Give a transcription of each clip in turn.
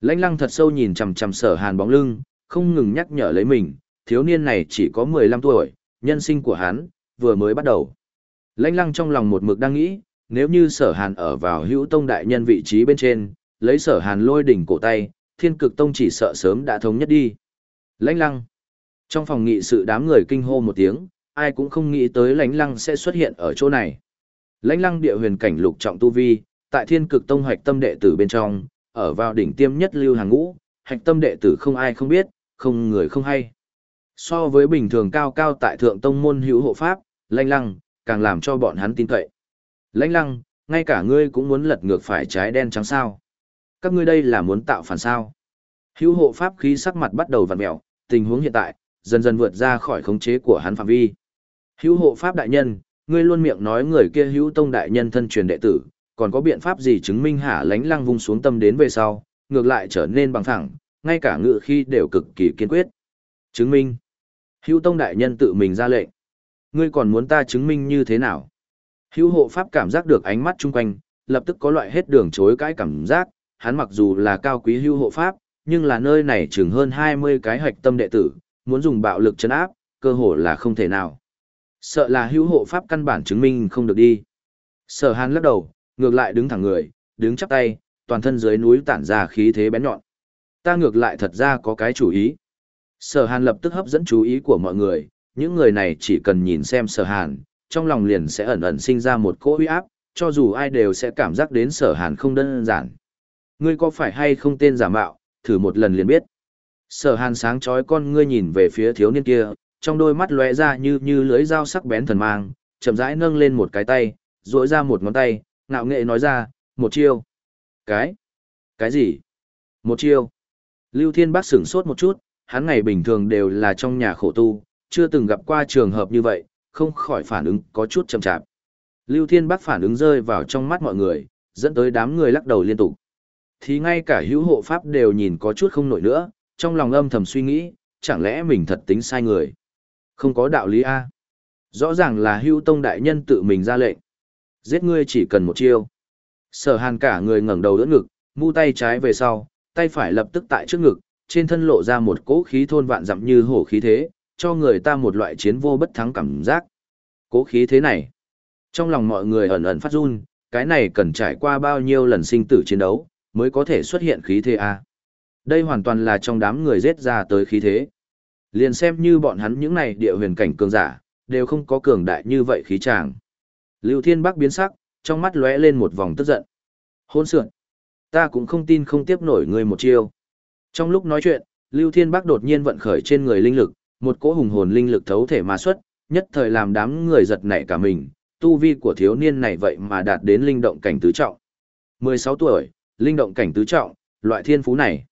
Lãnh lăng thật sâu nhìn chằm chằm sở hàn bóng lưng, không ngừng nhắc nhở lấy mình, thiếu niên này chỉ có 15 tuổi, nhân sinh của hắn, vừa mới bắt đầu. Lãnh lăng trong lòng một mực đang nghĩ, nếu như sở hàn ở vào hữu tông đại nhân vị trí bên trên, lấy sở hàn lôi đỉnh cổ tay, thiên cực tông chỉ sợ sớm đã thống nhất đi. Lãnh lăng. Trong phòng nghị sự đám người kinh hô một tiếng, ai cũng không nghĩ tới lãnh lăng sẽ xuất hiện ở chỗ này. Lãnh lăng địa huyền cảnh lục trọng tu vi, tại thiên cực tông hoạch tâm đệ tử bên trong, ở vào đỉnh tiêm nhất lưu hàng ngũ, hạch tâm đệ tử không ai không biết, không người không hay. So với bình thường cao cao tại thượng tông môn hữu hộ pháp, lãnh lăng, càng làm cho bọn hắn tin cậy. Lãnh lăng, ngay cả ngươi cũng muốn lật ngược phải trái đen trắng sao. Các ngươi đây là muốn tạo phản sao. Hữu hộ pháp khí sắc mặt bắt đầu vặn mẹo, tình huống hiện tại, dần dần vượt ra khỏi khống chế của hắn phạm vi. Hữu hộ pháp đại nhân, ngươi luôn miệng nói người kia hữu tông đại nhân thân truyền đệ tử, còn có biện pháp gì chứng minh hả lánh lăng vung xuống tâm đến về sau, ngược lại trở nên bằng thẳng, ngay cả ngự khi đều cực kỳ kiên quyết. Chứng minh. Hữu tông đại nhân tự mình ra lệnh. Ngươi còn muốn ta chứng minh như thế nào? Hữu hộ pháp cảm giác được ánh mắt chung quanh, lập tức có loại hết đường chối cãi cảm giác, hắn mặc dù là cao quý hữu hộ pháp, nhưng là nơi này chừng hơn 20 cái hạch tâm đệ tử, muốn dùng bạo lực chấn áp, cơ hồ là không thể nào. Sợ là hữu hộ pháp căn bản chứng minh không được đi. Sở hàn lắc đầu, ngược lại đứng thẳng người, đứng chắp tay, toàn thân dưới núi tản ra khí thế bén nhọn. Ta ngược lại thật ra có cái chủ ý. Sở hàn lập tức hấp dẫn chú ý của mọi người, những người này chỉ cần nhìn xem sở hàn, trong lòng liền sẽ ẩn ẩn sinh ra một cỗ uy áp, cho dù ai đều sẽ cảm giác đến sở hàn không đơn giản. Ngươi có phải hay không tên giả mạo, thử một lần liền biết. Sở hàn sáng chói con ngươi nhìn về phía thiếu niên kia, trong đôi mắt lóe ra như như lưỡi dao sắc bén thần mang, chậm rãi nâng lên một cái tay, duỗi ra một ngón tay, ngạo nghệ nói ra, một chiêu. Cái? Cái gì? Một chiêu. Lưu Thiên Bác sửng sốt một chút, hắn ngày bình thường đều là trong nhà khổ tu, chưa từng gặp qua trường hợp như vậy, không khỏi phản ứng có chút chậm chạp. Lưu Thiên Bác phản ứng rơi vào trong mắt mọi người, dẫn tới đám người lắc đầu liên tục. Thì ngay cả hữu hộ pháp đều nhìn có chút không nổi nữa, trong lòng âm thầm suy nghĩ, chẳng lẽ mình thật tính sai người. Không có đạo lý A. Rõ ràng là hưu tông đại nhân tự mình ra lệnh. Giết ngươi chỉ cần một chiêu. Sở hàn cả người ngẩng đầu đỡ ngực, mu tay trái về sau, tay phải lập tức tại trước ngực, trên thân lộ ra một cỗ khí thôn vạn dặm như hổ khí thế, cho người ta một loại chiến vô bất thắng cảm giác. Cỗ khí thế này. Trong lòng mọi người ẩn ẩn phát run, cái này cần trải qua bao nhiêu lần sinh tử chiến đấu, mới có thể xuất hiện khí thế A. Đây hoàn toàn là trong đám người giết ra tới khí thế. Liền xem như bọn hắn những này địa huyền cảnh cường giả, đều không có cường đại như vậy khí tràng. Lưu Thiên Bắc biến sắc, trong mắt lóe lên một vòng tức giận. Hôn sượn. Ta cũng không tin không tiếp nổi người một chiêu. Trong lúc nói chuyện, Lưu Thiên Bắc đột nhiên vận khởi trên người linh lực, một cỗ hùng hồn linh lực thấu thể mà xuất, nhất thời làm đám người giật nảy cả mình, tu vi của thiếu niên này vậy mà đạt đến linh động cảnh tứ trọng. 16 tuổi, linh động cảnh tứ trọng, loại thiên phú này.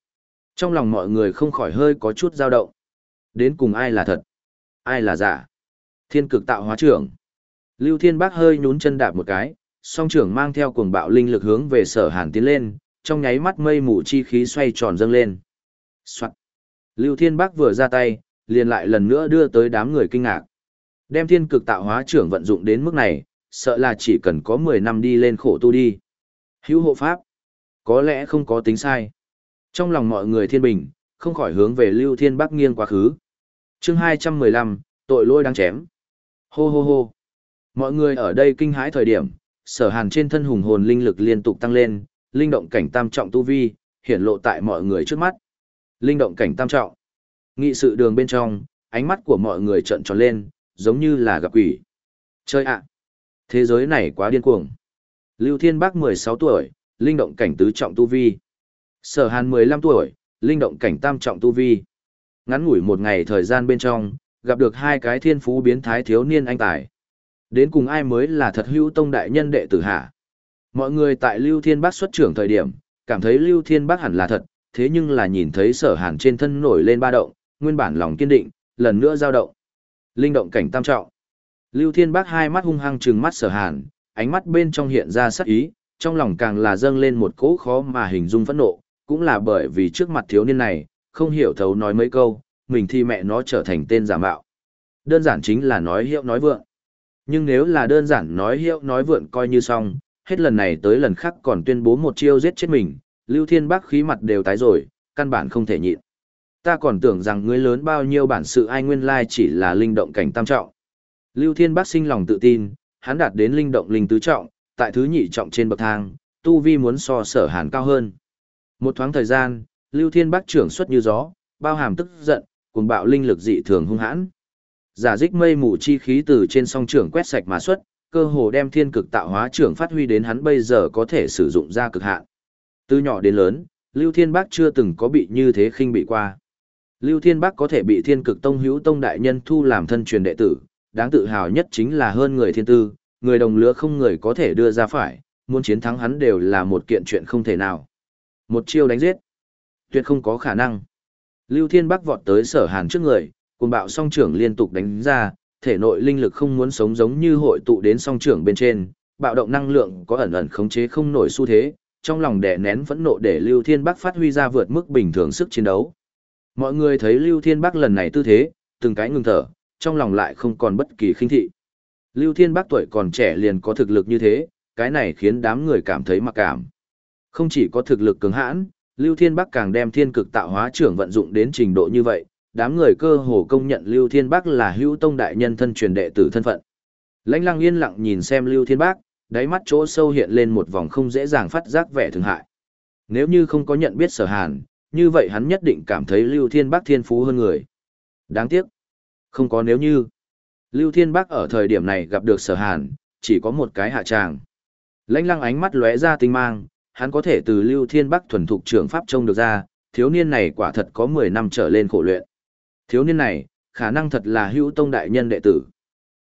Trong lòng mọi người không khỏi hơi có chút dao động. Đến cùng ai là thật? Ai là giả? Thiên cực tạo hóa trưởng. Lưu Thiên Bác hơi nhún chân đạp một cái, song trưởng mang theo cuồng bạo linh lực hướng về sở hàn tiến lên, trong nháy mắt mây mù chi khí xoay tròn dâng lên. Soạn. Lưu Thiên Bác vừa ra tay, liền lại lần nữa đưa tới đám người kinh ngạc. Đem thiên cực tạo hóa trưởng vận dụng đến mức này, sợ là chỉ cần có 10 năm đi lên khổ tu đi. Hữu hộ pháp. Có lẽ không có tính sai. Trong lòng mọi người thiên bình, không khỏi hướng về Lưu Thiên Bắc nghiêng quá khứ. chương 215, tội lỗi đang chém. Hô hô hô. Mọi người ở đây kinh hãi thời điểm, sở hàn trên thân hùng hồn linh lực liên tục tăng lên, linh động cảnh tam trọng tu vi, hiển lộ tại mọi người trước mắt. Linh động cảnh tam trọng. Nghị sự đường bên trong, ánh mắt của mọi người trợn tròn lên, giống như là gặp quỷ. Chơi ạ! Thế giới này quá điên cuồng. Lưu Thiên Bắc 16 tuổi, linh động cảnh tứ trọng tu vi. Sở Hàn 15 tuổi, linh động cảnh tam trọng tu vi. Ngắn ngủi một ngày thời gian bên trong, gặp được hai cái thiên phú biến thái thiếu niên anh tài. Đến cùng ai mới là thật hữu tông đại nhân đệ tử hạ. Mọi người tại Lưu Thiên Bác xuất trưởng thời điểm, cảm thấy Lưu Thiên Bác hẳn là thật, thế nhưng là nhìn thấy sở hàn trên thân nổi lên ba động, nguyên bản lòng kiên định, lần nữa dao động. Linh động cảnh tam trọng. Lưu Thiên Bác hai mắt hung hăng trừng mắt sở hàn, ánh mắt bên trong hiện ra sắc ý, trong lòng càng là dâng lên một cỗ khó mà hình dung phẫn nộ, cũng là bởi vì trước mặt thiếu niên này, không hiểu thấu nói mấy câu, mình thì mẹ nó trở thành tên giả mạo. Đơn giản chính là nói hiệu nói vượng. Nhưng nếu là đơn giản nói hiệu nói vượng coi như xong, hết lần này tới lần khác còn tuyên bố một chiêu giết chết mình, Lưu Thiên Bắc khí mặt đều tái rồi, căn bản không thể nhịn. Ta còn tưởng rằng ngươi lớn bao nhiêu bản sự ai nguyên lai chỉ là linh động cảnh tam trọng. Lưu Thiên Bắc sinh lòng tự tin, hắn đạt đến linh động linh tứ trọng, tại thứ nhị trọng trên bậc thang, tu vi muốn so sở hàn cao hơn. Một thoáng thời gian, Lưu Thiên Bắc trưởng xuất như gió, bao hàm tức giận, cùng bạo linh lực dị thường hung hãn. Giả dích mây mù chi khí từ trên song trưởng quét sạch mà xuất, cơ hồ đem thiên cực tạo hóa trưởng phát huy đến hắn bây giờ có thể sử dụng ra cực hạn. Từ nhỏ đến lớn, Lưu Thiên Bắc chưa từng có bị như thế khinh bị qua. Lưu Thiên Bắc có thể bị thiên cực tông hữu tông đại nhân thu làm thân truyền đệ tử, đáng tự hào nhất chính là hơn người thiên tư, người đồng lứa không người có thể đưa ra phải, muốn chiến thắng hắn đều là một kiện chuyện không thể nào. Một chiêu đánh giết, tuyệt không có khả năng. Lưu Thiên Bắc vọt tới sở hàn trước người, cùng bạo song trưởng liên tục đánh ra, thể nội linh lực không muốn sống giống như hội tụ đến song trưởng bên trên, bạo động năng lượng có ẩn ẩn khống chế không nổi xu thế, trong lòng đè nén phẫn nộ để Lưu Thiên Bắc phát huy ra vượt mức bình thường sức chiến đấu. Mọi người thấy Lưu Thiên Bắc lần này tư thế, từng cái ngừng thở, trong lòng lại không còn bất kỳ khinh thị. Lưu Thiên Bắc tuổi còn trẻ liền có thực lực như thế, cái này khiến đám người cảm thấy mặc cảm. Không chỉ có thực lực cứng hãn, Lưu Thiên Bắc càng đem thiên cực tạo hóa trưởng vận dụng đến trình độ như vậy, đám người cơ hồ công nhận Lưu Thiên Bắc là hữu tông đại nhân thân truyền đệ tử thân phận. Lãnh lăng yên lặng nhìn xem Lưu Thiên Bắc, đáy mắt chỗ sâu hiện lên một vòng không dễ dàng phát giác vẻ thương hại. Nếu như không có nhận biết sở hàn, như vậy hắn nhất định cảm thấy Lưu Thiên Bắc thiên phú hơn người. Đáng tiếc. Không có nếu như. Lưu Thiên Bắc ở thời điểm này gặp được sở hàn, chỉ có một cái hạ tràng. Lãnh lăng ánh mắt lóe ra tinh mang, hắn có thể từ Lưu Thiên Bắc thuần thục trưởng pháp trông được ra, thiếu niên này quả thật có 10 năm trở lên khổ luyện. Thiếu niên này, khả năng thật là hữu tông đại nhân đệ tử.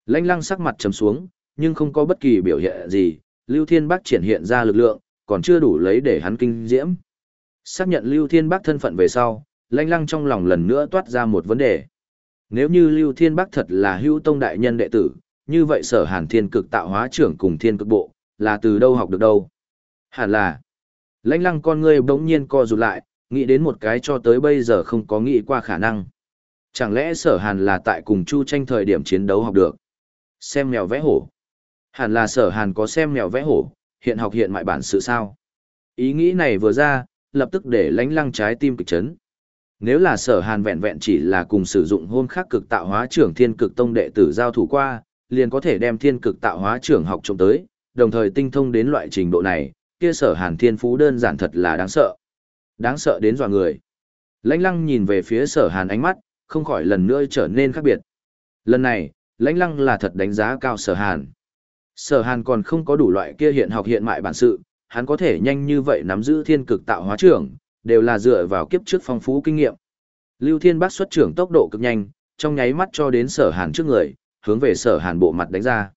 Lãnh lăng sắc mặt trầm xuống, nhưng không có bất kỳ biểu hiện gì, Lưu Thiên Bắc triển hiện ra lực lượng, còn chưa đủ lấy để hắn kinh diễm. Xác nhận Lưu Thiên Bắc thân phận về sau, lãnh lăng trong lòng lần nữa toát ra một vấn đề. Nếu như Lưu Thiên Bắc thật là hữu tông đại nhân đệ tử, như vậy sở hàn thiên cực tạo hóa trưởng cùng thiên cực bộ, là từ đâu học được đâu? Hẳn là, lãnh lăng con ngươi bỗng nhiên co rụt lại, nghĩ đến một cái cho tới bây giờ không có nghĩ qua khả năng. Chẳng lẽ sở hàn là tại cùng Chu tranh thời điểm chiến đấu học được? Xem mèo vẽ hổ. Hẳn là sở hàn có xem mèo vẽ hổ, hiện học hiện mại bản sự sao? Ý nghĩ này vừa ra, lập tức để lãnh lăng trái tim kịch chấn. Nếu là sở hàn vẹn vẹn chỉ là cùng sử dụng hôn khắc cực tạo hóa trưởng thiên cực tông đệ tử giao thủ qua, liền có thể đem thiên cực tạo hóa trưởng học trộm tới, đồng thời tinh thông đến loại trình độ này, kia sở hàn thiên phú đơn giản thật là đáng sợ. Đáng sợ đến dọa người. Lãnh lăng nhìn về phía sở hàn ánh mắt, không khỏi lần nữa trở nên khác biệt. Lần này, lãnh lăng là thật đánh giá cao sở hàn. Sở hàn còn không có đủ loại kia hiện học hiện mại bản sự, hắn có thể nhanh như vậy nắm giữ thiên cực tạo hóa trưởng, đều là dựa vào kiếp trước phong phú kinh nghiệm. Lưu Thiên Bác xuất trưởng tốc độ cực nhanh, trong nháy mắt cho đến sở hàn trước người, hướng về sở hàn bộ mặt đánh ra.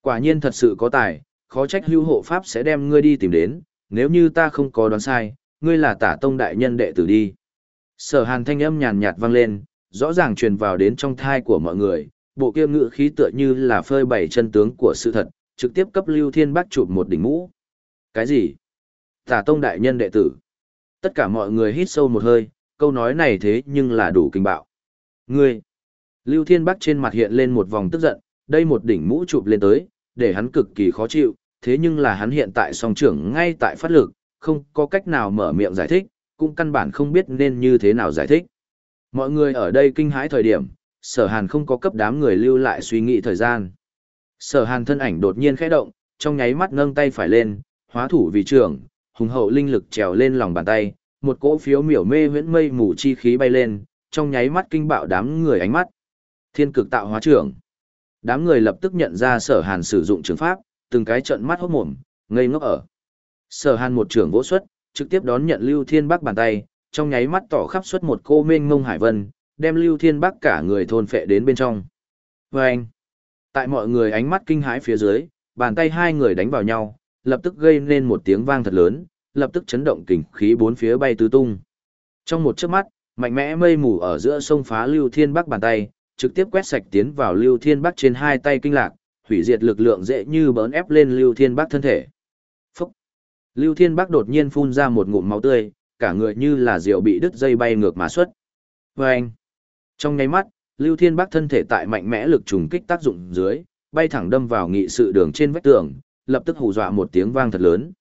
Quả nhiên thật sự có tài, khó trách hưu hộ pháp sẽ đem ngươi đi tìm đến, nếu như ta không có đoán sai, ngươi là tả tông đại nhân đệ tử đi. Sở hàn thanh âm nhàn nhạt vang lên, rõ ràng truyền vào đến trong thai của mọi người, bộ kia ngữ khí tựa như là phơi bày chân tướng của sự thật, trực tiếp cấp Lưu Thiên Bắc chụp một đỉnh mũ. Cái gì? Tả tông đại nhân đệ tử. Tất cả mọi người hít sâu một hơi, câu nói này thế nhưng là đủ kinh bạo. Ngươi! Lưu Thiên Bắc trên mặt hiện lên một vòng tức giận, đây một đỉnh mũ chụp lên tới, để hắn cực kỳ khó chịu, thế nhưng là hắn hiện tại song trưởng ngay tại phát lực, không có cách nào mở miệng giải thích, cũng căn bản không biết nên như thế nào giải thích. Mọi người ở đây kinh hãi thời điểm, sở hàn không có cấp đám người lưu lại suy nghĩ thời gian. Sở hàn thân ảnh đột nhiên khẽ động, trong nháy mắt nâng tay phải lên, hóa thủ vì trưởng, hùng hậu linh lực trèo lên lòng bàn tay, một cỗ phiếu miểu mê huyễn mây mù chi khí bay lên, trong nháy mắt kinh bạo đám người ánh mắt. Thiên cực tạo hóa trưởng. Đám người lập tức nhận ra sở hàn sử dụng trường pháp, từng cái trận mắt hốt mồm, ngây ngốc ở. Sở hàn một trưởng vỗ xuất, trực tiếp đón nhận Lưu Thiên Bắc bàn tay, trong nháy mắt tỏ khắp xuất một cô mênh mông hải vân, đem Lưu Thiên Bắc cả người thôn phệ đến bên trong. Và anh, tại mọi người ánh mắt kinh hãi phía dưới, bàn tay hai người đánh vào nhau, lập tức gây nên một tiếng vang thật lớn, lập tức chấn động kình khí bốn phía bay tứ tung. Trong một chớp mắt, mạnh mẽ mây mù ở giữa sông phá Lưu Thiên Bắc bàn tay, trực tiếp quét sạch tiến vào Lưu Thiên Bắc trên hai tay kinh lạc, hủy diệt lực lượng dễ như bỡn ép lên Lưu Thiên Bắc thân thể. Phúc! Lưu Thiên Bắc đột nhiên phun ra một ngụm máu tươi, cả người như là rượu bị đứt dây bay ngược mà xuất. Vâng! Trong ngay mắt, Lưu Thiên Bắc thân thể tại mạnh mẽ lực trùng kích tác dụng dưới, bay thẳng đâm vào nghị sự đường trên vách tường, lập tức hù dọa một tiếng vang thật lớn.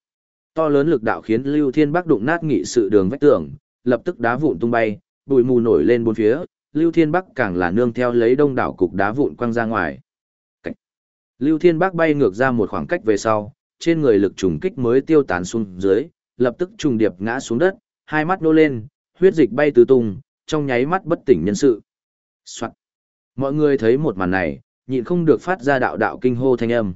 To lớn lực đạo khiến Lưu Thiên Bắc đụng nát nghị sự đường vách tường, lập tức đá vụn tung bay, bụi mù nổi lên bốn phía, Lưu Thiên Bắc càng là nương theo lấy đông đảo cục đá vụn quăng ra ngoài. Cách. Lưu Thiên Bắc bay ngược ra một khoảng cách về sau, trên người lực trùng kích mới tiêu tán xuống dưới, lập tức trùng điệp ngã xuống đất, hai mắt nô lên, huyết dịch bay tứ tung, trong nháy mắt bất tỉnh nhân sự. Soạn. Mọi người thấy một màn này, nhịn không được phát ra đạo đạo kinh hô thanh âm.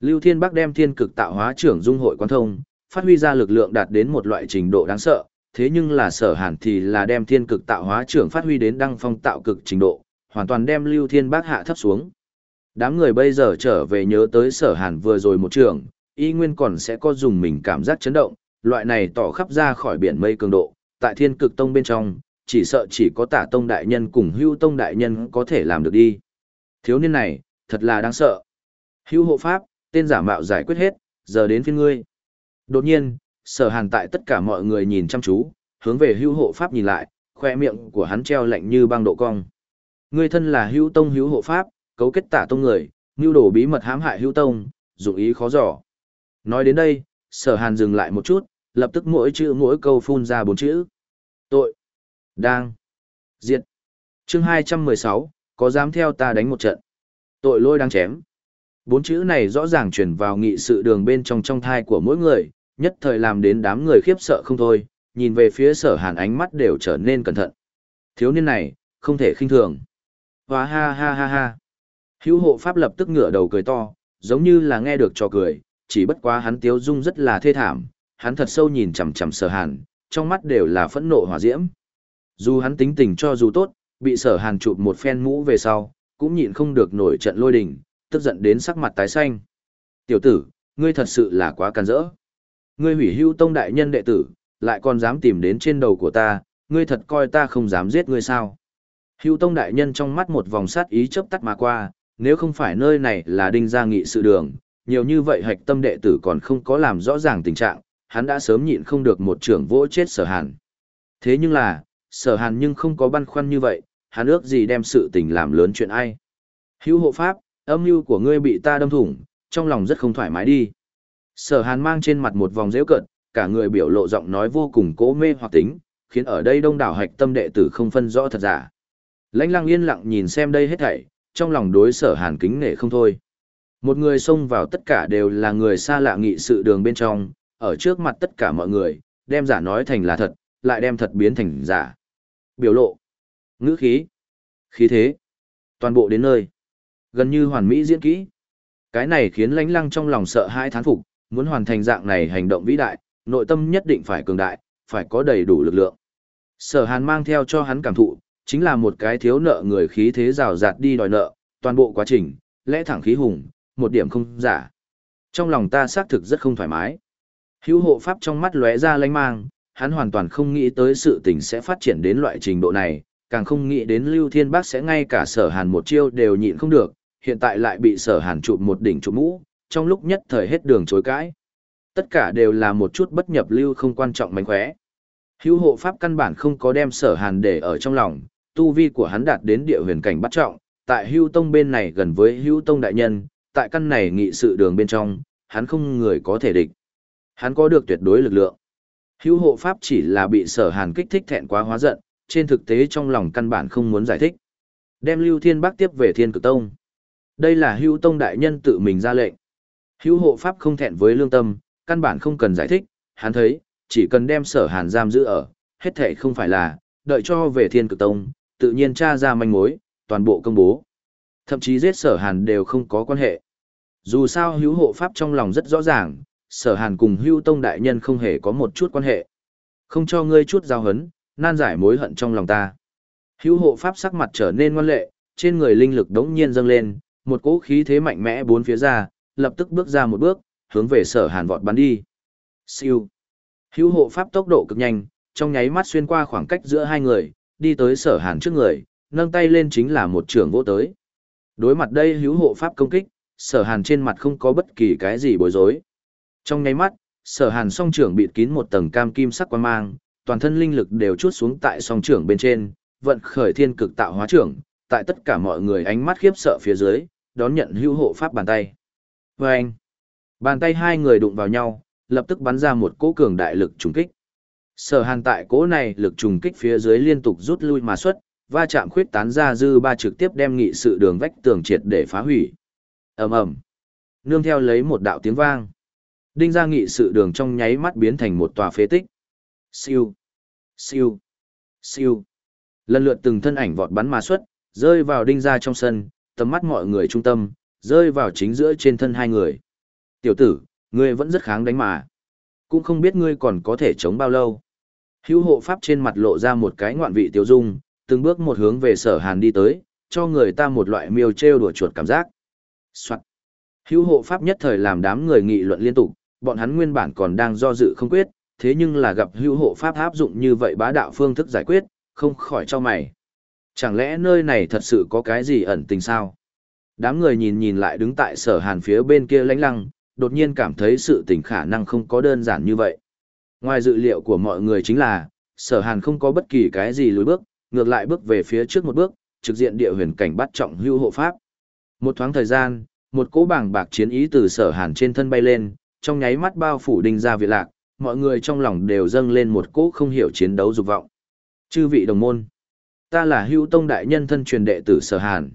Lưu Thiên Bắc đem thiên cực tạo hóa trưởng dung hội quan thông, phát huy ra lực lượng đạt đến một loại trình độ đáng sợ, thế nhưng là sở hàn thì là đem thiên cực tạo hóa trưởng phát huy đến đăng phong tạo cực trình độ, hoàn toàn đem Lưu Thiên Bắc hạ thấp xuống. Đám người bây giờ trở về nhớ tới sở hàn vừa rồi một trường, y nguyên còn sẽ có dùng mình cảm giác chấn động, loại này tỏ khắp ra khỏi biển mây cường độ, tại thiên cực tông bên trong, chỉ sợ chỉ có tả tông đại nhân cùng hưu tông đại nhân có thể làm được đi. Thiếu niên này, thật là đáng sợ. Hưu hộ pháp, tên giả mạo giải quyết hết, giờ đến phiên ngươi. Đột nhiên, sở hàn tại tất cả mọi người nhìn chăm chú, hướng về hưu hộ pháp nhìn lại, khoe miệng của hắn treo lạnh như băng độ cong. Ngươi thân là hưu tông hưu hộ pháp, cấu kết tả tông người, mưu đồ bí mật hãm hại hưu tông, dụng ý khó dò. Nói đến đây, sở hàn dừng lại một chút, lập tức mỗi chữ mỗi câu phun ra bốn chữ. Tội. Đang. Diệt. chương 216, có dám theo ta đánh một trận. Tội lôi đang chém. Bốn chữ này rõ ràng truyền vào nghị sự đường bên trong trong thai của mỗi người, nhất thời làm đến đám người khiếp sợ không thôi, nhìn về phía sở hàn ánh mắt đều trở nên cẩn thận. Thiếu niên này, không thể khinh thường. Hóa ha ha ha ha. Hữu hộ pháp lập tức ngửa đầu cười to, giống như là nghe được trò cười, chỉ bất quá hắn tiếu dung rất là thê thảm, hắn thật sâu nhìn chằm chằm sở hàn, trong mắt đều là phẫn nộ hỏa diễm. Dù hắn tính tình cho dù tốt, bị sở hàn chụp một phen mũ về sau, cũng nhịn không được nổi trận lôi đình, tức giận đến sắc mặt tái xanh. Tiểu tử, ngươi thật sự là quá càn rỡ. Ngươi hủy hưu tông đại nhân đệ tử, lại còn dám tìm đến trên đầu của ta, ngươi thật coi ta không dám giết ngươi sao. Hưu tông đại nhân trong mắt một vòng sát ý chớp tắt mà qua, nếu không phải nơi này là đinh gia nghị sự đường, nhiều như vậy hạch tâm đệ tử còn không có làm rõ ràng tình trạng, hắn đã sớm nhịn không được một trưởng vỗ chết sở hàn. Thế nhưng là, sở hàn nhưng không có băn khoăn như vậy, hắn ước gì đem sự tình làm lớn chuyện ai. Hữu hộ pháp, âm mưu của ngươi bị ta đâm thủng, trong lòng rất không thoải mái đi. Sở hàn mang trên mặt một vòng dễu cận, cả người biểu lộ giọng nói vô cùng cố mê hoặc tính, khiến ở đây đông đảo hạch tâm đệ tử không phân rõ thật giả. Lãnh lăng yên lặng nhìn xem đây hết thảy, trong lòng đối sở hàn kính nể không thôi. Một người xông vào tất cả đều là người xa lạ nghị sự đường bên trong, ở trước mặt tất cả mọi người, đem giả nói thành là thật, lại đem thật biến thành giả. Biểu lộ, ngữ khí, khí thế, toàn bộ đến nơi. Gần như hoàn mỹ diễn kỹ. Cái này khiến lãnh lăng trong lòng sợ hai thán phục, muốn hoàn thành dạng này hành động vĩ đại, nội tâm nhất định phải cường đại, phải có đầy đủ lực lượng. Sở hàn mang theo cho hắn cảm thụ, chính là một cái thiếu nợ người khí thế rào rạt đi đòi nợ, toàn bộ quá trình, lẽ thẳng khí hùng, một điểm không giả. Trong lòng ta xác thực rất không thoải mái. Hữu hộ pháp trong mắt lóe ra lánh mang, hắn hoàn toàn không nghĩ tới sự tình sẽ phát triển đến loại trình độ này, càng không nghĩ đến Lưu Thiên Bác sẽ ngay cả sở hàn một chiêu đều nhịn không được, hiện tại lại bị sở hàn chụp một đỉnh chụp mũ, trong lúc nhất thời hết đường chối cãi. Tất cả đều là một chút bất nhập lưu không quan trọng mánh khóe. Hữu hộ pháp căn bản không có đem sở hàn để ở trong lòng, tu vi của hắn đạt đến địa huyền cảnh bắt trọng, tại hưu tông bên này gần với hưu tông đại nhân, tại căn này nghị sự đường bên trong, hắn không người có thể địch. Hắn có được tuyệt đối lực lượng. Hữu hộ pháp chỉ là bị sở hàn kích thích thẹn quá hóa giận, trên thực tế trong lòng căn bản không muốn giải thích. Đem Lưu Thiên Bắc tiếp về Thiên Cực Tông. Đây là Hữu Tông đại nhân tự mình ra lệnh. Hữu hộ pháp không thẹn với lương tâm, căn bản không cần giải thích, hắn thấy, chỉ cần đem sở hàn giam giữ ở, hết thệ không phải là, đợi cho về Thiên Cực Tông, tự nhiên tra ra manh mối, toàn bộ công bố. Thậm chí giết sở hàn đều không có quan hệ. Dù sao hữu hộ pháp trong lòng rất rõ ràng, sở hàn cùng hưu tông đại nhân không hề có một chút quan hệ. Không cho ngươi chút giao hấn, nan giải mối hận trong lòng ta. Hữu hộ pháp sắc mặt trở nên ngoan lệ, trên người linh lực đống nhiên dâng lên, một cỗ khí thế mạnh mẽ bốn phía ra, lập tức bước ra một bước, hướng về sở hàn vọt bắn đi. Siêu. Hữu hộ pháp tốc độ cực nhanh, trong nháy mắt xuyên qua khoảng cách giữa hai người, đi tới sở hàn trước người, nâng tay lên chính là một trường vô tới. Đối mặt đây hữu hộ pháp công kích, sở hàn trên mặt không có bất kỳ cái gì bối rối. Trong nháy mắt, sở hàn song trưởng bịt kín một tầng cam kim sắc quan mang, toàn thân linh lực đều chút xuống tại song trưởng bên trên, vận khởi thiên cực tạo hóa trưởng, tại tất cả mọi người ánh mắt khiếp sợ phía dưới, đón nhận hữu hộ pháp bàn tay. Và anh, bàn tay hai người đụng vào nhau, lập tức bắn ra một cỗ cường đại lực trùng kích. Sở hàn tại cỗ này lực trùng kích phía dưới liên tục rút lui mà xuất, va chạm khuyết tán ra dư ba trực tiếp đem nghị sự đường vách tường triệt để phá hủy. ầm ầm, nương theo lấy một đạo tiếng vang, đinh ra nghị sự đường trong nháy mắt biến thành một tòa phế tích. Siêu, siêu, siêu. Lần lượt từng thân ảnh vọt bắn mà xuất, rơi vào đinh ra trong sân, tầm mắt mọi người trung tâm, rơi vào chính giữa trên thân hai người. Tiểu tử, ngươi vẫn rất kháng đánh mà. Cũng không biết ngươi còn có thể chống bao lâu. Hữu hộ pháp trên mặt lộ ra một cái ngoạn vị tiêu dung, từng bước một hướng về sở hàn đi tới, cho người ta một loại miêu trêu đùa chuột cảm giác. Soạn. Hữu hộ pháp nhất thời làm đám người nghị luận liên tục, bọn hắn nguyên bản còn đang do dự không quyết, thế nhưng là gặp hữu hộ pháp áp dụng như vậy bá đạo phương thức giải quyết, không khỏi cho mày. Chẳng lẽ nơi này thật sự có cái gì ẩn tình sao? Đám người nhìn nhìn lại đứng tại sở hàn phía bên kia lánh lăng, đột nhiên cảm thấy sự tình khả năng không có đơn giản như vậy. Ngoài dự liệu của mọi người chính là, sở hàn không có bất kỳ cái gì lùi bước, ngược lại bước về phía trước một bước, trực diện địa huyền cảnh bắt trọng hưu hộ pháp. Một thoáng thời gian, một cỗ bảng bạc chiến ý từ sở hàn trên thân bay lên, trong nháy mắt bao phủ đinh ra việt lạc, mọi người trong lòng đều dâng lên một cỗ không hiểu chiến đấu dục vọng. Chư vị đồng môn, ta là hưu tông đại nhân thân truyền đệ tử sở hàn.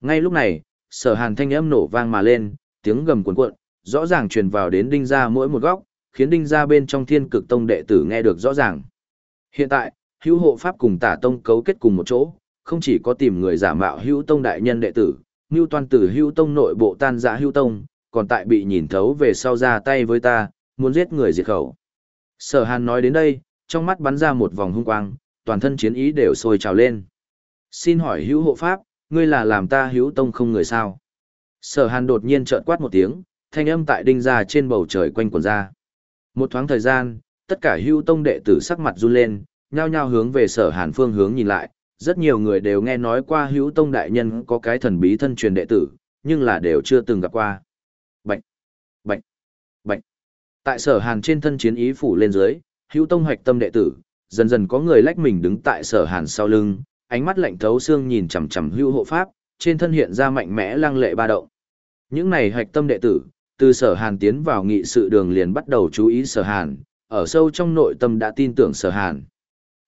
Ngay lúc này, sở hàn thanh âm nổ vang mà lên, tiếng gầm cuồn cuộn, rõ ràng truyền vào đến đinh ra mỗi một góc, khiến đinh ra bên trong thiên cực tông đệ tử nghe được rõ ràng. Hiện tại, hữu hộ pháp cùng tả tông cấu kết cùng một chỗ, không chỉ có tìm người giả mạo hữu tông đại nhân đệ tử, Ngưu toàn tử hữu tông nội bộ tan giã hữu tông, còn tại bị nhìn thấu về sau ra tay với ta, muốn giết người diệt khẩu. Sở hàn nói đến đây, trong mắt bắn ra một vòng hung quang, toàn thân chiến ý đều sôi trào lên. Xin hỏi hữu hộ pháp, ngươi là làm ta hữu tông không người sao? Sở hàn đột nhiên trợn quát một tiếng, thanh âm tại đinh ra trên bầu trời quanh quần ra. Một thoáng thời gian, tất cả hữu tông đệ tử sắc mặt run lên, nhao nhao hướng về sở hàn phương hướng nhìn lại, rất nhiều người đều nghe nói qua hữu tông đại nhân có cái thần bí thân truyền đệ tử, nhưng là đều chưa từng gặp qua. Bạch! Bạch! Bạch! Tại sở hàn trên thân chiến ý phủ lên dưới, hữu tông hoạch tâm đệ tử, dần dần có người lách mình đứng tại sở hàn sau lưng, ánh mắt lạnh thấu xương nhìn chằm chằm hữu hộ pháp, trên thân hiện ra mạnh mẽ lăng lệ ba động. Những này hoạch tâm đệ tử, từ sở hàn tiến vào nghị sự đường liền bắt đầu chú ý sở hàn, ở sâu trong nội tâm đã tin tưởng sở hàn.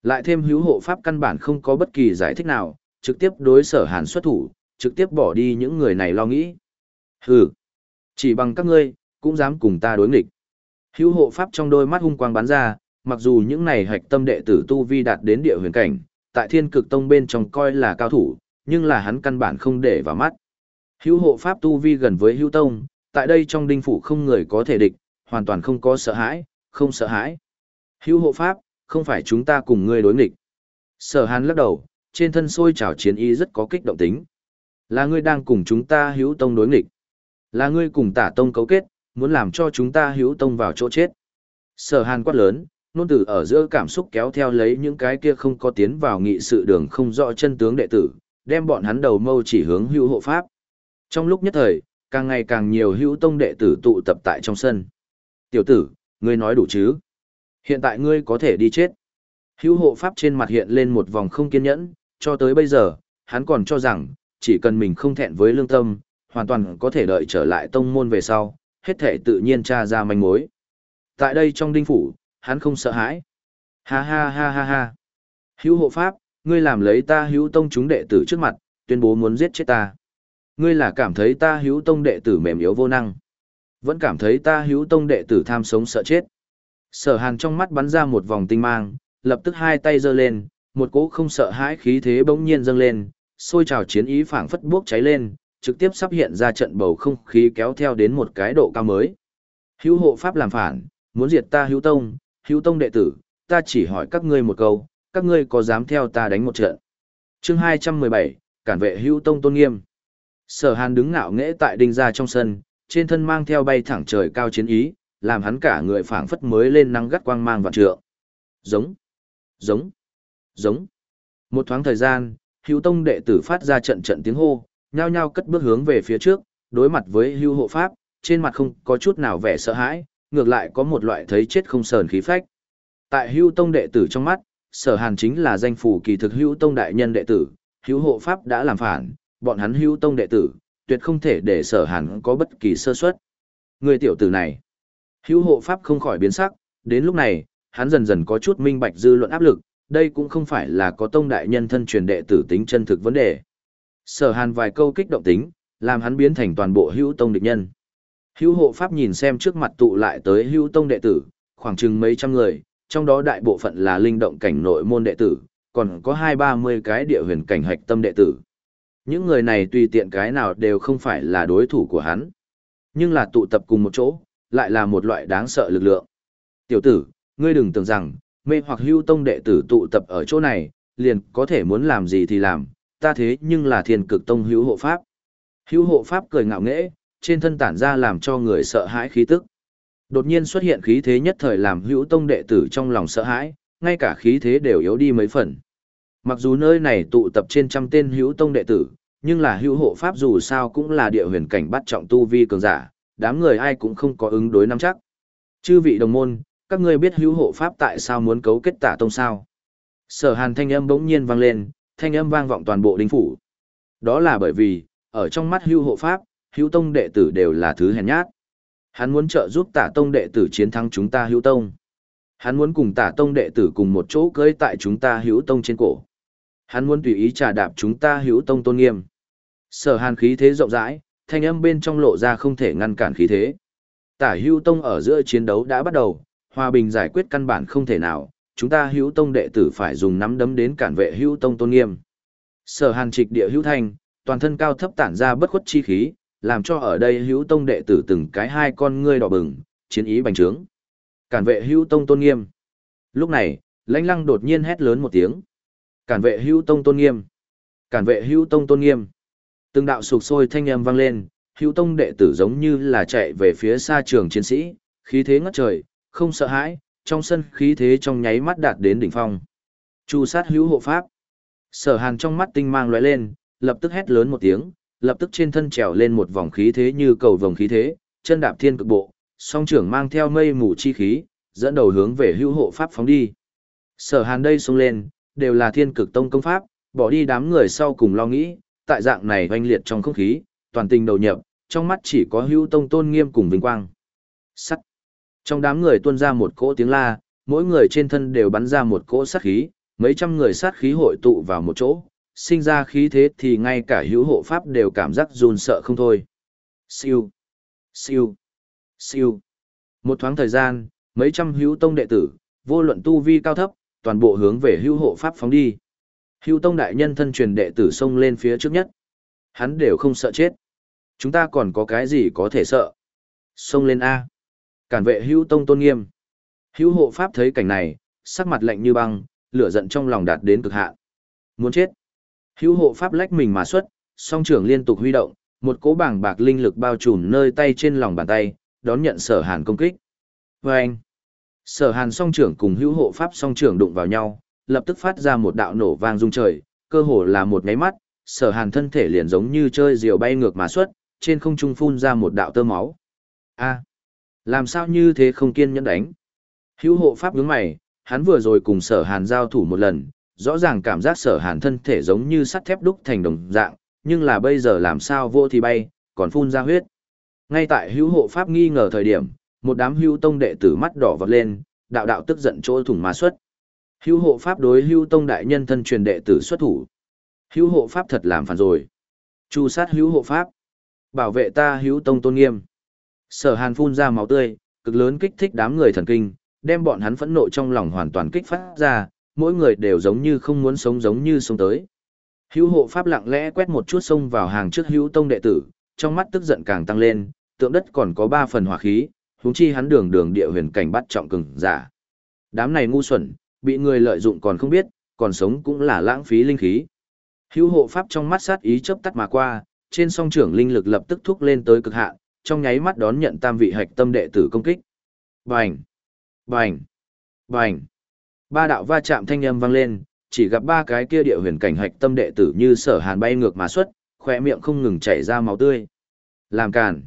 Lại thêm hữu hộ pháp căn bản không có bất kỳ giải thích nào, trực tiếp đối sở hàn xuất thủ, trực tiếp bỏ đi những người này lo nghĩ. Hừ, chỉ bằng các ngươi, cũng dám cùng ta đối nghịch. Hữu hộ pháp trong đôi mắt hung quang bắn ra, mặc dù những này hạch tâm đệ tử tu vi đạt đến địa huyền cảnh, tại thiên cực tông bên trong coi là cao thủ, nhưng là hắn căn bản không để vào mắt. Hữu hộ pháp tu vi gần với hữu tông, tại đây trong đinh phủ không người có thể địch, hoàn toàn không có sợ hãi, không sợ hãi. Hữu hộ pháp, không phải chúng ta cùng ngươi đối nghịch. Sở hàn lắc đầu, trên thân sôi trào chiến y rất có kích động tính. Là ngươi đang cùng chúng ta hữu tông đối nghịch. Là ngươi cùng tả tông cấu kết, muốn làm cho chúng ta hữu tông vào chỗ chết. Sở hàn quát lớn, nôn tử ở giữa cảm xúc kéo theo lấy những cái kia không có tiến vào nghị sự đường không rõ chân tướng đệ tử, đem bọn hắn đầu mâu chỉ hướng hữu hộ pháp. Trong lúc nhất thời, càng ngày càng nhiều hữu tông đệ tử tụ tập tại trong sân. Tiểu tử, ngươi nói đủ chứ? Hiện tại ngươi có thể đi chết. Hữu hộ pháp trên mặt hiện lên một vòng không kiên nhẫn, cho tới bây giờ, hắn còn cho rằng, chỉ cần mình không thẹn với lương tâm, hoàn toàn có thể đợi trở lại tông môn về sau, hết thể tự nhiên tra ra manh mối. Tại đây trong đinh phủ, hắn không sợ hãi. Ha ha ha ha ha. Hữu hộ pháp, ngươi làm lấy ta hữu tông chúng đệ tử trước mặt, tuyên bố muốn giết chết ta. Ngươi là cảm thấy ta hữu tông đệ tử mềm yếu vô năng. Vẫn cảm thấy ta hữu tông đệ tử tham sống sợ chết. Sở hàn trong mắt bắn ra một vòng tinh mang, lập tức hai tay giơ lên, một cỗ không sợ hãi khí thế bỗng nhiên dâng lên, sôi trào chiến ý phảng phất bốc cháy lên, trực tiếp sắp hiện ra trận bầu không khí kéo theo đến một cái độ cao mới. Hữu hộ pháp làm phản, muốn diệt ta hữu tông, hữu tông đệ tử, ta chỉ hỏi các ngươi một câu, các ngươi có dám theo ta đánh một trận. chương 217, cản vệ hữu tông tôn nghiêm. Sở hàn đứng ngạo nghễ tại đinh gia trong sân, trên thân mang theo bay thẳng trời cao chiến ý, làm hắn cả người phảng phất mới lên năng gắt quang mang vạn trượng. Giống, giống, giống. Một thoáng thời gian, hữu tông đệ tử phát ra trận trận tiếng hô, nhao nhao cất bước hướng về phía trước, đối mặt với Hưu hộ pháp, trên mặt không có chút nào vẻ sợ hãi, ngược lại có một loại thấy chết không sờn khí phách. Tại Hưu tông đệ tử trong mắt, sở hàn chính là danh phủ kỳ thực Hưu tông đại nhân đệ tử, Hưu hộ pháp đã làm phản, bọn hắn Hưu tông đệ tử, tuyệt không thể để sở hàn có bất kỳ sơ suất. Người tiểu tử này, Hưu hộ pháp không khỏi biến sắc, đến lúc này, hắn dần dần có chút minh bạch dư luận áp lực, đây cũng không phải là có tông đại nhân thân truyền đệ tử tính chân thực vấn đề. Sở hàn vài câu kích động tính, làm hắn biến thành toàn bộ hữu tông địch nhân. Hữu hộ pháp nhìn xem trước mặt tụ lại tới hữu tông đệ tử, khoảng chừng mấy trăm người, trong đó đại bộ phận là linh động cảnh nội môn đệ tử, còn có hai ba mươi cái địa huyền cảnh hạch tâm đệ tử. Những người này tùy tiện cái nào đều không phải là đối thủ của hắn. Nhưng là tụ tập cùng một chỗ, lại là một loại đáng sợ lực lượng. Tiểu tử, ngươi đừng tưởng rằng, mê hoặc hưu tông đệ tử tụ tập ở chỗ này, liền có thể muốn làm gì thì làm, ta thế nhưng là thiên cực tông hữu hộ pháp. Hữu hộ pháp cười ngạo nghễ, trên thân tản ra làm cho người sợ hãi khí tức. Đột nhiên xuất hiện khí thế nhất thời làm hữu tông đệ tử trong lòng sợ hãi, ngay cả khí thế đều yếu đi mấy phần. Mặc dù nơi này tụ tập trên trăm tên hữu tông đệ tử, nhưng là hữu hộ pháp dù sao cũng là địa huyền cảnh bắt trọng tu vi cường giả, đám người ai cũng không có ứng đối nắm chắc. Chư vị đồng môn, các ngươi biết hữu hộ pháp tại sao muốn cấu kết tả tông sao? Sở hàn thanh âm bỗng nhiên vang lên, thanh âm vang vọng toàn bộ đinh phủ. Đó là bởi vì, ở trong mắt Hưu hộ pháp, Hưu tông đệ tử đều là thứ hèn nhát. Hắn muốn trợ giúp tả tông đệ tử chiến thắng chúng ta Hưu tông. Hắn muốn cùng tả tông đệ tử cùng một chỗ cưới tại chúng ta hữu tông trên cổ. Hắn muốn tùy ý trà đạp chúng ta hữu tông tôn nghiêm. Sở hàn khí thế rộng rãi, thanh âm bên trong lộ ra không thể ngăn cản khí thế. Tả Hưu tông ở giữa chiến đấu đã bắt đầu, hòa bình giải quyết căn bản không thể nào, chúng ta hữu tông đệ tử phải dùng nắm đấm đến cản vệ hữu tông tôn nghiêm. Sở hàn trịch địa hữu thanh, toàn thân cao thấp tản ra bất khuất chi khí, làm cho ở đây hữu tông đệ tử từng cái hai con ngươi đỏ bừng, chiến ý bành trướng. Cản vệ hữu tông tôn nghiêm. Lúc này, lãnh lăng đột nhiên hét lớn một tiếng. Cản vệ hữu tông tôn nghiêm. Cản vệ hữu tông tôn nghiêm. Từng đạo sục sôi thanh âm vang lên, hữu tông đệ tử giống như là chạy về phía xa trường chiến sĩ, khí thế ngất trời, không sợ hãi, trong sân khí thế trong nháy mắt đạt đến đỉnh phong. Chu sát hữu hộ pháp. Sở hàn trong mắt tinh mang lóe lên, lập tức hét lớn một tiếng, lập tức trên thân trèo lên một vòng khí thế như cầu vòng khí thế, chân đạp thiên cực bộ, song trưởng mang theo mây mù chi khí, dẫn đầu hướng về hữu hộ pháp phóng đi. Sở hàn đây xông lên, đều là thiên cực tông công pháp, bỏ đi đám người sau cùng lo nghĩ, tại dạng này oanh liệt trong không khí, toàn tình đầu nhập, trong mắt chỉ có hữu tông tôn nghiêm cùng vinh quang. Sắt. Trong đám người tuôn ra một cỗ tiếng la, mỗi người trên thân đều bắn ra một cỗ sát khí, mấy trăm người sát khí hội tụ vào một chỗ, sinh ra khí thế thì ngay cả hữu hộ pháp đều cảm giác run sợ không thôi. Siêu, siêu, siêu. Một thoáng thời gian, mấy trăm hữu tông đệ tử, vô luận tu vi cao thấp, toàn bộ hướng về hữu hộ pháp phóng đi. Hữu tông đại nhân thân truyền đệ tử xông lên phía trước nhất. Hắn đều không sợ chết. Chúng ta còn có cái gì có thể sợ? Xông lên A. Cản vệ hữu tông tôn nghiêm. Hữu hộ pháp thấy cảnh này, sắc mặt lạnh như băng, lửa giận trong lòng đạt đến cực hạn. Muốn chết. Hữu hộ pháp lách mình mà xuất, song trưởng liên tục huy động, một cỗ bảng bạc linh lực bao trùm nơi tay trên lòng bàn tay, đón nhận sở hàn công kích. Và anh, sở hàn song trưởng cùng hữu hộ pháp song trưởng đụng vào nhau, lập tức phát ra một đạo nổ vang rung trời, cơ hồ là một nháy mắt, sở hàn thân thể liền giống như chơi diều bay ngược mà xuất, trên không trung phun ra một đạo tơ máu. A, làm sao như thế không kiên nhẫn đánh? Hữu hộ pháp nhướng mày, hắn vừa rồi cùng sở hàn giao thủ một lần, rõ ràng cảm giác sở hàn thân thể giống như sắt thép đúc thành đồng dạng, nhưng là bây giờ làm sao vô thì bay, còn phun ra huyết. Ngay tại hữu hộ pháp nghi ngờ thời điểm, một đám hữu tông đệ tử mắt đỏ vọt lên, đạo đạo tức giận chỗ thủng ma xuất. Hữu hộ pháp đối hữu tông đại nhân thân truyền đệ tử xuất thủ. Hữu hộ pháp thật làm phản rồi. Chu sát hữu hộ pháp. Bảo vệ ta hữu tông tôn nghiêm. Sở hàn phun ra máu tươi, cực lớn kích thích đám người thần kinh, đem bọn hắn phẫn nộ trong lòng hoàn toàn kích phát ra, mỗi người đều giống như không muốn sống giống như sống tới. Hữu hộ pháp lặng lẽ quét một chút sông vào hàng trước hữu tông đệ tử, trong mắt tức giận càng tăng lên, tượng đất còn có ba phần hỏa khí, huống chi hắn đường đường địa huyền cảnh bắt trọng cường giả. Đám này ngu xuẩn, bị người lợi dụng còn không biết, còn sống cũng là lãng phí linh khí. Hữu hộ pháp trong mắt sát ý chớp tắt mà qua, trên song trưởng linh lực lập tức thúc lên tới cực hạn, trong nháy mắt đón nhận tam vị hạch tâm đệ tử công kích. Bành! Bành! Bành! Ba đạo va chạm thanh âm vang lên, chỉ gặp ba cái kia địa huyền cảnh hạch tâm đệ tử như sở hàn bay ngược mà xuất, khỏe miệng không ngừng chảy ra máu tươi. Làm càn.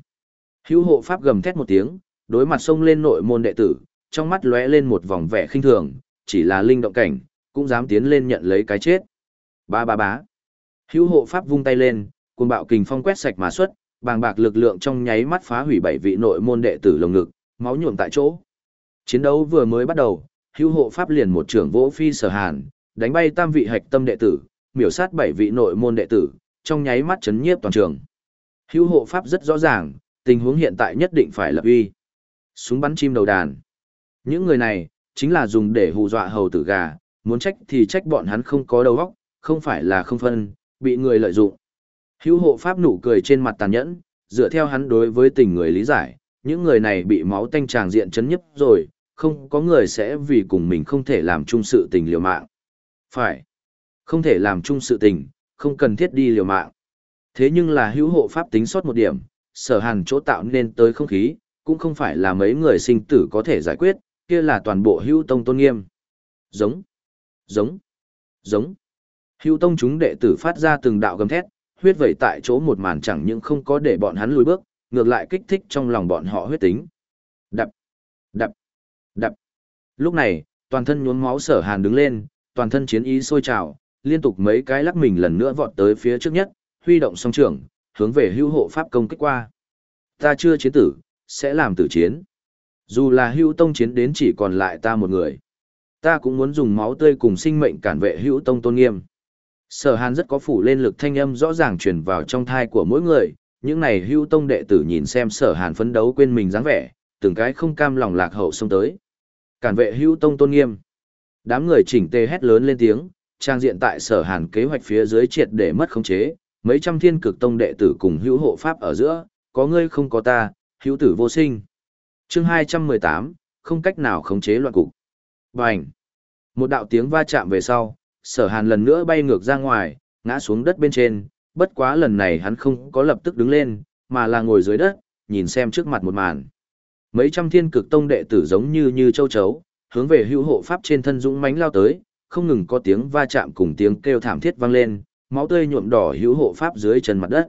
Hữu hộ pháp gầm thét một tiếng, đối mặt xông lên nội môn đệ tử, trong mắt lóe lên một vòng vẻ khinh thường, chỉ là linh động cảnh, cũng dám tiến lên nhận lấy cái chết. Ba ba bá. Hữu hộ pháp vung tay lên, cuồng bạo kình phong quét sạch mà xuất, bàng bạc lực lượng trong nháy mắt phá hủy bảy vị nội môn đệ tử lồng ngực, máu nhuộm tại chỗ. Chiến đấu vừa mới bắt đầu, hữu hộ pháp liền một trưởng vỗ phi sở hàn, đánh bay tam vị hạch tâm đệ tử, miểu sát bảy vị nội môn đệ tử, trong nháy mắt chấn nhiếp toàn trường. Hữu hộ pháp rất rõ ràng, tình huống hiện tại nhất định phải lập uy. Súng bắn chim đầu đàn. Những người này, chính là dùng để hù dọa hầu tử gà, muốn trách thì trách bọn hắn không có đầu óc, không phải là không phân, bị người lợi dụng. Hữu hộ pháp nụ cười trên mặt tàn nhẫn, dựa theo hắn đối với tình người lý giải, những người này bị máu tanh tràng diện chấn nhấp rồi, không có người sẽ vì cùng mình không thể làm chung sự tình liều mạng. Phải. Không thể làm chung sự tình, không cần thiết đi liều mạng. Thế nhưng là hữu hộ pháp tính sót một điểm, sở hàn chỗ tạo nên tới không khí, cũng không phải là mấy người sinh tử có thể giải quyết, kia là toàn bộ hữu tông tôn nghiêm. Giống, giống, giống. Hữu tông chúng đệ tử phát ra từng đạo gầm thét, huyết vẩy tại chỗ một màn chẳng những không có để bọn hắn lùi bước, ngược lại kích thích trong lòng bọn họ huyết tính. Đập, đập, đập. Lúc này, toàn thân nhuốm máu sở hàn đứng lên, toàn thân chiến ý sôi trào, liên tục mấy cái lắc mình lần nữa vọt tới phía trước nhất, huy động song trưởng, hướng về hưu hộ pháp công kích qua. Ta chưa chiến tử, sẽ làm tử chiến. Dù là hưu tông chiến đến chỉ còn lại ta một người. Ta cũng muốn dùng máu tươi cùng sinh mệnh cản vệ hữu tông tôn nghiêm. Sở hàn rất có phủ lên lực thanh âm rõ ràng truyền vào trong thai của mỗi người, những này hưu tông đệ tử nhìn xem sở hàn phấn đấu quên mình dáng vẻ, từng cái không cam lòng lạc hậu xông tới. Cản vệ hưu tông tôn nghiêm. Đám người chỉnh tê hét lớn lên tiếng, trang diện tại sở hàn kế hoạch phía dưới triệt để mất khống chế, mấy trăm thiên cực tông đệ tử cùng hữu hộ pháp ở giữa, có ngươi không có ta, hữu tử vô sinh. chương 218, không cách nào khống chế loạn cục. Bành! Một đạo tiếng va chạm về sau, sở hàn lần nữa bay ngược ra ngoài, ngã xuống đất bên trên, bất quá lần này hắn không có lập tức đứng lên, mà là ngồi dưới đất, nhìn xem trước mặt một màn. Mấy trăm thiên cực tông đệ tử giống như như châu chấu, hướng về hữu hộ pháp trên thân dũng mãnh lao tới, không ngừng có tiếng va chạm cùng tiếng kêu thảm thiết vang lên, máu tươi nhuộm đỏ hữu hộ pháp dưới chân mặt đất.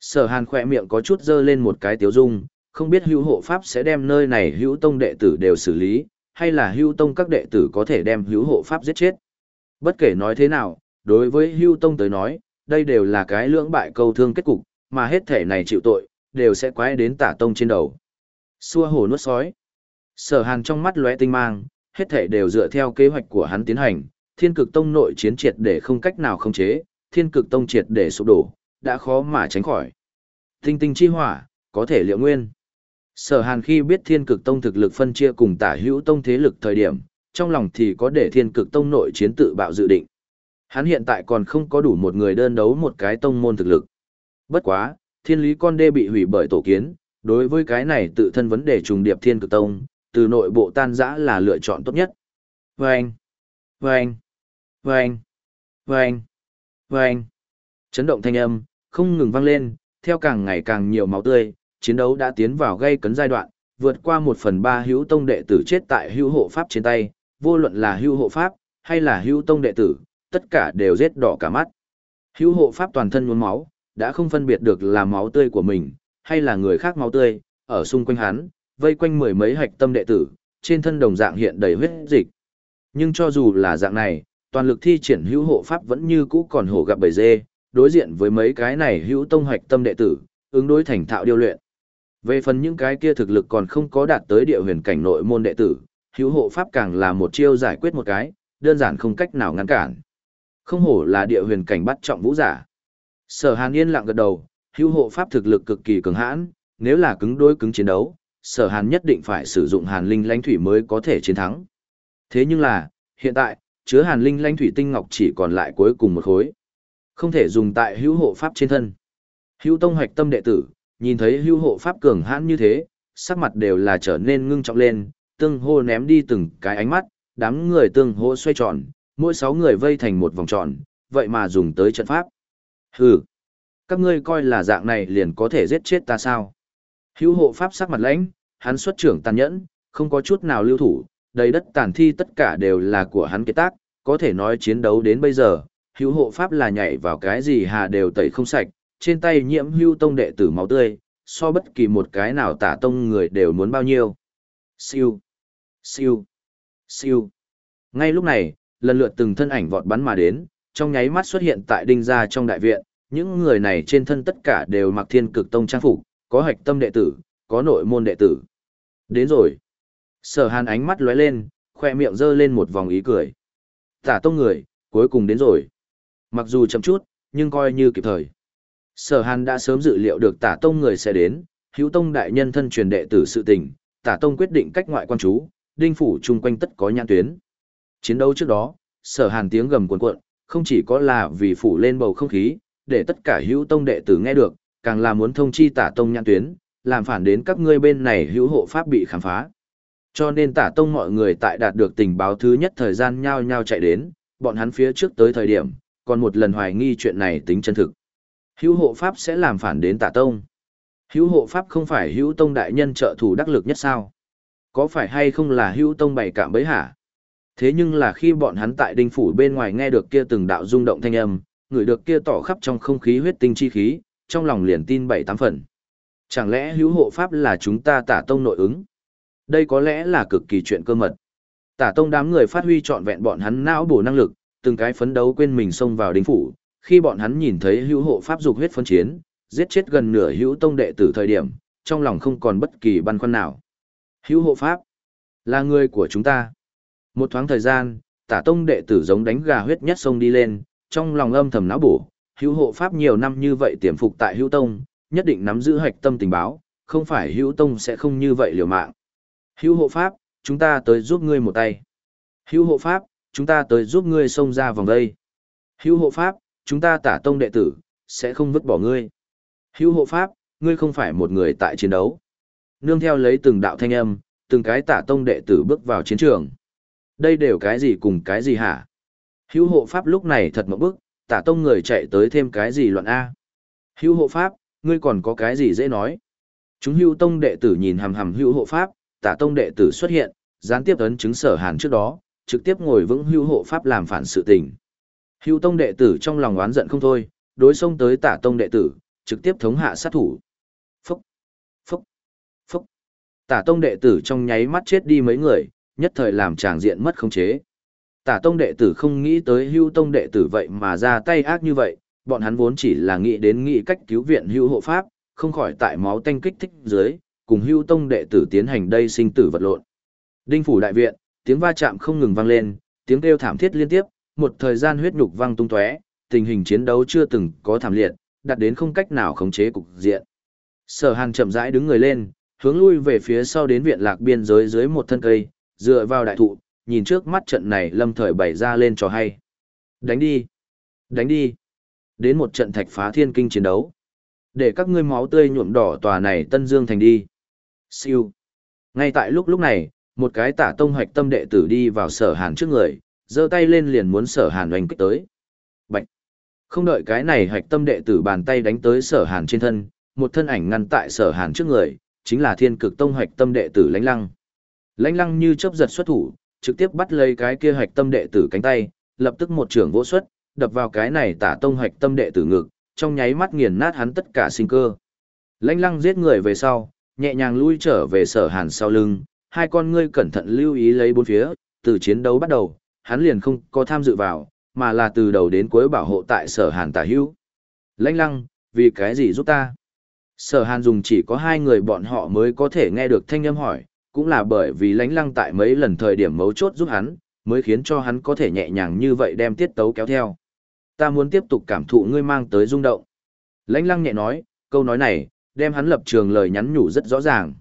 Sở Hàn khỏe miệng có chút dơ lên một cái tiếu dung, không biết hữu hộ pháp sẽ đem nơi này hữu tông đệ tử đều xử lý, hay là hữu tông các đệ tử có thể đem hữu hộ pháp giết chết. Bất kể nói thế nào, đối với hưu tông tới nói, đây đều là cái lưỡng bại câu thương kết cục, mà hết thể này chịu tội, đều sẽ quái đến tả tông trên đầu. Xua hổ nuốt sói. Sở Hàn trong mắt lóe tinh mang, hết thể đều dựa theo kế hoạch của hắn tiến hành, thiên cực tông nội chiến triệt để không cách nào khống chế, thiên cực tông triệt để sụp đổ, đã khó mà tránh khỏi. Tinh tinh chi hỏa, có thể liệu nguyên. Sở hàn khi biết thiên cực tông thực lực phân chia cùng tả hữu tông thế lực thời điểm, trong lòng thì có để thiên cực tông nội chiến tự bạo dự định. Hắn hiện tại còn không có đủ một người đơn đấu một cái tông môn thực lực. Bất quá, thiên lý con đê bị hủy bởi tổ kiến, đối với cái này tự thân vấn đề trùng điệp thiên cực tông, từ nội bộ tan rã là lựa chọn tốt nhất. Vâng! Vâng! Vâng! Vâng! Vâng! Chấn động thanh âm, không ngừng vang lên, theo càng ngày càng nhiều máu tươi, chiến đấu đã tiến vào gây cấn giai đoạn, vượt qua một phần ba hữu tông đệ tử chết tại hữu hộ pháp trên tay, vô luận là Hưu hộ pháp, hay là Hưu tông đệ tử, tất cả đều rết đỏ cả mắt. Hưu hộ pháp toàn thân nhuốm máu, đã không phân biệt được là máu tươi của mình, hay là người khác máu tươi, ở xung quanh hắn, vây quanh mười mấy hạch tâm đệ tử, trên thân đồng dạng hiện đầy huyết dịch. Nhưng cho dù là dạng này, toàn lực thi triển hữu hộ pháp vẫn như cũ còn hổ gặp bầy dê, đối diện với mấy cái này hữu tông hạch tâm đệ tử, ứng đối thành thạo điêu luyện. Về phần những cái kia thực lực còn không có đạt tới địa huyền cảnh nội môn đệ tử, hữu hộ pháp càng là một chiêu giải quyết một cái, đơn giản không cách nào ngăn cản. Không hổ là địa huyền cảnh bắt trọng vũ giả. Sở Hàn yên lặng gật đầu, hữu hộ pháp thực lực cực kỳ cường hãn, nếu là cứng đối cứng chiến đấu, Sở Hàn nhất định phải sử dụng Hàn Linh Lãnh Thủy mới có thể chiến thắng. Thế nhưng là, hiện tại, chứa hàn linh Lãnh thủy tinh ngọc chỉ còn lại cuối cùng một khối. Không thể dùng tại hữu hộ pháp trên thân. Hữu tông hoạch tâm đệ tử, nhìn thấy hữu hộ pháp cường hãn như thế, sắc mặt đều là trở nên ngưng trọng lên, tương hô ném đi từng cái ánh mắt, đám người tương hô xoay tròn, mỗi sáu người vây thành một vòng tròn, vậy mà dùng tới trận pháp. Hừ, các ngươi coi là dạng này liền có thể giết chết ta sao? Hữu hộ pháp sắc mặt lãnh, hắn xuất trưởng tàn nhẫn, không có chút nào lưu thủ, đầy đất tàn thi tất cả đều là của hắn kế tác, có thể nói chiến đấu đến bây giờ, hữu hộ pháp là nhảy vào cái gì hà đều tẩy không sạch, trên tay nhiễm hưu tông đệ tử máu tươi, so bất kỳ một cái nào tả tông người đều muốn bao nhiêu. Siêu, siêu, siêu. Ngay lúc này, lần lượt từng thân ảnh vọt bắn mà đến, trong nháy mắt xuất hiện tại đinh gia trong đại viện, những người này trên thân tất cả đều mặc thiên cực tông trang phục, có hạch tâm đệ tử, có nội môn đệ tử. Đến rồi. Sở hàn ánh mắt lóe lên, khoe miệng giơ lên một vòng ý cười. Tả tông người, cuối cùng đến rồi. Mặc dù chậm chút, nhưng coi như kịp thời. Sở hàn đã sớm dự liệu được tả tông người sẽ đến, hữu tông đại nhân thân truyền đệ tử sự tình, tả tông quyết định cách ngoại quan chú, đinh phủ chung quanh tất có nhãn tuyến. Chiến đấu trước đó, sở hàn tiếng gầm cuộn cuộn, không chỉ có là vì phủ lên bầu không khí, để tất cả hữu tông đệ tử nghe được, càng là muốn thông chi tả tông nhãn tuyến, làm phản đến các ngươi bên này hữu hộ pháp bị khám phá. Cho nên tả tông mọi người tại đạt được tình báo thứ nhất thời gian nhau nhau chạy đến, bọn hắn phía trước tới thời điểm, còn một lần hoài nghi chuyện này tính chân thực. Hữu hộ pháp sẽ làm phản đến tả tông. Hữu hộ pháp không phải hữu tông đại nhân trợ thủ đắc lực nhất sao? Có phải hay không là hữu tông bày cảm bấy hả? Thế nhưng là khi bọn hắn tại đinh phủ bên ngoài nghe được kia từng đạo rung động thanh âm, người được kia tỏ khắp trong không khí huyết tinh chi khí, trong lòng liền tin bảy tám phần. Chẳng lẽ hữu hộ pháp là chúng ta tả tông nội ứng? Đây có lẽ là cực kỳ chuyện cơ mật. Tả tông đám người phát huy trọn vẹn bọn hắn não bổ năng lực, từng cái phấn đấu quên mình xông vào đinh phủ, khi bọn hắn nhìn thấy hữu hộ pháp dục huyết phân chiến, giết chết gần nửa hữu tông đệ tử thời điểm, trong lòng không còn bất kỳ băn khoăn nào. Hữu hộ pháp, là người của chúng ta. Một thoáng thời gian, tả tông đệ tử giống đánh gà huyết nhất sông đi lên, trong lòng âm thầm não bổ, hữu hộ pháp nhiều năm như vậy tiềm phục tại hữu tông, nhất định nắm giữ hạch tâm tình báo, không phải hữu tông sẽ không như vậy liều mạng. Hữu hộ pháp, chúng ta tới giúp ngươi một tay. Hữu hộ pháp, chúng ta tới giúp ngươi xông ra vòng đây. Hữu hộ pháp, chúng ta tả tông đệ tử, sẽ không vứt bỏ ngươi. Hữu hộ pháp, ngươi không phải một người tại chiến đấu. Nương theo lấy từng đạo thanh âm, từng cái tả tông đệ tử bước vào chiến trường. Đây đều cái gì cùng cái gì hả? Hữu hộ pháp lúc này thật mộng bức, tả tông người chạy tới thêm cái gì loạn A. Hữu hộ pháp, ngươi còn có cái gì dễ nói? Chúng hữu tông đệ tử nhìn hầm hầm hữu hộ pháp, tả tông đệ tử xuất hiện, gián tiếp ấn chứng sở hàn trước đó, trực tiếp ngồi vững hữu hộ pháp làm phản sự tình. Hữu tông đệ tử trong lòng oán giận không thôi, đối xông tới tả tông đệ tử, trực tiếp thống hạ sát thủ. Phúc, phúc, phúc. Tả tông đệ tử trong nháy mắt chết đi mấy người, nhất thời làm tràng diện mất khống chế. Tả tông đệ tử không nghĩ tới hưu tông đệ tử vậy mà ra tay ác như vậy, bọn hắn vốn chỉ là nghĩ đến nghĩ cách cứu viện hưu hộ pháp, không khỏi tại máu tanh kích thích dưới, cùng hưu tông đệ tử tiến hành đây sinh tử vật lộn. Đinh phủ đại viện, tiếng va chạm không ngừng vang lên, tiếng kêu thảm thiết liên tiếp, một thời gian huyết nhục vang tung tóe, tình hình chiến đấu chưa từng có thảm liệt, đạt đến không cách nào khống chế cục diện. Sở Hàn chậm rãi đứng người lên, hướng lui về phía sau đến viện lạc biên giới dưới một thân cây, dựa vào đại thụ, nhìn trước mắt trận này lâm thời bày ra lên trò hay. Đánh đi! Đánh đi! Đến một trận thạch phá thiên kinh chiến đấu. Để các ngươi máu tươi nhuộm đỏ tòa này Tân Dương thành đi. Siêu! Ngay tại lúc lúc này, một cái tả tông hoạch tâm đệ tử đi vào sở hàn trước người, giơ tay lên liền muốn sở hàn oanh kích tới. Bạch! Không đợi cái này hoạch tâm đệ tử bàn tay đánh tới sở hàn trên thân, một thân ảnh ngăn tại sở hàn trước người, chính là thiên cực tông hoạch tâm đệ tử lãnh lăng. Lãnh lăng như chớp giật xuất thủ, trực tiếp bắt lấy cái kia hoạch tâm đệ tử cánh tay, lập tức một trường vỗ xuất, đập vào cái này tả tông hoạch tâm đệ tử ngực, trong nháy mắt nghiền nát hắn tất cả sinh cơ. Lãnh lăng giết người về sau, nhẹ nhàng lui trở về sở hàn sau lưng, hai con ngươi cẩn thận lưu ý lấy bốn phía, từ chiến đấu bắt đầu, hắn liền không có tham dự vào, mà là từ đầu đến cuối bảo hộ tại sở hàn tả hữu. Lãnh lăng, vì cái gì giúp ta? Sở hàn dùng chỉ có hai người bọn họ mới có thể nghe được thanh âm hỏi, cũng là bởi vì lãnh lăng tại mấy lần thời điểm mấu chốt giúp hắn, mới khiến cho hắn có thể nhẹ nhàng như vậy đem tiết tấu kéo theo. Ta muốn tiếp tục cảm thụ ngươi mang tới rung động. Lãnh lăng nhẹ nói, câu nói này, đem hắn lập trường lời nhắn nhủ rất rõ ràng.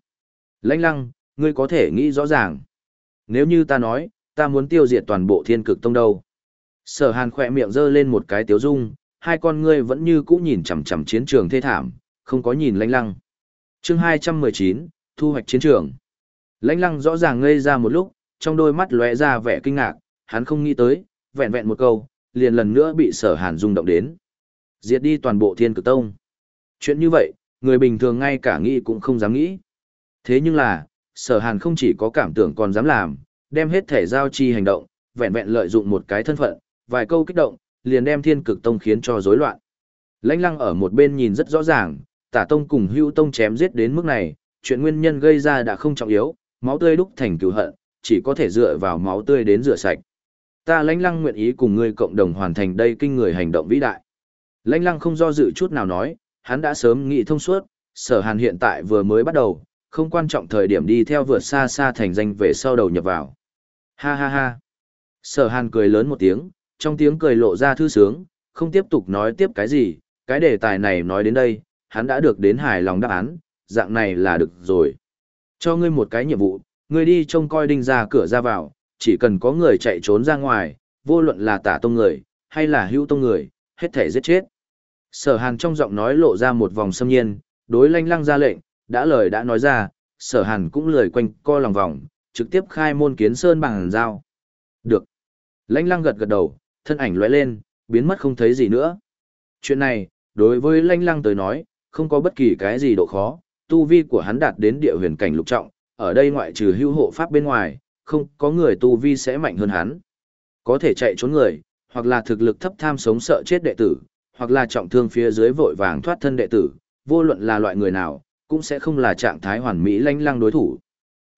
Lãnh lăng, ngươi có thể nghĩ rõ ràng. Nếu như ta nói, ta muốn tiêu diệt toàn bộ thiên cực tông đâu. Sở hàn khỏe miệng giơ lên một cái tiếu dung, hai con ngươi vẫn như cũ nhìn chằm chằm chiến trường thê thảm, không có nhìn lãnh lăng. chương 219, thu hoạch chiến trường. Lãnh lăng rõ ràng ngây ra một lúc, trong đôi mắt lóe ra vẻ kinh ngạc, hắn không nghĩ tới, vẹn vẹn một câu, liền lần nữa bị sở hàn rung động đến. Diệt đi toàn bộ thiên cực tông. Chuyện như vậy, người bình thường ngay cả nghĩ cũng không dám nghĩ. Thế nhưng là, sở hàn không chỉ có cảm tưởng còn dám làm, đem hết thể giao chi hành động, vẹn vẹn lợi dụng một cái thân phận, vài câu kích động, liền đem thiên cực tông khiến cho rối loạn. Lãnh lăng ở một bên nhìn rất rõ ràng, tả tông cùng hưu tông chém giết đến mức này, chuyện nguyên nhân gây ra đã không trọng yếu, máu tươi đúc thành cựu hận, chỉ có thể dựa vào máu tươi đến rửa sạch. Ta lãnh lăng nguyện ý cùng ngươi cộng đồng hoàn thành đây kinh người hành động vĩ đại. Lãnh lăng không do dự chút nào nói, hắn đã sớm nghĩ thông suốt, sở hàn hiện tại vừa mới bắt đầu, không quan trọng thời điểm đi theo vượt xa xa thành danh về sau đầu nhập vào. Ha ha ha. Sở hàn cười lớn một tiếng, trong tiếng cười lộ ra thư sướng, không tiếp tục nói tiếp cái gì, cái đề tài này nói đến đây, hắn đã được đến hài lòng đáp án, dạng này là được rồi. Cho ngươi một cái nhiệm vụ, ngươi đi trông coi đinh ra cửa ra vào, chỉ cần có người chạy trốn ra ngoài, vô luận là tả tông người, hay là hữu tông người, hết thể giết chết. Sở hàn trong giọng nói lộ ra một vòng xâm nhiên, đối lanh lăng ra lệnh, đã lời đã nói ra, sở hàn cũng lời quanh co lòng vòng, trực tiếp khai môn kiến sơn bằng dao. Được. Lãnh lăng gật gật đầu, thân ảnh lóe lên, biến mất không thấy gì nữa. Chuyện này, đối với lãnh lăng tới nói, không có bất kỳ cái gì độ khó, tu vi của hắn đạt đến địa huyền cảnh lục trọng, ở đây ngoại trừ hưu hộ pháp bên ngoài, không có người tu vi sẽ mạnh hơn hắn. Có thể chạy trốn người, hoặc là thực lực thấp tham sống sợ chết đệ tử, hoặc là trọng thương phía dưới vội vàng thoát thân đệ tử, vô luận là loại người nào, cũng sẽ không là trạng thái hoàn mỹ lanh lăng đối thủ.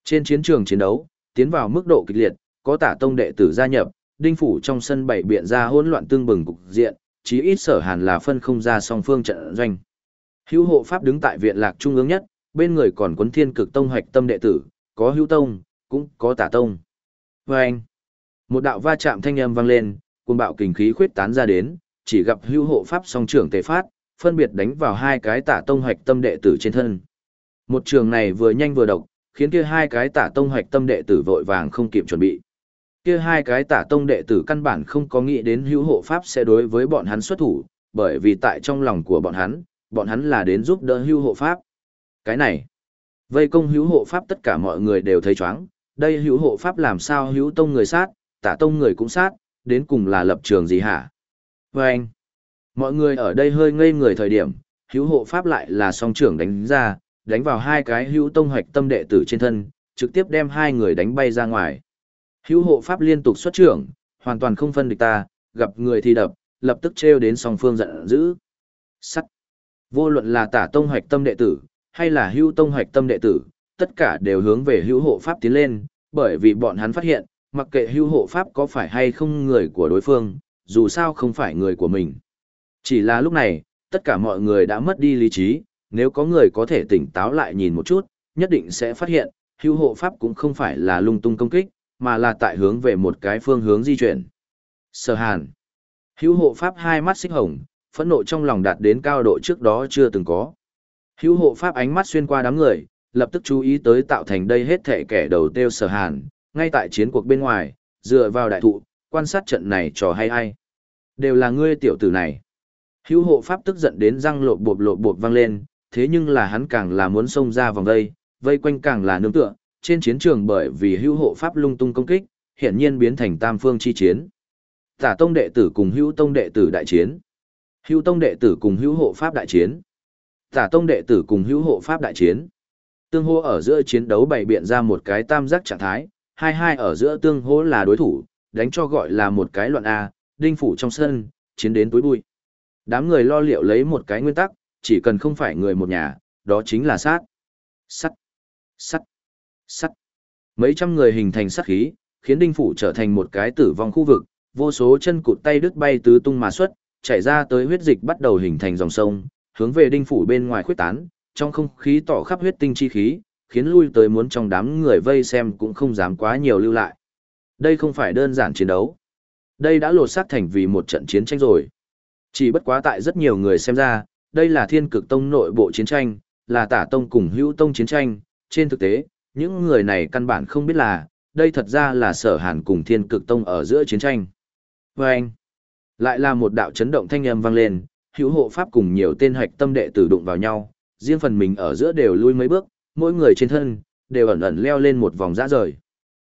Trên chiến trường chiến đấu, tiến vào mức độ kịch liệt, có tả tông đệ tử gia nhập, đinh phủ trong sân bảy biện ra hỗn loạn tương bừng cục diện, chí ít sở hàn là phân không ra song phương trận doanh. Hữu hộ pháp đứng tại viện lạc trung ương nhất, bên người còn quấn thiên cực tông hoạch tâm đệ tử, có hữu tông, cũng có tả tông. Và anh, một đạo va chạm thanh âm vang lên, cuồng bạo kình khí khuyết tán ra đến, chỉ gặp hữu hộ pháp song trưởng tề phát, phân biệt đánh vào hai cái tả tông hoạch tâm đệ tử trên thân. Một trường này vừa nhanh vừa độc, khiến kia hai cái tả tông hoạch tâm đệ tử vội vàng không kịp chuẩn bị. Kia hai cái tả tông đệ tử căn bản không có nghĩ đến hữu hộ pháp sẽ đối với bọn hắn xuất thủ, bởi vì tại trong lòng của bọn hắn, bọn hắn là đến giúp đỡ hưu hộ pháp. Cái này, vây công hữu hộ pháp tất cả mọi người đều thấy chóng, đây hữu hộ pháp làm sao hữu tông người sát, tả tông người cũng sát, đến cùng là lập trường gì hả? Vâng! anh, mọi người ở đây hơi ngây người thời điểm, hữu hộ pháp lại là song trưởng đánh ra, đánh vào hai cái hữu tông hoạch tâm đệ tử trên thân, trực tiếp đem hai người đánh bay ra ngoài. Hữu hộ pháp liên tục xuất trưởng, hoàn toàn không phân địch ta, gặp người thì đập, lập tức treo đến song phương giận dữ. Sắt. Vô luận là tả tông hoạch tâm đệ tử, hay là hưu tông hoạch tâm đệ tử, tất cả đều hướng về hữu hộ pháp tiến lên, bởi vì bọn hắn phát hiện, mặc kệ hưu hộ pháp có phải hay không người của đối phương, dù sao không phải người của mình. Chỉ là lúc này, tất cả mọi người đã mất đi lý trí, nếu có người có thể tỉnh táo lại nhìn một chút, nhất định sẽ phát hiện, hưu hộ pháp cũng không phải là lung tung công kích, mà là tại hướng về một cái phương hướng di chuyển. Sở hàn. hưu hộ pháp hai mắt xích hồng, phẫn nộ trong lòng đạt đến cao độ trước đó chưa từng có. Hữu hộ pháp ánh mắt xuyên qua đám người, lập tức chú ý tới tạo thành đây hết thể kẻ đầu tiêu sở hàn, ngay tại chiến cuộc bên ngoài, dựa vào đại thụ, quan sát trận này trò hay ai Đều là ngươi tiểu tử này. Hữu hộ pháp tức giận đến răng lộp bộp lộp bộp vang lên, thế nhưng là hắn càng là muốn xông ra vòng vây, vây quanh càng là nương tựa, trên chiến trường bởi vì hữu hộ pháp lung tung công kích, hiển nhiên biến thành tam phương chi chiến. Tả tông đệ tử cùng hữu tông đệ tử đại chiến. Hữu tông đệ tử cùng hữu hộ pháp đại chiến. Tả tông đệ tử cùng hữu hộ pháp đại chiến. Tương hô ở giữa chiến đấu bày biện ra một cái tam giác trạng thái, hai hai ở giữa tương hô là đối thủ, đánh cho gọi là một cái loạn A, đinh phủ trong sân, chiến đến túi bụi. Đám người lo liệu lấy một cái nguyên tắc, chỉ cần không phải người một nhà, đó chính là sát. Sắt. Sắt. Sắt. Mấy trăm người hình thành sát khí, khiến đinh phủ trở thành một cái tử vong khu vực, vô số chân cụt tay đứt bay tứ tung mà xuất, chảy ra tới huyết dịch bắt đầu hình thành dòng sông, hướng về đinh phủ bên ngoài khuyết tán, trong không khí tỏ khắp huyết tinh chi khí, khiến lui tới muốn trong đám người vây xem cũng không dám quá nhiều lưu lại. Đây không phải đơn giản chiến đấu. Đây đã lột xác thành vì một trận chiến tranh rồi. Chỉ bất quá tại rất nhiều người xem ra, đây là thiên cực tông nội bộ chiến tranh, là tả tông cùng hữu tông chiến tranh. Trên thực tế, những người này căn bản không biết là, đây thật ra là sở hàn cùng thiên cực tông ở giữa chiến tranh. Vâng! anh, lại là một đạo chấn động thanh âm vang lên, hữu hộ pháp cùng nhiều tên hạch tâm đệ tử đụng vào nhau, riêng phần mình ở giữa đều lui mấy bước, mỗi người trên thân, đều ẩn ẩn leo lên một vòng dã rời.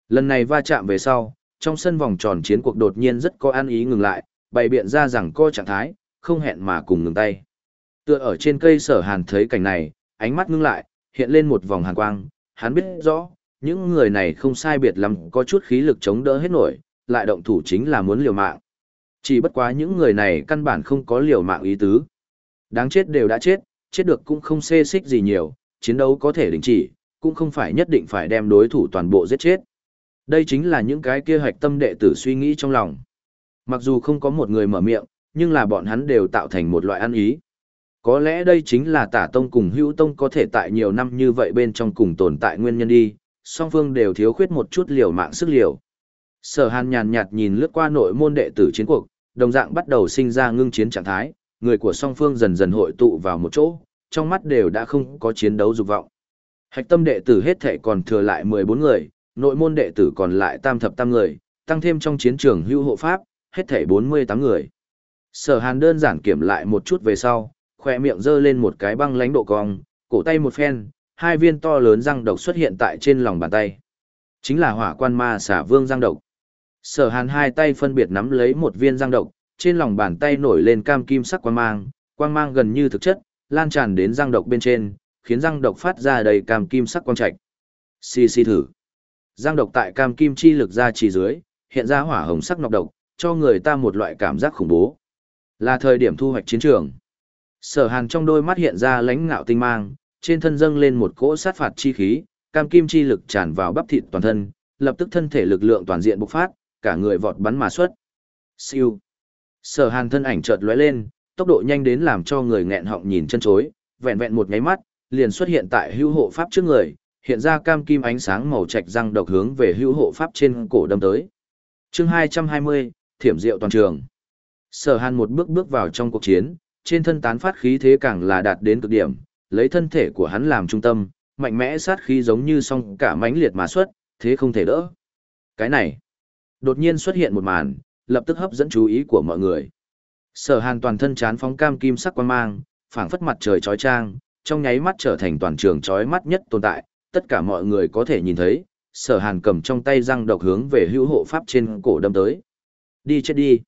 Lần này va chạm về sau, trong sân vòng tròn chiến cuộc đột nhiên rất có an ý ngừng lại, bày biện ra rằng co trạng thái, không hẹn mà cùng ngừng tay. Tựa ở trên cây sở hàn thấy cảnh này, ánh mắt ngưng lại, hiện lên một vòng hàn quang, hắn biết rõ, những người này không sai biệt lắm có chút khí lực chống đỡ hết nổi, lại động thủ chính là muốn liều mạng. Chỉ bất quá những người này căn bản không có liều mạng ý tứ. Đáng chết đều đã chết, chết được cũng không xê xích gì nhiều, chiến đấu có thể đình chỉ, cũng không phải nhất định phải đem đối thủ toàn bộ giết chết. Đây chính là những cái kia hạch tâm đệ tử suy nghĩ trong lòng. Mặc dù không có một người mở miệng, nhưng là bọn hắn đều tạo thành một loại ăn ý. Có lẽ đây chính là tả tông cùng hữu tông có thể tại nhiều năm như vậy bên trong cùng tồn tại nguyên nhân đi, song phương đều thiếu khuyết một chút liều mạng sức liều. Sở hàn nhàn nhạt nhìn lướt qua nội môn đệ tử chiến cuộc, đồng dạng bắt đầu sinh ra ngưng chiến trạng thái, người của song phương dần dần hội tụ vào một chỗ, trong mắt đều đã không có chiến đấu dục vọng. Hạch tâm đệ tử hết thể còn thừa lại 14 người, nội môn đệ tử còn lại tam thập tam người, tăng thêm trong chiến trường hưu hộ pháp, hết thể 48 người. Sở hàn đơn giản kiểm lại một chút về sau, khỏe miệng giơ lên một cái băng lánh độ cong, cổ tay một phen, hai viên to lớn răng độc xuất hiện tại trên lòng bàn tay. Chính là hỏa quan ma xả vương răng độc. Sở hàn hai tay phân biệt nắm lấy một viên răng độc, trên lòng bàn tay nổi lên cam kim sắc quang mang, quang mang gần như thực chất, lan tràn đến răng độc bên trên, khiến răng độc phát ra đầy cam kim sắc quang trạch. Xì xì thử. Răng độc tại cam kim chi lực ra chỉ dưới, hiện ra hỏa hồng sắc nọc độc, cho người ta một loại cảm giác khủng bố. Là thời điểm thu hoạch chiến trường. Sở Hàn trong đôi mắt hiện ra lãnh ngạo tinh mang, trên thân dâng lên một cỗ sát phạt chi khí, cam kim chi lực tràn vào bắp thịt toàn thân, lập tức thân thể lực lượng toàn diện bộc phát, cả người vọt bắn mà xuất. Siêu. Sở Hàn thân ảnh chợt lóe lên, tốc độ nhanh đến làm cho người nghẹn họng nhìn chân chối, vẹn vẹn một nháy mắt, liền xuất hiện tại hữu hộ pháp trước người, hiện ra cam kim ánh sáng màu trạch răng độc hướng về hữu hộ pháp trên cổ đâm tới. Chương 220, Thiểm Diệu toàn trường. Sở Hàn một bước bước vào trong cuộc chiến, trên thân tán phát khí thế càng là đạt đến cực điểm, lấy thân thể của hắn làm trung tâm, mạnh mẽ sát khí giống như song cả mãnh liệt mà xuất, thế không thể đỡ. Cái này, đột nhiên xuất hiện một màn, lập tức hấp dẫn chú ý của mọi người. Sở Hàn toàn thân chán phóng cam kim sắc quang mang, phảng phất mặt trời chói chang, trong nháy mắt trở thành toàn trường chói mắt nhất tồn tại, tất cả mọi người có thể nhìn thấy, Sở Hàn cầm trong tay răng độc hướng về hữu hộ pháp trên cổ đâm tới. Đi chết đi.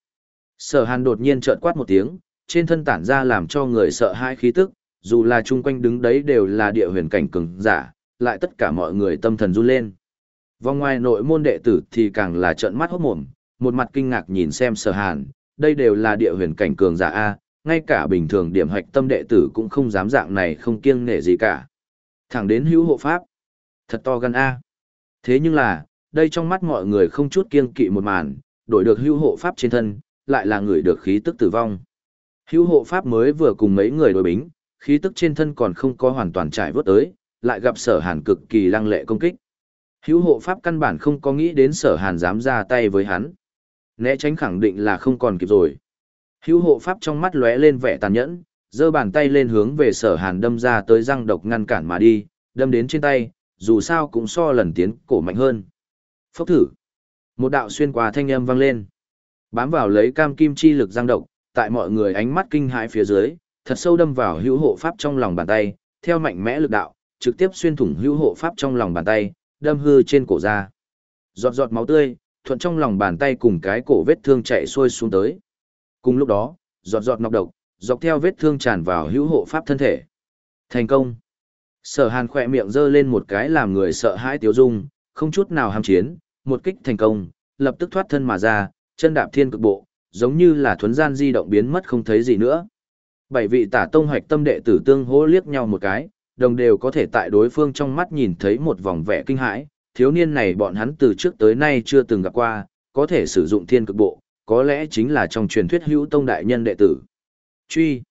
Sở Hàn đột nhiên trợn quát một tiếng, trên thân tản ra làm cho người sợ hãi khí tức, dù là chung quanh đứng đấy đều là địa huyền cảnh cường giả, lại tất cả mọi người tâm thần run lên. Vòng ngoài nội môn đệ tử thì càng là trợn mắt hốt mồm, một mặt kinh ngạc nhìn xem sở hàn, đây đều là địa huyền cảnh cường giả A, ngay cả bình thường điểm hoạch tâm đệ tử cũng không dám dạng này không kiêng nể gì cả. Thẳng đến hữu hộ pháp. Thật to gan A. Thế nhưng là, đây trong mắt mọi người không chút kiêng kỵ một màn, đổi được hữu hộ pháp trên thân, lại là người được khí tức tử vong. Hữu hộ pháp mới vừa cùng mấy người đối bính, khí tức trên thân còn không có hoàn toàn trải vớt tới, lại gặp sở hàn cực kỳ lăng lệ công kích. Hữu hộ pháp căn bản không có nghĩ đến sở hàn dám ra tay với hắn. Né tránh khẳng định là không còn kịp rồi. Hữu hộ pháp trong mắt lóe lên vẻ tàn nhẫn, giơ bàn tay lên hướng về sở hàn đâm ra tới răng độc ngăn cản mà đi, đâm đến trên tay, dù sao cũng so lần tiến cổ mạnh hơn. Phốc thử. Một đạo xuyên qua thanh âm vang lên. Bám vào lấy cam kim chi lực răng độc, tại mọi người ánh mắt kinh hãi phía dưới, thật sâu đâm vào hữu hộ pháp trong lòng bàn tay, theo mạnh mẽ lực đạo, trực tiếp xuyên thủng hữu hộ pháp trong lòng bàn tay, đâm hư trên cổ ra. Giọt giọt máu tươi, thuận trong lòng bàn tay cùng cái cổ vết thương chạy xuôi xuống tới. Cùng lúc đó, giọt giọt nọc độc, dọc theo vết thương tràn vào hữu hộ pháp thân thể. Thành công. Sở Hàn khỏe miệng giơ lên một cái làm người sợ hãi tiếu dung, không chút nào ham chiến, một kích thành công, lập tức thoát thân mà ra, chân đạp thiên cực bộ, giống như là thuấn gian di động biến mất không thấy gì nữa. Bảy vị tả tông hoạch tâm đệ tử tương hỗ liếc nhau một cái, đồng đều có thể tại đối phương trong mắt nhìn thấy một vòng vẻ kinh hãi, thiếu niên này bọn hắn từ trước tới nay chưa từng gặp qua, có thể sử dụng thiên cực bộ, có lẽ chính là trong truyền thuyết hữu tông đại nhân đệ tử. Truy.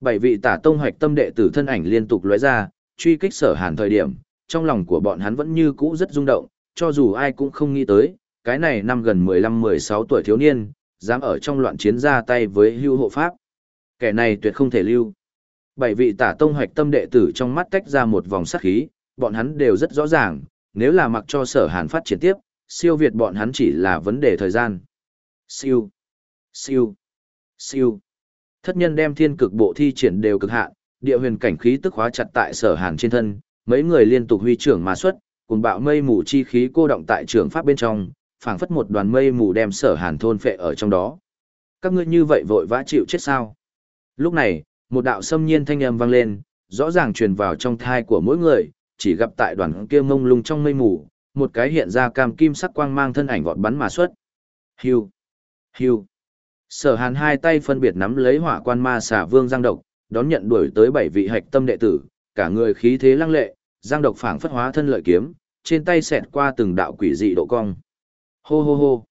Bảy vị tả tông hoạch tâm đệ tử thân ảnh liên tục lóe ra, truy kích sở hàn thời điểm, trong lòng của bọn hắn vẫn như cũ rất rung động, cho dù ai cũng không nghĩ tới, cái này năm gần 15-16 tuổi thiếu niên, dám ở trong loạn chiến ra tay với hưu hộ pháp. Kẻ này tuyệt không thể lưu. Bảy vị tả tông hoạch tâm đệ tử trong mắt tách ra một vòng sát khí, bọn hắn đều rất rõ ràng, nếu là mặc cho sở hàn phát triển tiếp, siêu việt bọn hắn chỉ là vấn đề thời gian. Siêu, siêu, siêu. Thất nhân đem thiên cực bộ thi triển đều cực hạn, địa huyền cảnh khí tức hóa chặt tại sở hàn trên thân, mấy người liên tục huy trưởng mà xuất, cùng bạo mây mù chi khí cô động tại trường pháp bên trong, phảng phất một đoàn mây mù đem sở hàn thôn phệ ở trong đó. Các ngươi như vậy vội vã chịu chết sao? Lúc này, một đạo xâm nhiên thanh âm vang lên, rõ ràng truyền vào trong thai của mỗi người, chỉ gặp tại đoàn kia mông lung trong mây mù, một cái hiện ra cam kim sắc quang mang thân ảnh vọt bắn mà xuất. Hiu, hiu. Sở Hàn hai tay phân biệt nắm lấy hỏa quan ma xà vương giang độc, đón nhận đuổi tới bảy vị hạch tâm đệ tử, cả người khí thế lăng lệ, giang độc phảng phất hóa thân lợi kiếm, trên tay xẹt qua từng đạo quỷ dị độ cong. Hô hô hô.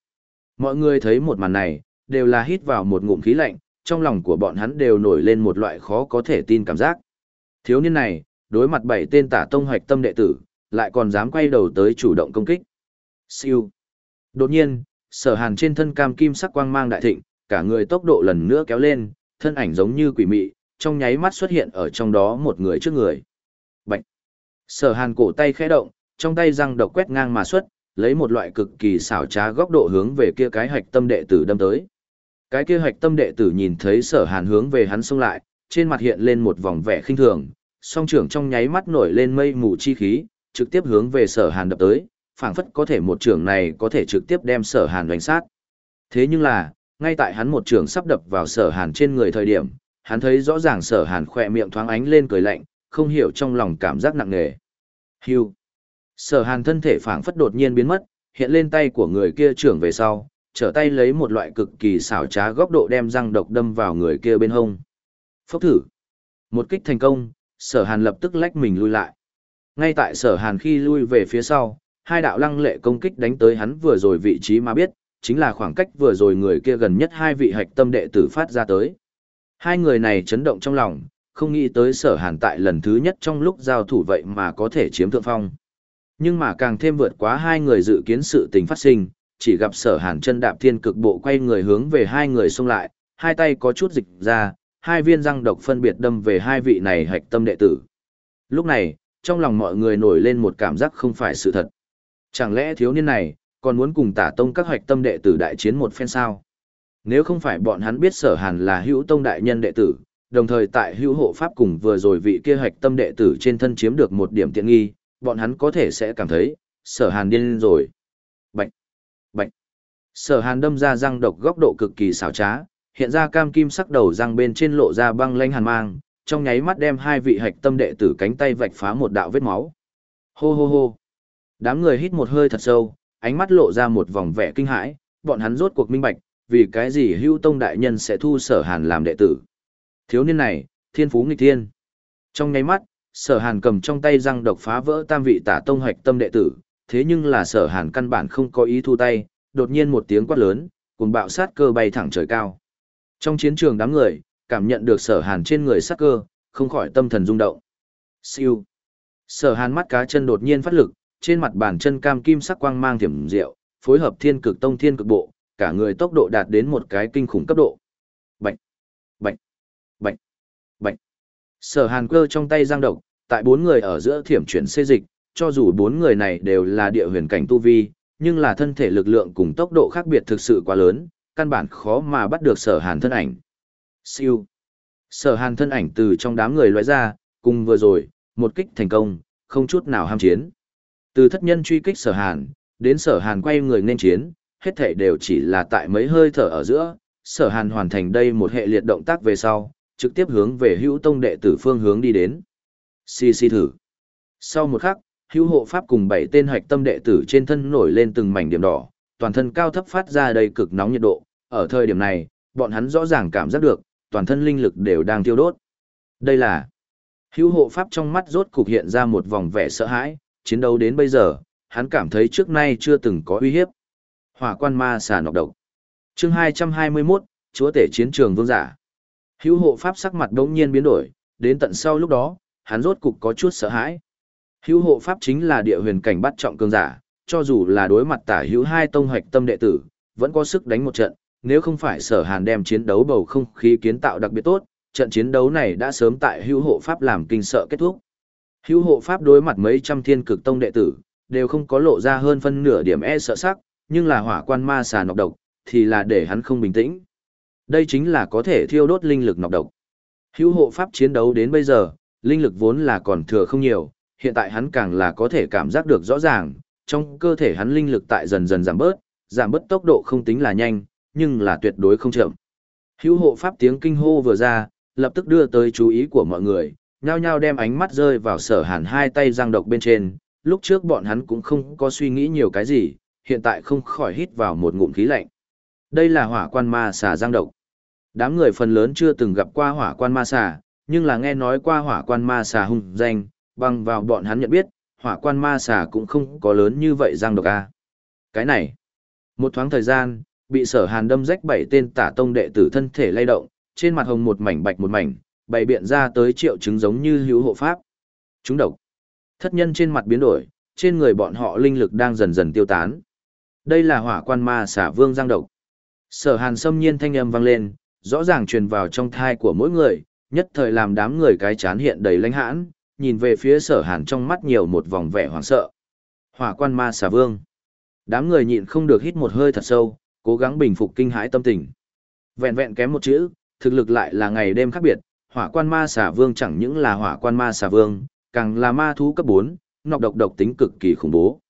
Mọi người thấy một màn này, đều là hít vào một ngụm khí lạnh, trong lòng của bọn hắn đều nổi lên một loại khó có thể tin cảm giác. Thiếu niên này, đối mặt bảy tên tả tông hoạch tâm đệ tử, lại còn dám quay đầu tới chủ động công kích. Siêu. Đột nhiên, sở hàn trên thân cam kim sắc quang mang đại thịnh, cả người tốc độ lần nữa kéo lên, thân ảnh giống như quỷ mị, trong nháy mắt xuất hiện ở trong đó một người trước người. Bạch. Sở hàn cổ tay khẽ động, trong tay răng độc quét ngang mà xuất, lấy một loại cực kỳ xảo trá góc độ hướng về kia cái hạch tâm đệ tử đâm tới. Cái kia hạch tâm đệ tử nhìn thấy sở hàn hướng về hắn xông lại, trên mặt hiện lên một vòng vẻ khinh thường, song trưởng trong nháy mắt nổi lên mây mù chi khí, trực tiếp hướng về sở hàn đập tới, phảng phất có thể một trưởng này có thể trực tiếp đem sở hàn đánh sát. Thế nhưng là, ngay tại hắn một trưởng sắp đập vào sở hàn trên người thời điểm, hắn thấy rõ ràng sở hàn khỏe miệng thoáng ánh lên cười lạnh, không hiểu trong lòng cảm giác nặng nề. Hưu. Sở hàn thân thể phảng phất đột nhiên biến mất, hiện lên tay của người kia trưởng về sau, trở tay lấy một loại cực kỳ xảo trá góc độ đem răng độc đâm vào người kia bên hông. Phốc thử. Một kích thành công, sở hàn lập tức lách mình lui lại. Ngay tại sở hàn khi lui về phía sau, hai đạo lăng lệ công kích đánh tới hắn vừa rồi vị trí mà biết, chính là khoảng cách vừa rồi người kia gần nhất hai vị hạch tâm đệ tử phát ra tới. Hai người này chấn động trong lòng, không nghĩ tới sở hàn tại lần thứ nhất trong lúc giao thủ vậy mà có thể chiếm thượng phong. Nhưng mà càng thêm vượt quá hai người dự kiến sự tình phát sinh, chỉ gặp sở hàn chân đạp thiên cực bộ quay người hướng về hai người xông lại, hai tay có chút dịch ra, hai viên răng độc phân biệt đâm về hai vị này hạch tâm đệ tử. Lúc này, trong lòng mọi người nổi lên một cảm giác không phải sự thật. Chẳng lẽ thiếu niên này, còn muốn cùng tả tông các hoạch tâm đệ tử đại chiến một phen sao? Nếu không phải bọn hắn biết sở hàn là hữu tông đại nhân đệ tử, đồng thời tại hữu hộ pháp cùng vừa rồi vị kia hoạch tâm đệ tử trên thân chiếm được một điểm tiện nghi, bọn hắn có thể sẽ cảm thấy, sở hàn điên rồi. Bạch! Bạch! Sở hàn đâm ra răng độc góc độ cực kỳ xảo trá, hiện ra cam kim sắc đầu răng bên trên lộ ra băng lanh hàn mang, trong nháy mắt đem hai vị hạch tâm đệ tử cánh tay vạch phá một đạo vết máu. Hô hô hô! Đám người hít một hơi thật sâu, ánh mắt lộ ra một vòng vẻ kinh hãi, bọn hắn rốt cuộc minh bạch, vì cái gì hưu tông đại nhân sẽ thu sở hàn làm đệ tử. Thiếu niên này, thiên phú nghịch thiên. Trong nháy mắt, sở hàn cầm trong tay răng độc phá vỡ tam vị tả tông hạch tâm đệ tử, thế nhưng là sở hàn căn bản không có ý thu tay, đột nhiên một tiếng quát lớn, cùng bạo sát cơ bay thẳng trời cao. Trong chiến trường đám người, cảm nhận được sở hàn trên người sát cơ, không khỏi tâm thần rung động. Siêu. Sở hàn mắt cá chân đột nhiên phát lực, trên mặt bàn chân cam kim sắc quang mang thiểm diệu, phối hợp thiên cực tông thiên cực bộ, cả người tốc độ đạt đến một cái kinh khủng cấp độ. bệnh, bệnh, bệnh, bệnh, Sở Hàn cơ trong tay giang độc, tại bốn người ở giữa thiểm chuyển xê dịch, cho dù bốn người này đều là địa huyền cảnh tu vi, nhưng là thân thể lực lượng cùng tốc độ khác biệt thực sự quá lớn, căn bản khó mà bắt được Sở Hàn thân ảnh. Siêu. Sở Hàn thân ảnh từ trong đám người loại ra, cùng vừa rồi, một kích thành công, không chút nào ham chiến. Từ thất nhân truy kích sở hàn, đến sở hàn quay người nên chiến, hết thể đều chỉ là tại mấy hơi thở ở giữa, sở hàn hoàn thành đây một hệ liệt động tác về sau, trực tiếp hướng về hữu tông đệ tử phương hướng đi đến. Xì xì thử. Sau một khắc, hữu hộ pháp cùng bảy tên Hạch tâm đệ tử trên thân nổi lên từng mảnh điểm đỏ, toàn thân cao thấp phát ra đầy cực nóng nhiệt độ, ở thời điểm này, bọn hắn rõ ràng cảm giác được, toàn thân linh lực đều đang tiêu đốt. Đây là hữu hộ pháp trong mắt rốt cục hiện ra một vòng vẻ sợ hãi, chiến đấu đến bây giờ, hắn cảm thấy trước nay chưa từng có uy hiếp. Hỏa quan ma xà nọc độc. Chương 221, chúa tể chiến trường vương giả. Hữu hộ pháp sắc mặt đống nhiên biến đổi, đến tận sau lúc đó, hắn rốt cục có chút sợ hãi. Hữu hộ pháp chính là địa huyền cảnh bắt trọng cường giả, cho dù là đối mặt tả hữu hai tông hoạch tâm đệ tử, vẫn có sức đánh một trận, nếu không phải sở hàn đem chiến đấu bầu không khí kiến tạo đặc biệt tốt, trận chiến đấu này đã sớm tại hữu hộ pháp làm kinh sợ kết thúc. Hữu hộ pháp đối mặt mấy trăm thiên cực tông đệ tử, đều không có lộ ra hơn phân nửa điểm e sợ sắc, nhưng là hỏa quan ma xà nọc độc, thì là để hắn không bình tĩnh. Đây chính là có thể thiêu đốt linh lực nọc độc. Hữu hộ pháp chiến đấu đến bây giờ, linh lực vốn là còn thừa không nhiều, hiện tại hắn càng là có thể cảm giác được rõ ràng, trong cơ thể hắn linh lực tại dần dần giảm bớt, giảm bớt tốc độ không tính là nhanh, nhưng là tuyệt đối không chậm. Hữu hộ pháp tiếng kinh hô vừa ra, lập tức đưa tới chú ý của mọi người, nhao nhao đem ánh mắt rơi vào sở hàn hai tay giang độc bên trên, lúc trước bọn hắn cũng không có suy nghĩ nhiều cái gì, hiện tại không khỏi hít vào một ngụm khí lạnh. Đây là hỏa quan ma xà giang độc. Đám người phần lớn chưa từng gặp qua hỏa quan ma xà, nhưng là nghe nói qua hỏa quan ma xà hung danh, bằng vào bọn hắn nhận biết, hỏa quan ma xà cũng không có lớn như vậy giang độc a. Cái này, một thoáng thời gian, bị sở hàn đâm rách bảy tên tả tông đệ tử thân thể lay động, trên mặt hồng một mảnh bạch một mảnh, bày biện ra tới triệu chứng giống như hữu hộ pháp. Chúng độc. Thất nhân trên mặt biến đổi, trên người bọn họ linh lực đang dần dần tiêu tán. Đây là hỏa quan ma xả vương giang độc. Sở hàn xâm nhiên thanh âm vang lên, rõ ràng truyền vào trong thai của mỗi người, nhất thời làm đám người cái chán hiện đầy lãnh hãn, nhìn về phía sở hàn trong mắt nhiều một vòng vẻ hoảng sợ. Hỏa quan ma xà vương. Đám người nhịn không được hít một hơi thật sâu, cố gắng bình phục kinh hãi tâm tình. Vẹn vẹn kém một chữ, thực lực lại là ngày đêm khác biệt, hỏa quan ma xà vương chẳng những là hỏa quan ma xà vương, càng là ma thú cấp bốn nọc độc độc tính cực kỳ khủng bố.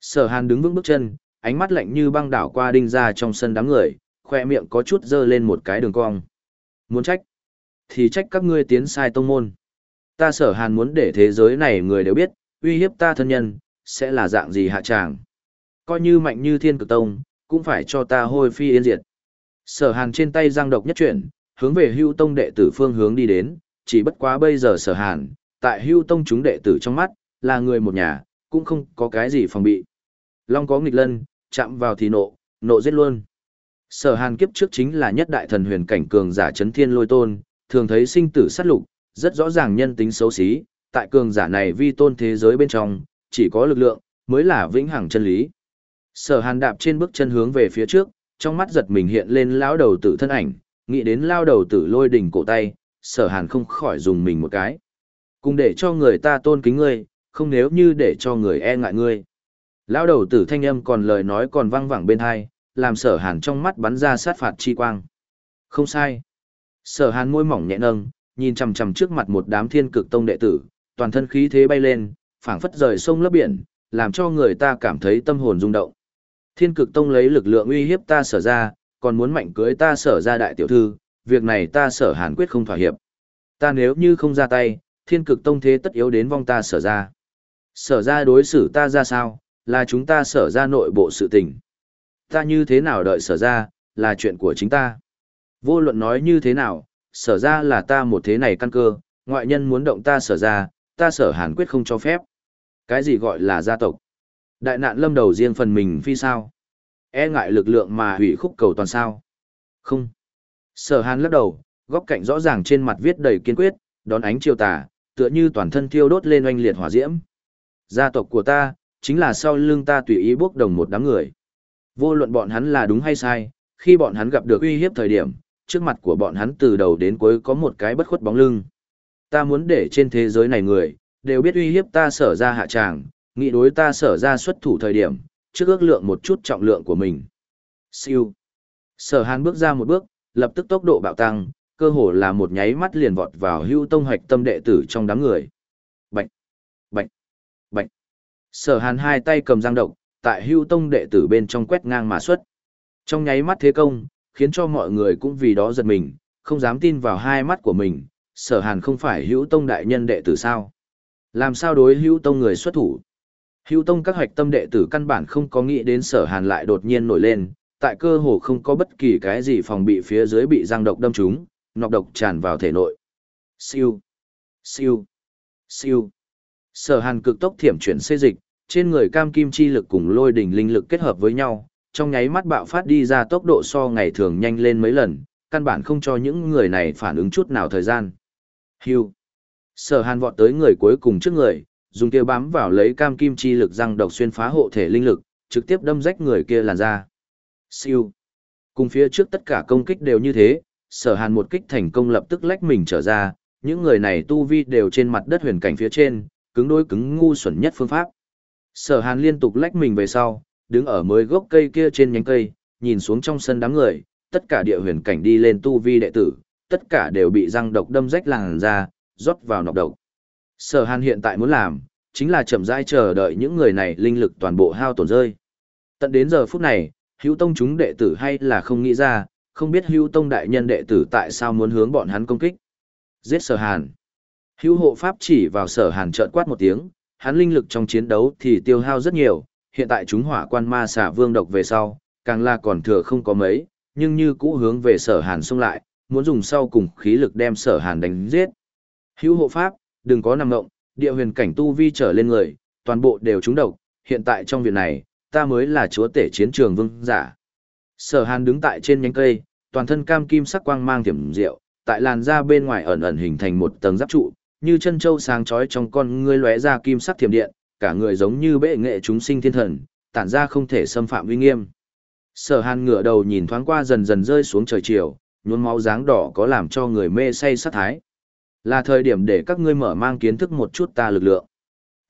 Sở Hàn đứng vững bước chân, ánh mắt lạnh như băng đảo qua đinh ra trong sân đám người, khoe miệng có chút dơ lên một cái đường cong. Muốn trách, thì trách các ngươi tiến sai tông môn. Ta sở hàn muốn để thế giới này người đều biết, uy hiếp ta thân nhân, sẽ là dạng gì hạ tràng. Coi như mạnh như thiên cực tông, cũng phải cho ta hôi phi yên diệt. Sở hàn trên tay giang độc nhất chuyển, hướng về hưu tông đệ tử phương hướng đi đến, chỉ bất quá bây giờ sở hàn, tại hưu tông chúng đệ tử trong mắt, là người một nhà, cũng không có cái gì phòng bị. Long có nghịch lân, chạm vào thì nộ, nộ giết luôn. Sở hàn kiếp trước chính là nhất đại thần huyền cảnh cường giả chấn thiên lôi tôn, thường thấy sinh tử sát lục, rất rõ ràng nhân tính xấu xí, tại cường giả này vi tôn thế giới bên trong, chỉ có lực lượng, mới là vĩnh hằng chân lý. Sở hàn đạp trên bước chân hướng về phía trước, trong mắt giật mình hiện lên lão đầu tử thân ảnh, nghĩ đến lao đầu tử lôi đỉnh cổ tay, sở hàn không khỏi dùng mình một cái. Cùng để cho người ta tôn kính ngươi, không nếu như để cho người e ngại ngươi. Lão đầu tử thanh âm còn lời nói còn vang vẳng bên hai, làm sở hàn trong mắt bắn ra sát phạt chi quang. Không sai. Sở hàn môi mỏng nhẹ nâng, nhìn chằm chằm trước mặt một đám thiên cực tông đệ tử, toàn thân khí thế bay lên, phảng phất rời sông lấp biển, làm cho người ta cảm thấy tâm hồn rung động. Thiên cực tông lấy lực lượng uy hiếp ta sở ra, còn muốn mạnh cưới ta sở ra đại tiểu thư, việc này ta sở hàn quyết không thỏa hiệp. Ta nếu như không ra tay, thiên cực tông thế tất yếu đến vong ta sở ra. Sở ra đối xử ta ra sao, là chúng ta sở ra nội bộ sự tình. Ta như thế nào đợi sở ra, là chuyện của chính ta. Vô luận nói như thế nào, sở ra là ta một thế này căn cơ, ngoại nhân muốn động ta sở ra, ta sở hàn quyết không cho phép. Cái gì gọi là gia tộc? Đại nạn lâm đầu riêng phần mình phi sao? E ngại lực lượng mà hủy khúc cầu toàn sao? Không. Sở hàn lắc đầu, góc cạnh rõ ràng trên mặt viết đầy kiên quyết, đón ánh chiều tà, tựa như toàn thân thiêu đốt lên oanh liệt hỏa diễm. Gia tộc của ta, chính là sau lưng ta tùy ý bước đồng một đám người. Vô luận bọn hắn là đúng hay sai, khi bọn hắn gặp được uy hiếp thời điểm, trước mặt của bọn hắn từ đầu đến cuối có một cái bất khuất bóng lưng. Ta muốn để trên thế giới này người, đều biết uy hiếp ta sở ra hạ tràng, nghị đối ta sở ra xuất thủ thời điểm, trước ước lượng một chút trọng lượng của mình. Siêu. Sở hàn bước ra một bước, lập tức tốc độ bạo tăng, cơ hồ là một nháy mắt liền vọt vào hưu tông hoạch tâm đệ tử trong đám người. Bạch! Bạch! Bạch! Sở hàn hai tay cầm giang độc, tại hưu tông đệ tử bên trong quét ngang mà xuất. Trong nháy mắt thế công, khiến cho mọi người cũng vì đó giật mình, không dám tin vào hai mắt của mình, sở hàn không phải hữu tông đại nhân đệ tử sao. Làm sao đối hữu tông người xuất thủ? Hữu tông các hoạch tâm đệ tử căn bản không có nghĩ đến sở hàn lại đột nhiên nổi lên, tại cơ hồ không có bất kỳ cái gì phòng bị phía dưới bị giang độc đâm trúng, nọc độc tràn vào thể nội. Siêu, siêu, siêu. Sở hàn cực tốc thiểm chuyển xê dịch, trên người cam kim chi lực cùng lôi đỉnh linh lực kết hợp với nhau, trong nháy mắt bạo phát đi ra tốc độ so ngày thường nhanh lên mấy lần, căn bản không cho những người này phản ứng chút nào thời gian. Hưu. Sở hàn vọt tới người cuối cùng trước người, dùng kia bám vào lấy cam kim chi lực răng độc xuyên phá hộ thể linh lực, trực tiếp đâm rách người kia làn ra. Siêu. Cùng phía trước tất cả công kích đều như thế, sở hàn một kích thành công lập tức lách mình trở ra, những người này tu vi đều trên mặt đất huyền cảnh phía trên, cứng đối cứng ngu xuẩn nhất phương pháp. Sở hàn liên tục lách mình về sau, đứng ở mới gốc cây kia trên nhánh cây, nhìn xuống trong sân đám người, tất cả địa huyền cảnh đi lên tu vi đệ tử, tất cả đều bị răng độc đâm rách làn ra, rót vào nọc độc. Sở Hàn hiện tại muốn làm, chính là chậm rãi chờ đợi những người này linh lực toàn bộ hao tổn rơi. Tận đến giờ phút này, hữu tông chúng đệ tử hay là không nghĩ ra, không biết hữu tông đại nhân đệ tử tại sao muốn hướng bọn hắn công kích. Giết sở hàn. Hữu hộ pháp chỉ vào sở hàn trợn quát một tiếng, hắn linh lực trong chiến đấu thì tiêu hao rất nhiều, hiện tại chúng hỏa quan ma xả vương độc về sau, càng là còn thừa không có mấy, nhưng như cũ hướng về sở hàn xông lại, muốn dùng sau cùng khí lực đem sở hàn đánh giết. Hữu hộ pháp, đừng có nằm ngộng, địa huyền cảnh tu vi trở lên người, toàn bộ đều trúng độc, hiện tại trong viện này, ta mới là chúa tể chiến trường vương giả. Sở hàn đứng tại trên nhánh cây, toàn thân cam kim sắc quang mang thiểm diệu, tại làn da bên ngoài ẩn ẩn hình thành một tầng giáp trụ, như chân châu sáng chói trong con ngươi lóe ra kim sắc thiểm điện, cả người giống như bệ nghệ chúng sinh thiên thần, tản ra không thể xâm phạm uy nghiêm. Sở Hàn ngửa đầu nhìn thoáng qua dần dần rơi xuống trời chiều, nhuốm máu dáng đỏ có làm cho người mê say sát thái. Là thời điểm để các ngươi mở mang kiến thức một chút ta lực lượng.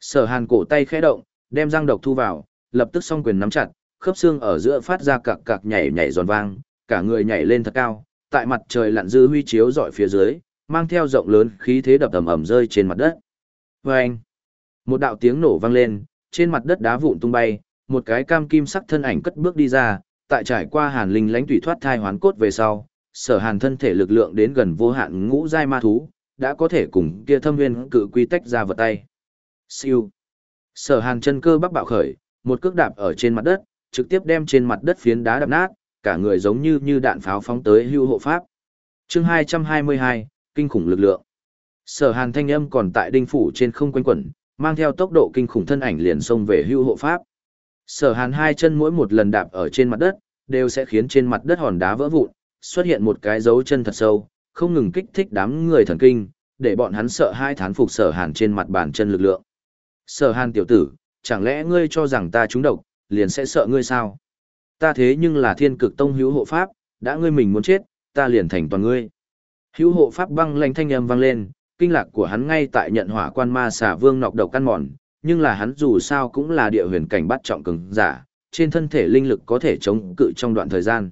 Sở Hàn cổ tay khẽ động, đem răng độc thu vào, lập tức song quyền nắm chặt, khớp xương ở giữa phát ra cặc cặc nhảy nhảy giòn vang, cả người nhảy lên thật cao, tại mặt trời lặn dư huy chiếu dọi phía dưới, mang theo rộng lớn khí thế đập ầm ầm rơi trên mặt đất. Vâng! Một đạo tiếng nổ vang lên, trên mặt đất đá vụn tung bay, một cái cam kim sắc thân ảnh cất bước đi ra, tại trải qua hàn linh lãnh tùy thoát thai hoán cốt về sau, sở hàn thân thể lực lượng đến gần vô hạn ngũ giai ma thú, đã có thể cùng kia thâm nguyên cự quy tách ra vật tay. Siêu. Sở hàn chân cơ bắc bạo khởi, một cước đạp ở trên mặt đất, trực tiếp đem trên mặt đất phiến đá đập nát, cả người giống như như đạn pháo phóng tới hưu hộ pháp. chương 222, kinh khủng lực lượng. Sở hàn thanh âm còn tại đinh phủ trên không quanh quẩn, mang theo tốc độ kinh khủng thân ảnh liền xông về hưu hộ pháp. Sở hàn hai chân mỗi một lần đạp ở trên mặt đất, đều sẽ khiến trên mặt đất hòn đá vỡ vụn, xuất hiện một cái dấu chân thật sâu, không ngừng kích thích đám người thần kinh, để bọn hắn sợ hai thán phục sở hàn trên mặt bàn chân lực lượng. Sở hàn tiểu tử, chẳng lẽ ngươi cho rằng ta trúng độc, liền sẽ sợ ngươi sao? Ta thế nhưng là thiên cực tông hữu hộ pháp, đã ngươi mình muốn chết, ta liền thành toàn ngươi. Hữu hộ pháp băng lanh thanh âm vang lên, kinh lạc của hắn ngay tại nhận hỏa quan ma xà vương nọc độc căn mòn, nhưng là hắn dù sao cũng là địa huyền cảnh bắt trọng cường giả, trên thân thể linh lực có thể chống cự trong đoạn thời gian.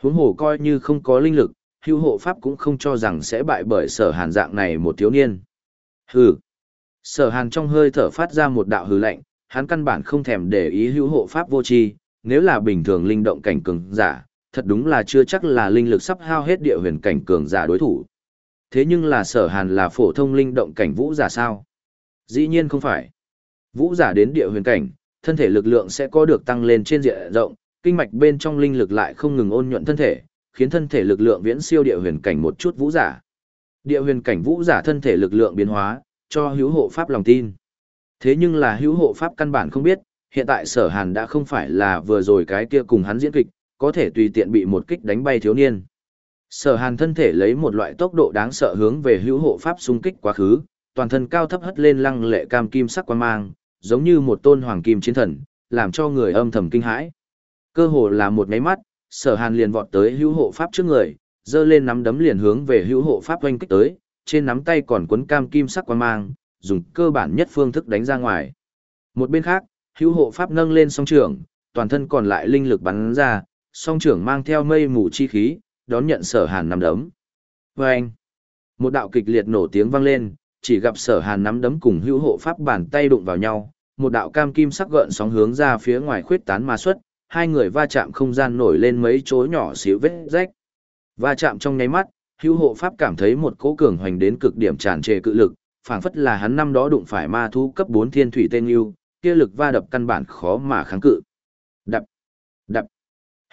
Huống hồ coi như không có linh lực, hưu hộ pháp cũng không cho rằng sẽ bại bởi sở hàn dạng này một thiếu niên. Hừ. Sở hàn trong hơi thở phát ra một đạo hừ lạnh, hắn căn bản không thèm để ý hữu hộ pháp vô tri, nếu là bình thường linh động cảnh cường giả, thật đúng là chưa chắc là linh lực sắp hao hết địa huyền cảnh cường giả đối thủ. Thế nhưng là sở hàn là phổ thông linh động cảnh vũ giả sao? Dĩ nhiên không phải. Vũ giả đến địa huyền cảnh, thân thể lực lượng sẽ có được tăng lên trên diện rộng, kinh mạch bên trong linh lực lại không ngừng ôn nhuận thân thể, khiến thân thể lực lượng viễn siêu địa huyền cảnh một chút vũ giả. Địa huyền cảnh vũ giả thân thể lực lượng biến hóa, cho hữu hộ pháp lòng tin. Thế nhưng là hữu hộ pháp căn bản không biết, hiện tại sở hàn đã không phải là vừa rồi cái kia cùng hắn diễn kịch, có thể tùy tiện bị một kích đánh bay thiếu niên. Sở hàn thân thể lấy một loại tốc độ đáng sợ hướng về hữu hộ pháp xung kích quá khứ, toàn thân cao thấp hất lên lăng lệ cam kim sắc quan mang, giống như một tôn hoàng kim chiến thần, làm cho người âm thầm kinh hãi. Cơ hồ là một máy mắt, sở hàn liền vọt tới hữu hộ pháp trước người, dơ lên nắm đấm liền hướng về hữu hộ pháp oanh kích tới, trên nắm tay còn cuốn cam kim sắc quan mang, dùng cơ bản nhất phương thức đánh ra ngoài. Một bên khác, hữu hộ pháp nâng lên song trưởng, toàn thân còn lại linh lực bắn ra, song trưởng mang theo mây mù chi khí, đón nhận sở hàn nắm đấm. Vâng! Một đạo kịch liệt nổ tiếng vang lên, chỉ gặp sở hàn nắm đấm cùng hữu hộ pháp bàn tay đụng vào nhau, một đạo cam kim sắc gợn sóng hướng ra phía ngoài khuyết tán ma xuất, hai người va chạm không gian nổi lên mấy chỗ nhỏ xíu vết rách. Va chạm trong nháy mắt, hữu hộ pháp cảm thấy một cỗ cường hoành đến cực điểm tràn trề cự lực, phảng phất là hắn năm đó đụng phải ma thú cấp 4 thiên thủy tên yêu, kia lực va đập căn bản khó mà kháng cự. Đập, đập.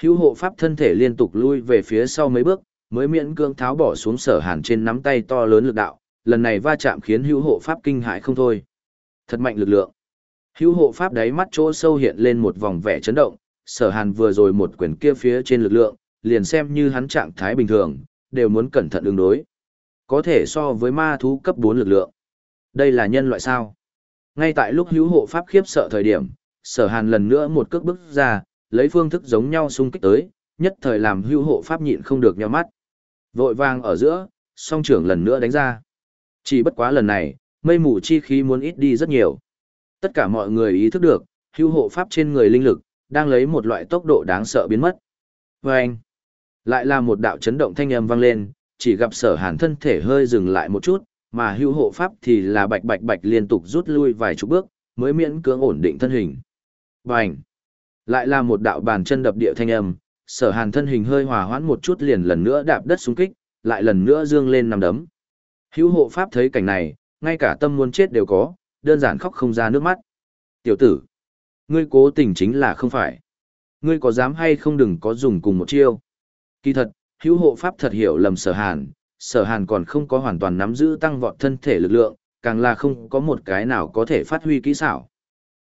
Hữu hộ pháp thân thể liên tục lui về phía sau mấy bước, mới miễn cưỡng tháo bỏ xuống sở hàn trên nắm tay to lớn lực đạo, lần này va chạm khiến hữu hộ pháp kinh hãi không thôi. Thật mạnh lực lượng. Hữu hộ pháp đáy mắt chỗ sâu hiện lên một vòng vẻ chấn động, sở hàn vừa rồi một quyền kia phía trên lực lượng, liền xem như hắn trạng thái bình thường, đều muốn cẩn thận ứng đối. Có thể so với ma thú cấp 4 lực lượng. Đây là nhân loại sao? Ngay tại lúc hữu hộ pháp khiếp sợ thời điểm, sở hàn lần nữa một cước bước ra, lấy phương thức giống nhau xung kích tới, nhất thời làm hưu hộ pháp nhịn không được nhắm mắt. Vội vàng ở giữa, song trưởng lần nữa đánh ra. Chỉ bất quá lần này, mây mù chi khí muốn ít đi rất nhiều. Tất cả mọi người ý thức được, hưu hộ pháp trên người linh lực, đang lấy một loại tốc độ đáng sợ biến mất. Vâng! lại là một đạo chấn động thanh âm vang lên, chỉ gặp sở hàn thân thể hơi dừng lại một chút, mà hưu hộ pháp thì là bạch bạch bạch liên tục rút lui vài chục bước, mới miễn cưỡng ổn định thân hình. Bành! Lại là một đạo bàn chân đập địa thanh âm, sở hàn thân hình hơi hòa hoãn một chút liền lần nữa đạp đất xuống kích, lại lần nữa dương lên nằm đấm. Hữu hộ pháp thấy cảnh này, ngay cả tâm muốn chết đều có, đơn giản khóc không ra nước mắt. Tiểu tử, ngươi cố tình chính là không phải. Ngươi có dám hay không đừng có dùng cùng một chiêu. Kỳ thật, hữu hộ pháp thật hiểu lầm sở hàn, sở hàn còn không có hoàn toàn nắm giữ tăng vọt thân thể lực lượng, càng là không có một cái nào có thể phát huy kỹ xảo.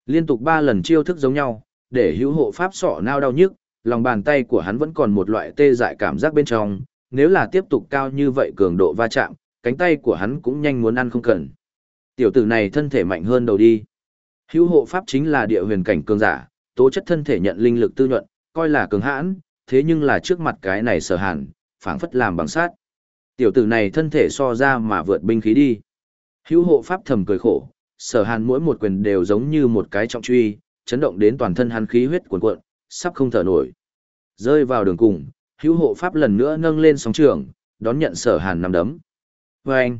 Liên tục ba lần chiêu thức giống nhau, để hữu hộ pháp sọ nao đau nhức, lòng bàn tay của hắn vẫn còn một loại tê dại cảm giác bên trong, nếu là tiếp tục cao như vậy cường độ va chạm, cánh tay của hắn cũng nhanh muốn ăn không cần. Tiểu tử này thân thể mạnh hơn đầu đi. Hữu hộ pháp chính là địa huyền cảnh cường giả, tố chất thân thể nhận linh lực tư nhuận, coi là cường hãn, thế nhưng là trước mặt cái này sở hàn, phảng phất làm bằng sát. Tiểu tử này thân thể so ra mà vượt binh khí đi. Hữu hộ pháp thầm cười khổ, sở hàn mỗi một quyền đều giống như một cái trọng truy, chấn động đến toàn thân hắn khí huyết cuồn cuộn, sắp không thở nổi. Rơi vào đường cùng, hữu hộ pháp lần nữa nâng lên sóng trường, đón nhận sở hàn nằm đấm. Và anh,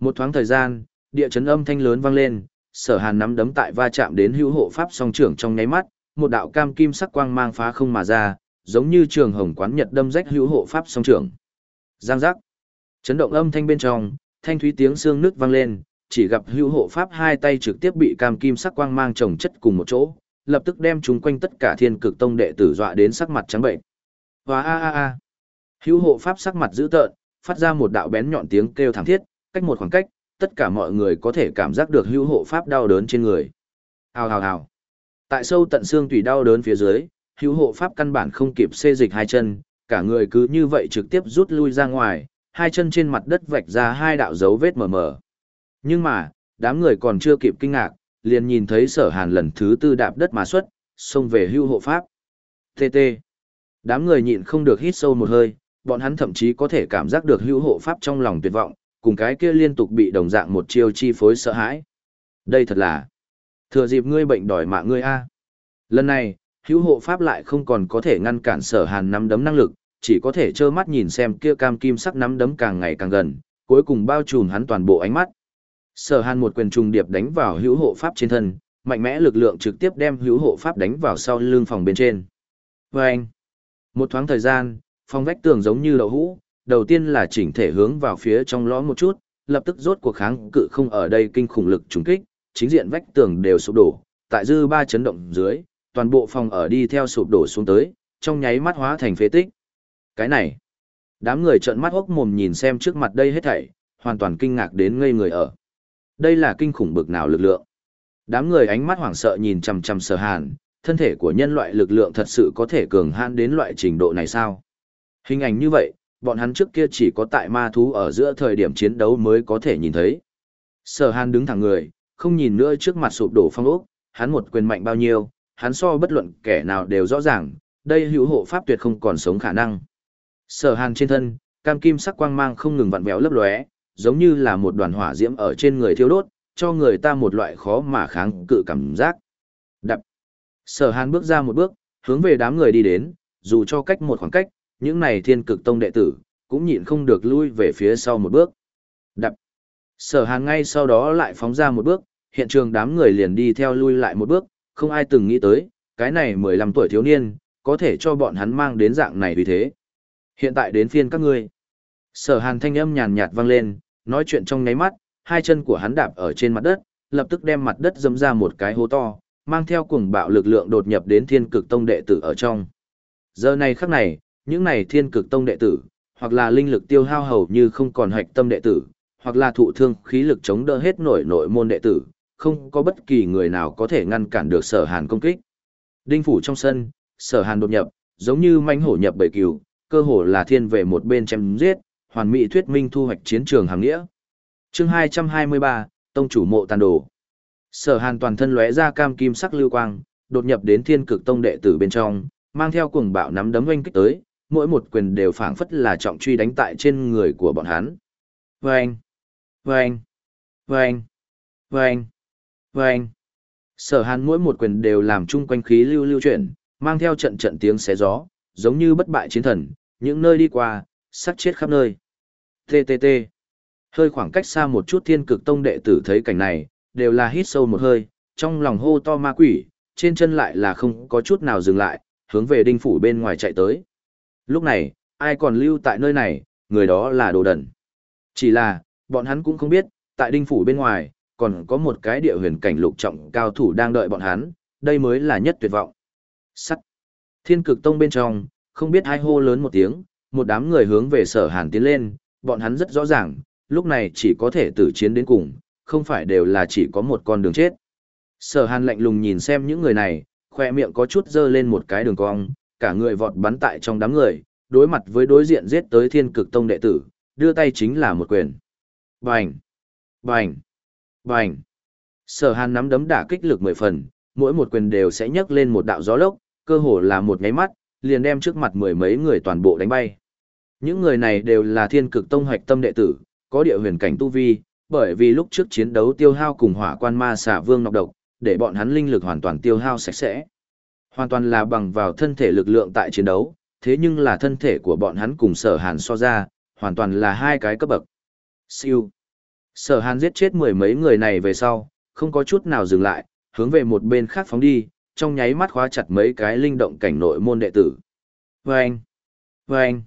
một thoáng thời gian, địa chấn âm thanh lớn vang lên, sở hàn nắm đấm tại va chạm đến hữu hộ pháp song trưởng trong nháy mắt, một đạo cam kim sắc quang mang phá không mà ra, giống như trường hồng quán nhật đâm rách hữu hộ pháp song trưởng. Giang giác. Chấn động âm thanh bên trong, thanh thúy tiếng xương nước vang lên, chỉ gặp hưu hộ pháp hai tay trực tiếp bị cam kim sắc quang mang trồng chất cùng một chỗ, lập tức đem chúng quanh tất cả thiên cực tông đệ tử dọa đến sắc mặt trắng bệnh. và a a a. Hưu hộ pháp sắc mặt dữ tợn, phát ra một đạo bén nhọn tiếng kêu thảm thiết, cách một khoảng cách, tất cả mọi người có thể cảm giác được hưu hộ pháp đau đớn trên người. Hào hào hào. Tại sâu tận xương tùy đau đớn phía dưới, hưu hộ pháp căn bản không kịp xê dịch hai chân, cả người cứ như vậy trực tiếp rút lui ra ngoài, hai chân trên mặt đất vạch ra hai đạo dấu vết mờ mờ. Nhưng mà, đám người còn chưa kịp kinh ngạc, liền nhìn thấy sở hàn lần thứ tư đạp đất mà xuất, xông về hưu hộ pháp. TT. Đám người nhịn không được hít sâu một hơi, bọn hắn thậm chí có thể cảm giác được hưu hộ pháp trong lòng tuyệt vọng, cùng cái kia liên tục bị đồng dạng một chiêu chi phối sợ hãi. Đây thật là thừa dịp ngươi bệnh đòi mạng ngươi a. Lần này, hữu hộ pháp lại không còn có thể ngăn cản sở hàn nắm đấm năng lực, chỉ có thể trơ mắt nhìn xem kia cam kim sắc nắm đấm càng ngày càng gần, cuối cùng bao trùm hắn toàn bộ ánh mắt. Sở Hàn một quyền trùng điệp đánh vào hữu hộ pháp trên thân, mạnh mẽ lực lượng trực tiếp đem hữu hộ pháp đánh vào sau lưng phòng bên trên. Vâng! Một thoáng thời gian, phòng vách tường giống như đậu hũ, đầu tiên là chỉnh thể hướng vào phía trong lõm một chút, lập tức rốt cuộc kháng cự không ở đây kinh khủng lực trùng kích, chính diện vách tường đều sụp đổ, tại dư ba chấn động dưới, toàn bộ phòng ở đi theo sụp đổ xuống tới, trong nháy mắt hóa thành phế tích. Cái này, đám người trợn mắt hốc mồm nhìn xem trước mặt đây hết thảy, hoàn toàn kinh ngạc đến ngây người ở. Đây là kinh khủng bực nào lực lượng. Đám người ánh mắt hoảng sợ nhìn chằm chằm sở hàn, thân thể của nhân loại lực lượng thật sự có thể cường hãn đến loại trình độ này sao? Hình ảnh như vậy, bọn hắn trước kia chỉ có tại ma thú ở giữa thời điểm chiến đấu mới có thể nhìn thấy. Sở hàn đứng thẳng người, không nhìn nữa trước mặt sụp đổ phong ốc, hắn một quyền mạnh bao nhiêu, hắn so bất luận kẻ nào đều rõ ràng, đây hữu hộ pháp tuyệt không còn sống khả năng. Sở hàn trên thân, cam kim sắc quang mang không ngừng vặn vẹo lấp lóe, giống như là một đoàn hỏa diễm ở trên người thiêu đốt, cho người ta một loại khó mà kháng cự cảm giác. Đập. Sở Hàn bước ra một bước, hướng về đám người đi đến, dù cho cách một khoảng cách, những này thiên cực tông đệ tử, cũng nhịn không được lui về phía sau một bước. Đập. Sở Hàn ngay sau đó lại phóng ra một bước, hiện trường đám người liền đi theo lui lại một bước, không ai từng nghĩ tới, cái này 15 tuổi thiếu niên, có thể cho bọn hắn mang đến dạng này vì thế. Hiện tại đến phiên các ngươi. Sở hàn thanh âm nhàn nhạt vang lên, nói chuyện trong nháy mắt, hai chân của hắn đạp ở trên mặt đất, lập tức đem mặt đất dẫm ra một cái hố to, mang theo cuồng bạo lực lượng đột nhập đến thiên cực tông đệ tử ở trong. Giờ này khắc này, những này thiên cực tông đệ tử, hoặc là linh lực tiêu hao hầu như không còn hạch tâm đệ tử, hoặc là thụ thương khí lực chống đỡ hết nổi nội môn đệ tử, không có bất kỳ người nào có thể ngăn cản được sở hàn công kích. Đinh phủ trong sân, sở hàn đột nhập, giống như manh hổ nhập bầy cừu, cơ hồ là thiên về một bên chém giết, hoàn mỹ thuyết minh thu hoạch chiến trường hàng nghĩa. Chương 223, Tông chủ mộ tàn đồ. Sở Hàn toàn thân lóe ra cam kim sắc lưu quang, đột nhập đến Thiên Cực Tông đệ tử bên trong, mang theo cuồng bạo nắm đấm oanh kích tới, mỗi một quyền đều phảng phất là trọng truy đánh tại trên người của bọn hắn. Vâng! Vâng! Vâng! Vâng! Vâng! Sở Hàn mỗi một quyền đều làm chung quanh khí lưu lưu chuyển, mang theo trận trận tiếng xé gió, giống như bất bại chiến thần, những nơi đi qua, sắc chết khắp nơi. TTT. Hơi khoảng cách xa một chút thiên cực tông đệ tử thấy cảnh này, đều là hít sâu một hơi, trong lòng hô to ma quỷ, trên chân lại là không có chút nào dừng lại, hướng về đinh phủ bên ngoài chạy tới. Lúc này, ai còn lưu tại nơi này, người đó là đồ đần. Chỉ là, bọn hắn cũng không biết, tại đinh phủ bên ngoài, còn có một cái địa huyền cảnh lục trọng cao thủ đang đợi bọn hắn, đây mới là nhất tuyệt vọng. Sắt. Thiên cực tông bên trong, không biết ai hô lớn một tiếng, một đám người hướng về sở hàn tiến lên, bọn hắn rất rõ ràng, lúc này chỉ có thể tử chiến đến cùng, không phải đều là chỉ có một con đường chết. Sở hàn lạnh lùng nhìn xem những người này, khoe miệng có chút dơ lên một cái đường cong, cả người vọt bắn tại trong đám người, đối mặt với đối diện giết tới thiên cực tông đệ tử, đưa tay chính là một quyền. Bành! Bành! Bành! Sở hàn nắm đấm đả kích lực mười phần, mỗi một quyền đều sẽ nhấc lên một đạo gió lốc, cơ hồ là một nháy mắt, liền đem trước mặt mười mấy người toàn bộ đánh bay. Những người này đều là thiên cực tông hoạch tâm đệ tử, có địa huyền cảnh tu vi, bởi vì lúc trước chiến đấu tiêu hao cùng hỏa quan ma xà vương nọc độc, để bọn hắn linh lực hoàn toàn tiêu hao sạch sẽ. Hoàn toàn là bằng vào thân thể lực lượng tại chiến đấu, thế nhưng là thân thể của bọn hắn cùng sở hàn so ra, hoàn toàn là hai cái cấp bậc. Siêu. Sở hàn giết chết mười mấy người này về sau, không có chút nào dừng lại, hướng về một bên khác phóng đi, trong nháy mắt khóa chặt mấy cái linh động cảnh nội môn đệ tử. Vâng! Vâng!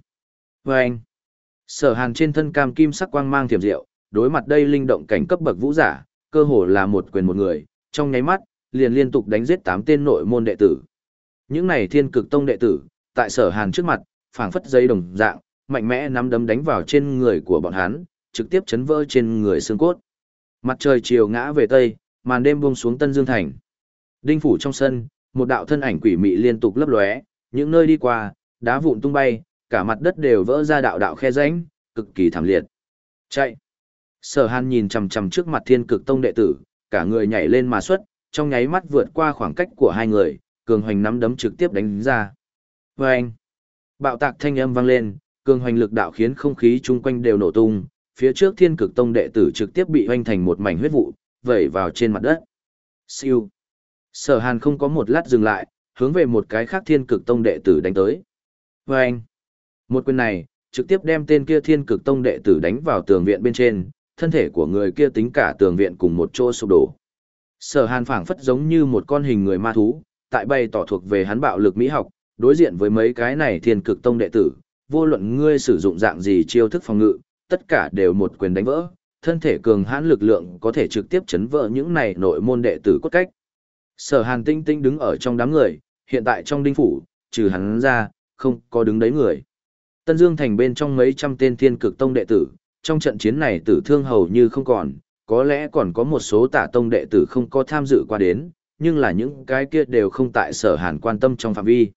Vâng! Sở hàn trên thân cam kim sắc quang mang thiểm diệu, đối mặt đây linh động cảnh cấp bậc vũ giả, cơ hồ là một quyền một người, trong nháy mắt, liền liên tục đánh giết tám tên nội môn đệ tử. Những này thiên cực tông đệ tử, tại sở hàn trước mặt, phảng phất giấy đồng dạng, mạnh mẽ nắm đấm đánh vào trên người của bọn hắn, trực tiếp chấn vỡ trên người xương cốt. Mặt trời chiều ngã về tây, màn đêm buông xuống Tân Dương thành. Đinh phủ trong sân, một đạo thân ảnh quỷ mị liên tục lấp lóe, những nơi đi qua, đá vụn tung bay, cả mặt đất đều vỡ ra đạo đạo khe rãnh, cực kỳ thảm liệt. Chạy. Sở Hàn nhìn chằm chằm trước mặt Thiên Cực Tông đệ tử, cả người nhảy lên mà xuất, trong nháy mắt vượt qua khoảng cách của hai người, cường hoành nắm đấm trực tiếp đánh ra. Vâng! Bạo tạc thanh âm vang lên, cường hoành lực đạo khiến không khí chung quanh đều nổ tung, phía trước thiên cực tông đệ tử trực tiếp bị hoành thành một mảnh huyết vụ, vẩy vào trên mặt đất. Siêu! Sở hàn không có một lát dừng lại, hướng về một cái khác thiên cực tông đệ tử đánh tới. Vâng! Một quyền này, trực tiếp đem tên kia thiên cực tông đệ tử đánh vào tường viện bên trên, thân thể của người kia tính cả tường viện cùng một chỗ sụp đổ. Sở hàn phảng phất giống như một con hình người ma thú, tại bày tỏ thuộc về hắn bạo lực mỹ học, đối diện với mấy cái này thiên cực tông đệ tử, vô luận ngươi sử dụng dạng gì chiêu thức phòng ngự, tất cả đều một quyền đánh vỡ, thân thể cường hãn lực lượng có thể trực tiếp chấn vỡ những này nội môn đệ tử cốt cách. Sở Hàn Tinh Tinh đứng ở trong đám người, hiện tại trong đinh phủ, trừ hắn ra, không có đứng đấy người. Tân Dương thành bên trong mấy trăm tên thiên cực tông đệ tử, trong trận chiến này tử thương hầu như không còn, có lẽ còn có một số tả tông đệ tử không có tham dự qua đến, nhưng là những cái kia đều không tại sở hàn quan tâm trong phạm vi.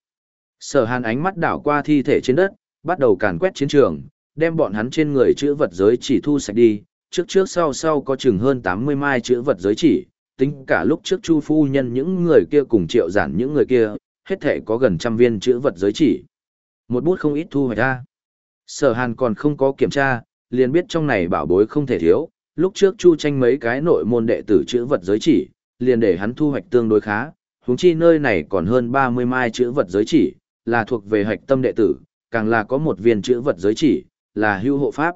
Sở hàn ánh mắt đảo qua thi thể trên đất, bắt đầu càn quét chiến trường, đem bọn hắn trên người chữ vật giới chỉ thu sạch đi, trước trước sau sau có chừng hơn 80 mai chữ vật giới chỉ, tính cả lúc trước chu phu nhân những người kia cùng triệu giản những người kia, hết thể có gần trăm viên chữ vật giới chỉ. Một bút không ít thu hoạch ra. Sở hàn còn không có kiểm tra, liền biết trong này bảo bối không thể thiếu, lúc trước chu tranh mấy cái nội môn đệ tử chữ vật giới chỉ, liền để hắn thu hoạch tương đối khá, huống chi nơi này còn hơn 30 mai chữ vật giới chỉ, là thuộc về hạch tâm đệ tử, càng là có một viên chữ vật giới chỉ, là hưu hộ pháp.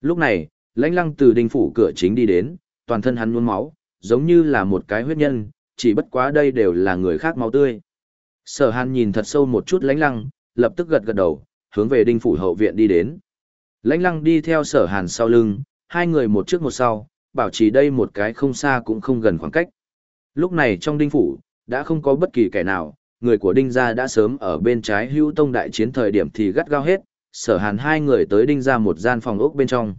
Lúc này, lãnh lăng từ đình phủ cửa chính đi đến, toàn thân hắn nhuôn máu, giống như là một cái huyết nhân, chỉ bất quá đây đều là người khác máu tươi. Sở hàn nhìn thật sâu một chút lãnh lăng, lập tức gật gật đầu, hướng về đinh phủ hậu viện đi đến. Lãnh lăng đi theo sở hàn sau lưng, hai người một trước một sau, bảo trì đây một cái không xa cũng không gần khoảng cách. Lúc này trong đinh phủ, đã không có bất kỳ kẻ nào, người của đinh gia đã sớm ở bên trái hữu tông đại chiến thời điểm thì gắt gao hết, sở hàn hai người tới đinh ra một gian phòng ốc bên trong.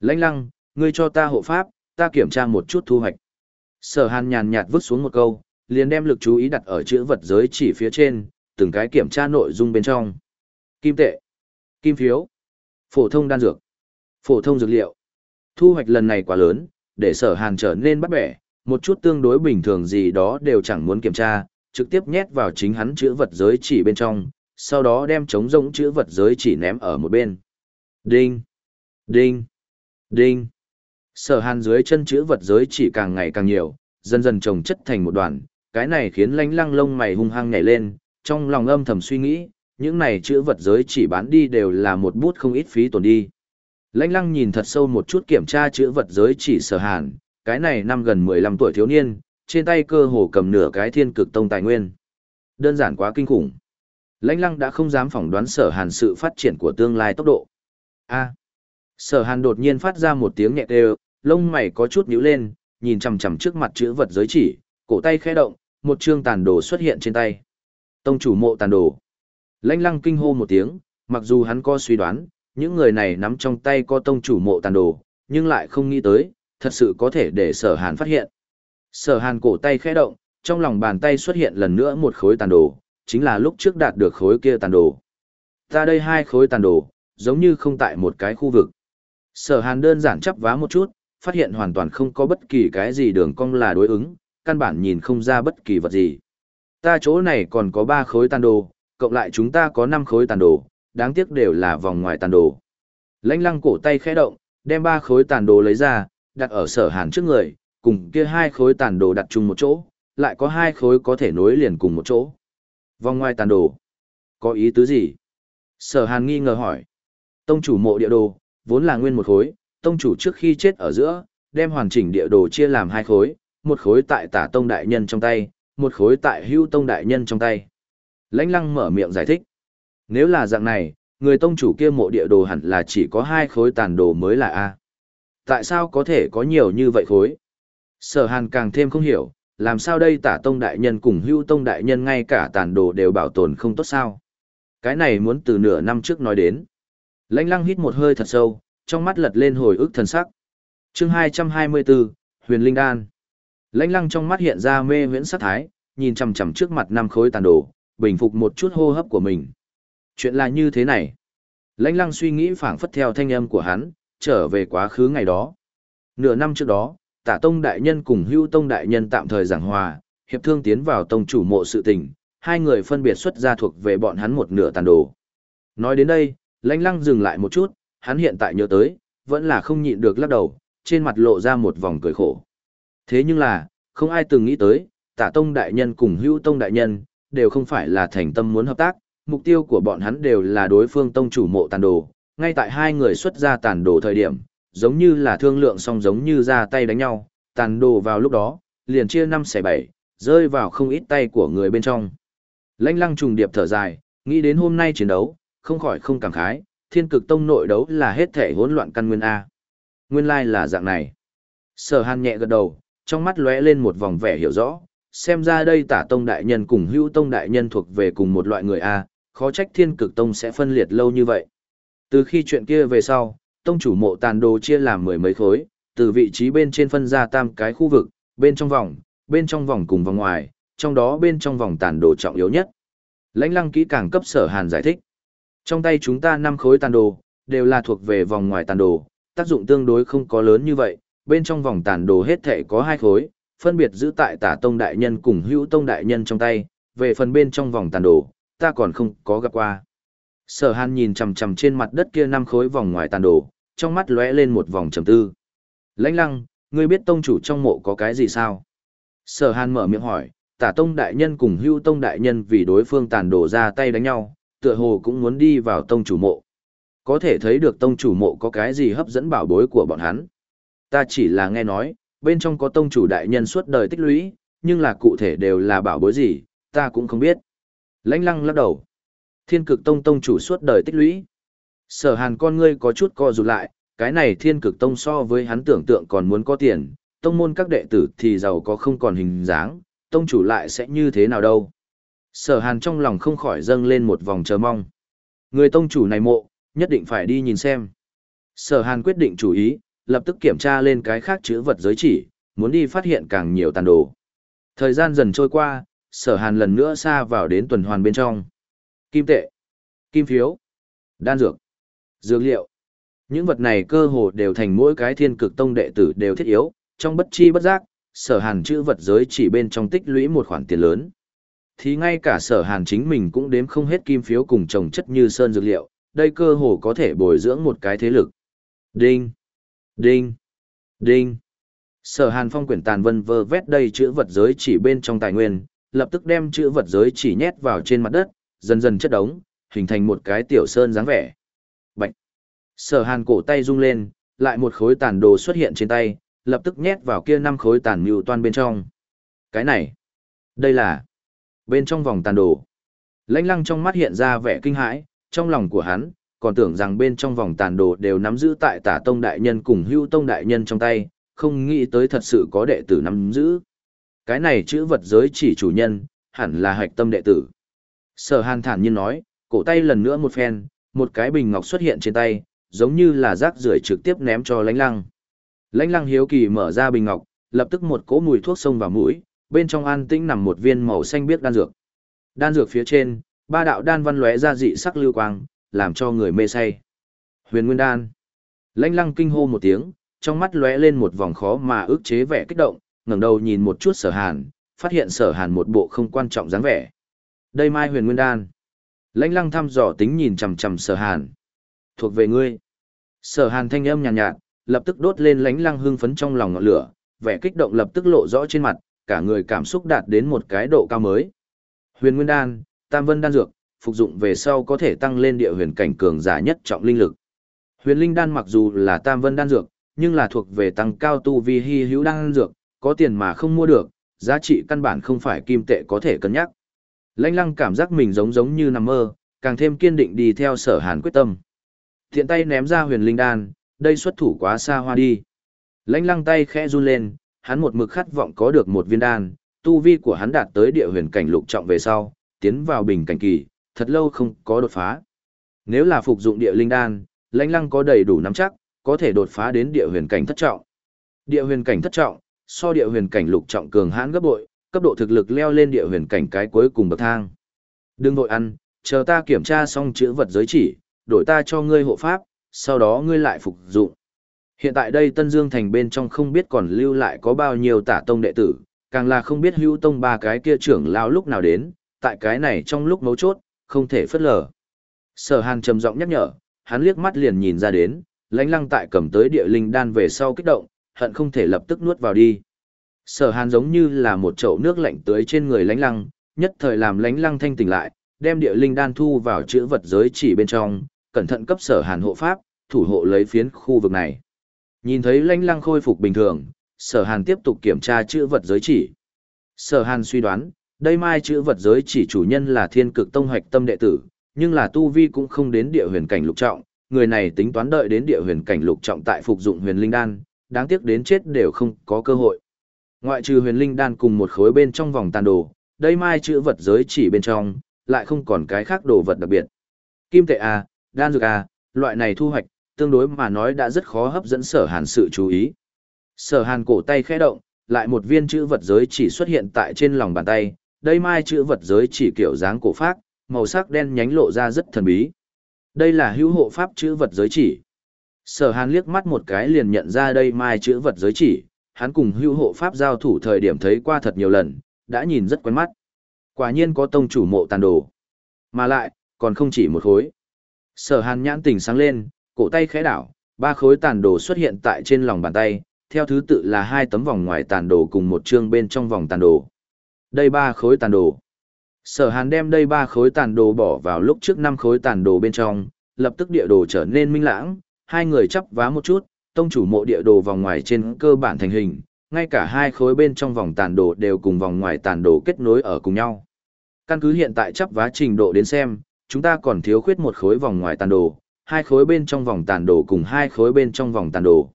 Lãnh lăng, ngươi cho ta hộ pháp, ta kiểm tra một chút thu hoạch. Sở hàn nhàn nhạt vứt xuống một câu, liền đem lực chú ý đặt ở chữ vật giới chỉ phía trên, từng cái kiểm tra nội dung bên trong. Kim tệ, kim phiếu, phổ thông đan dược, phổ thông dược liệu. Thu hoạch lần này quá lớn, để sở hàn trở nên bắt bẻ, một chút tương đối bình thường gì đó đều chẳng muốn kiểm tra, trực tiếp nhét vào chính hắn chữ vật giới chỉ bên trong, sau đó đem trống rỗng chữ vật giới chỉ ném ở một bên. Đinh! Đinh! Đinh! Sở hàn dưới chân chữ vật giới chỉ càng ngày càng nhiều, dần dần trồng chất thành một đoàn, cái này khiến lánh lăng lông mày hung hăng nhảy lên, trong lòng âm thầm suy nghĩ, những này chữ vật giới chỉ bán đi đều là một bút không ít phí tổn đi. Lãnh lăng nhìn thật sâu một chút kiểm tra chữ vật giới chỉ sở hàn, cái này năm gần 15 tuổi thiếu niên, trên tay cơ hồ cầm nửa cái thiên cực tông tài nguyên. Đơn giản quá kinh khủng. Lãnh lăng đã không dám phỏng đoán sở hàn sự phát triển của tương lai tốc độ. A. Sở hàn đột nhiên phát ra một tiếng nhẹ đều, lông mày có chút nhíu lên, nhìn chằm chằm trước mặt chữ vật giới chỉ, cổ tay khẽ động, một chương tàn đồ xuất hiện trên tay. Tông chủ mộ tàn đồ. Lãnh lăng kinh hô một tiếng, mặc dù hắn có suy đoán, những người này nắm trong tay có tông chủ mộ tàn đồ, nhưng lại không nghĩ tới, thật sự có thể để sở hàn phát hiện. Sở hàn cổ tay khẽ động, trong lòng bàn tay xuất hiện lần nữa một khối tàn đồ, chính là lúc trước đạt được khối kia tàn đồ. Ta đây hai khối tàn đồ, giống như không tại một cái khu vực. Sở hàn đơn giản chấp vá một chút, phát hiện hoàn toàn không có bất kỳ cái gì đường cong là đối ứng, căn bản nhìn không ra bất kỳ vật gì. Ta chỗ này còn có ba khối tàn đồ, cộng lại chúng ta có năm khối tàn đồ, đáng tiếc đều là vòng ngoài tàn đồ. Lãnh lăng cổ tay khẽ động, đem ba khối tàn đồ lấy ra, đặt ở sở hàn trước người, cùng kia hai khối tàn đồ đặt chung một chỗ, lại có hai khối có thể nối liền cùng một chỗ. Vòng ngoài tàn đồ, có ý tứ gì? Sở hàn nghi ngờ hỏi. Tông chủ mộ địa đồ, vốn là nguyên một khối, tông chủ trước khi chết ở giữa, đem hoàn chỉnh địa đồ chia làm hai khối, một khối tại tả tông đại nhân trong tay, một khối tại hưu tông đại nhân trong tay. Lãnh lăng mở miệng giải thích. Nếu là dạng này, người tông chủ kia mộ địa đồ hẳn là chỉ có hai khối tàn đồ mới là A. Tại sao có thể có nhiều như vậy khối? Sở hàn càng thêm không hiểu, làm sao đây tả tông đại nhân cùng hưu tông đại nhân ngay cả tàn đồ đều bảo tồn không tốt sao? Cái này muốn từ nửa năm trước nói đến. Lãnh lăng hít một hơi thật sâu, trong mắt lật lên hồi ức thần sắc. chương 224, Huyền Linh Đan. Lãnh lăng trong mắt hiện ra mê huyễn Sát thái, nhìn chằm chằm trước mặt năm khối tàn đồ, bình phục một chút hô hấp của mình. Chuyện là như thế này. Lãnh lăng suy nghĩ phảng phất theo thanh âm của hắn, trở về quá khứ ngày đó. Nửa năm trước đó, tả tông đại nhân cùng hưu tông đại nhân tạm thời giảng hòa, hiệp thương tiến vào tông chủ mộ sự tình, hai người phân biệt xuất ra thuộc về bọn hắn một nửa tàn đồ. Nói đến đây, lãnh lăng dừng lại một chút, hắn hiện tại nhớ tới, vẫn là không nhịn được lắc đầu, trên mặt lộ ra một vòng cười khổ. Thế nhưng là, không ai từng nghĩ tới, tả tông đại nhân cùng hữu tông đại nhân, đều không phải là thành tâm muốn hợp tác, mục tiêu của bọn hắn đều là đối phương tông chủ mộ tàn đồ, ngay tại hai người xuất ra tàn đồ thời điểm, giống như là thương lượng song giống như ra tay đánh nhau, tàn đồ vào lúc đó, liền chia năm xẻ bảy, rơi vào không ít tay của người bên trong. lanh lăng trùng điệp thở dài, nghĩ đến hôm nay chiến đấu, không khỏi không cảm khái, thiên cực tông nội đấu là hết thể hỗn loạn căn nguyên A. Nguyên lai là dạng này. Sở hàn nhẹ gật đầu, trong mắt lóe lên một vòng vẻ hiểu rõ, xem ra đây tả tông đại nhân cùng hữu tông đại nhân thuộc về cùng một loại người A, khó trách thiên cực tông sẽ phân liệt lâu như vậy. Từ khi chuyện kia về sau, tông chủ mộ tàn đồ chia làm mười mấy khối, từ vị trí bên trên phân ra tam cái khu vực, bên trong vòng, bên trong vòng cùng vòng ngoài, trong đó bên trong vòng tàn đồ trọng yếu nhất. Lãnh lăng kỹ càng cấp sở hàn giải thích. Trong tay chúng ta năm khối tàn đồ, đều là thuộc về vòng ngoài tàn đồ, tác dụng tương đối không có lớn như vậy, bên trong vòng tàn đồ hết thể có hai khối, phân biệt giữ tại tả tông đại nhân cùng hữu tông đại nhân trong tay, về phần bên trong vòng tàn đồ, ta còn không có gặp qua. Sở hàn nhìn chằm chằm trên mặt đất kia năm khối vòng ngoài tàn đồ, trong mắt lóe lên một vòng trầm tư. Lãnh lăng, ngươi biết tông chủ trong mộ có cái gì sao? Sở hàn mở miệng hỏi, tả tông đại nhân cùng hưu tông đại nhân vì đối phương tàn đồ ra tay đánh nhau, tựa hồ cũng muốn đi vào tông chủ mộ. Có thể thấy được tông chủ mộ có cái gì hấp dẫn bảo bối của bọn hắn. Ta chỉ là nghe nói, bên trong có tông chủ đại nhân suốt đời tích lũy, nhưng là cụ thể đều là bảo bối gì, ta cũng không biết. Lãnh lăng lắc đầu. Thiên cực tông tông chủ suốt đời tích lũy. Sở hàn con ngươi có chút co rụt lại, cái này thiên cực tông so với hắn tưởng tượng còn muốn có tiền, tông môn các đệ tử thì giàu có không còn hình dáng, tông chủ lại sẽ như thế nào đâu. Sở hàn trong lòng không khỏi dâng lên một vòng chờ mong. Người tông chủ này mộ, nhất định phải đi nhìn xem. Sở hàn quyết định chủ ý, lập tức kiểm tra lên cái khác chữ vật giới chỉ, muốn đi phát hiện càng nhiều tàn đồ. Thời gian dần trôi qua, sở hàn lần nữa xa vào đến tuần hoàn bên trong. Kim tệ, kim phiếu, đan dược, dược liệu. Những vật này cơ hồ đều thành mỗi cái thiên cực tông đệ tử đều thiết yếu, trong bất chi bất giác, sở hàn chữ vật giới chỉ bên trong tích lũy một khoản tiền lớn thì ngay cả sở hàn chính mình cũng đếm không hết kim phiếu cùng trồng chất như sơn dược liệu, đây cơ hồ có thể bồi dưỡng một cái thế lực. Đinh! Đinh! Đinh! Sở hàn phong quyển tàn vân vơ vét đầy chữ vật giới chỉ bên trong tài nguyên, lập tức đem chữ vật giới chỉ nhét vào trên mặt đất, dần dần chất đống, hình thành một cái tiểu sơn dáng vẻ. Bạch! Sở hàn cổ tay rung lên, lại một khối tàn đồ xuất hiện trên tay, lập tức nhét vào kia năm khối tàn mưu toan bên trong. Cái này! Đây là Bên trong vòng tàn đồ, lãnh lăng trong mắt hiện ra vẻ kinh hãi, trong lòng của hắn, còn tưởng rằng bên trong vòng tàn đồ đều nắm giữ tại tả tông đại nhân cùng hưu tông đại nhân trong tay, không nghĩ tới thật sự có đệ tử nắm giữ. Cái này chữ vật giới chỉ chủ nhân, hẳn là hạch tâm đệ tử. Sở hàn thản nhiên nói, cổ tay lần nữa một phen, một cái bình ngọc xuất hiện trên tay, giống như là rác rưởi trực tiếp ném cho lãnh lăng. Lãnh lăng hiếu kỳ mở ra bình ngọc, lập tức một cỗ mùi thuốc xông vào mũi, bên trong an tĩnh nằm một viên màu xanh biếc đan dược. Đan dược phía trên, ba đạo đan văn lóe ra dị sắc lưu quang, làm cho người mê say. Huyền Nguyên Đan. Lãnh Lăng kinh hô một tiếng, trong mắt lóe lên một vòng khó mà ức chế vẻ kích động, ngẩng đầu nhìn một chút Sở Hàn, phát hiện Sở Hàn một bộ không quan trọng dáng vẻ. Đây mai Huyền Nguyên Đan. Lãnh Lăng thăm dò tính nhìn chằm chằm Sở Hàn. Thuộc về ngươi. Sở Hàn thanh âm nhàn nhạt, nhạt, lập tức đốt lên Lãnh Lăng hưng phấn trong lòng ngọn lửa, vẻ kích động lập tức lộ rõ trên mặt, cả người cảm xúc đạt đến một cái độ cao mới. Huyền Nguyên Đan, Tam Vân Đan Dược, phục dụng về sau có thể tăng lên địa huyền cảnh cường giả nhất trọng linh lực. Huyền Linh Đan mặc dù là Tam Vân Đan Dược, nhưng là thuộc về tăng cao tu vi hy hữu đan dược, có tiền mà không mua được, giá trị căn bản không phải kim tệ có thể cân nhắc. Lãnh lăng cảm giác mình giống giống như nằm mơ, càng thêm kiên định đi theo sở hàn quyết tâm. Thiện tay ném ra huyền linh đan, đây xuất thủ quá xa hoa đi. Lãnh lăng tay khẽ run lên, hắn một mực khát vọng có được một viên đan, tu vi của hắn đạt tới địa huyền cảnh lục trọng về sau, tiến vào bình cảnh kỳ, thật lâu không có đột phá. Nếu là phục dụng địa linh đan, lãnh lăng có đầy đủ nắm chắc, có thể đột phá đến địa huyền cảnh thất trọng. Địa huyền cảnh thất trọng, so địa huyền cảnh lục trọng cường hãn gấp bội, cấp độ thực lực leo lên địa huyền cảnh cái cuối cùng bậc thang. Đừng vội ăn, chờ ta kiểm tra xong chữ vật giới chỉ, đổi ta cho ngươi hộ pháp, sau đó ngươi lại phục dụng. Hiện tại đây Tân Dương Thành bên trong không biết còn lưu lại có bao nhiêu tả tông đệ tử, càng là không biết hữu tông ba cái kia trưởng lao lúc nào đến, tại cái này trong lúc mấu chốt, không thể phất lờ. Sở Hàn trầm giọng nhắc nhở, hắn liếc mắt liền nhìn ra đến, lãnh lăng tại cầm tới địa linh đan về sau kích động, hận không thể lập tức nuốt vào đi. Sở hàn giống như là một chậu nước lạnh tưới trên người lãnh lăng, nhất thời làm lãnh lăng thanh tỉnh lại, đem địa linh đan thu vào chữ vật giới chỉ bên trong, cẩn thận cấp sở hàn hộ pháp, thủ hộ lấy phiến khu vực này. Nhìn thấy lãnh lăng khôi phục bình thường, sở hàn tiếp tục kiểm tra chữ vật giới chỉ. Sở hàn suy đoán, đây mai chữ vật giới chỉ chủ nhân là thiên cực tông hoạch tâm đệ tử, nhưng là tu vi cũng không đến địa huyền cảnh lục trọng, người này tính toán đợi đến địa huyền cảnh lục trọng tại phục dụng huyền linh đan, đáng tiếc đến chết đều không có cơ hội. Ngoại trừ huyền linh đan cùng một khối bên trong vòng tàn đồ, đây mai chữ vật giới chỉ bên trong, lại không còn cái khác đồ vật đặc biệt. Kim tệ A, đan dược A, loại này thu hoạch, tương đối mà nói đã rất khó hấp dẫn sở hàn sự chú ý. Sở hàn cổ tay khẽ động, lại một viên chữ vật giới chỉ xuất hiện tại trên lòng bàn tay, đây mai chữ vật giới chỉ kiểu dáng cổ phác, màu sắc đen nhánh lộ ra rất thần bí. Đây là hữu hộ pháp chữ vật giới chỉ. Sở hàn liếc mắt một cái liền nhận ra đây mai chữ vật giới chỉ, hắn cùng hữu hộ pháp giao thủ thời điểm thấy qua thật nhiều lần, đã nhìn rất quen mắt. Quả nhiên có tông chủ mộ tàn đồ. Mà lại, còn không chỉ một khối. Sở hàn nhãn tình sáng lên, cổ tay khẽ đảo, ba khối tàn đồ xuất hiện tại trên lòng bàn tay, theo thứ tự là hai tấm vòng ngoài tàn đồ cùng một chương bên trong vòng tàn đồ. Đây ba khối tàn đồ. Sở hàn đem đây ba khối tàn đồ bỏ vào lúc trước năm khối tàn đồ bên trong, lập tức địa đồ trở nên minh lãng, hai người chấp vá một chút, tông chủ mộ địa đồ vòng ngoài trên cơ bản thành hình, ngay cả hai khối bên trong vòng tàn đồ đều cùng vòng ngoài tàn đồ kết nối ở cùng nhau. Căn cứ hiện tại chấp vá trình độ đến xem, chúng ta còn thiếu khuyết một khối vòng ngoài tàn đồ, hai khối bên trong vòng tàn đồ cùng hai khối bên trong vòng tàn đồ.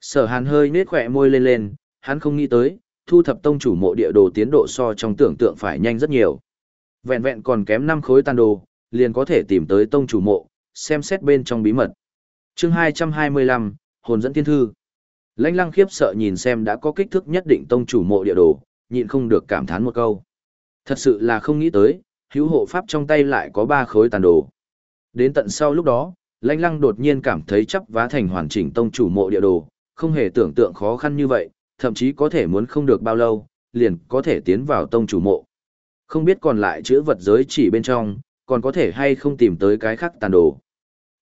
Sở hàn hơi nết khỏe môi lên lên, hắn không nghĩ tới, thu thập tông chủ mộ địa đồ tiến độ so trong tưởng tượng phải nhanh rất nhiều. Vẹn vẹn còn kém 5 khối tàn đồ, liền có thể tìm tới tông chủ mộ, xem xét bên trong bí mật. chương 225, Hồn dẫn tiên thư. Lãnh lăng khiếp sợ nhìn xem đã có kích thước nhất định tông chủ mộ địa đồ, nhịn không được cảm thán một câu. Thật sự là không nghĩ tới, hữu hộ pháp trong tay lại có 3 khối tàn đồ. Đến tận sau lúc đó, lãnh lăng đột nhiên cảm thấy chấp vá thành hoàn chỉnh tông chủ mộ địa đồ, không hề tưởng tượng khó khăn như vậy, thậm chí có thể muốn không được bao lâu, liền có thể tiến vào tông chủ mộ. Không biết còn lại chữ vật giới chỉ bên trong, còn có thể hay không tìm tới cái khác tàn đồ.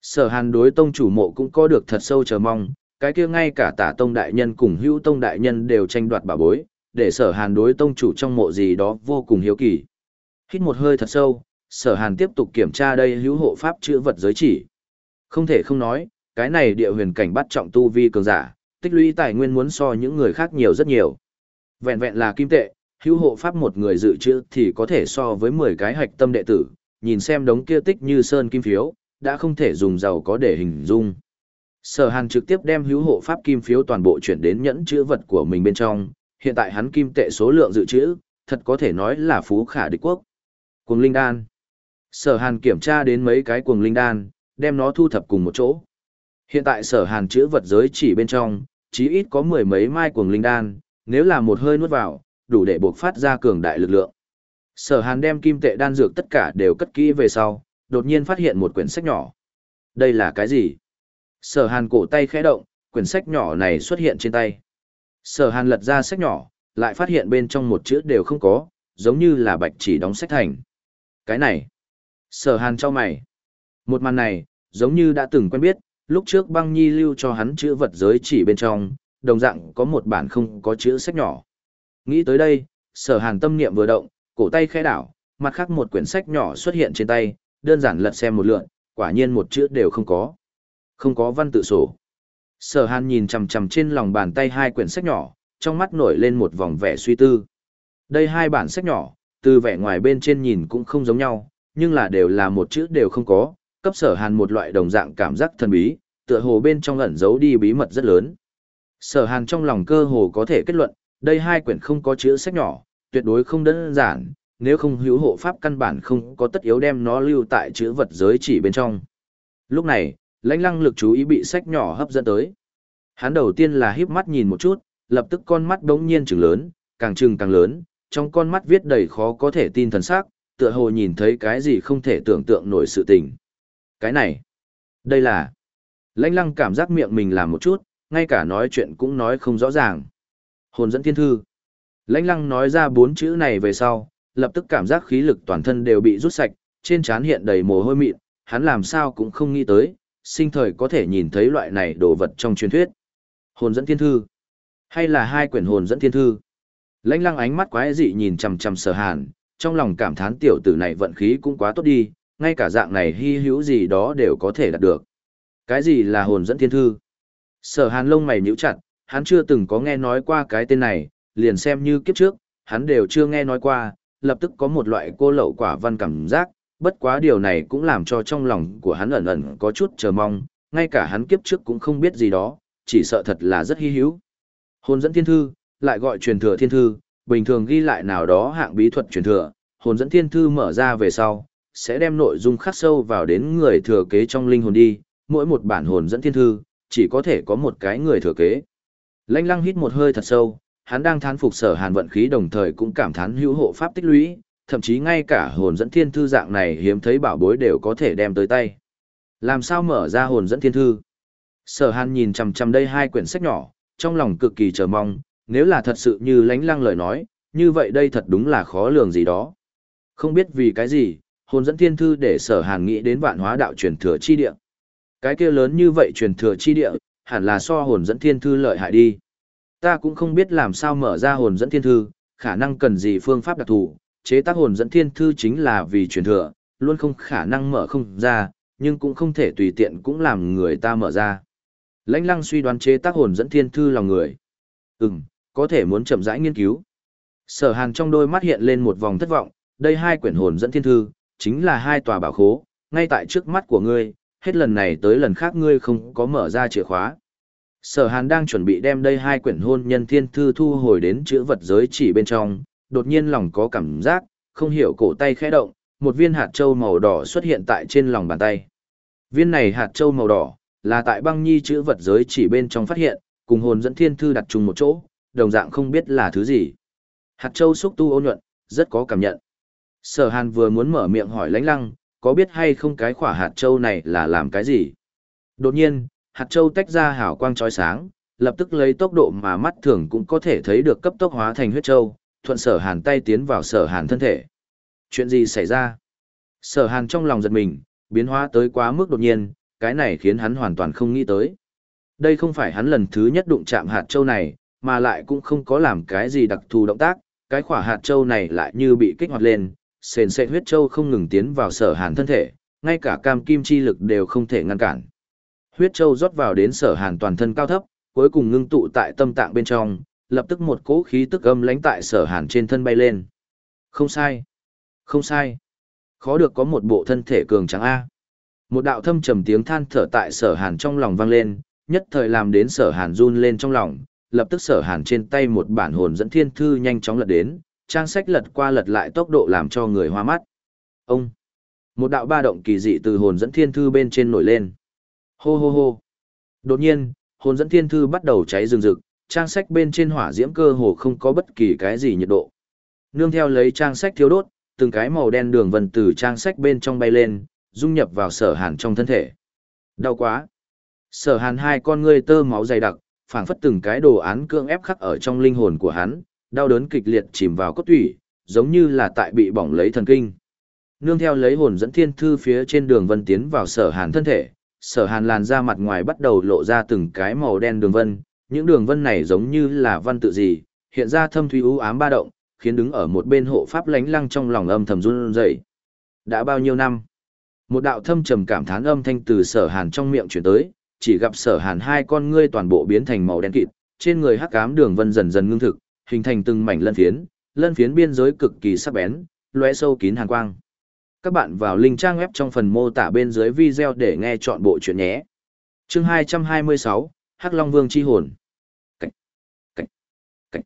Sở hàn đối tông chủ mộ cũng có được thật sâu chờ mong, cái kia ngay cả tả tông đại nhân cùng hữu tông đại nhân đều tranh đoạt bảo bối, để sở hàn đối tông chủ trong mộ gì đó vô cùng hiếu kỳ. Hít một hơi thật sâu, sở hàn tiếp tục kiểm tra đây hữu hộ pháp chữ vật giới chỉ. Không thể không nói, cái này địa huyền cảnh bắt trọng tu vi cường giả, tích lũy tài nguyên muốn so những người khác nhiều rất nhiều. Vẹn vẹn là kim tệ, hữu hộ pháp một người dự trữ thì có thể so với 10 cái hạch tâm đệ tử, nhìn xem đống kia tích như sơn kim phiếu, đã không thể dùng giàu có để hình dung. Sở Hàn trực tiếp đem hữu hộ pháp kim phiếu toàn bộ chuyển đến nhẫn chữ vật của mình bên trong, hiện tại hắn kim tệ số lượng dự trữ, thật có thể nói là phú khả địch quốc. Cuồng linh đan. Sở Hàn kiểm tra đến mấy cái cuồng linh đan, đem nó thu thập cùng một chỗ. Hiện tại Sở Hàn chữ vật giới chỉ bên trong, chí ít có mười mấy mai cuồng linh đan, nếu là một hơi nuốt vào, đủ để buộc phát ra cường đại lực lượng. Sở hàn đem kim tệ đan dược tất cả đều cất kỹ về sau, đột nhiên phát hiện một quyển sách nhỏ. Đây là cái gì? Sở hàn cổ tay khẽ động, quyển sách nhỏ này xuất hiện trên tay. Sở hàn lật ra sách nhỏ, lại phát hiện bên trong một chữ đều không có, giống như là bạch chỉ đóng sách thành. Cái này. Sở hàn cho mày. Một màn này, giống như đã từng quen biết, lúc trước băng nhi lưu cho hắn chữ vật giới chỉ bên trong, đồng dạng có một bản không có chữ sách nhỏ. Nghĩ tới đây, sở hàn tâm niệm vừa động, cổ tay khẽ đảo, mặt khác một quyển sách nhỏ xuất hiện trên tay, đơn giản lật xem một lượn, quả nhiên một chữ đều không có. Không có văn tự sổ. Sở hàn nhìn chằm chằm trên lòng bàn tay hai quyển sách nhỏ, trong mắt nổi lên một vòng vẻ suy tư. Đây hai bản sách nhỏ, từ vẻ ngoài bên trên nhìn cũng không giống nhau, nhưng là đều là một chữ đều không có, cấp sở hàn một loại đồng dạng cảm giác thần bí, tựa hồ bên trong ẩn giấu đi bí mật rất lớn. Sở hàn trong lòng cơ hồ có thể kết luận, đây hai quyển không có chữ sách nhỏ, tuyệt đối không đơn giản, nếu không hữu hộ pháp căn bản không có tất yếu đem nó lưu tại chữ vật giới chỉ bên trong. Lúc này, lãnh lăng lực chú ý bị sách nhỏ hấp dẫn tới. Hắn đầu tiên là híp mắt nhìn một chút, lập tức con mắt đống nhiên trừng lớn, càng trừng càng lớn, trong con mắt viết đầy khó có thể tin thần sắc, tựa hồ nhìn thấy cái gì không thể tưởng tượng nổi sự tình. Cái này, đây là... Lãnh lăng cảm giác miệng mình làm một chút, ngay cả nói chuyện cũng nói không rõ ràng. Hồn dẫn thiên thư. Lãnh lăng nói ra bốn chữ này về sau, lập tức cảm giác khí lực toàn thân đều bị rút sạch, trên trán hiện đầy mồ hôi mịn, hắn làm sao cũng không nghĩ tới, sinh thời có thể nhìn thấy loại này đồ vật trong truyền thuyết. Hồn dẫn thiên thư. Hay là hai quyển hồn dẫn thiên thư. Lãnh lăng ánh mắt quái dị nhìn chằm chằm sở hàn, trong lòng cảm thán tiểu tử này vận khí cũng quá tốt đi, ngay cả dạng này hy hữu gì đó đều có thể đạt được. Cái gì là hồn dẫn thiên thư? Sở hàn lông mày nhíu chặt, hắn chưa từng có nghe nói qua cái tên này, liền xem như kiếp trước, hắn đều chưa nghe nói qua, lập tức có một loại cô lậu quả văn cảm giác, bất quá điều này cũng làm cho trong lòng của hắn ẩn ẩn có chút chờ mong, ngay cả hắn kiếp trước cũng không biết gì đó, chỉ sợ thật là rất hy hữu. Hồn dẫn thiên thư, lại gọi truyền thừa thiên thư, bình thường ghi lại nào đó hạng bí thuật truyền thừa, hồn dẫn thiên thư mở ra về sau, sẽ đem nội dung khắc sâu vào đến người thừa kế trong linh hồn đi, mỗi một bản hồn dẫn thiên thư, chỉ có thể có một cái người thừa kế. Lanh lăng hít một hơi thật sâu, hắn đang thán phục sở hàn vận khí đồng thời cũng cảm thán hữu hộ pháp tích lũy, thậm chí ngay cả hồn dẫn thiên thư dạng này hiếm thấy bảo bối đều có thể đem tới tay. Làm sao mở ra hồn dẫn thiên thư? Sở hàn nhìn chằm chằm đây hai quyển sách nhỏ, trong lòng cực kỳ chờ mong, nếu là thật sự như lánh lăng lời nói, như vậy đây thật đúng là khó lường gì đó. Không biết vì cái gì, hồn dẫn thiên thư để sở hàn nghĩ đến vạn hóa đạo truyền thừa chi địa. Cái kia lớn như vậy truyền thừa chi địa, hẳn là so hồn dẫn thiên thư lợi hại đi. Ta cũng không biết làm sao mở ra hồn dẫn thiên thư, khả năng cần gì phương pháp đặc thù, chế tác hồn dẫn thiên thư chính là vì truyền thừa, luôn không khả năng mở không ra, nhưng cũng không thể tùy tiện cũng làm người ta mở ra. Lãnh lăng suy đoán chế tác hồn dẫn thiên thư lòng người. Ừm, có thể muốn chậm rãi nghiên cứu. Sở hàn trong đôi mắt hiện lên một vòng thất vọng, đây hai quyển hồn dẫn thiên thư, chính là hai tòa bảo khố, ngay tại trước mắt của ngươi, hết lần này tới lần khác ngươi không có mở ra chìa khóa. Sở hàn đang chuẩn bị đem đây hai quyển hôn nhân thiên thư thu hồi đến chữ vật giới chỉ bên trong, đột nhiên lòng có cảm giác, không hiểu cổ tay khẽ động, một viên hạt châu màu đỏ xuất hiện tại trên lòng bàn tay. Viên này hạt châu màu đỏ, là tại băng nhi chữ vật giới chỉ bên trong phát hiện, cùng hồn dẫn thiên thư đặt chung một chỗ, đồng dạng không biết là thứ gì. Hạt châu xúc tu ôn nhuận, rất có cảm nhận. Sở hàn vừa muốn mở miệng hỏi lãnh lăng, có biết hay không cái khỏa hạt châu này là làm cái gì? Đột nhiên, hạt châu tách ra hào quang chói sáng, lập tức lấy tốc độ mà mắt thường cũng có thể thấy được cấp tốc hóa thành huyết châu, thuận sở hàn tay tiến vào sở hàn thân thể. Chuyện gì xảy ra? Sở hàn trong lòng giật mình, biến hóa tới quá mức đột nhiên, cái này khiến hắn hoàn toàn không nghĩ tới. Đây không phải hắn lần thứ nhất đụng chạm hạt châu này, mà lại cũng không có làm cái gì đặc thù động tác, cái khỏa hạt châu này lại như bị kích hoạt lên, sền sệt huyết châu không ngừng tiến vào sở hàn thân thể, ngay cả cam kim chi lực đều không thể ngăn cản. Huyết châu rót vào đến sở hàn toàn thân cao thấp, cuối cùng ngưng tụ tại tâm tạng bên trong, lập tức một cỗ khí tức âm lánh tại sở hàn trên thân bay lên. Không sai. Không sai. Khó được có một bộ thân thể cường trắng A. Một đạo thâm trầm tiếng than thở tại sở hàn trong lòng vang lên, nhất thời làm đến sở hàn run lên trong lòng, lập tức sở hàn trên tay một bản hồn dẫn thiên thư nhanh chóng lật đến, trang sách lật qua lật lại tốc độ làm cho người hoa mắt. Ông! Một đạo ba động kỳ dị từ hồn dẫn thiên thư bên trên nổi lên. Hô hô hô! Đột nhiên, hồn dẫn thiên thư bắt đầu cháy rừng rực, trang sách bên trên hỏa diễm cơ hồ không có bất kỳ cái gì nhiệt độ. Nương theo lấy trang sách thiếu đốt, từng cái màu đen đường vân từ trang sách bên trong bay lên, dung nhập vào sở hàn trong thân thể. Đau quá. Sở hàn hai con ngươi tơ máu dày đặc, phảng phất từng cái đồ án cương ép khắc ở trong linh hồn của hắn, đau đớn kịch liệt chìm vào cốt tủy, giống như là tại bị bỏng lấy thần kinh. Nương theo lấy hồn dẫn thiên thư phía trên đường vân tiến vào sở hàn thân thể, sở hàn làn ra mặt ngoài bắt đầu lộ ra từng cái màu đen đường vân, những đường vân này giống như là văn tự gì, hiện ra thâm thủy u ám ba động, khiến đứng ở một bên hộ pháp lánh lăng trong lòng âm thầm run rẩy. Đã bao nhiêu năm? Một đạo thâm trầm cảm thán âm thanh từ sở hàn trong miệng chuyển tới, chỉ gặp sở hàn hai con ngươi toàn bộ biến thành màu đen kịt, trên người hắc ám đường vân dần dần ngưng thực, hình thành từng mảnh lân phiến, lân phiến biên giới cực kỳ sắc bén, lóe sâu kín hàn quang. Các bạn vào link trang web trong phần mô tả bên dưới video để nghe chọn bộ chuyện nhé. Chương 226, Hắc Long Vương chi hồn. Cảnh, cảnh, cảnh.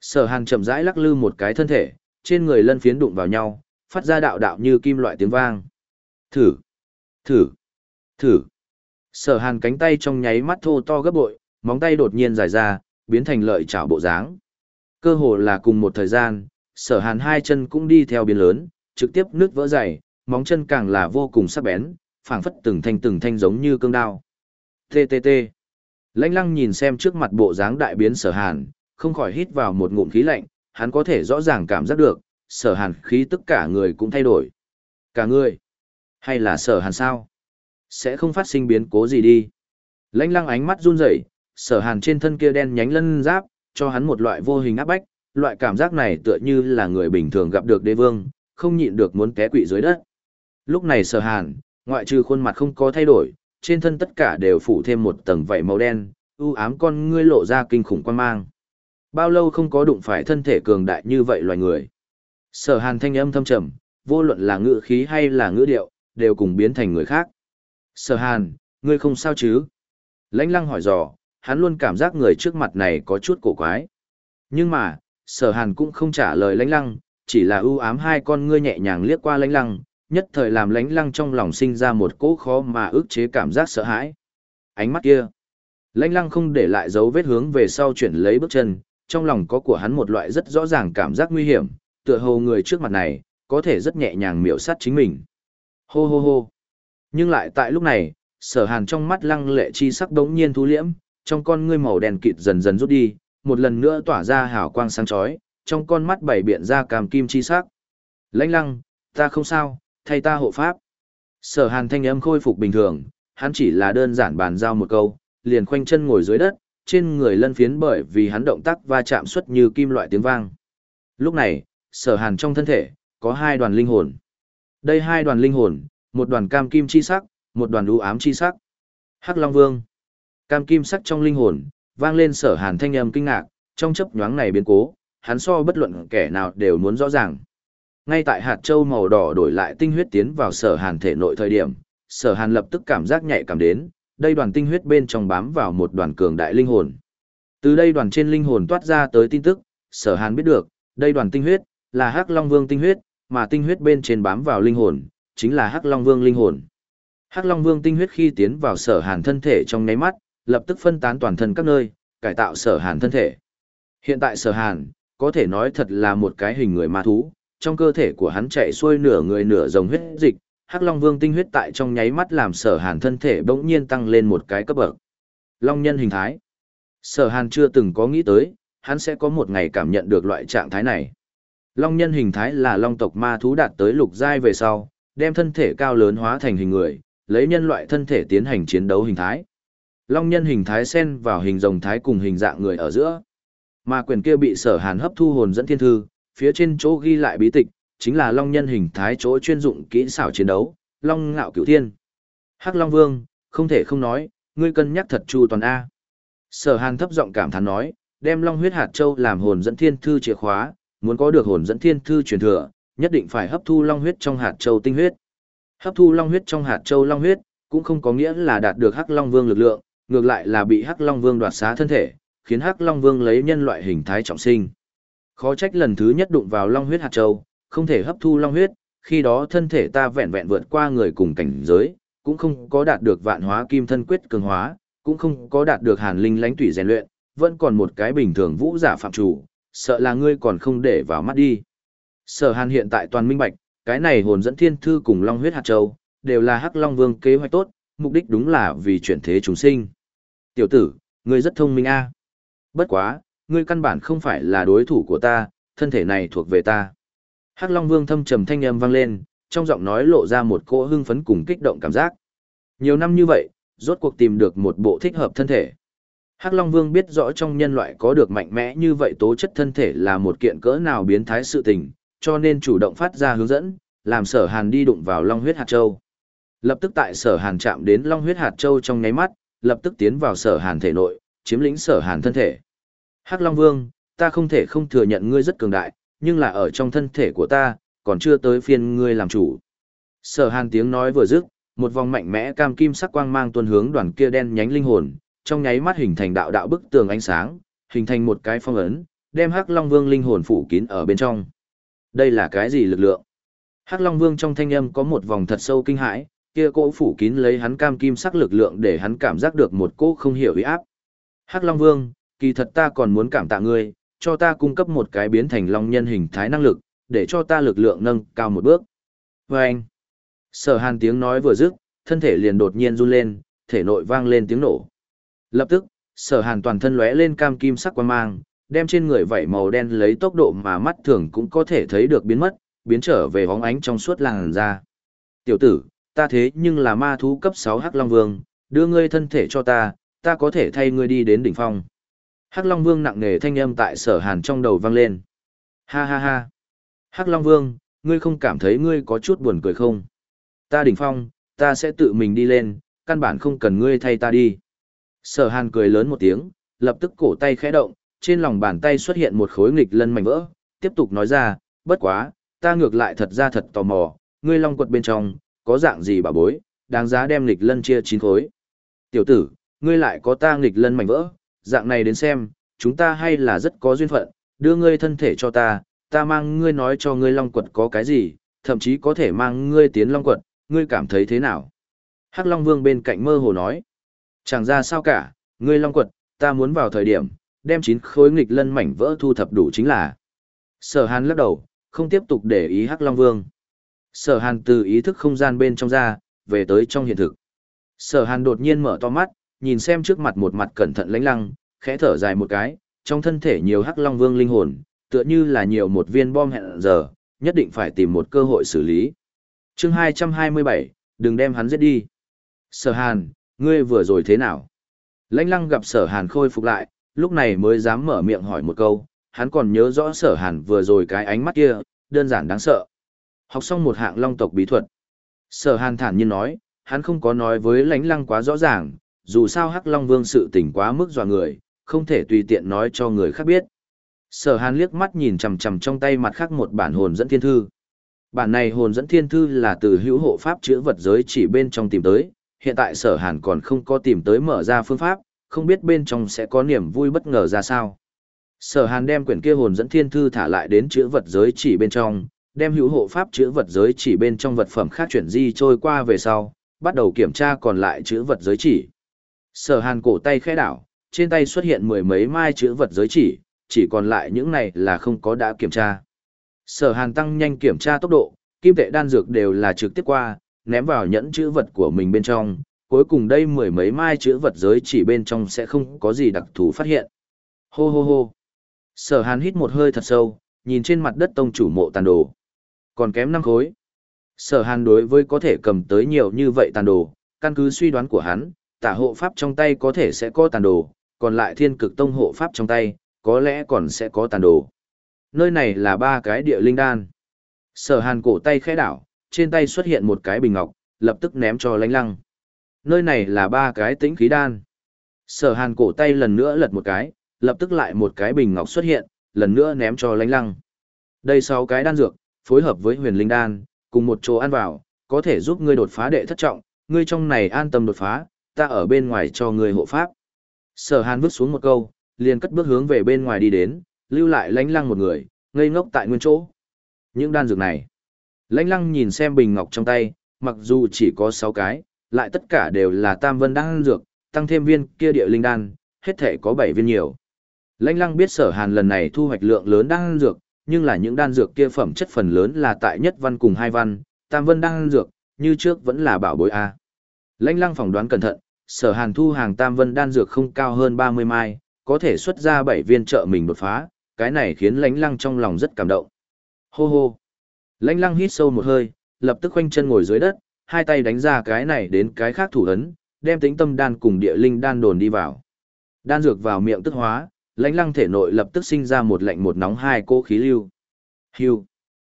Sở Hàn chậm rãi lắc lư một cái thân thể, trên người lân phiến đụng vào nhau, phát ra đạo đạo như kim loại tiếng vang. Thử, thử, thử. Sở Hàn cánh tay trong nháy mắt thô to gấp bội, móng tay đột nhiên dài ra, biến thành lợi chảo bộ dáng. Cơ hồ là cùng một thời gian, Sở Hàn hai chân cũng đi theo biến lớn, trực tiếp nước vỡ dày, móng chân càng là vô cùng sắc bén, phảng phất từng thanh từng thanh giống như cương đao. TTT. Lãnh lăng nhìn xem trước mặt bộ dáng đại biến sở hàn, không khỏi hít vào một ngụm khí lạnh, hắn có thể rõ ràng cảm giác được, sở hàn khí tất cả người cũng thay đổi. Cả người? Hay là sở hàn sao? Sẽ không phát sinh biến cố gì đi. Lãnh lăng ánh mắt run rẩy, sở hàn trên thân kia đen nhánh lân giáp, cho hắn một loại vô hình áp bách, loại cảm giác này tựa như là người bình thường gặp được đế vương, không nhịn được muốn té quỵ dưới đất. Lúc này sở hàn, ngoại trừ khuôn mặt không có thay đổi, trên thân tất cả đều phủ thêm một tầng vảy màu đen, u ám con ngươi lộ ra kinh khủng quan mang. Bao lâu không có đụng phải thân thể cường đại như vậy loài người. Sở hàn thanh âm thâm trầm, vô luận là ngữ khí hay là ngữ điệu, đều cùng biến thành người khác. Sở hàn, ngươi không sao chứ? Lãnh lăng hỏi dò, hắn luôn cảm giác người trước mặt này có chút cổ quái. Nhưng mà, sở hàn cũng không trả lời lãnh lăng, chỉ là ưu ám hai con ngươi nhẹ nhàng liếc qua lãnh lăng, nhất thời làm lãnh lăng trong lòng sinh ra một cỗ khó mà ức chế cảm giác sợ hãi. Ánh mắt kia. Lãnh lăng không để lại dấu vết hướng về sau chuyển lấy bước chân, trong lòng có của hắn một loại rất rõ ràng cảm giác nguy hiểm, tựa hồ người trước mặt này, có thể rất nhẹ nhàng miểu sát chính mình. Hô hô hô. Nhưng lại tại lúc này, sở hàn trong mắt lăng lệ chi sắc đống nhiên thu liễm, trong con ngươi màu đen kịt dần dần rút đi, một lần nữa tỏa ra hào quang sáng chói, trong con mắt bảy biện ra cam kim chi sắc. Lãnh lăng, ta không sao, thay ta hộ pháp. Sở hàn thanh âm khôi phục bình thường, hắn chỉ là đơn giản bàn giao một câu, liền khoanh chân ngồi dưới đất, trên người lân phiến bởi vì hắn động tác va chạm xuất như kim loại tiếng vang. Lúc này, sở hàn trong thân thể, có hai đoàn linh hồn. Đây hai đoàn linh hồn, một đoàn cam kim chi sắc, một đoàn u ám chi sắc. Hắc Long Vương. Cam kim sắc trong linh hồn, vang lên sở hàn thanh âm kinh ngạc, trong chấp nhoáng này biến cố, hắn so bất luận kẻ nào đều muốn rõ ràng. Ngay tại hạt châu màu đỏ đổi lại tinh huyết tiến vào sở hàn thể nội thời điểm, sở hàn lập tức cảm giác nhạy cảm đến, đây đoàn tinh huyết bên trong bám vào một đoàn cường đại linh hồn. Từ đây đoàn trên linh hồn toát ra tới tin tức, sở hàn biết được, đây đoàn tinh huyết, là hắc long vương tinh huyết, mà tinh huyết bên trên bám vào linh hồn, chính là hắc long vương linh hồn. Hắc long vương tinh huyết khi tiến vào sở hàn thân thể trong nháy mắt, lập tức phân tán toàn thân các nơi, cải tạo sở hàn thân thể. Hiện tại sở hàn, có thể nói thật là một cái hình người ma thú, trong cơ thể của hắn chạy xuôi nửa người nửa dòng huyết dịch, Hắc Long Vương tinh huyết tại trong nháy mắt làm Sở Hàn thân thể bỗng nhiên tăng lên một cái cấp bậc. Long nhân hình thái. Sở Hàn chưa từng có nghĩ tới, hắn sẽ có một ngày cảm nhận được loại trạng thái này. Long nhân hình thái là long tộc ma thú đạt tới lục giai về sau, đem thân thể cao lớn hóa thành hình người, lấy nhân loại thân thể tiến hành chiến đấu hình thái. Long nhân hình thái sen vào hình rồng thái cùng hình dạng người ở giữa. Mà quyền kia bị sở hàn hấp thu hồn dẫn thiên thư, phía trên chỗ ghi lại bí tịch, chính là long nhân hình thái chỗ chuyên dụng kỹ xảo chiến đấu, long ngạo cửu thiên. Hắc Long Vương, không thể không nói, ngươi cân nhắc thật chu toàn A. Sở hàn thấp giọng cảm thán nói, đem long huyết hạt châu làm hồn dẫn thiên thư chìa khóa, muốn có được hồn dẫn thiên thư truyền thừa, nhất định phải hấp thu long huyết trong hạt châu tinh huyết. Hấp thu long huyết trong hạt châu long huyết, cũng không có nghĩa là đạt được Hắc Long Vương lực lượng, ngược lại là bị Hắc Long Vương đoạt xá thân thể, khiến Hắc Long Vương lấy nhân loại hình thái trọng sinh. Khó trách lần thứ nhất đụng vào Long huyết hạt châu, không thể hấp thu Long huyết, khi đó thân thể ta vẹn vẹn vượt qua người cùng cảnh giới, cũng không có đạt được vạn hóa kim thân quyết cường hóa, cũng không có đạt được hàn linh lãnh tủy rèn luyện, vẫn còn một cái bình thường vũ giả phạm chủ, sợ là ngươi còn không để vào mắt đi. Sở Hàn hiện tại toàn minh bạch, cái này hồn dẫn thiên thư cùng Long huyết hạt châu, đều là Hắc Long Vương kế hoạch tốt, mục đích đúng là vì chuyển thế chúng sinh. Tiểu tử, ngươi rất thông minh a. Bất quá, ngươi căn bản không phải là đối thủ của ta, thân thể này thuộc về ta. Hắc Long Vương thâm trầm thanh âm vang lên, trong giọng nói lộ ra một cỗ hưng phấn cùng kích động cảm giác. Nhiều năm như vậy, rốt cuộc tìm được một bộ thích hợp thân thể. Hắc Long Vương biết rõ trong nhân loại có được mạnh mẽ như vậy tố chất thân thể là một kiện cỡ nào biến thái sự tình, cho nên chủ động phát ra hướng dẫn, làm sở hàn đi đụng vào Long huyết hạt châu. Lập tức tại sở hàn chạm đến Long huyết hạt châu trong nháy mắt, lập tức tiến vào sở hàn thể nội, chiếm lĩnh sở hàn thân thể. Hắc Long Vương, ta không thể không thừa nhận ngươi rất cường đại, nhưng là ở trong thân thể của ta, còn chưa tới phiên ngươi làm chủ. Sở hàn tiếng nói vừa dứt, một vòng mạnh mẽ cam kim sắc quang mang tuôn hướng đoàn kia đen nhánh linh hồn, trong nháy mắt hình thành đạo đạo bức tường ánh sáng, hình thành một cái phong ấn, đem Hắc Long Vương linh hồn phủ kín ở bên trong. Đây là cái gì lực lượng? Hắc Long Vương trong thanh âm có một vòng thật sâu kinh hãi, kia cỗ phủ kín lấy hắn cam kim sắc lực lượng để hắn cảm giác được một cỗ không hiểu uy áp. Hắc Long Vương, kỳ thật ta còn muốn cảm tạ ngươi, cho ta cung cấp một cái biến thành long nhân hình thái năng lực, để cho ta lực lượng nâng cao một bước. Và anh, sở hàn tiếng nói vừa dứt, thân thể liền đột nhiên run lên, thể nội vang lên tiếng nổ. Lập tức, sở hàn toàn thân lóe lên cam kim sắc quan mang, đem trên người vảy màu đen lấy tốc độ mà mắt thường cũng có thể thấy được biến mất, biến trở về hóng ánh trong suốt làn da. Tiểu tử, ta thế nhưng là ma thú cấp 6 Hắc Long Vương, đưa ngươi thân thể cho ta, ta có thể thay ngươi đi đến đỉnh phong. Hắc Long Vương nặng nề thanh âm tại sở hàn trong đầu vang lên. Ha ha ha. Hắc Long Vương, ngươi không cảm thấy ngươi có chút buồn cười không? Ta đỉnh phong, ta sẽ tự mình đi lên, căn bản không cần ngươi thay ta đi. Sở hàn cười lớn một tiếng, lập tức cổ tay khẽ động, trên lòng bàn tay xuất hiện một khối nghịch lân mảnh vỡ, tiếp tục nói ra, bất quá, ta ngược lại thật ra thật tò mò, ngươi long quật bên trong, có dạng gì bà bối, đáng giá đem nghịch lân chia chín khối. Tiểu tử, ngươi lại có ta nghịch lân mảnh vỡ, dạng này đến xem, chúng ta hay là rất có duyên phận, đưa ngươi thân thể cho ta, ta mang ngươi nói cho ngươi long quật có cái gì, thậm chí có thể mang ngươi tiến long quật, ngươi cảm thấy thế nào? Hắc Long Vương bên cạnh mơ hồ nói, chẳng ra sao cả, ngươi long quật, ta muốn vào thời điểm, đem chín khối nghịch lân mảnh vỡ thu thập đủ chính là. Sở Hàn lắc đầu, không tiếp tục để ý Hắc Long Vương. Sở Hàn từ ý thức không gian bên trong ra, về tới trong hiện thực. Sở Hàn đột nhiên mở to mắt, nhìn xem trước mặt một mặt cẩn thận lãnh lăng, khẽ thở dài một cái, trong thân thể nhiều Hắc Long Vương linh hồn, tựa như là nhiều một viên bom hẹn giờ, nhất định phải tìm một cơ hội xử lý. Chương 227, đừng đem hắn giết đi. Sở Hàn, ngươi vừa rồi thế nào? Lãnh lăng gặp sở Hàn khôi phục lại, lúc này mới dám mở miệng hỏi một câu, hắn còn nhớ rõ sở Hàn vừa rồi cái ánh mắt kia, đơn giản đáng sợ. Học xong một hạng long tộc bí thuật. Sở Hàn thản nhiên nói, hắn không có nói với lãnh lăng quá rõ ràng, dù sao Hắc Long Vương sự tình quá mức dọa người, không thể tùy tiện nói cho người khác biết. Sở Hàn liếc mắt nhìn chằm chằm trong tay mặt khác một bản hồn dẫn thiên thư. Bản này hồn dẫn thiên thư là từ hữu hộ pháp chữa vật giới chỉ bên trong tìm tới, hiện tại Sở Hàn còn không có tìm tới mở ra phương pháp, không biết bên trong sẽ có niềm vui bất ngờ ra sao. Sở Hàn đem quyển kia hồn dẫn thiên thư thả lại đến chữa vật giới chỉ bên trong, đem hữu hộ pháp chữa vật giới chỉ bên trong vật phẩm khác chuyển di trôi qua về sau, bắt đầu kiểm tra còn lại chữ vật giới chỉ. Sở Hàn cổ tay khẽ đảo, trên tay xuất hiện mười mấy mai chữ vật giới chỉ, chỉ còn lại những này là không có đã kiểm tra. Sở Hàn tăng nhanh kiểm tra tốc độ, kim tệ đan dược đều là trực tiếp qua, ném vào nhẫn chữ vật của mình bên trong, cuối cùng đây mười mấy mai chữ vật giới chỉ bên trong sẽ không có gì đặc thù phát hiện. Hô hô hô. Sở Hàn hít một hơi thật sâu, nhìn trên mặt đất tông chủ mộ tàn đồ. Còn kém năm khối. Sở Hàn đối với có thể cầm tới nhiều như vậy tàn đồ, căn cứ suy đoán của hắn, tả hộ pháp trong tay có thể sẽ có tàn đồ, còn lại thiên cực tông hộ pháp trong tay, có lẽ còn sẽ có tàn đồ. Nơi này là ba cái địa linh đan. Sở hàn cổ tay khẽ đảo, trên tay xuất hiện một cái bình ngọc, lập tức ném cho lánh lăng. Nơi này là ba cái tĩnh khí đan. Sở hàn cổ tay lần nữa lật một cái, lập tức lại một cái bình ngọc xuất hiện, lần nữa ném cho lánh lăng. Đây sáu cái đan dược, phối hợp với huyền linh đan, cùng một chỗ ăn vào, có thể giúp ngươi đột phá đệ thất trọng, ngươi trong này an tâm đột phá, ta ở bên ngoài cho ngươi hộ pháp. Sở hàn vứt xuống một câu, liền cất bước hướng về bên ngoài đi đến, lưu lại lánh lăng một người, ngây ngốc tại nguyên chỗ. Những đan dược này. Lánh lăng nhìn xem bình ngọc trong tay, mặc dù chỉ có 6 cái, lại tất cả đều là tam vân đan dược, tăng thêm viên kia địa linh đan, hết thể có 7 viên nhiều. Lánh lăng biết sở hàn lần này thu hoạch lượng lớn đan dược, nhưng là những đan dược kia phẩm chất phần lớn là tại nhất văn cùng hai văn, tam vân đan dược, như trước vẫn là bảo bối A. Lãnh lăng phỏng đoán cẩn thận, sở hàn thu hàng tam vân đan dược không cao hơn 30 mai, có thể xuất ra 7 viên trợ mình đột phá, cái này khiến lãnh lăng trong lòng rất cảm động. Hô hô. Lãnh lăng hít sâu một hơi, lập tức khoanh chân ngồi dưới đất, hai tay đánh ra cái này đến cái khác thủ ấn, đem tính tâm đan cùng địa linh đan đồn đi vào. Đan dược vào miệng tức hóa, lãnh lăng thể nội lập tức sinh ra một lạnh một nóng hai cô khí lưu. Hưu.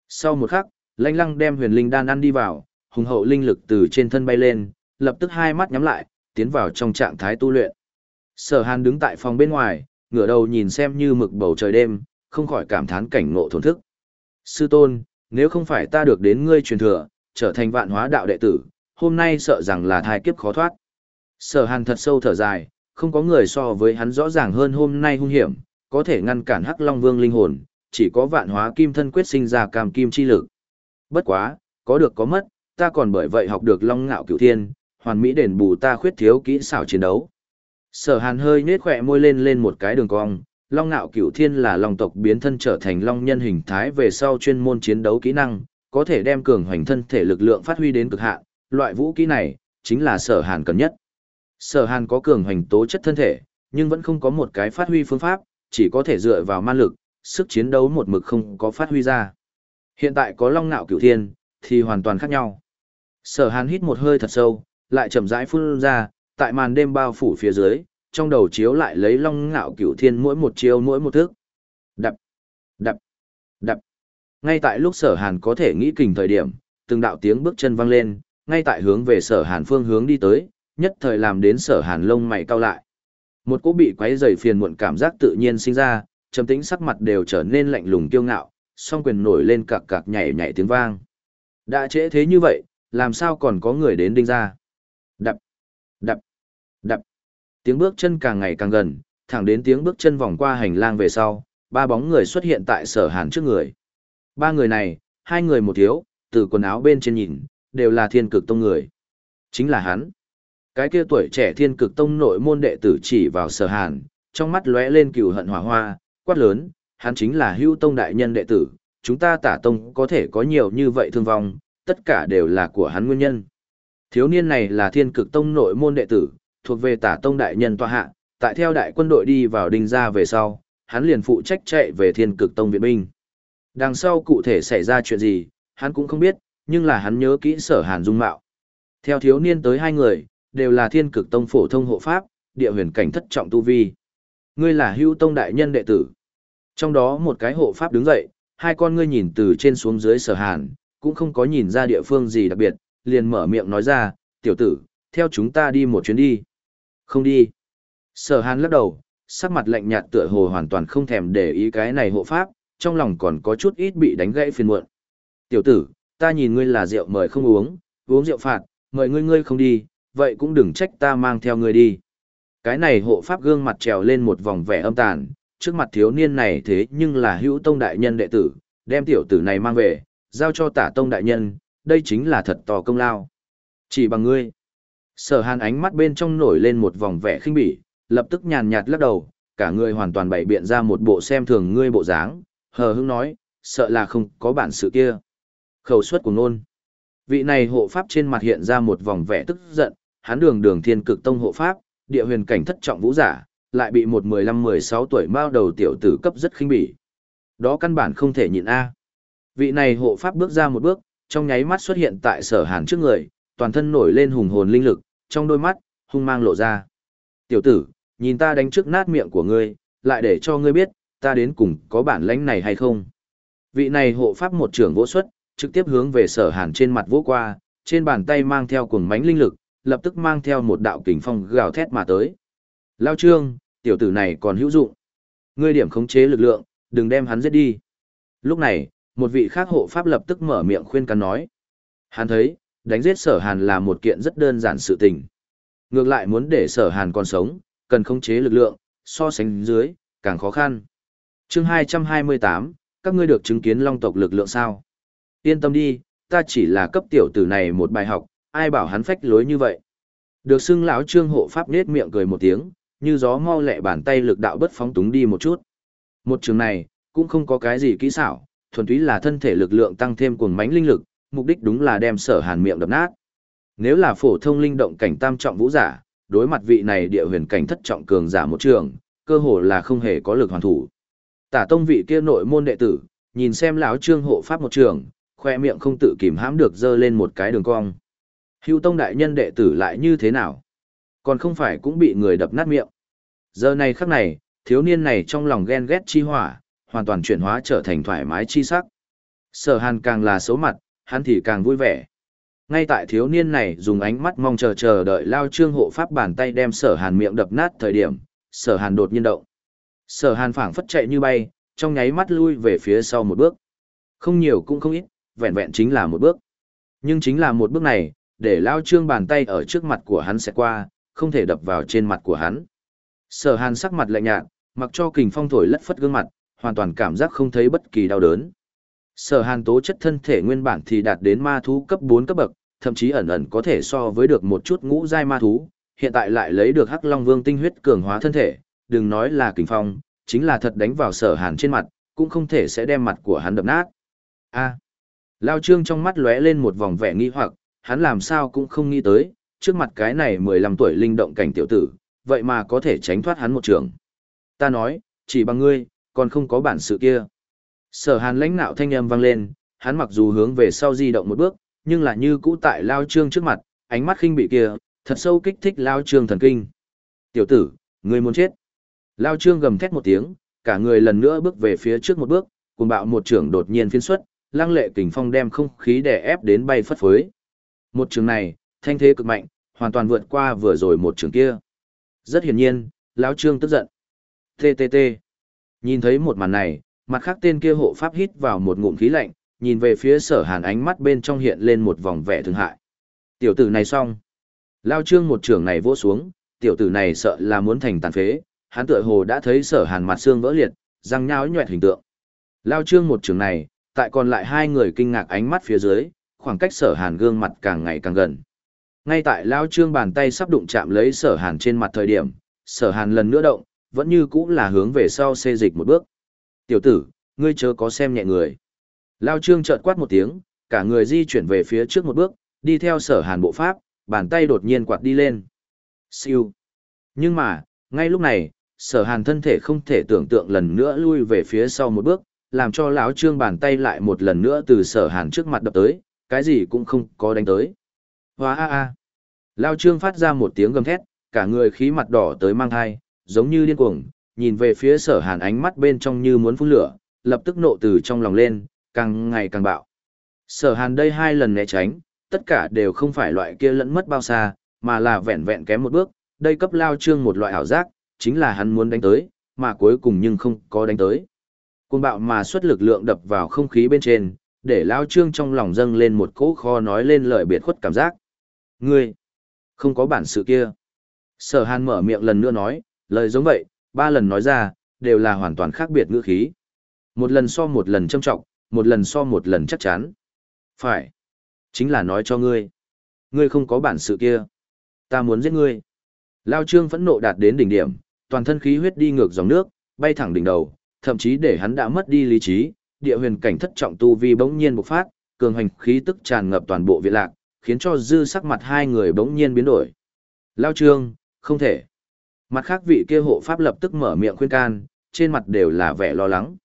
Sau một khắc, lãnh lăng đem huyền linh đan ăn đi vào, hùng hậu linh lực từ trên thân bay lên, lập tức hai mắt nhắm lại, tiến vào trong trạng thái tu luyện. Sở Hàn đứng tại phòng bên ngoài, ngửa đầu nhìn xem như mực bầu trời đêm, không khỏi cảm thán cảnh ngộ thổn thức. Sư tôn, nếu không phải ta được đến ngươi truyền thừa, trở thành vạn hóa đạo đệ tử, hôm nay sợ rằng là thai kiếp khó thoát. Sở Hàn thật sâu thở dài, không có người so với hắn rõ ràng hơn hôm nay hung hiểm, có thể ngăn cản Hắc Long Vương linh hồn, chỉ có vạn hóa kim thân quyết sinh ra cam kim chi lực. Bất quá, có được có mất, ta còn bởi vậy học được Long Ngạo Cửu Thiên, hoàn mỹ đền bù ta khuyết thiếu kỹ xảo chiến đấu. Sở Hàn hơi nhếch khóe môi lên lên một cái đường cong, Long ngạo Cửu Thiên là long tộc biến thân trở thành long nhân hình thái về sau chuyên môn chiến đấu kỹ năng, có thể đem cường hoành thân thể lực lượng phát huy đến cực hạn, loại vũ khí này chính là Sở Hàn cần nhất. Sở Hàn có cường hoành tố chất thân thể, nhưng vẫn không có một cái phát huy phương pháp, chỉ có thể dựa vào man lực, sức chiến đấu một mực không có phát huy ra. Hiện tại có Long Nạo Cửu Thiên thì hoàn toàn khác nhau. Sở Hàn hít một hơi thật sâu, lại chậm rãi phun ra, tại màn đêm bao phủ phía dưới, trong đầu chiếu lại lấy long ngạo cửu thiên mỗi một chiêu mỗi một thước. Đập, đập, đập. Ngay tại lúc sở hàn có thể nghĩ kình thời điểm, từng đạo tiếng bước chân vang lên, ngay tại hướng về sở hàn phương hướng đi tới, nhất thời làm đến sở hàn lông mày cau lại. Một cỗ bị quấy dày phiền muộn cảm giác tự nhiên sinh ra, trầm tĩnh sắc mặt đều trở nên lạnh lùng kiêu ngạo, song quyền nổi lên cạc cạc nhảy nhảy tiếng vang. Đã trễ thế như vậy, làm sao còn có người đến đinh ra? Đập, đập, đập. Tiếng bước chân càng ngày càng gần, thẳng đến tiếng bước chân vòng qua hành lang về sau, ba bóng người xuất hiện tại sở hàn trước người. Ba người này, hai người một thiếu, từ quần áo bên trên nhìn, đều là thiên cực tông người. Chính là hắn. Cái kia tuổi trẻ thiên cực tông nội môn đệ tử chỉ vào sở hàn, trong mắt lóe lên cừu hận hỏa hoa, quát lớn, hắn chính là hưu tông đại nhân đệ tử, chúng ta tả tông có thể có nhiều như vậy thương vong, tất cả đều là của hắn nguyên nhân. Thiếu niên này là thiên cực tông nội môn đệ tử, thuộc về tả tông đại nhân tòa hạ, tại theo đại quân đội đi vào đinh gia về sau, hắn liền phụ trách chạy về thiên cực tông viện binh. Đằng sau cụ thể xảy ra chuyện gì, hắn cũng không biết, nhưng là hắn nhớ kỹ sở hàn dung mạo. Theo thiếu niên tới hai người, đều là thiên cực tông phổ thông hộ pháp, địa huyền cảnh thất trọng tu vi. Ngươi là hưu tông đại nhân đệ tử. Trong đó một cái hộ pháp đứng dậy, hai con ngươi nhìn từ trên xuống dưới sở hàn, cũng không có nhìn ra địa phương gì đặc biệt, liền mở miệng nói ra, tiểu tử, theo chúng ta đi một chuyến đi. Không đi. Sở hàn lắc đầu, sắc mặt lạnh nhạt tựa hồ hoàn toàn không thèm để ý cái này hộ pháp, trong lòng còn có chút ít bị đánh gãy phiền muộn. Tiểu tử, ta nhìn ngươi là rượu mời không uống, uống rượu phạt, mời ngươi ngươi không đi, vậy cũng đừng trách ta mang theo ngươi đi. Cái này hộ pháp gương mặt trèo lên một vòng vẻ âm tàn, trước mặt thiếu niên này thế nhưng là hữu tông đại nhân đệ tử, đem tiểu tử này mang về, giao cho tả tông đại nhân, đây chính là thật to công lao. Chỉ bằng ngươi. Sở hàn ánh mắt bên trong nổi lên một vòng vẻ khinh bỉ, lập tức nhàn nhạt lắc đầu, cả người hoàn toàn bày biện ra một bộ xem thường ngươi bộ dáng, hờ hững nói, sợ là không có bản sự kia. Khẩu suất của nôn. Vị này hộ pháp trên mặt hiện ra một vòng vẻ tức giận, hắn đường đường thiên cực tông hộ pháp, địa huyền cảnh thất trọng vũ giả, lại bị một 15-16 tuổi mao đầu tiểu tử cấp rất khinh bỉ. Đó căn bản không thể nhịn A. Vị này hộ pháp bước ra một bước, trong nháy mắt xuất hiện tại sở hàn trước người, toàn thân nổi lên hùng hồn linh lực, trong đôi mắt, hung mang lộ ra. Tiểu tử, nhìn ta đánh trước nát miệng của ngươi, lại để cho ngươi biết, ta đến cùng có bản lãnh này hay không. Vị này hộ pháp một trưởng vỗ xuất, trực tiếp hướng về sở hàn trên mặt vỗ qua, trên bàn tay mang theo cuồng mánh linh lực, lập tức mang theo một đạo kình phong gào thét mà tới. Lao trương, tiểu tử này còn hữu dụng. Ngươi điểm khống chế lực lượng, đừng đem hắn giết đi. Lúc này, một vị khác hộ pháp lập tức mở miệng khuyên can nói. Hắn thấy, đánh giết sở hàn là một kiện rất đơn giản sự tình. Ngược lại muốn để sở hàn còn sống, cần khống chế lực lượng, so sánh dưới, càng khó khăn. chương 228, các ngươi được chứng kiến long tộc lực lượng sao? Yên tâm đi, ta chỉ là cấp tiểu tử này một bài học, ai bảo hắn phách lối như vậy. Được xưng lão trương hộ pháp nết miệng cười một tiếng, như gió mau lẹ bàn tay lực đạo bất phóng túng đi một chút. Một trường này, cũng không có cái gì kỹ xảo, thuần túy là thân thể lực lượng tăng thêm cuồng mãnh linh lực, mục đích đúng là đem sở hàn miệng đập nát. Nếu là phổ thông linh động cảnh tam trọng vũ giả, đối mặt vị này địa huyền cảnh thất trọng cường giả một trường, cơ hồ là không hề có lực hoàn thủ. Tả tông vị kia nội môn đệ tử, nhìn xem lão trương hộ pháp một trường, khoe miệng không tự kìm hãm được dơ lên một cái đường cong. Hưu tông đại nhân đệ tử lại như thế nào? Còn không phải cũng bị người đập nát miệng. Giờ này khắc này, thiếu niên này trong lòng ghen ghét chi hỏa, hoàn toàn chuyển hóa trở thành thoải mái chi sắc. Sở hàn càng là xấu mặt, hắn thì càng vui vẻ. Ngay tại thiếu niên này dùng ánh mắt mong chờ chờ đợi lao trương hộ pháp bàn tay đem sở hàn miệng đập nát thời điểm, sở hàn đột nhiên động. Sở hàn phảng phất chạy như bay, trong nháy mắt lui về phía sau một bước. Không nhiều cũng không ít, vẹn vẹn chính là một bước. Nhưng chính là một bước này, để lao trương bàn tay ở trước mặt của hắn sẽ qua, không thể đập vào trên mặt của hắn. Sở hàn sắc mặt lạnh nhạt, mặc cho kình phong thổi lất phất gương mặt, hoàn toàn cảm giác không thấy bất kỳ đau đớn. Sở hàn tố chất thân thể nguyên bản thì đạt đến ma thú cấp 4 cấp bậc, thậm chí ẩn ẩn có thể so với được một chút ngũ giai ma thú, hiện tại lại lấy được Hắc Long Vương tinh huyết cường hóa thân thể, đừng nói là kình phong, chính là thật đánh vào sở hàn trên mặt, cũng không thể sẽ đem mặt của hắn đập nát. A. Lao Trương trong mắt lóe lên một vòng vẻ nghi hoặc, hắn làm sao cũng không nghĩ tới, trước mặt cái này 15 tuổi linh động cảnh tiểu tử, vậy mà có thể tránh thoát hắn một trường. Ta nói, chỉ bằng ngươi, còn không có bản sự kia. Sở hàn lãnh nạo thanh âm vang lên, hắn mặc dù hướng về sau di động một bước, nhưng là như cũ tại Lao Trương trước mặt, ánh mắt khinh bị kia, thật sâu kích thích Lao Trương thần kinh. Tiểu tử, ngươi muốn chết. Lao Trương gầm thét một tiếng, cả người lần nữa bước về phía trước một bước, cùng bạo một trường đột nhiên phiên xuất, lăng lệ kình phong đem không khí đè ép đến bay phất phới. Một trường này, thanh thế cực mạnh, hoàn toàn vượt qua vừa rồi một trường kia. Rất hiển nhiên, lão Trương tức giận. TTT. Nhìn thấy một màn này, mặt khác tên kia hộ pháp hít vào một ngụm khí lạnh, nhìn về phía sở hàn ánh mắt bên trong hiện lên một vòng vẻ thương hại. Tiểu tử này xong. Lao trương một trường này vỗ xuống, tiểu tử này sợ là muốn thành tàn phế, hắn tựa hồ đã thấy sở hàn mặt xương vỡ liệt, răng nháo nhuẹt hình tượng. Lao trương một trường này, tại còn lại hai người kinh ngạc ánh mắt phía dưới, khoảng cách sở hàn gương mặt càng ngày càng gần. Ngay tại Lao trương bàn tay sắp đụng chạm lấy sở hàn trên mặt thời điểm, sở hàn lần nữa động, vẫn như cũng là hướng về sau xê dịch một bước. Tiểu tử, ngươi chớ có xem nhẹ người. Lao trương chợt quát một tiếng, cả người di chuyển về phía trước một bước, đi theo sở hàn bộ pháp, bàn tay đột nhiên quạt đi lên. Siêu. Nhưng mà, ngay lúc này, sở hàn thân thể không thể tưởng tượng lần nữa lui về phía sau một bước, làm cho lão trương bàn tay lại một lần nữa từ sở hàn trước mặt đập tới, cái gì cũng không có đánh tới. Hóa a a. Lao trương phát ra một tiếng gầm thét, cả người khí mặt đỏ tới mang thai, giống như điên cuồng, nhìn về phía sở hàn ánh mắt bên trong như muốn phun lửa, lập tức nộ từ trong lòng lên, càng ngày càng bạo. Sở hàn đây hai lần né tránh, tất cả đều không phải loại kia lẫn mất bao xa, mà là vẹn vẹn kém một bước, đây cấp lao trương một loại ảo giác, chính là hắn muốn đánh tới, mà cuối cùng nhưng không có đánh tới. Côn bạo mà xuất lực lượng đập vào không khí bên trên, để lao trương trong lòng dâng lên một cỗ kho nói lên lời biệt khuất cảm giác. Ngươi, không có bản sự kia. Sở hàn mở miệng lần nữa nói, lời giống vậy, ba lần nói ra, đều là hoàn toàn khác biệt ngữ khí. Một lần so một lần trâm trọng, một lần so một lần chắc chắn. Phải. Chính là nói cho ngươi. Ngươi không có bản sự kia. Ta muốn giết ngươi. Lao trương phẫn nộ đạt đến đỉnh điểm, toàn thân khí huyết đi ngược dòng nước, bay thẳng đỉnh đầu, thậm chí để hắn đã mất đi lý trí, địa huyền cảnh thất trọng tu vi bỗng nhiên bộc phát, cường hành khí tức tràn ngập toàn bộ viện lạc, khiến cho dư sắc mặt hai người bỗng nhiên biến đổi. Lao trương, không thể. Mặt khác vị kia hộ pháp lập tức mở miệng khuyên can, trên mặt đều là vẻ lo lắng.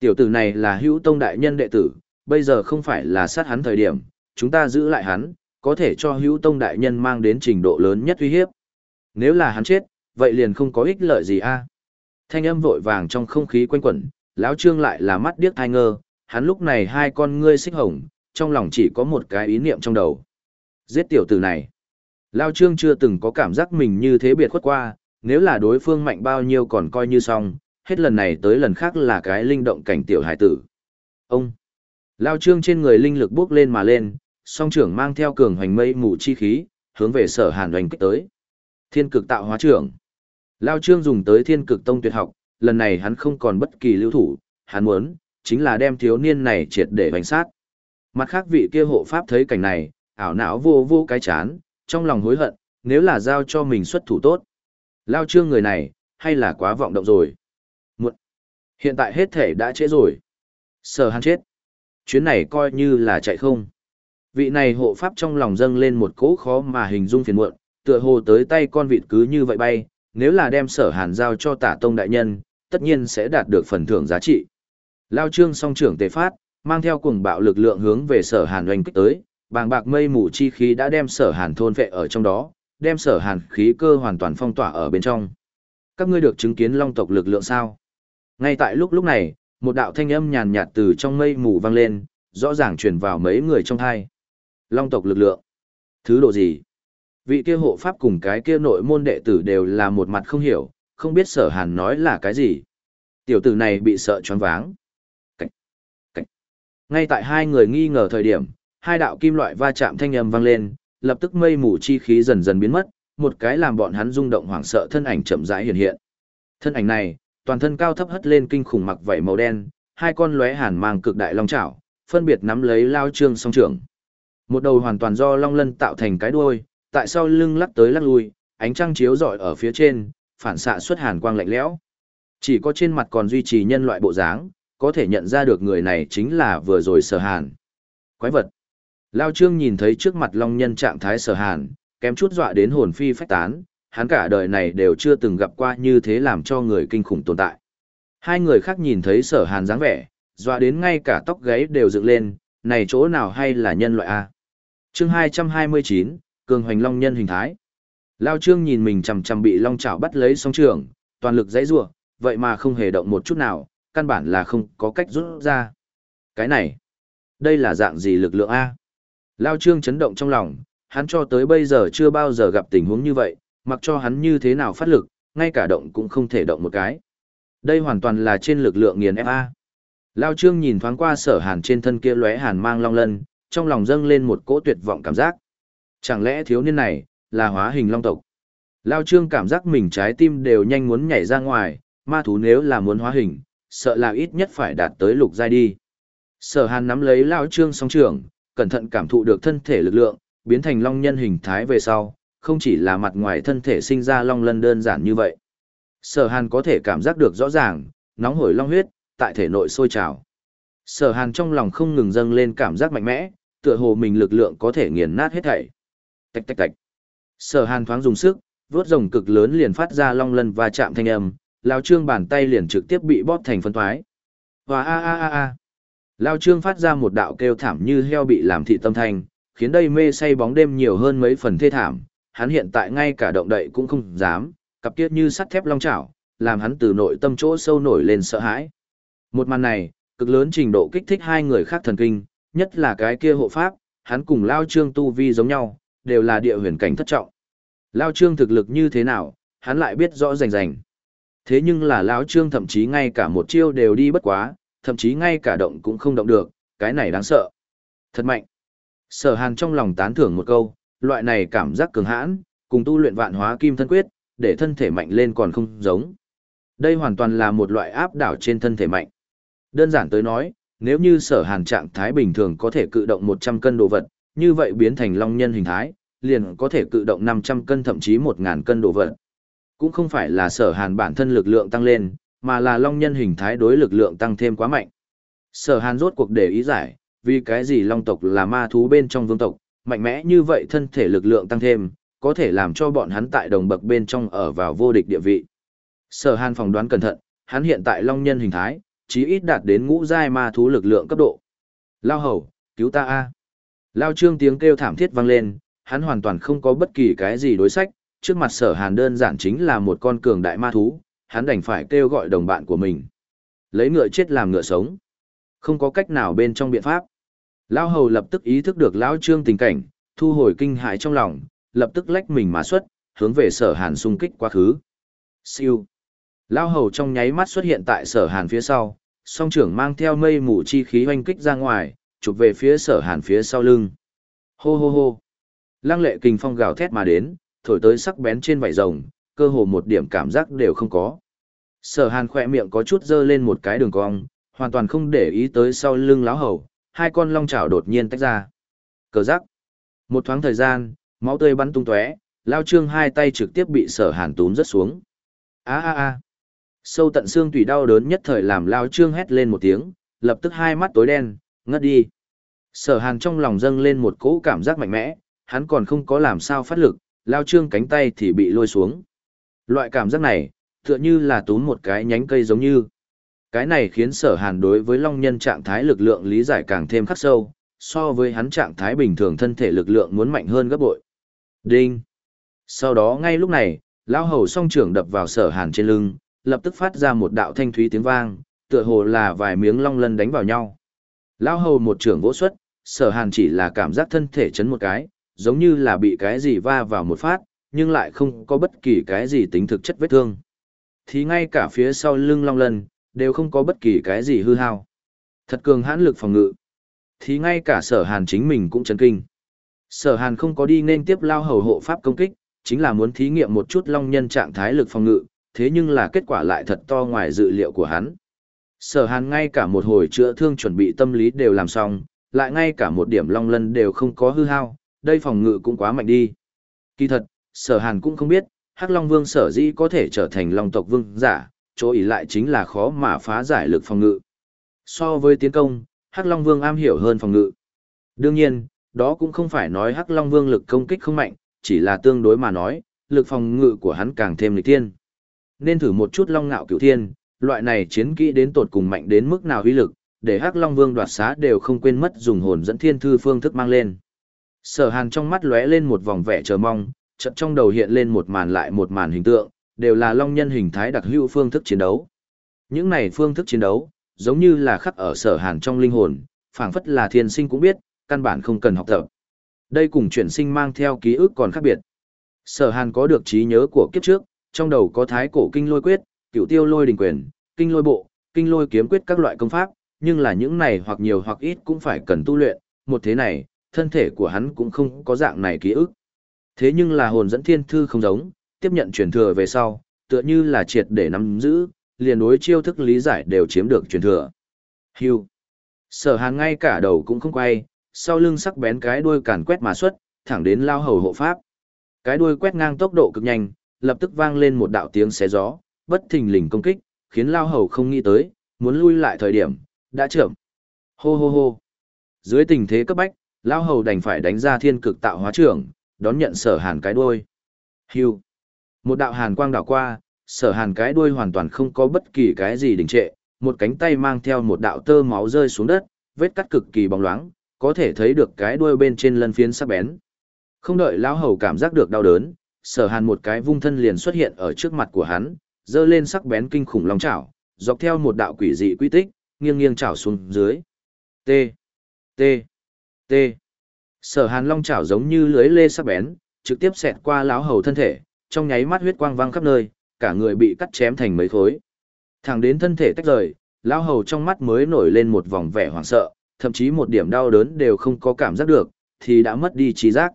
Tiểu tử này là hữu tông đại nhân đệ tử, bây giờ không phải là sát hắn thời điểm, chúng ta giữ lại hắn, có thể cho hữu tông đại nhân mang đến trình độ lớn nhất uy hiếp. Nếu là hắn chết, vậy liền không có ích lợi gì a. Thanh âm vội vàng trong không khí quanh quẩn, lão trương lại là mắt điếc thai ngơ, hắn lúc này hai con ngươi xích hồng, trong lòng chỉ có một cái ý niệm trong đầu. Giết tiểu tử này. Lão trương chưa từng có cảm giác mình như thế biệt khuất qua, nếu là đối phương mạnh bao nhiêu còn coi như xong, hết lần này tới lần khác là cái linh động cảnh tiểu hải tử. Ông, lao trương trên người linh lực bước lên mà lên, song trưởng mang theo cường hoành mây mù chi khí, hướng về sở hàn hoành kích tới. Thiên cực tạo hóa trưởng. Lao trương dùng tới thiên cực tông tuyệt học, lần này hắn không còn bất kỳ lưu thủ, hắn muốn, chính là đem thiếu niên này triệt để hoành sát. Mặt khác vị kia hộ pháp thấy cảnh này, ảo não vô vô cái chán, trong lòng hối hận, nếu là giao cho mình xuất thủ tốt. Lao trương người này, hay là quá vọng động rồi. Muộn. Hiện tại hết thể đã trễ rồi. Sở hàn chết. Chuyến này coi như là chạy không. Vị này hộ pháp trong lòng dâng lên một cỗ khó mà hình dung phiền muộn, tựa hồ tới tay con vịt cứ như vậy bay, nếu là đem sở hàn giao cho tả tông đại nhân, tất nhiên sẽ đạt được phần thưởng giá trị. Lao trương song trưởng tề phát, mang theo cuồng bạo lực lượng hướng về sở hàn oanh kích tới, bàng bạc mây mù chi khí đã đem sở hàn thôn vệ ở trong đó, đem sở hàn khí cơ hoàn toàn phong tỏa ở bên trong. Các ngươi được chứng kiến long tộc lực lượng sao? Ngay tại lúc lúc này, một đạo thanh âm nhàn nhạt từ trong mây mù vang lên, rõ ràng truyền vào mấy người trong thai. Long tộc lực lượng. Thứ độ gì? Vị kia hộ pháp cùng cái kia nội môn đệ tử đều là một mặt không hiểu, không biết sở hàn nói là cái gì. Tiểu tử này bị sợ choáng váng. Cách. Cách. Ngay tại hai người nghi ngờ thời điểm, hai đạo kim loại va chạm thanh âm vang lên, lập tức mây mù chi khí dần dần biến mất, một cái làm bọn hắn rung động hoảng sợ thân ảnh chậm rãi hiện hiện. Thân ảnh này, toàn thân cao thấp hất lên kinh khủng mặc vảy màu đen, hai con lóe hàn mang cực đại long chảo, phân biệt nắm lấy lao trương song trưởng. Một đầu hoàn toàn do long lân tạo thành cái đuôi, tại sau lưng lắc tới lắc lui, ánh trăng chiếu rọi ở phía trên, phản xạ xuất hàn quang lạnh lẽo. Chỉ có trên mặt còn duy trì nhân loại bộ dáng, có thể nhận ra được người này chính là vừa rồi sở hàn. Quái vật. Lao Trương nhìn thấy trước mặt long nhân trạng thái sở hàn, kém chút dọa đến hồn phi phách tán, hắn cả đời này đều chưa từng gặp qua như thế làm cho người kinh khủng tồn tại. Hai người khác nhìn thấy sở hàn dáng vẻ, dọa đến ngay cả tóc gáy đều dựng lên, này chỗ nào hay là nhân loại A. chương 229, Cường Hoành Long Nhân hình thái. Lao Trương nhìn mình chầm chầm bị long chảo bắt lấy song trường, toàn lực dãy rủa, vậy mà không hề động một chút nào, căn bản là không có cách rút ra. Cái này, đây là dạng gì lực lượng A? Lao Trương chấn động trong lòng, hắn cho tới bây giờ chưa bao giờ gặp tình huống như vậy, mặc cho hắn như thế nào phát lực, ngay cả động cũng không thể động một cái. Đây hoàn toàn là trên lực lượng nghiền FA. Lao Trương nhìn thoáng qua sở hàn trên thân kia lóe hàn mang long lân, trong lòng dâng lên một cỗ tuyệt vọng cảm giác. Chẳng lẽ thiếu niên này, là hóa hình long tộc? Lao Trương cảm giác mình trái tim đều nhanh muốn nhảy ra ngoài, ma thú nếu là muốn hóa hình, sợ là ít nhất phải đạt tới lục giai đi. Sở hàn nắm lấy Lao Trương song trường, cẩn thận cảm thụ được thân thể lực lượng, biến thành long nhân hình thái về sau, không chỉ là mặt ngoài thân thể sinh ra long lân đơn giản như vậy. Sở hàn có thể cảm giác được rõ ràng, nóng hổi long huyết, tại thể nội sôi trào. Sở hàn trong lòng không ngừng dâng lên cảm giác mạnh mẽ, tựa hồ mình lực lượng có thể nghiền nát hết thảy. Tạch tạch tạch. Sở hàn thoáng dùng sức, vớt rồng cực lớn liền phát ra long lân và chạm thanh âm, lao trương bàn tay liền trực tiếp bị bóp thành phân thoái. Và a a a a. Lao trương phát ra một đạo kêu thảm như heo bị làm thị tâm thanh, khiến đây mê say bóng đêm nhiều hơn mấy phần thê thảm, hắn hiện tại ngay cả động đậy cũng không dám, cặp kiết như sắt thép long chảo, làm hắn từ nội tâm chỗ sâu nổi lên sợ hãi. Một màn này, cực lớn trình độ kích thích hai người khác thần kinh, nhất là cái kia hộ pháp, hắn cùng Lao Trương tu vi giống nhau, đều là địa huyền cảnh thất trọng. Lao Trương thực lực như thế nào, hắn lại biết rõ rành rành. Thế nhưng là Lão Trương thậm chí ngay cả một chiêu đều đi bất quá, thậm chí ngay cả động cũng không động được, cái này đáng sợ. Thật mạnh. Sở Hàn trong lòng tán thưởng một câu, loại này cảm giác cường hãn, cùng tu luyện vạn hóa kim thân quyết, để thân thể mạnh lên còn không giống. Đây hoàn toàn là một loại áp đảo trên thân thể mạnh. Đơn giản tới nói, nếu như sở hàn trạng thái bình thường có thể cự động 100 cân đồ vật, như vậy biến thành long nhân hình thái, liền có thể cự động 500 cân thậm chí 1000 cân đồ vật. Cũng không phải là sở hàn bản thân lực lượng tăng lên, mà là long nhân hình thái đối lực lượng tăng thêm quá mạnh. Sở hàn rốt cuộc để ý giải, vì cái gì long tộc là ma thú bên trong vương tộc, mạnh mẽ như vậy thân thể lực lượng tăng thêm, có thể làm cho bọn hắn tại đồng bậc bên trong ở vào vô địch địa vị. Sở Hàn phỏng đoán cẩn thận, hắn hiện tại long nhân hình thái, chí ít đạt đến ngũ giai ma thú lực lượng cấp độ. Lao hầu, cứu ta a! Lao trương tiếng kêu thảm thiết vang lên, hắn hoàn toàn không có bất kỳ cái gì đối sách, trước mặt sở hàn đơn giản chính là một con cường đại ma thú, hắn đành phải kêu gọi đồng bạn của mình. Lấy ngựa chết làm ngựa sống. Không có cách nào bên trong biện pháp. Lao hầu lập tức ý thức được Lão trương tình cảnh, thu hồi kinh hại trong lòng, lập tức lách mình mà xuất, hướng về sở hàn xung kích quá khứ. Siêu. Lao hầu trong nháy mắt xuất hiện tại sở hàn phía sau, song trưởng mang theo mây mù chi khí hoanh kích ra ngoài, chụp về phía sở hàn phía sau lưng. Hô hô hô. Lăng lệ kinh phong gào thét mà đến, thổi tới sắc bén trên vảy rồng, cơ hồ một điểm cảm giác đều không có. Sở hàn khỏe miệng có chút dơ lên một cái đường cong, hoàn toàn không để ý tới sau lưng láo hầu, hai con long chảo đột nhiên tách ra. Cờ giác. Một thoáng thời gian, máu tươi bắn tung tóe, lao trương hai tay trực tiếp bị sở hàn túm rất xuống. a a a Sâu tận xương tùy đau đớn nhất thời làm Lao Trương hét lên một tiếng, lập tức hai mắt tối đen, ngất đi. Sở hàn trong lòng dâng lên một cỗ cảm giác mạnh mẽ, hắn còn không có làm sao phát lực, Lao Trương cánh tay thì bị lôi xuống. Loại cảm giác này, tựa như là túm một cái nhánh cây giống như. Cái này khiến sở hàn đối với long nhân trạng thái lực lượng lý giải càng thêm khắc sâu, so với hắn trạng thái bình thường thân thể lực lượng muốn mạnh hơn gấp bội. Đinh! Sau đó ngay lúc này, lão hầu song trưởng đập vào sở hàn trên lưng, lập tức phát ra một đạo thanh thúy tiếng vang, tựa hồ là vài miếng long lân đánh vào nhau. Lão hầu một trưởng vỗ xuất, sở hàn chỉ là cảm giác thân thể chấn một cái, giống như là bị cái gì va vào một phát, nhưng lại không có bất kỳ cái gì tính thực chất vết thương. Thì ngay cả phía sau lưng long lân, đều không có bất kỳ cái gì hư hao. Thật cường hãn lực phòng ngự. Thì ngay cả sở hàn chính mình cũng chấn kinh. Sở hàn không có đi nên tiếp lao hầu hộ pháp công kích, chính là muốn thí nghiệm một chút long nhân trạng thái lực phòng ngự, thế nhưng là kết quả lại thật to ngoài dự liệu của hắn. Sở hàn ngay cả một hồi chữa thương chuẩn bị tâm lý đều làm xong, lại ngay cả một điểm long lân đều không có hư hao, đây phòng ngự cũng quá mạnh đi. Kỳ thật, sở hàn cũng không biết, Hắc Long Vương sở dĩ có thể trở thành Long tộc vương giả, chỗ ỉ lại chính là khó mà phá giải lực phòng ngự. So với tiến công, Hắc Long Vương am hiểu hơn phòng ngự. Đương nhiên, đó cũng không phải nói Hắc Long Vương lực công kích không mạnh, chỉ là tương đối mà nói, lực phòng ngự của hắn càng thêm lịch tiên. Nên thử một chút Long Ngạo Cựu Thiên, loại này chiến kỹ đến tột cùng mạnh đến mức nào uy lực, để Hắc Long Vương đoạt xá đều không quên mất dùng hồn dẫn thiên thư phương thức mang lên. Sở Hàn trong mắt lóe lên một vòng vẻ chờ mong, chợt trong đầu hiện lên một màn lại một màn hình tượng, đều là long nhân hình thái đặc hữu phương thức chiến đấu. Những này phương thức chiến đấu, giống như là khắc ở sở hàn trong linh hồn, phảng phất là thiên sinh cũng biết, căn bản không cần học tập. Đây cùng chuyển sinh mang theo ký ức còn khác biệt. Sở hàn có được trí nhớ của kiếp trước, trong đầu có thái cổ kinh lôi quyết, cựu tiêu lôi đình quyền, kinh lôi bộ, kinh lôi kiếm quyết các loại công pháp, nhưng là những này hoặc nhiều hoặc ít cũng phải cần tu luyện, một thế này, thân thể của hắn cũng không có dạng này ký ức. Thế nhưng là hồn dẫn thiên thư không giống, tiếp nhận truyền thừa về sau, tựa như là triệt để nắm giữ, liền đối chiêu thức lý giải đều chiếm được truyền thừa. Hưu. Sở hàn ngay cả đầu cũng không quay, sau lưng sắc bén cái đuôi càn quét mà xuất, thẳng đến lao hầu hộ pháp. Cái đuôi quét ngang tốc độ cực nhanh, lập tức vang lên một đạo tiếng xé gió, bất thình lình công kích, khiến lao hầu không nghĩ tới, muốn lui lại thời điểm, đã chậm. Hô hô hô. Dưới tình thế cấp bách, lao hầu đành phải đánh ra thiên cực tạo hóa trưởng, đón nhận sở hàn cái đuôi. Hưu. Một đạo hàn quang đảo qua, sở hàn cái đuôi hoàn toàn không có bất kỳ cái gì đình trệ, một cánh tay mang theo một đạo tơ máu rơi xuống đất, vết cắt cực kỳ bóng loáng, có thể thấy được cái đuôi bên trên lân phiến sắc bén. Không đợi lão hầu cảm giác được đau đớn, sở hàn một cái vung thân liền xuất hiện ở trước mặt của hắn, dơ lên sắc bén kinh khủng long chảo, dọc theo một đạo quỷ dị quy tích, nghiêng nghiêng chảo xuống dưới. T. T. T. Sở Hàn Long chảo giống như lưới lê sắc bén, trực tiếp xẹt qua lão hầu thân thể, trong nháy mắt huyết quang văng khắp nơi, cả người bị cắt chém thành mấy khối. Thẳng đến thân thể tách rời, lão hầu trong mắt mới nổi lên một vòng vẻ hoảng sợ, thậm chí một điểm đau đớn đều không có cảm giác được, thì đã mất đi trí giác.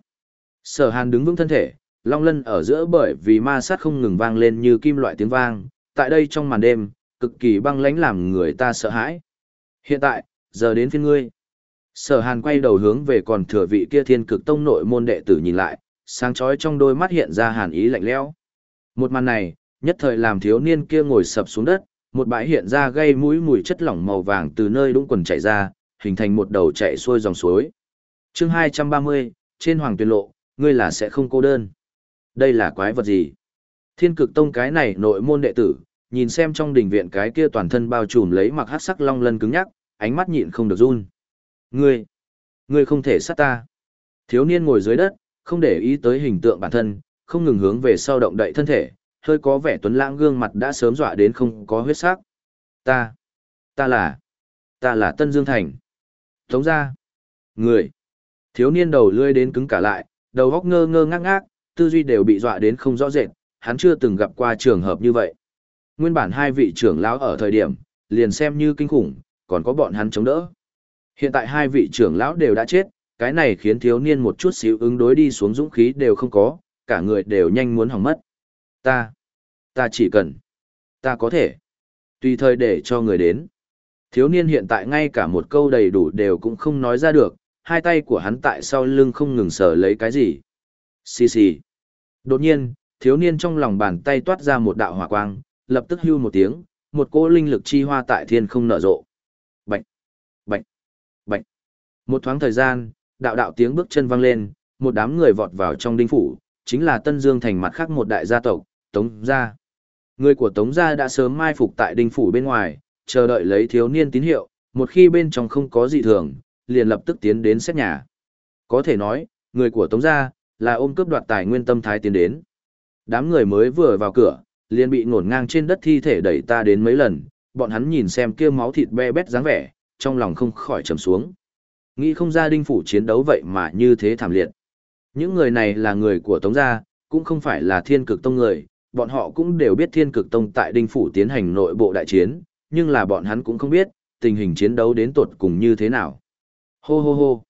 Sở Hàn đứng vững thân thể, long lân ở giữa bởi vì ma sát không ngừng vang lên như kim loại tiếng vang, tại đây trong màn đêm, cực kỳ băng lãnh làm người ta sợ hãi. Hiện tại, giờ đến phiên ngươi. Sở Hàn quay đầu hướng về còn thừa vị kia thiên cực tông nội môn đệ tử nhìn lại, sáng chói trong đôi mắt hiện ra hàn ý lạnh lẽo. Một màn này, nhất thời làm thiếu niên kia ngồi sập xuống đất, một bãi hiện ra gây mũi mùi chất lỏng màu vàng từ nơi đũng quần chảy ra, hình thành một đầu chạy xuôi dòng suối. Chương 230, trên Hoàng Tuyền Lộ, ngươi là sẽ không cô đơn. Đây là quái vật gì? Thiên cực tông cái này nội môn đệ tử, nhìn xem trong đình viện cái kia toàn thân bao trùm lấy mặc hắc sắc long lân cứng nhắc, ánh mắt nhịn không được run. Ngươi, ngươi không thể sát ta. Thiếu niên ngồi dưới đất, không để ý tới hình tượng bản thân, không ngừng hướng về sau động đậy thân thể, hơi có vẻ tuấn lãng gương mặt đã sớm dọa đến không có huyết sắc. Ta, ta là, ta là Tân Dương Thành. Tống ra, người, thiếu niên đầu lươi đến cứng cả lại, đầu góc ngơ ngơ ngác ngác, tư duy đều bị dọa đến không rõ rệt, hắn chưa từng gặp qua trường hợp như vậy. Nguyên bản hai vị trưởng lão ở thời điểm, liền xem như kinh khủng, còn có bọn hắn chống đỡ. Hiện tại hai vị trưởng lão đều đã chết, cái này khiến thiếu niên một chút xíu ứng đối đi xuống dũng khí đều không có, cả người đều nhanh muốn hỏng mất. Ta, ta chỉ cần, ta có thể, tùy thời để cho người đến. Thiếu niên hiện tại ngay cả một câu đầy đủ đều cũng không nói ra được, hai tay của hắn tại sau lưng không ngừng sờ lấy cái gì. Xì xì. Đột nhiên, thiếu niên trong lòng bàn tay toát ra một đạo hỏa quang, lập tức hưu một tiếng, một cỗ linh lực chi hoa tại thiên không nở rộ. Bạch, bạch, bạch. Một thoáng thời gian, đạo đạo tiếng bước chân vang lên, một đám người vọt vào trong đinh phủ, chính là Tân Dương thành mặt khác một đại gia tộc, Tống gia. Người của Tống gia đã sớm mai phục tại đinh phủ bên ngoài, chờ đợi lấy thiếu niên tín hiệu, một khi bên trong không có gì thường, liền lập tức tiến đến xét nhà. Có thể nói, người của Tống gia là ôm cướp đoạt tài nguyên tâm thái tiến đến. Đám người mới vừa vào cửa, liền bị ngổn ngang trên đất thi thể đẩy ta đến mấy lần, bọn hắn nhìn xem kia máu thịt be bét dáng vẻ, trong lòng không khỏi trầm xuống. Nghĩ không ra đinh phủ chiến đấu vậy mà như thế thảm liệt. Những người này là người của Tống gia, cũng không phải là thiên cực tông người, bọn họ cũng đều biết thiên cực tông tại đinh phủ tiến hành nội bộ đại chiến, nhưng là bọn hắn cũng không biết, tình hình chiến đấu đến tột cùng như thế nào. Hô hô hô.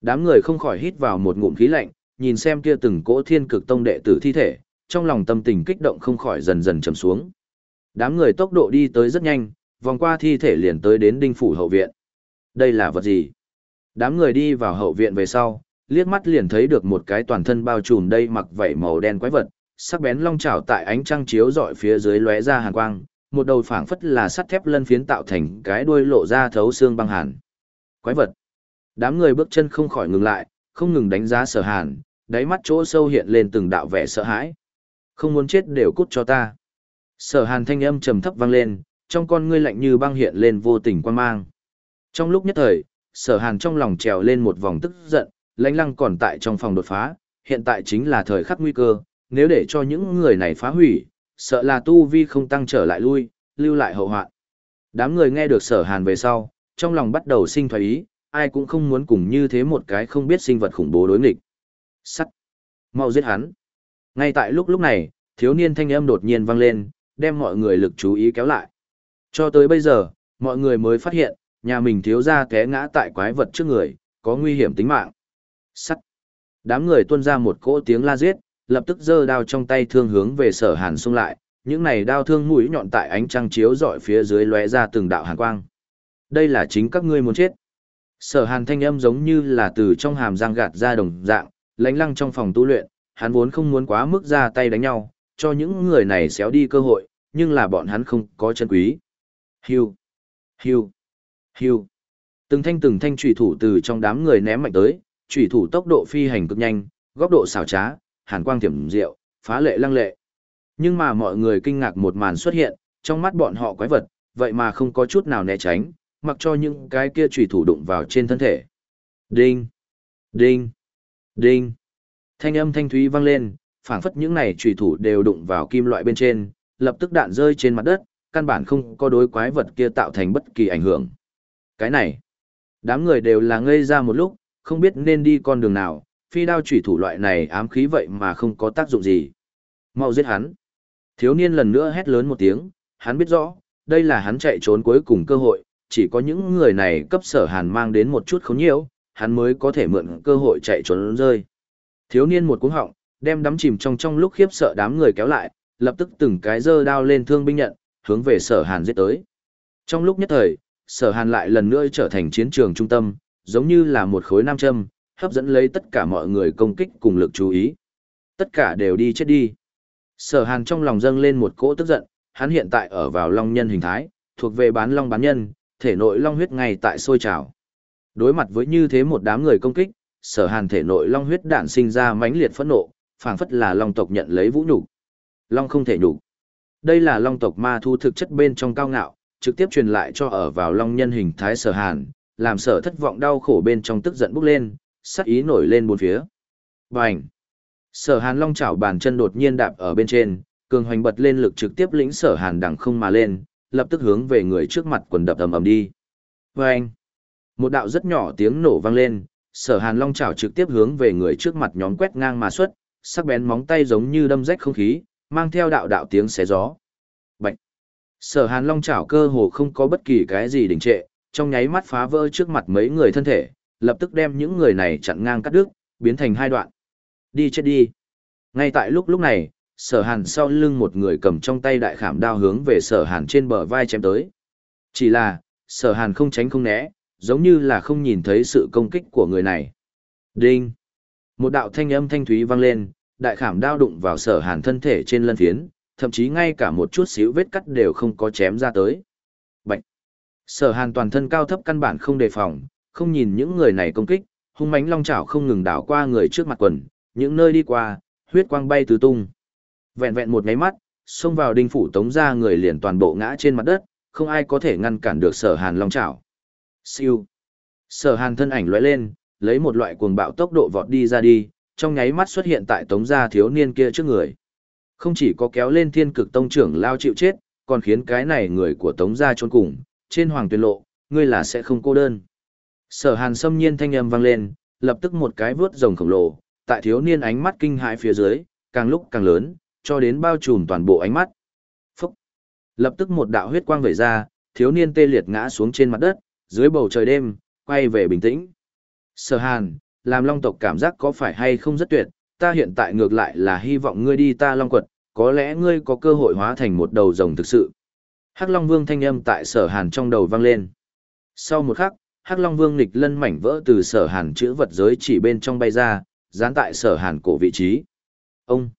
Đám người không khỏi hít vào một ngụm khí lạnh, nhìn xem kia từng cỗ thiên cực tông đệ tử thi thể, trong lòng tâm tình kích động không khỏi dần dần trầm xuống. Đám người tốc độ đi tới rất nhanh, vòng qua thi thể liền tới đến đinh phủ hậu viện. Đây là vật gì? Đám người đi vào hậu viện về sau, liếc mắt liền thấy được một cái toàn thân bao trùm đây mặc vảy màu đen quái vật, sắc bén long trảo tại ánh trăng chiếu rọi phía dưới lóe ra hàn quang, một đầu phảng phất là sắt thép lân phiến tạo thành cái đuôi lộ ra thấu xương băng hàn. Quái vật. Đám người bước chân không khỏi ngừng lại, không ngừng đánh giá sở hàn, đáy mắt chỗ sâu hiện lên từng đạo vẻ sợ hãi. Không muốn chết đều cút cho ta. Sở hàn thanh âm trầm thấp vang lên, trong con ngươi lạnh như băng hiện lên vô tình quan mang. Trong lúc nhất thời, sở hàn trong lòng trèo lên một vòng tức giận, lãnh lăng còn tại trong phòng đột phá, hiện tại chính là thời khắc nguy cơ, nếu để cho những người này phá hủy, sợ là tu vi không tăng trở lại lui, lưu lại hậu hoạn. Đám người nghe được sở hàn về sau, trong lòng bắt đầu sinh thoái ý, ai cũng không muốn cùng như thế một cái không biết sinh vật khủng bố đối nghịch. Sắt! Mau giết hắn! Ngay tại lúc lúc này, thiếu niên thanh âm đột nhiên vang lên, đem mọi người lực chú ý kéo lại. Cho tới bây giờ, mọi người mới phát hiện, nhà mình thiếu ra té ngã tại quái vật trước người, có nguy hiểm tính mạng. Sắt! Đám người tuôn ra một cỗ tiếng la giết, lập tức giơ đao trong tay thương hướng về sở hàn xung lại, những này đao thương mũi nhọn tại ánh trăng chiếu rọi phía dưới lóe ra từng đạo hàn quang. Đây là chính các ngươi muốn chết. Sở hàn thanh âm giống như là từ trong hàm răng gạt ra đồng dạng, lánh lăng trong phòng tu luyện, hắn vốn không muốn quá mức ra tay đánh nhau, cho những người này xéo đi cơ hội, nhưng là bọn hắn không có chân quý. Hiu, hiu, hiu. Từng thanh từng thanh trùy thủ từ trong đám người ném mạnh tới, trùy thủ tốc độ phi hành cực nhanh, góc độ xảo trá, hàn quang thiểm diệu, phá lệ lăng lệ. Nhưng mà mọi người kinh ngạc một màn xuất hiện, trong mắt bọn họ quái vật, vậy mà không có chút nào né tránh, mặc cho những cái kia chủy thủ đụng vào trên thân thể. Đinh! Đinh! Đinh! Thanh âm thanh thúy vang lên, phảng phất những này chủy thủ đều đụng vào kim loại bên trên, lập tức đạn rơi trên mặt đất, căn bản không có đối quái vật kia tạo thành bất kỳ ảnh hưởng. Cái này, đám người đều là ngây ra một lúc, không biết nên đi con đường nào, phi đao chủy thủ loại này ám khí vậy mà không có tác dụng gì. Mau giết hắn. Thiếu niên lần nữa hét lớn một tiếng, hắn biết rõ, đây là hắn chạy trốn cuối cùng cơ hội, chỉ có những người này cấp sở hàn mang đến một chút khốn nhiễu, hắn mới có thể mượn cơ hội chạy trốn rơi. Thiếu niên một cú họng, đem đắm chìm trong trong lúc khiếp sợ đám người kéo lại, lập tức từng cái dơ đao lên thương binh nhận, hướng về sở hàn giết tới. Trong lúc nhất thời, sở hàn lại lần nữa trở thành chiến trường trung tâm, giống như là một khối nam châm, hấp dẫn lấy tất cả mọi người công kích cùng lực chú ý. Tất cả đều đi chết đi. Sở hàn trong lòng dâng lên một cỗ tức giận, hắn hiện tại ở vào long nhân hình thái, thuộc về bán long bán nhân, thể nội long huyết ngay tại sôi trào. Đối mặt với như thế một đám người công kích, sở hàn thể nội long huyết đạn sinh ra mãnh liệt phẫn nộ, phảng phất là long tộc nhận lấy vũ nhục. Long không thể nhục. Đây là long tộc ma thu thực chất bên trong cao ngạo, trực tiếp truyền lại cho ở vào long nhân hình thái sở hàn, làm sở thất vọng đau khổ bên trong tức giận bốc lên, sắc ý nổi lên bốn phía. Bành! Sở hàn long chảo bàn chân đột nhiên đạp ở bên trên, cường hoành bật lên lực trực tiếp lĩnh sở hàn đằng không mà lên, lập tức hướng về người trước mặt quần đập ầm ầm đi. Vâng! Một đạo rất nhỏ tiếng nổ vang lên, sở hàn long chảo trực tiếp hướng về người trước mặt nhóm quét ngang mà xuất, sắc bén móng tay giống như đâm rách không khí, mang theo đạo đạo tiếng xé gió. Bạch! Sở hàn long chảo cơ hồ không có bất kỳ cái gì đình trệ, trong nháy mắt phá vỡ trước mặt mấy người thân thể, lập tức đem những người này chặn ngang cắt đứt, biến thành hai đoạn. Đi chết đi! Ngay tại lúc lúc này, sở hàn sau lưng một người cầm trong tay đại khảm đao hướng về sở hàn trên bờ vai chém tới. Chỉ là, sở hàn không tránh không né, giống như là không nhìn thấy sự công kích của người này. Đinh! Một đạo thanh âm thanh thúy vang lên, đại khảm đao đụng vào sở hàn thân thể trên lân phiến, thậm chí ngay cả một chút xíu vết cắt đều không có chém ra tới. Bạch! Sở hàn toàn thân cao thấp căn bản không đề phòng, không nhìn những người này công kích, hung mãnh long chảo không ngừng đảo qua người trước mặt quần, những nơi đi qua, huyết quang bay tứ tung. Vẹn vẹn một ngáy mắt, xông vào đinh phủ tống ra người liền toàn bộ ngã trên mặt đất, không ai có thể ngăn cản được sở hàn long chảo. Siêu. Sở hàn thân ảnh lóe lên, lấy một loại cuồng bạo tốc độ vọt đi ra đi, trong nháy mắt xuất hiện tại tống gia thiếu niên kia trước người. Không chỉ có kéo lên thiên cực tông trưởng lao chịu chết, còn khiến cái này người của tống gia trốn cùng, trên hoàng tuyên lộ, ngươi là sẽ không cô đơn. Sở hàn xâm nhiên thanh âm vang lên, lập tức một cái vướt rồng khổng lồ, tại thiếu niên ánh mắt kinh hãi phía dưới, càng lúc càng lớn, cho đến bao trùm toàn bộ ánh mắt. Phúc! Lập tức một đạo huyết quang vẩy ra, thiếu niên tê liệt ngã xuống trên mặt đất, dưới bầu trời đêm, quay về bình tĩnh. Sở hàn, làm long tộc cảm giác có phải hay không rất tuyệt, ta hiện tại ngược lại là hy vọng ngươi đi ta long quật, có lẽ ngươi có cơ hội hóa thành một đầu rồng thực sự. Hắc Long Vương thanh âm tại sở hàn trong đầu vang lên. Sau một khắc, Hắc Long Vương nghịch lân mảnh vỡ từ sở hàn chữ vật giới chỉ bên trong bay ra, dán tại sở hàn cổ vị trí. Ông!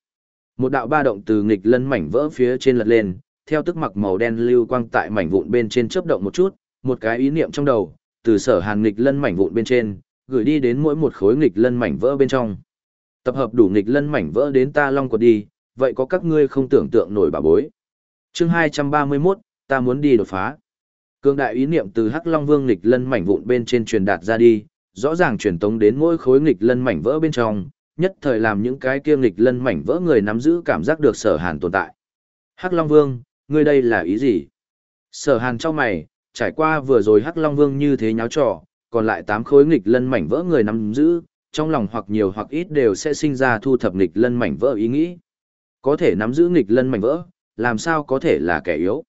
Một đạo ba động từ nghịch lân mảnh vỡ phía trên lật lên, theo tức mặc màu đen lưu quang tại mảnh vụn bên trên chớp động một chút, một cái ý niệm trong đầu, từ sở hàn nghịch lân mảnh vụn bên trên, gửi đi đến mỗi một khối nghịch lân mảnh vỡ bên trong. Tập hợp đủ nghịch lân mảnh vỡ đến ta long quật đi, vậy có các ngươi không tưởng tượng nổi bà bối. Chương 231, ta muốn đi đột phá. Cương đại ý niệm từ Hắc Long Vương nghịch lân mảnh vụn bên trên truyền đạt ra đi, rõ ràng truyền tống đến mỗi khối nghịch lân mảnh vỡ bên trong, nhất thời làm những cái kia nghịch lân mảnh vỡ người nắm giữ cảm giác được sở hàn tồn tại. Hắc Long Vương, ngươi đây là ý gì? Sở hàn cho mày, trải qua vừa rồi Hắc Long Vương như thế nháo trò, còn lại tám khối nghịch lân mảnh vỡ người nắm giữ, trong lòng hoặc nhiều hoặc ít đều sẽ sinh ra thu thập nghịch lân mảnh vỡ ý nghĩ. Có thể nắm giữ nghịch lân mảnh vỡ, làm sao có thể là kẻ yếu?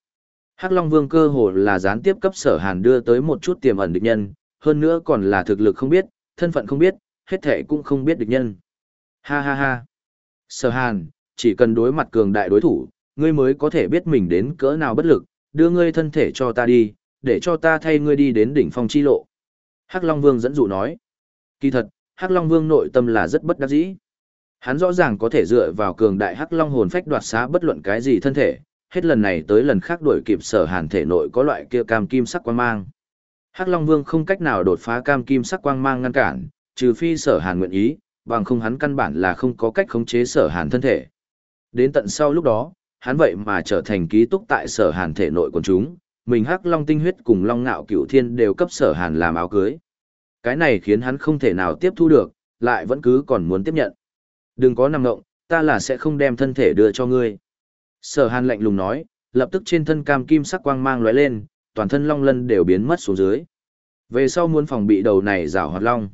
Hắc Long Vương cơ hồ là gián tiếp cấp sở hàn đưa tới một chút tiềm ẩn địch nhân, hơn nữa còn là thực lực không biết, thân phận không biết, hết thể cũng không biết địch nhân. Ha ha ha. Sở hàn, chỉ cần đối mặt cường đại đối thủ, ngươi mới có thể biết mình đến cỡ nào bất lực, đưa ngươi thân thể cho ta đi, để cho ta thay ngươi đi đến đỉnh phong chi lộ. Hắc Long Vương dẫn dụ nói. Kỳ thật, Hắc Long Vương nội tâm là rất bất đắc dĩ. Hắn rõ ràng có thể dựa vào cường đại Hắc Long hồn phách đoạt xá bất luận cái gì thân thể, hết lần này tới lần khác đuổi kịp sở hàn thể nội có loại kia cam kim sắc quang mang. Hắc Long Vương không cách nào đột phá cam kim sắc quang mang ngăn cản, trừ phi sở hàn nguyện ý, bằng không hắn căn bản là không có cách khống chế sở hàn thân thể. Đến tận sau lúc đó, hắn vậy mà trở thành ký túc tại sở hàn thể nội của chúng, mình hắc long tinh huyết cùng long ngạo cửu thiên đều cấp sở hàn làm áo cưới. Cái này khiến hắn không thể nào tiếp thu được, lại vẫn cứ còn muốn tiếp nhận. Đừng có nằm ngộng, ta là sẽ không đem thân thể đưa cho ngươi. Sở hàn lạnh lùng nói, lập tức trên thân cam kim sắc quang mang lóe lên, toàn thân long lân đều biến mất xuống dưới. Về sau muốn phòng bị đầu này rào hoạt long.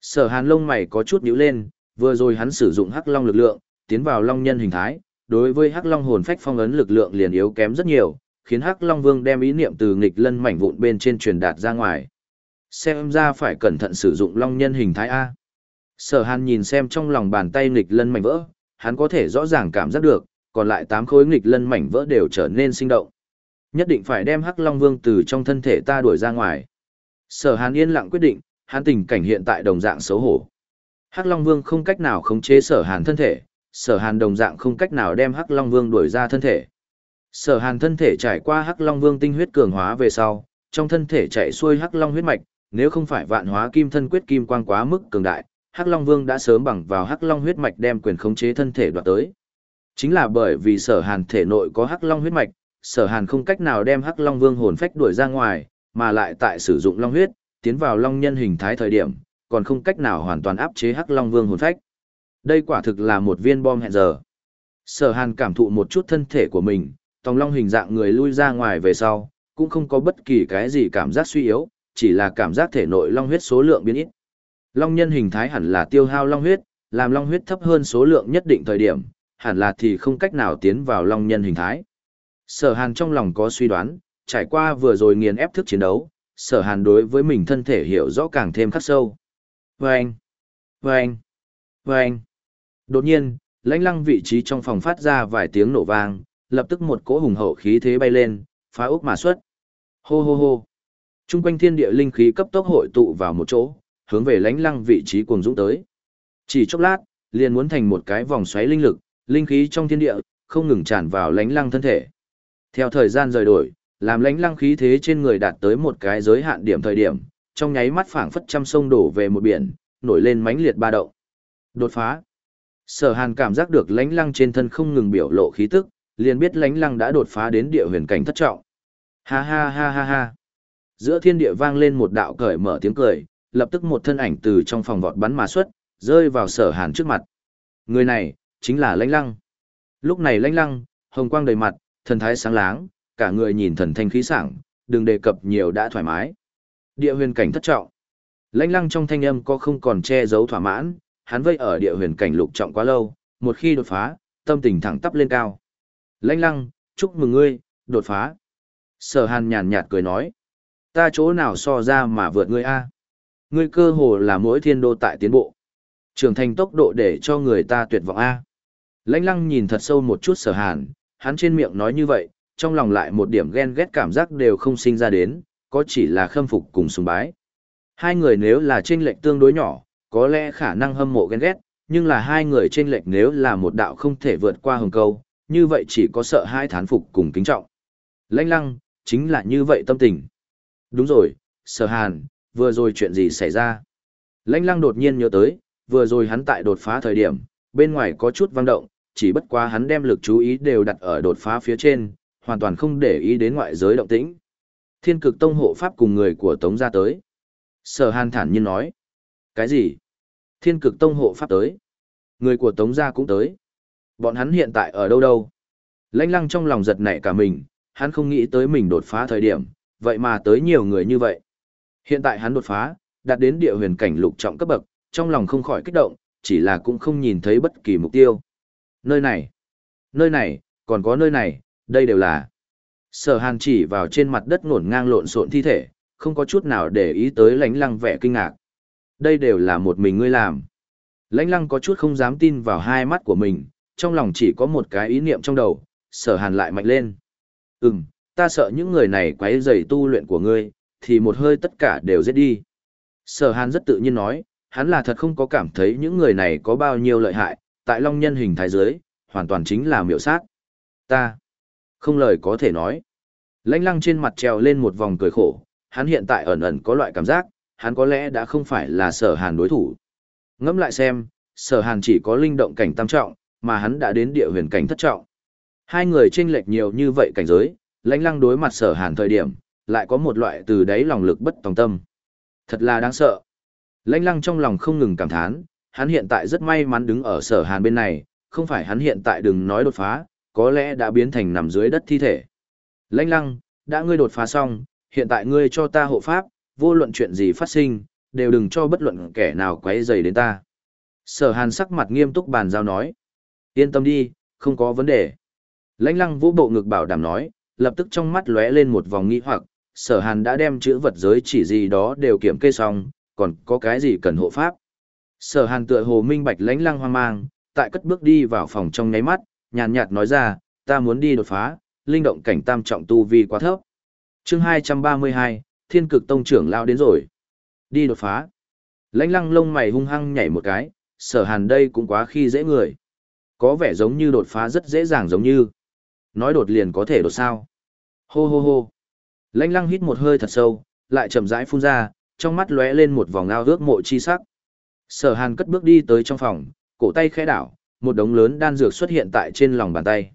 Sở hàn lông mày có chút nhíu lên, vừa rồi hắn sử dụng hắc long lực lượng, tiến vào long nhân hình thái, đối với hắc long hồn phách phong ấn lực lượng liền yếu kém rất nhiều, khiến hắc long vương đem ý niệm từ nghịch lân mảnh vụn bên trên truyền đạt ra ngoài. Xem ra phải cẩn thận sử dụng long nhân hình thái A. Sở hàn nhìn xem trong lòng bàn tay nghịch lân mảnh vỡ, hắn có thể rõ ràng cảm giác được, còn lại tám khối nghịch lân mảnh vỡ đều trở nên sinh động. Nhất định phải đem hắc long vương từ trong thân thể ta đuổi ra ngoài. Sở hàn yên lặng quyết định, hắn tình cảnh hiện tại đồng dạng xấu hổ. Hắc Long Vương không cách nào khống chế Sở Hàn thân thể, Sở Hàn đồng dạng không cách nào đem Hắc Long Vương đuổi ra thân thể. Sở Hàn thân thể trải qua Hắc Long Vương tinh huyết cường hóa về sau, trong thân thể chạy xuôi Hắc Long huyết mạch, nếu không phải vạn hóa kim thân quyết kim quang quá mức cường đại, Hắc Long Vương đã sớm bằng vào Hắc Long huyết mạch đem quyền khống chế thân thể đoạt tới. Chính là bởi vì Sở Hàn thể nội có Hắc Long huyết mạch, Sở Hàn không cách nào đem Hắc Long Vương hồn phách đuổi ra ngoài, mà lại tại sử dụng Long huyết, tiến vào long nhân hình thái thời điểm, còn không cách nào hoàn toàn áp chế hắc long vương hồn phách. Đây quả thực là một viên bom hẹn giờ. Sở Hàn cảm thụ một chút thân thể của mình, tòng long hình dạng người lui ra ngoài về sau, cũng không có bất kỳ cái gì cảm giác suy yếu, chỉ là cảm giác thể nội long huyết số lượng biến ít. Long nhân hình thái hẳn là tiêu hao long huyết, làm long huyết thấp hơn số lượng nhất định thời điểm, hẳn là thì không cách nào tiến vào long nhân hình thái. Sở Hàn trong lòng có suy đoán, trải qua vừa rồi nghiền ép thức chiến đấu, sở hàn đối với mình thân thể hiểu rõ càng thêm khắc sâu. Vâng! Vâng! Vâng! Đột nhiên, lãnh lăng vị trí trong phòng phát ra vài tiếng nổ vang, lập tức một cỗ hùng hậu khí thế bay lên, phá ốc mà xuất. Hô hô hô! Trung quanh thiên địa linh khí cấp tốc hội tụ vào một chỗ, hướng về lãnh lăng vị trí cuồng dũng tới. Chỉ chốc lát, liền muốn thành một cái vòng xoáy linh lực, linh khí trong thiên địa, không ngừng tràn vào lánh lăng thân thể. Theo thời gian rời đổi, làm lánh lăng khí thế trên người đạt tới một cái giới hạn điểm thời điểm, trong nháy mắt phảng phất trăm sông đổ về một biển, nổi lên mãnh liệt ba động. Đột phá. Sở Hàn cảm giác được lánh lăng trên thân không ngừng biểu lộ khí tức, liền biết lánh lăng đã đột phá đến địa huyền cảnh thất trọng. Ha ha ha ha ha. Giữa thiên địa vang lên một đạo cởi mở tiếng cười, lập tức một thân ảnh từ trong phòng vọt bắn mà xuất, rơi vào sở hàn trước mặt. Người này, chính là lánh lăng. Lúc này lánh lăng, hồng quang đầy mặt, thần thái sáng láng, cả người nhìn thần thanh khí sảng, đừng đề cập nhiều đã thoải mái. Địa huyền cảnh thất trọng. lánh lăng trong thanh âm có không còn che giấu thỏa mãn, hắn vây ở địa huyền cảnh lục trọng quá lâu, một khi đột phá, tâm tình thẳng tắp lên cao. Lãnh lăng, chúc mừng ngươi, đột phá. Sở hàn nhàn nhạt cười nói. Ta chỗ nào so ra mà vượt ngươi a? Ngươi cơ hồ là mỗi thiên đô tại tiến bộ. Trưởng thành tốc độ để cho người ta tuyệt vọng a. Lãnh lăng nhìn thật sâu một chút sở hàn, hắn trên miệng nói như vậy, trong lòng lại một điểm ghen ghét cảm giác đều không sinh ra đến, có chỉ là khâm phục cùng sùng bái. Hai người nếu là chênh lệch tương đối nhỏ, có lẽ khả năng hâm mộ ghen ghét, nhưng là hai người chênh lệch nếu là một đạo không thể vượt qua hồng câu, như vậy chỉ có sợ hai thán phục cùng kính trọng. Lãnh lăng, chính là như vậy tâm tình. Đúng rồi, sở hàn, vừa rồi chuyện gì xảy ra? Lãnh lăng đột nhiên nhớ tới, vừa rồi hắn tại đột phá thời điểm, bên ngoài có chút vang động, chỉ bất quá hắn đem lực chú ý đều đặt ở đột phá phía trên, hoàn toàn không để ý đến ngoại giới động tĩnh. Thiên cực tông hộ pháp cùng người của Tống ra tới. Sở hàn thản nhiên nói. Cái gì? Thiên cực tông hộ pháp tới. Người của Tống gia cũng tới. Bọn hắn hiện tại ở đâu đâu? Lãnh lăng trong lòng giật nảy cả mình, hắn không nghĩ tới mình đột phá thời điểm, vậy mà tới nhiều người như vậy. Hiện tại hắn đột phá, đạt đến địa huyền cảnh lục trọng cấp bậc, trong lòng không khỏi kích động, chỉ là cũng không nhìn thấy bất kỳ mục tiêu. Nơi này, nơi này, còn có nơi này, đây đều là. Sở hàn chỉ vào trên mặt đất ngổn ngang lộn xộn thi thể, không có chút nào để ý tới lãnh lăng vẻ kinh ngạc. Đây đều là một mình ngươi làm. Lãnh lăng có chút không dám tin vào hai mắt của mình, trong lòng chỉ có một cái ý niệm trong đầu, sở hàn lại mạnh lên. Ừm, ta sợ những người này quấy rầy tu luyện của ngươi, thì một hơi tất cả đều giết đi. Sở hàn rất tự nhiên nói, hắn là thật không có cảm thấy những người này có bao nhiêu lợi hại, tại long nhân hình thái giới, hoàn toàn chính là miểu sát. Ta, không lời có thể nói. Lãnh lăng trên mặt treo lên một vòng cười khổ, hắn hiện tại ẩn ẩn có loại cảm giác, hắn có lẽ đã không phải là sở hàn đối thủ. Ngẫm lại xem, sở hàn chỉ có linh động cảnh tam trọng, mà hắn đã đến địa huyền cảnh thất trọng. Hai người chênh lệch nhiều như vậy cảnh giới, lãnh lăng đối mặt sở hàn thời điểm, lại có một loại từ đáy lòng lực bất tòng tâm. Thật là đáng sợ. Lãnh lăng trong lòng không ngừng cảm thán, hắn hiện tại rất may mắn đứng ở sở hàn bên này, không phải hắn hiện tại đừng nói đột phá, có lẽ đã biến thành nằm dưới đất thi thể. Lãnh lăng, đã ngươi đột phá xong, hiện tại ngươi cho ta hộ pháp, vô luận chuyện gì phát sinh, đều đừng cho bất luận kẻ nào quấy rầy đến ta. Sở hàn sắc mặt nghiêm túc bàn giao nói. Yên tâm đi, không có vấn đề. Lãnh lăng vũ bộ ngực bảo đảm nói, lập tức trong mắt lóe lên một vòng nghi hoặc, sở hàn đã đem chữ vật giới chỉ gì đó đều kiểm kê xong, còn có cái gì cần hộ pháp. Sở hàn tựa hồ minh bạch lãnh lăng hoang mang, tại cất bước đi vào phòng trong nháy mắt, nhàn nhạt nói ra, ta muốn đi đột phá, linh động cảnh tam trọng tu vi quá thấp. chương 232, thiên cực tông trưởng lao đến rồi. Đi đột phá. Lãnh lăng lông mày hung hăng nhảy một cái, sở hàn đây cũng quá khi dễ người. Có vẻ giống như đột phá rất dễ dàng giống như. Nói đột liền có thể đột sao. Hô hô hô. lanh lăng hít một hơi thật sâu, lại chậm rãi phun ra, trong mắt lóe lên một vòng ao ước mộ chi sắc. Sở hàn cất bước đi tới trong phòng, cổ tay khẽ đảo, một đống lớn đan dược xuất hiện tại trên lòng bàn tay.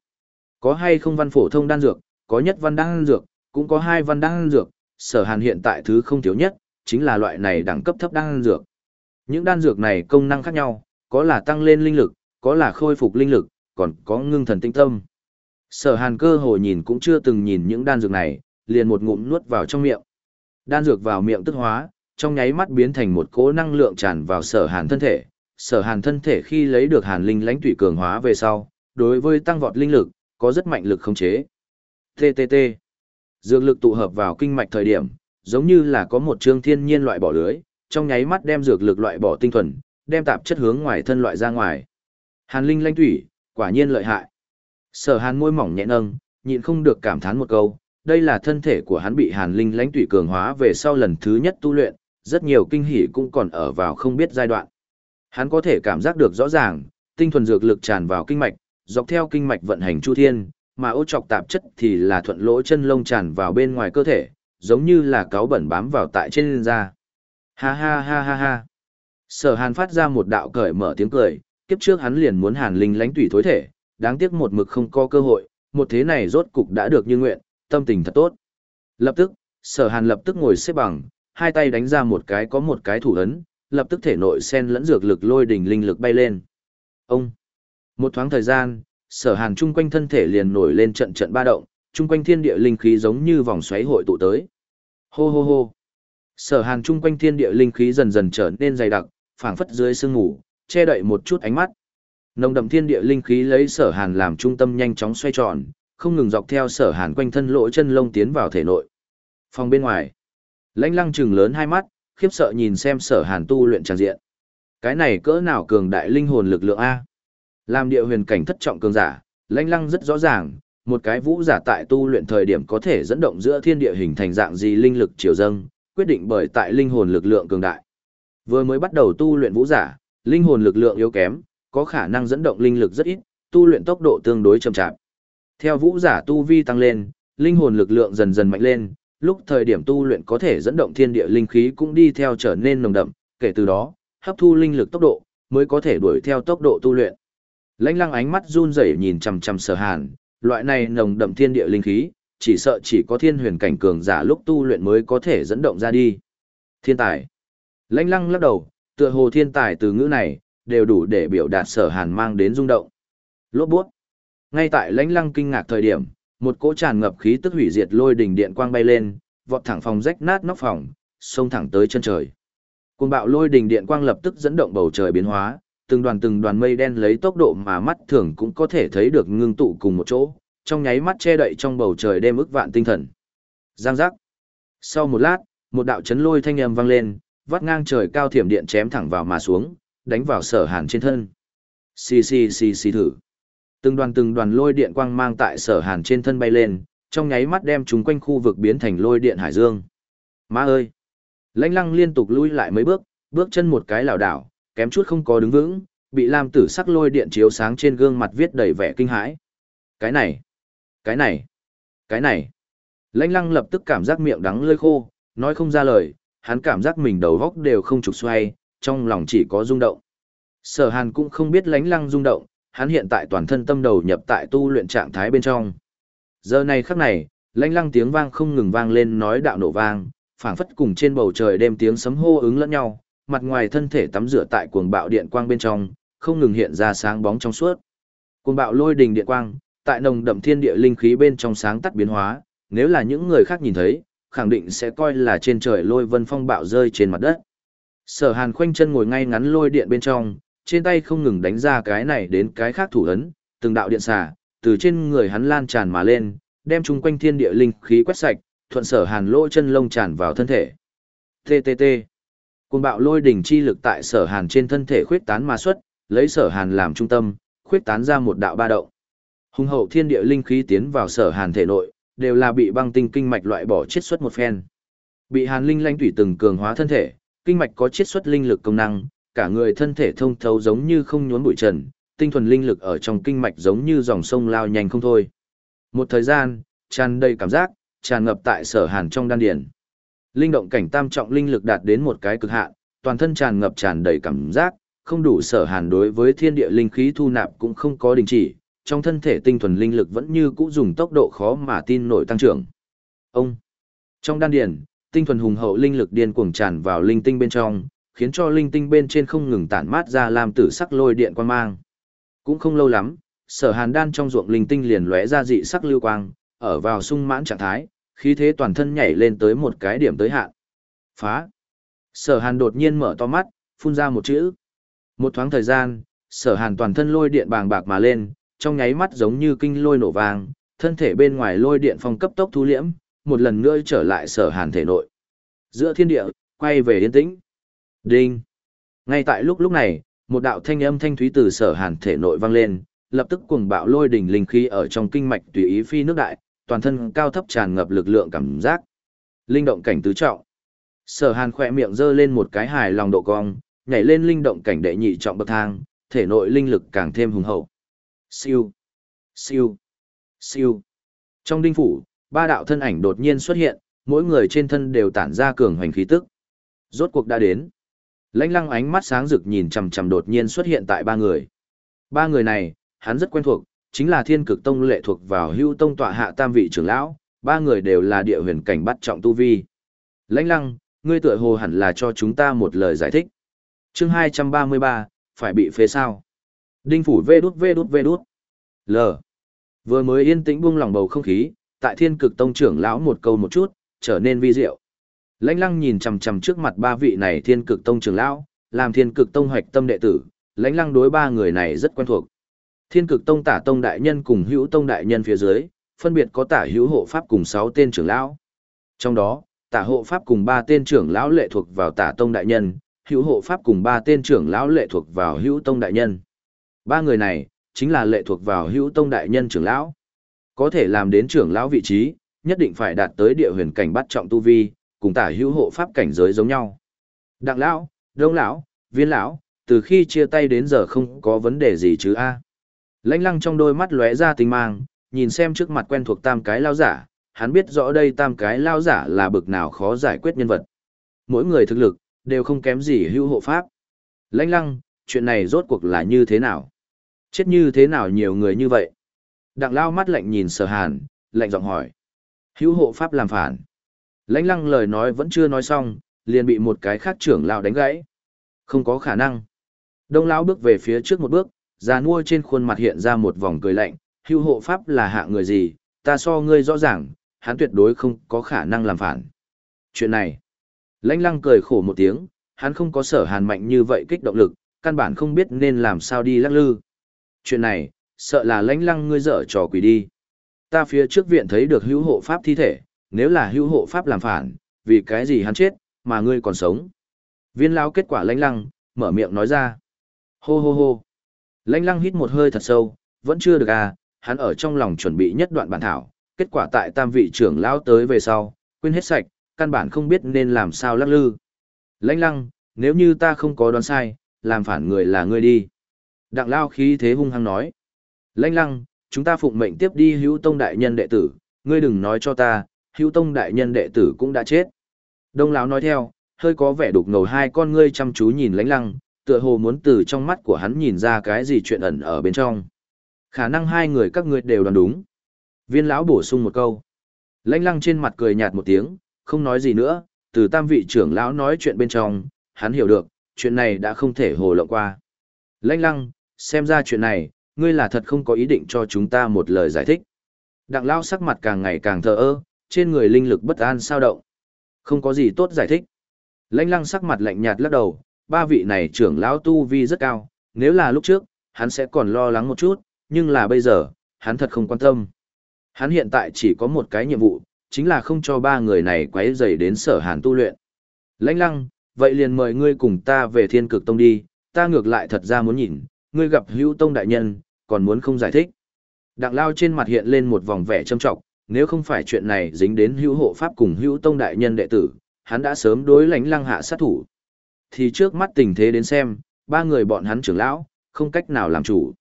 Có hay không văn phổ thông đan dược, có nhất văn đan dược, cũng có hai văn đan dược, sở hàn hiện tại thứ không thiếu nhất, chính là loại này đẳng cấp thấp đan dược. Những đan dược này công năng khác nhau, có là tăng lên linh lực, có là khôi phục linh lực, còn có ngưng thần tinh tâm. Sở hàn cơ hồ nhìn cũng chưa từng nhìn những đan dược này, liền một ngụm nuốt vào trong miệng. Đan dược vào miệng tức hóa, trong nháy mắt biến thành một cỗ năng lượng tràn vào sở hàn thân thể. Sở hàn thân thể khi lấy được hàn linh lãnh tụy cường hóa về sau, đối với tăng vọt linh lực, có rất mạnh lực khống chế. TTT. Dược lực tụ hợp vào kinh mạch thời điểm, giống như là có một chương thiên nhiên loại bỏ lưới, trong nháy mắt đem dược lực loại bỏ tinh thuần, đem tạp chất hướng ngoài thân loại ra ngoài. Hàn linh lãnh thủy, quả nhiên lợi hại. Sở hàn môi mỏng nhẹ nâng, nhịn không được cảm thán một câu, đây là thân thể của hắn bị hàn linh lãnh tụy cường hóa về sau lần thứ nhất tu luyện, rất nhiều kinh hỉ cũng còn ở vào không biết giai đoạn. Hắn có thể cảm giác được rõ ràng, tinh thuần dược lực tràn vào kinh mạch, dọc theo kinh mạch vận hành chu thiên, mà ô trọc tạp chất thì là thuận lỗ chân lông tràn vào bên ngoài cơ thể, giống như là cáo bẩn bám vào tại trên da. Ha ha ha ha ha. Sở hàn phát ra một đạo cởi mở tiếng cười, kiếp trước hắn liền muốn hàn linh lánh tủy thối thể, đáng tiếc một mực không có cơ hội, một thế này rốt cục đã được như nguyện, tâm tình thật tốt. Lập tức, sở hàn lập tức ngồi xếp bằng, hai tay đánh ra một cái có một cái thủ ấn, lập tức thể nội sen lẫn dược lực lôi đỉnh linh lực bay lên. Ông! Một thoáng thời gian, sở hàn chung quanh thân thể liền nổi lên trận trận ba động, chung quanh thiên địa linh khí giống như vòng xoáy hội tụ tới. Hô hô hô! Sở hàn chung quanh thiên địa linh khí dần dần trở nên dày đặc, phảng phất dưới sương ngủ, che đậy một chút ánh mắt. Nồng đậm thiên địa linh khí lấy sở hàn làm trung tâm nhanh chóng xoay tròn, không ngừng dọc theo sở hàn quanh thân lỗ chân lông tiến vào thể nội. Phòng bên ngoài, lãnh lăng trừng lớn hai mắt, khiếp sợ nhìn xem sở hàn tu luyện tràn diện. Cái này cỡ nào cường đại linh hồn lực lượng A. Làm địa huyền cảnh thất trọng cường giả, lãnh lăng rất rõ ràng, một cái vũ giả tại tu luyện thời điểm có thể dẫn động giữa thiên địa hình thành dạng gì linh lực triều dâng, quyết định bởi tại linh hồn lực lượng cường đại. Vừa mới bắt đầu tu luyện vũ giả, linh hồn lực lượng yếu kém, có khả năng dẫn động linh lực rất ít, tu luyện tốc độ tương đối chậm chạp. Theo vũ giả tu vi tăng lên, linh hồn lực lượng dần dần mạnh lên, lúc thời điểm tu luyện có thể dẫn động thiên địa linh khí cũng đi theo trở nên nồng đậm, kể từ đó, hấp thu linh lực tốc độ mới có thể đuổi theo tốc độ tu luyện. Lãnh Lăng ánh mắt run rẩy nhìn chằm chằm Sở Hàn, loại này nồng đậm thiên địa linh khí, chỉ sợ chỉ có thiên huyền cảnh cường giả lúc tu luyện mới có thể dẫn động ra đi. Thiên tài. Lãnh Lăng lắc đầu, tựa hồ thiên tài từ ngữ này, đều đủ để biểu đạt sở hàn mang đến rung động. Lốt buốt. Ngay tại lãnh lăng kinh ngạc thời điểm, một cỗ tràn ngập khí tức hủy diệt lôi đỉnh điện quang bay lên, vọt thẳng phòng rách nát nóc phòng, xông thẳng tới chân trời. Cuồng bạo lôi đỉnh điện quang lập tức dẫn động bầu trời biến hóa, từng đoàn từng đoàn mây đen lấy tốc độ mà mắt thường cũng có thể thấy được ngưng tụ cùng một chỗ, trong nháy mắt che đậy trong bầu trời đêm ức vạn tinh thần. Giang giác. Sau một lát, một đạo chấn lôi thanh âm vang lên, vắt ngang trời cao thiểm điện chém thẳng vào mà xuống, đánh vào sở hàn trên thân. Xì xì xì xì thử. Từng đoàn từng đoàn lôi điện quang mang tại sở hàn trên thân bay lên, trong nháy mắt đem chúng quanh khu vực biến thành lôi điện hải dương. Má ơi! Lãnh lăng liên tục lui lại mấy bước, bước chân một cái lảo đảo, kém chút không có đứng vững, bị lam tử sắc lôi điện chiếu sáng trên gương mặt viết đầy vẻ kinh hãi. Cái này! Cái này! Cái này! Lãnh lăng lập tức cảm giác miệng đắng lơi khô, nói không ra lời, hắn cảm giác mình đầu góc đều không trục xoay, trong lòng chỉ có rung động. Sở Hàn cũng không biết lánh lăng rung động, hắn hiện tại toàn thân tâm đầu nhập tại tu luyện trạng thái bên trong. Giờ này khắc này, lánh lăng tiếng vang không ngừng vang lên nói đạo nổ vang, phảng phất cùng trên bầu trời đêm tiếng sấm hô ứng lẫn nhau, mặt ngoài thân thể tắm rửa tại cuồng bạo điện quang bên trong, không ngừng hiện ra sáng bóng trong suốt. Cuồng bạo lôi đình điện quang, tại nồng đậm thiên địa linh khí bên trong sáng tắt biến hóa, nếu là những người khác nhìn thấy, khẳng định sẽ coi là trên trời lôi vân phong bạo rơi trên mặt đất. Sở hàn khoanh chân ngồi ngay ngắn lôi điện bên trong, trên tay không ngừng đánh ra cái này đến cái khác thủ ấn, từng đạo điện xả, từ trên người hắn lan tràn mà lên, đem chung quanh thiên địa linh khí quét sạch, thuận sở hàn lỗ chân lông tràn vào thân thể. TTT. Cuồng bạo lôi đỉnh chi lực tại sở hàn trên thân thể khuyết tán mà xuất, lấy sở hàn làm trung tâm, khuyết tán ra một đạo ba động. Hùng hậu thiên địa linh khí tiến vào sở hàn thể nội, đều là bị băng tinh kinh mạch loại bỏ chiết xuất một phen. Bị hàn linh lanh tủy từng cường hóa thân thể, kinh mạch có chiết xuất linh lực công năng, cả người thân thể thông thấu giống như không nhốn bụi trần, tinh thuần linh lực ở trong kinh mạch giống như dòng sông lao nhanh không thôi. Một thời gian, tràn đầy cảm giác, tràn ngập tại sở hàn trong đan Điền, Linh động cảnh tam trọng linh lực đạt đến một cái cực hạn, toàn thân tràn ngập tràn đầy cảm giác, không đủ sở hàn đối với thiên địa linh khí thu nạp cũng không có đình chỉ, trong thân thể tinh thuần linh lực vẫn như cũ dùng tốc độ khó mà tin nổi tăng trưởng. Ông Trong đan điền, tinh thuần hùng hậu linh lực điên cuồng tràn vào linh tinh bên trong, khiến cho linh tinh bên trên không ngừng tản mát ra làm tử sắc lôi điện quan mang. Cũng không lâu lắm, sở hàn đan trong ruộng linh tinh liền lóe ra dị sắc lưu quang, ở vào sung mãn trạng thái, khí thế toàn thân nhảy lên tới một cái điểm tới hạn. Phá! Sở hàn đột nhiên mở to mắt, phun ra một chữ. Một thoáng thời gian, sở hàn toàn thân lôi điện bàng bạc mà lên, trong nháy mắt giống như kinh lôi nổ vang, thân thể bên ngoài lôi điện phong cấp tốc thu liễm, một lần nữa trở lại sở hàn thể nội. Giữa thiên địa, quay về yên tĩnh. Đinh. Ngay tại lúc lúc này, một đạo thanh âm thanh thúy từ sở hàn thể nội vang lên, lập tức cuồng bạo lôi đỉnh linh khí ở trong kinh mạch tùy ý phi nước đại, toàn thân cao thấp tràn ngập lực lượng cảm giác. Linh động cảnh tứ trọng. Sở hàn khỏe miệng giơ lên một cái hài lòng độ cong, nhảy lên linh động cảnh đệ nhị trọng bậc thang, thể nội linh lực càng thêm hùng hậu. Siêu, siêu, siêu. Trong đinh phủ, ba đạo thân ảnh đột nhiên xuất hiện, mỗi người trên thân đều tản ra cường hoành khí tức. Rốt cuộc đã đến. Lãnh lăng ánh mắt sáng rực nhìn chằm chằm đột nhiên xuất hiện tại ba người. Ba người này, hắn rất quen thuộc, chính là thiên cực tông lệ thuộc vào hưu tông tọa hạ tam vị trưởng lão, ba người đều là địa huyền cảnh bắt trọng tu vi. Lãnh lăng, ngươi tựa hồ hẳn là cho chúng ta một lời giải thích. chương 233, phải bị phế sao. Đinh phủ vê đút vê đút vê đút. L. Vừa mới yên tĩnh buông lòng bầu không khí, tại thiên cực tông trưởng lão một câu một chút, trở nên vi diệu. Lãnh lăng nhìn chằm chằm trước mặt ba vị này thiên cực tông trưởng lão, làm thiên cực tông hoạch tâm đệ tử, lãnh lăng đối ba người này rất quen thuộc. Thiên cực tông tả tông đại nhân cùng hữu tông đại nhân phía dưới, phân biệt có tả hữu hộ pháp cùng sáu tên trưởng lão. Trong đó, tả hộ pháp cùng ba tên trưởng lão lệ thuộc vào tả tông đại nhân, hữu hộ pháp cùng ba tên trưởng lão lệ thuộc vào hữu tông đại nhân. Ba người này, chính là lệ thuộc vào hữu tông đại nhân trưởng lão. Có thể làm đến trưởng lão vị trí, nhất định phải đạt tới địa huyền cảnh bắt trọng tu vi, cùng tả hữu hộ pháp cảnh giới giống nhau. Đặng lão, đông lão, viên lão, từ khi chia tay đến giờ không có vấn đề gì chứ a. Lãnh lăng trong đôi mắt lóe ra tinh mang, nhìn xem trước mặt quen thuộc tam cái lao giả, hắn biết rõ đây tam cái lao giả là bực nào khó giải quyết nhân vật. Mỗi người thực lực, đều không kém gì hữu hộ pháp. Lãnh lăng, chuyện này rốt cuộc là như thế nào? Chết như thế nào nhiều người như vậy? Đặng lao mắt lạnh nhìn sở hàn, lạnh giọng hỏi. Hữu hộ pháp làm phản. Lãnh lăng lời nói vẫn chưa nói xong, liền bị một cái khác trưởng lão đánh gãy. Không có khả năng. Đông lão bước về phía trước một bước, già nua trên khuôn mặt hiện ra một vòng cười lạnh, hưu hộ pháp là hạ người gì, ta so ngươi rõ ràng, hắn tuyệt đối không có khả năng làm phản. Chuyện này, lãnh lăng cười khổ một tiếng, hắn không có sở hàn mạnh như vậy kích động lực, căn bản không biết nên làm sao đi lắc lư. Chuyện này, sợ là lãnh lăng ngươi dở trò quỷ đi. Ta phía trước viện thấy được hữu hộ pháp thi thể, nếu là hữu hộ pháp làm phản, vì cái gì hắn chết, mà ngươi còn sống. Viên lão kết quả lãnh lăng, mở miệng nói ra. Hô hô hô. Lãnh lăng hít một hơi thật sâu, vẫn chưa được à, hắn ở trong lòng chuẩn bị nhất đoạn bản thảo, kết quả tại tam vị trưởng lão tới về sau, quên hết sạch, căn bản không biết nên làm sao lắc lư. Lãnh lăng, nếu như ta không có đoán sai, làm phản người là ngươi đi. Đặng lao khí thế hung hăng nói. Lãnh lăng, chúng ta phụng mệnh tiếp đi hữu tông đại nhân đệ tử, ngươi đừng nói cho ta, hữu tông đại nhân đệ tử cũng đã chết. Đông lão nói theo, hơi có vẻ đục ngầu hai con ngươi chăm chú nhìn lãnh lăng, tựa hồ muốn từ trong mắt của hắn nhìn ra cái gì chuyện ẩn ở bên trong. Khả năng hai người các ngươi đều đoán đúng. Viên lão bổ sung một câu. Lãnh lăng trên mặt cười nhạt một tiếng, không nói gì nữa, từ tam vị trưởng lão nói chuyện bên trong, hắn hiểu được, chuyện này đã không thể hồ lộng qua. Lãnh lăng, xem ra chuyện này, ngươi là thật không có ý định cho chúng ta một lời giải thích. Đặng lao sắc mặt càng ngày càng thờ ơ, trên người linh lực bất an sao động. Không có gì tốt giải thích. Lãnh lăng sắc mặt lạnh nhạt lắc đầu, ba vị này trưởng lão tu vi rất cao, nếu là lúc trước, hắn sẽ còn lo lắng một chút, nhưng là bây giờ, hắn thật không quan tâm. Hắn hiện tại chỉ có một cái nhiệm vụ, chính là không cho ba người này quấy rầy đến sở hàn tu luyện. Lãnh lăng, vậy liền mời ngươi cùng ta về thiên cực tông đi, ta ngược lại thật ra muốn nhìn, ngươi gặp hữu tông đại nhân, còn muốn không giải thích. Đặng lao trên mặt hiện lên một vòng vẻ trâm trọng, nếu không phải chuyện này dính đến hữu hộ pháp cùng hữu tông đại nhân đệ tử, hắn đã sớm đối lãnh lăng hạ sát thủ. Thì trước mắt tình thế đến xem, ba người bọn hắn trưởng lão, không cách nào làm chủ.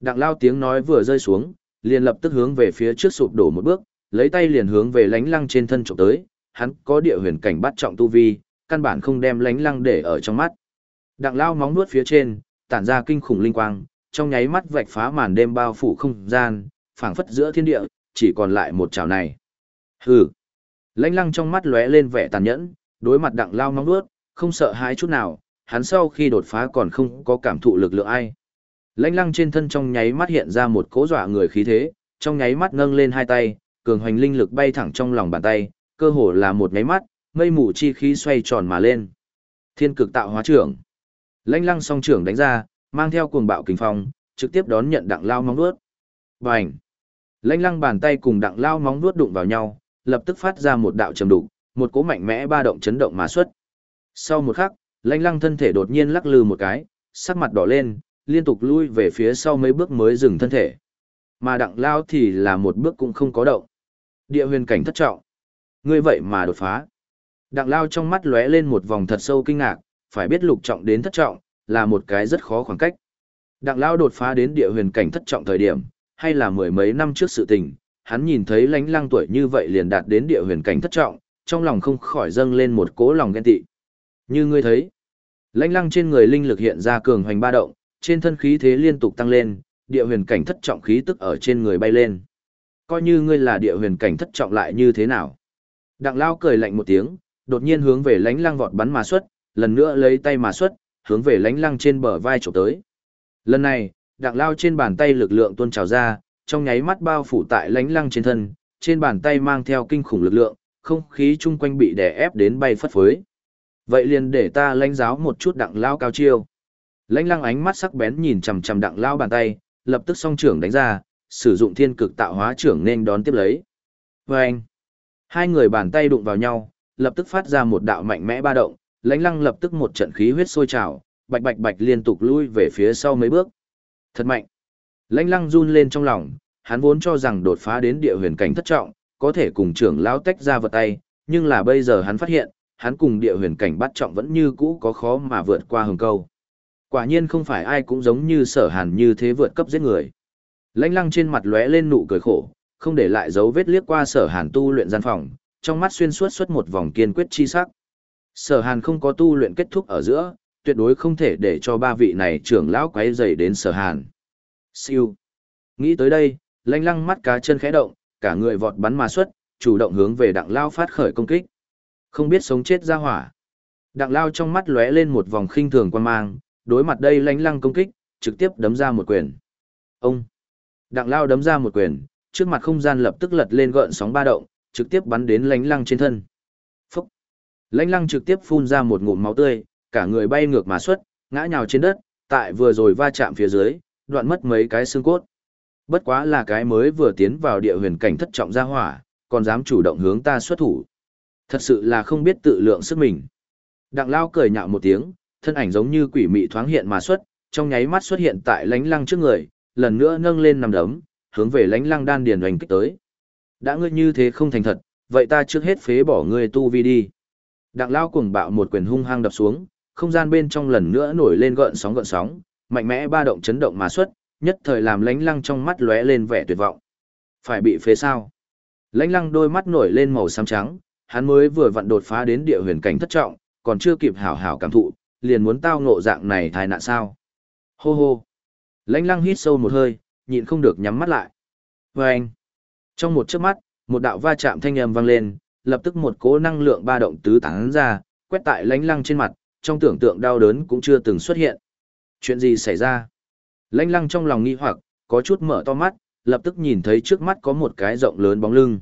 Đặng lao tiếng nói vừa rơi xuống, liền lập tức hướng về phía trước sụp đổ một bước, lấy tay liền hướng về lánh lăng trên thân trộm tới, hắn có địa huyền cảnh bắt trọng tu vi, căn bản không đem lánh lăng để ở trong mắt. Đặng lao móng nuốt phía trên, tản ra kinh khủng linh quang, trong nháy mắt vạch phá màn đêm bao phủ không gian, phảng phất giữa thiên địa, chỉ còn lại một chảo này. Hừ. Lãnh lăng trong mắt lóe lên vẻ tàn nhẫn, đối mặt đặng lao nóng nuốt, không sợ hãi chút nào, hắn sau khi đột phá còn không có cảm thụ lực lượng ai. Lãnh lăng trên thân trong nháy mắt hiện ra một cỗ dọa người khí thế, trong nháy mắt nâng lên hai tay, cường hoành linh lực bay thẳng trong lòng bàn tay, cơ hồ là một nháy mắt, mây mù chi khí xoay tròn mà lên. Thiên cực tạo hóa trưởng. Lanh lăng song trưởng đánh ra, mang theo cuồng bạo kinh phong, trực tiếp đón nhận đặng lao móng vuốt. Bành! Lanh lăng bàn tay cùng đặng lao móng vuốt đụng vào nhau, lập tức phát ra một đạo trầm đục, một cỗ mạnh mẽ ba động chấn động mà xuất. Sau một khắc, lanh lăng thân thể đột nhiên lắc lư một cái, sắc mặt đỏ lên, liên tục lui về phía sau mấy bước mới dừng thân thể. Mà đặng lao thì là một bước cũng không có động. Địa huyền cảnh thất trọng. Ngươi vậy mà đột phá. Đặng lao trong mắt lóe lên một vòng thật sâu kinh ngạc, phải biết lục trọng đến thất trọng, là một cái rất khó khoảng cách. Đặng Lao đột phá đến địa huyền cảnh thất trọng thời điểm, hay là mười mấy năm trước sự tình, hắn nhìn thấy lãnh lăng tuổi như vậy liền đạt đến địa huyền cảnh thất trọng, trong lòng không khỏi dâng lên một cỗ lòng ghen tị. Như ngươi thấy, lãnh lăng trên người linh lực hiện ra cường hoành ba động, trên thân khí thế liên tục tăng lên, địa huyền cảnh thất trọng khí tức ở trên người bay lên. Coi như ngươi là địa huyền cảnh thất trọng lại như thế nào? Đặng Lao cười lạnh một tiếng, đột nhiên hướng về lãnh lăng vọt bắn mà xuất, lần nữa lấy tay mà xuất, hướng về lãnh lăng trên bờ vai chụp tới. Lần này, đặng lao trên bàn tay lực lượng tuôn trào ra, trong nháy mắt bao phủ tại lãnh lăng trên thân, trên bàn tay mang theo kinh khủng lực lượng, không khí chung quanh bị đè ép đến bay phất phới. Vậy liền để ta lãnh giáo một chút đặng lao cao chiêu. Lãnh lăng ánh mắt sắc bén nhìn chằm chằm đặng lao bàn tay, lập tức song trưởng đánh ra, sử dụng thiên cực tạo hóa trưởng nên đón tiếp lấy. Vâng! anh, hai người bàn tay đụng vào nhau, lập tức phát ra một đạo mạnh mẽ ba động, lãnh lăng lập tức một trận khí huyết sôi trào, bạch bạch bạch liên tục lui về phía sau mấy bước. Thật mạnh. Lãnh lăng run lên trong lòng, hắn vốn cho rằng đột phá đến địa huyền cảnh thất trọng, có thể cùng trưởng lão tách ra vật tay, nhưng là bây giờ hắn phát hiện, hắn cùng địa huyền cảnh bắt trọng vẫn như cũ có khó mà vượt qua hừng câu. Quả nhiên không phải ai cũng giống như sở hàn như thế vượt cấp giết người. Lãnh lăng trên mặt lóe lên nụ cười khổ, không để lại dấu vết liếc qua sở hàn tu luyện gian phòng, trong mắt xuyên suốt xuất một vòng kiên quyết chi sắc. Sở hàn không có tu luyện kết thúc ở giữa, tuyệt đối không thể để cho ba vị này trưởng lão quấy rầy đến sở hàn. Siêu. Nghĩ tới đây, lanh lăng mắt cá chân khẽ động, cả người vọt bắn mà xuất, chủ động hướng về đặng lao phát khởi công kích. Không biết sống chết ra hỏa. Đặng lao trong mắt lóe lên một vòng khinh thường quan mang, đối mặt đây lanh lăng công kích, trực tiếp đấm ra một quyền. Ông. Đặng lao đấm ra một quyền, trước mặt không gian lập tức lật lên gợn sóng ba động, trực tiếp bắn đến lánh lăng trên thân. Phúc. Lánh lăng trực tiếp phun ra một ngụm máu tươi, cả người bay ngược mà xuất, ngã nhào trên đất, tại vừa rồi va chạm phía dưới, đoạn mất mấy cái xương cốt. Bất quá là cái mới vừa tiến vào địa huyền cảnh thất trọng gia hỏa, còn dám chủ động hướng ta xuất thủ. Thật sự là không biết tự lượng sức mình. Đặng lao cười nhạo một tiếng, thân ảnh giống như quỷ mị thoáng hiện mà xuất, trong nháy mắt xuất hiện tại lánh lăng trước người, lần nữa nâng lên nằm đấm, hướng về lánh lăng đan điền hoành kích tới. Đã ngươi như thế không thành thật, vậy ta trước hết phế bỏ ngươi tu vi đi. Đặng lao cuồng bạo một quyền hung hăng đập xuống, không gian bên trong lần nữa nổi lên gợn sóng gợn sóng, mạnh mẽ ba động chấn động mà xuất, nhất thời làm lánh lăng trong mắt lóe lên vẻ tuyệt vọng. Phải bị phế sao? Lánh lăng đôi mắt nổi lên màu xám trắng, hắn mới vừa vặn đột phá đến địa huyền cảnh thất trọng, còn chưa kịp hảo hảo cảm thụ, liền muốn tao ngộ dạng này thai nạn sao? Hô hô! Lánh lăng hít sâu một hơi, nhịn không được nhắm mắt lại. Và anh! Trong một chớp mắt, một đạo va chạm thanh âm vang lên, lập tức một cỗ năng lượng ba động tứ tán ra, quét tại lánh lăng trên mặt, trong tưởng tượng đau đớn cũng chưa từng xuất hiện. Chuyện gì xảy ra? lãnh lăng trong lòng nghi hoặc, có chút mở to mắt, lập tức nhìn thấy trước mắt có một cái rộng lớn bóng lưng.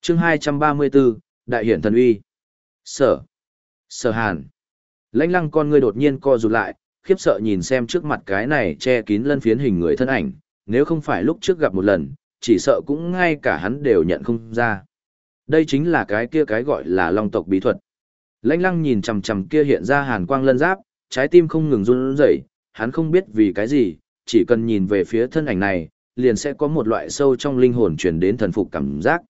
chương 234, Đại hiển thần uy. Sở. Sở hàn. Lãnh lăng con người đột nhiên co rụt lại, khiếp sợ nhìn xem trước mặt cái này che kín lân phiến hình người thân ảnh, nếu không phải lúc trước gặp một lần, chỉ sợ cũng ngay cả hắn đều nhận không ra. Đây chính là cái kia cái gọi là long tộc bí thuật. Lãnh lăng nhìn chằm chằm kia hiện ra hàn quang lân giáp, trái tim không ngừng run rẩy, hắn không biết vì cái gì, chỉ cần nhìn về phía thân ảnh này, liền sẽ có một loại sâu trong linh hồn truyền đến thần phục cảm giác.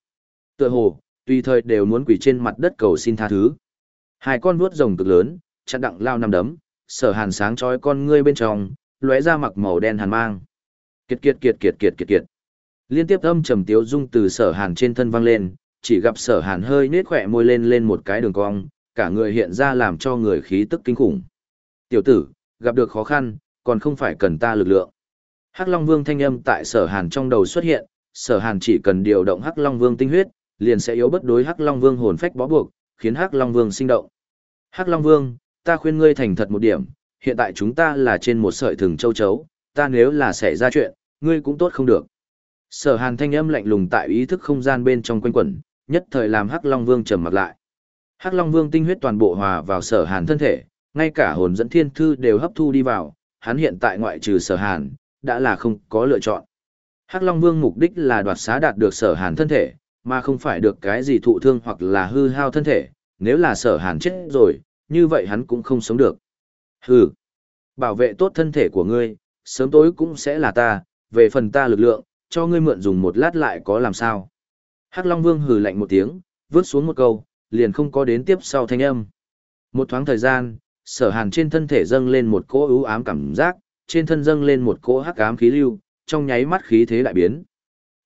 Tựa hồ, tùy thời đều muốn quỳ trên mặt đất cầu xin tha thứ. Hai con vuốt rồng cực lớn, chặn đặng lao năm đấm, sở hàn sáng chói con ngươi bên trong, lóe ra mặc màu đen hàn mang. Kiệt kiệt kiệt kiệt kiệt kiệt kiệt. Liên tiếp âm trầm tiếu dung từ sở hàn trên thân vang lên, chỉ gặp sở hàn hơi nết khỏe môi lên lên một cái đường cong, cả người hiện ra làm cho người khí tức kinh khủng. Tiểu tử, gặp được khó khăn, còn không phải cần ta lực lượng. Hắc Long Vương thanh âm tại Sở Hàn trong đầu xuất hiện, Sở Hàn chỉ cần điều động Hắc Long Vương tinh huyết, liền sẽ yếu bất đối Hắc Long Vương hồn phách bó buộc, khiến Hắc Long Vương sinh động. Hắc Long Vương, ta khuyên ngươi thành thật một điểm, hiện tại chúng ta là trên một sợi thừng châu chấu, ta nếu là xảy ra chuyện, ngươi cũng tốt không được. Sở Hàn thanh âm lạnh lùng tại ý thức không gian bên trong quanh quẩn, nhất thời làm Hắc Long Vương trầm mặt lại. Hắc Long Vương tinh huyết toàn bộ hòa vào Sở Hàn thân thể, ngay cả hồn dẫn thiên thư đều hấp thu đi vào, hắn hiện tại ngoại trừ Sở Hàn, đã là không có lựa chọn. Hắc Long Vương mục đích là đoạt xá đạt được Sở Hàn thân thể, mà không phải được cái gì thụ thương hoặc là hư hao thân thể, nếu là Sở Hàn chết rồi, như vậy hắn cũng không sống được. Hừ, bảo vệ tốt thân thể của ngươi, sớm tối cũng sẽ là ta, về phần ta lực lượng, cho ngươi mượn dùng một lát lại có làm sao. Hắc Long Vương hừ lạnh một tiếng, vứt xuống một câu, liền không có đến tiếp sau thanh âm. Một thoáng thời gian, sở hàn trên thân thể dâng lên một cỗ ưu ám cảm giác, trên thân dâng lên một cỗ hắc ám khí lưu, trong nháy mắt khí thế đại biến.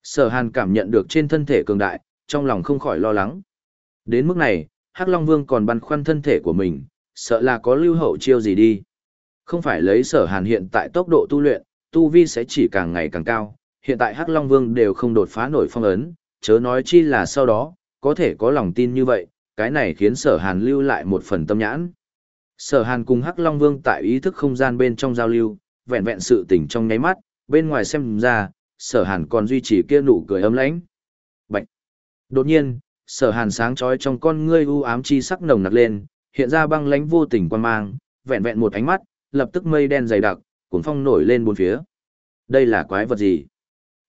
Sở Hàn cảm nhận được trên thân thể cường đại, trong lòng không khỏi lo lắng. Đến mức này, Hắc Long Vương còn băn khoăn thân thể của mình, sợ là có lưu hậu chiêu gì đi. Không phải lấy Sở Hàn hiện tại tốc độ tu luyện, tu vi sẽ chỉ càng ngày càng cao, hiện tại Hắc Long Vương đều không đột phá nổi phong ấn, chớ nói chi là sau đó, có thể có lòng tin như vậy, cái này khiến Sở Hàn lưu lại một phần tâm nhãn. Sở Hàn cùng Hắc Long Vương tại ý thức không gian bên trong giao lưu, vẹn vẹn sự tỉnh trong nháy mắt, bên ngoài xem ra, Sở Hàn còn duy trì kia nụ cười ấm lãnh. Bạch. Đột nhiên, Sở Hàn sáng chói trong con ngươi u ám chi sắc nồng nặc lên, hiện ra băng lãnh vô tình quan mang, vẹn vẹn một ánh mắt, lập tức mây đen dày đặc, cuốn phong nổi lên bốn phía. Đây là quái vật gì?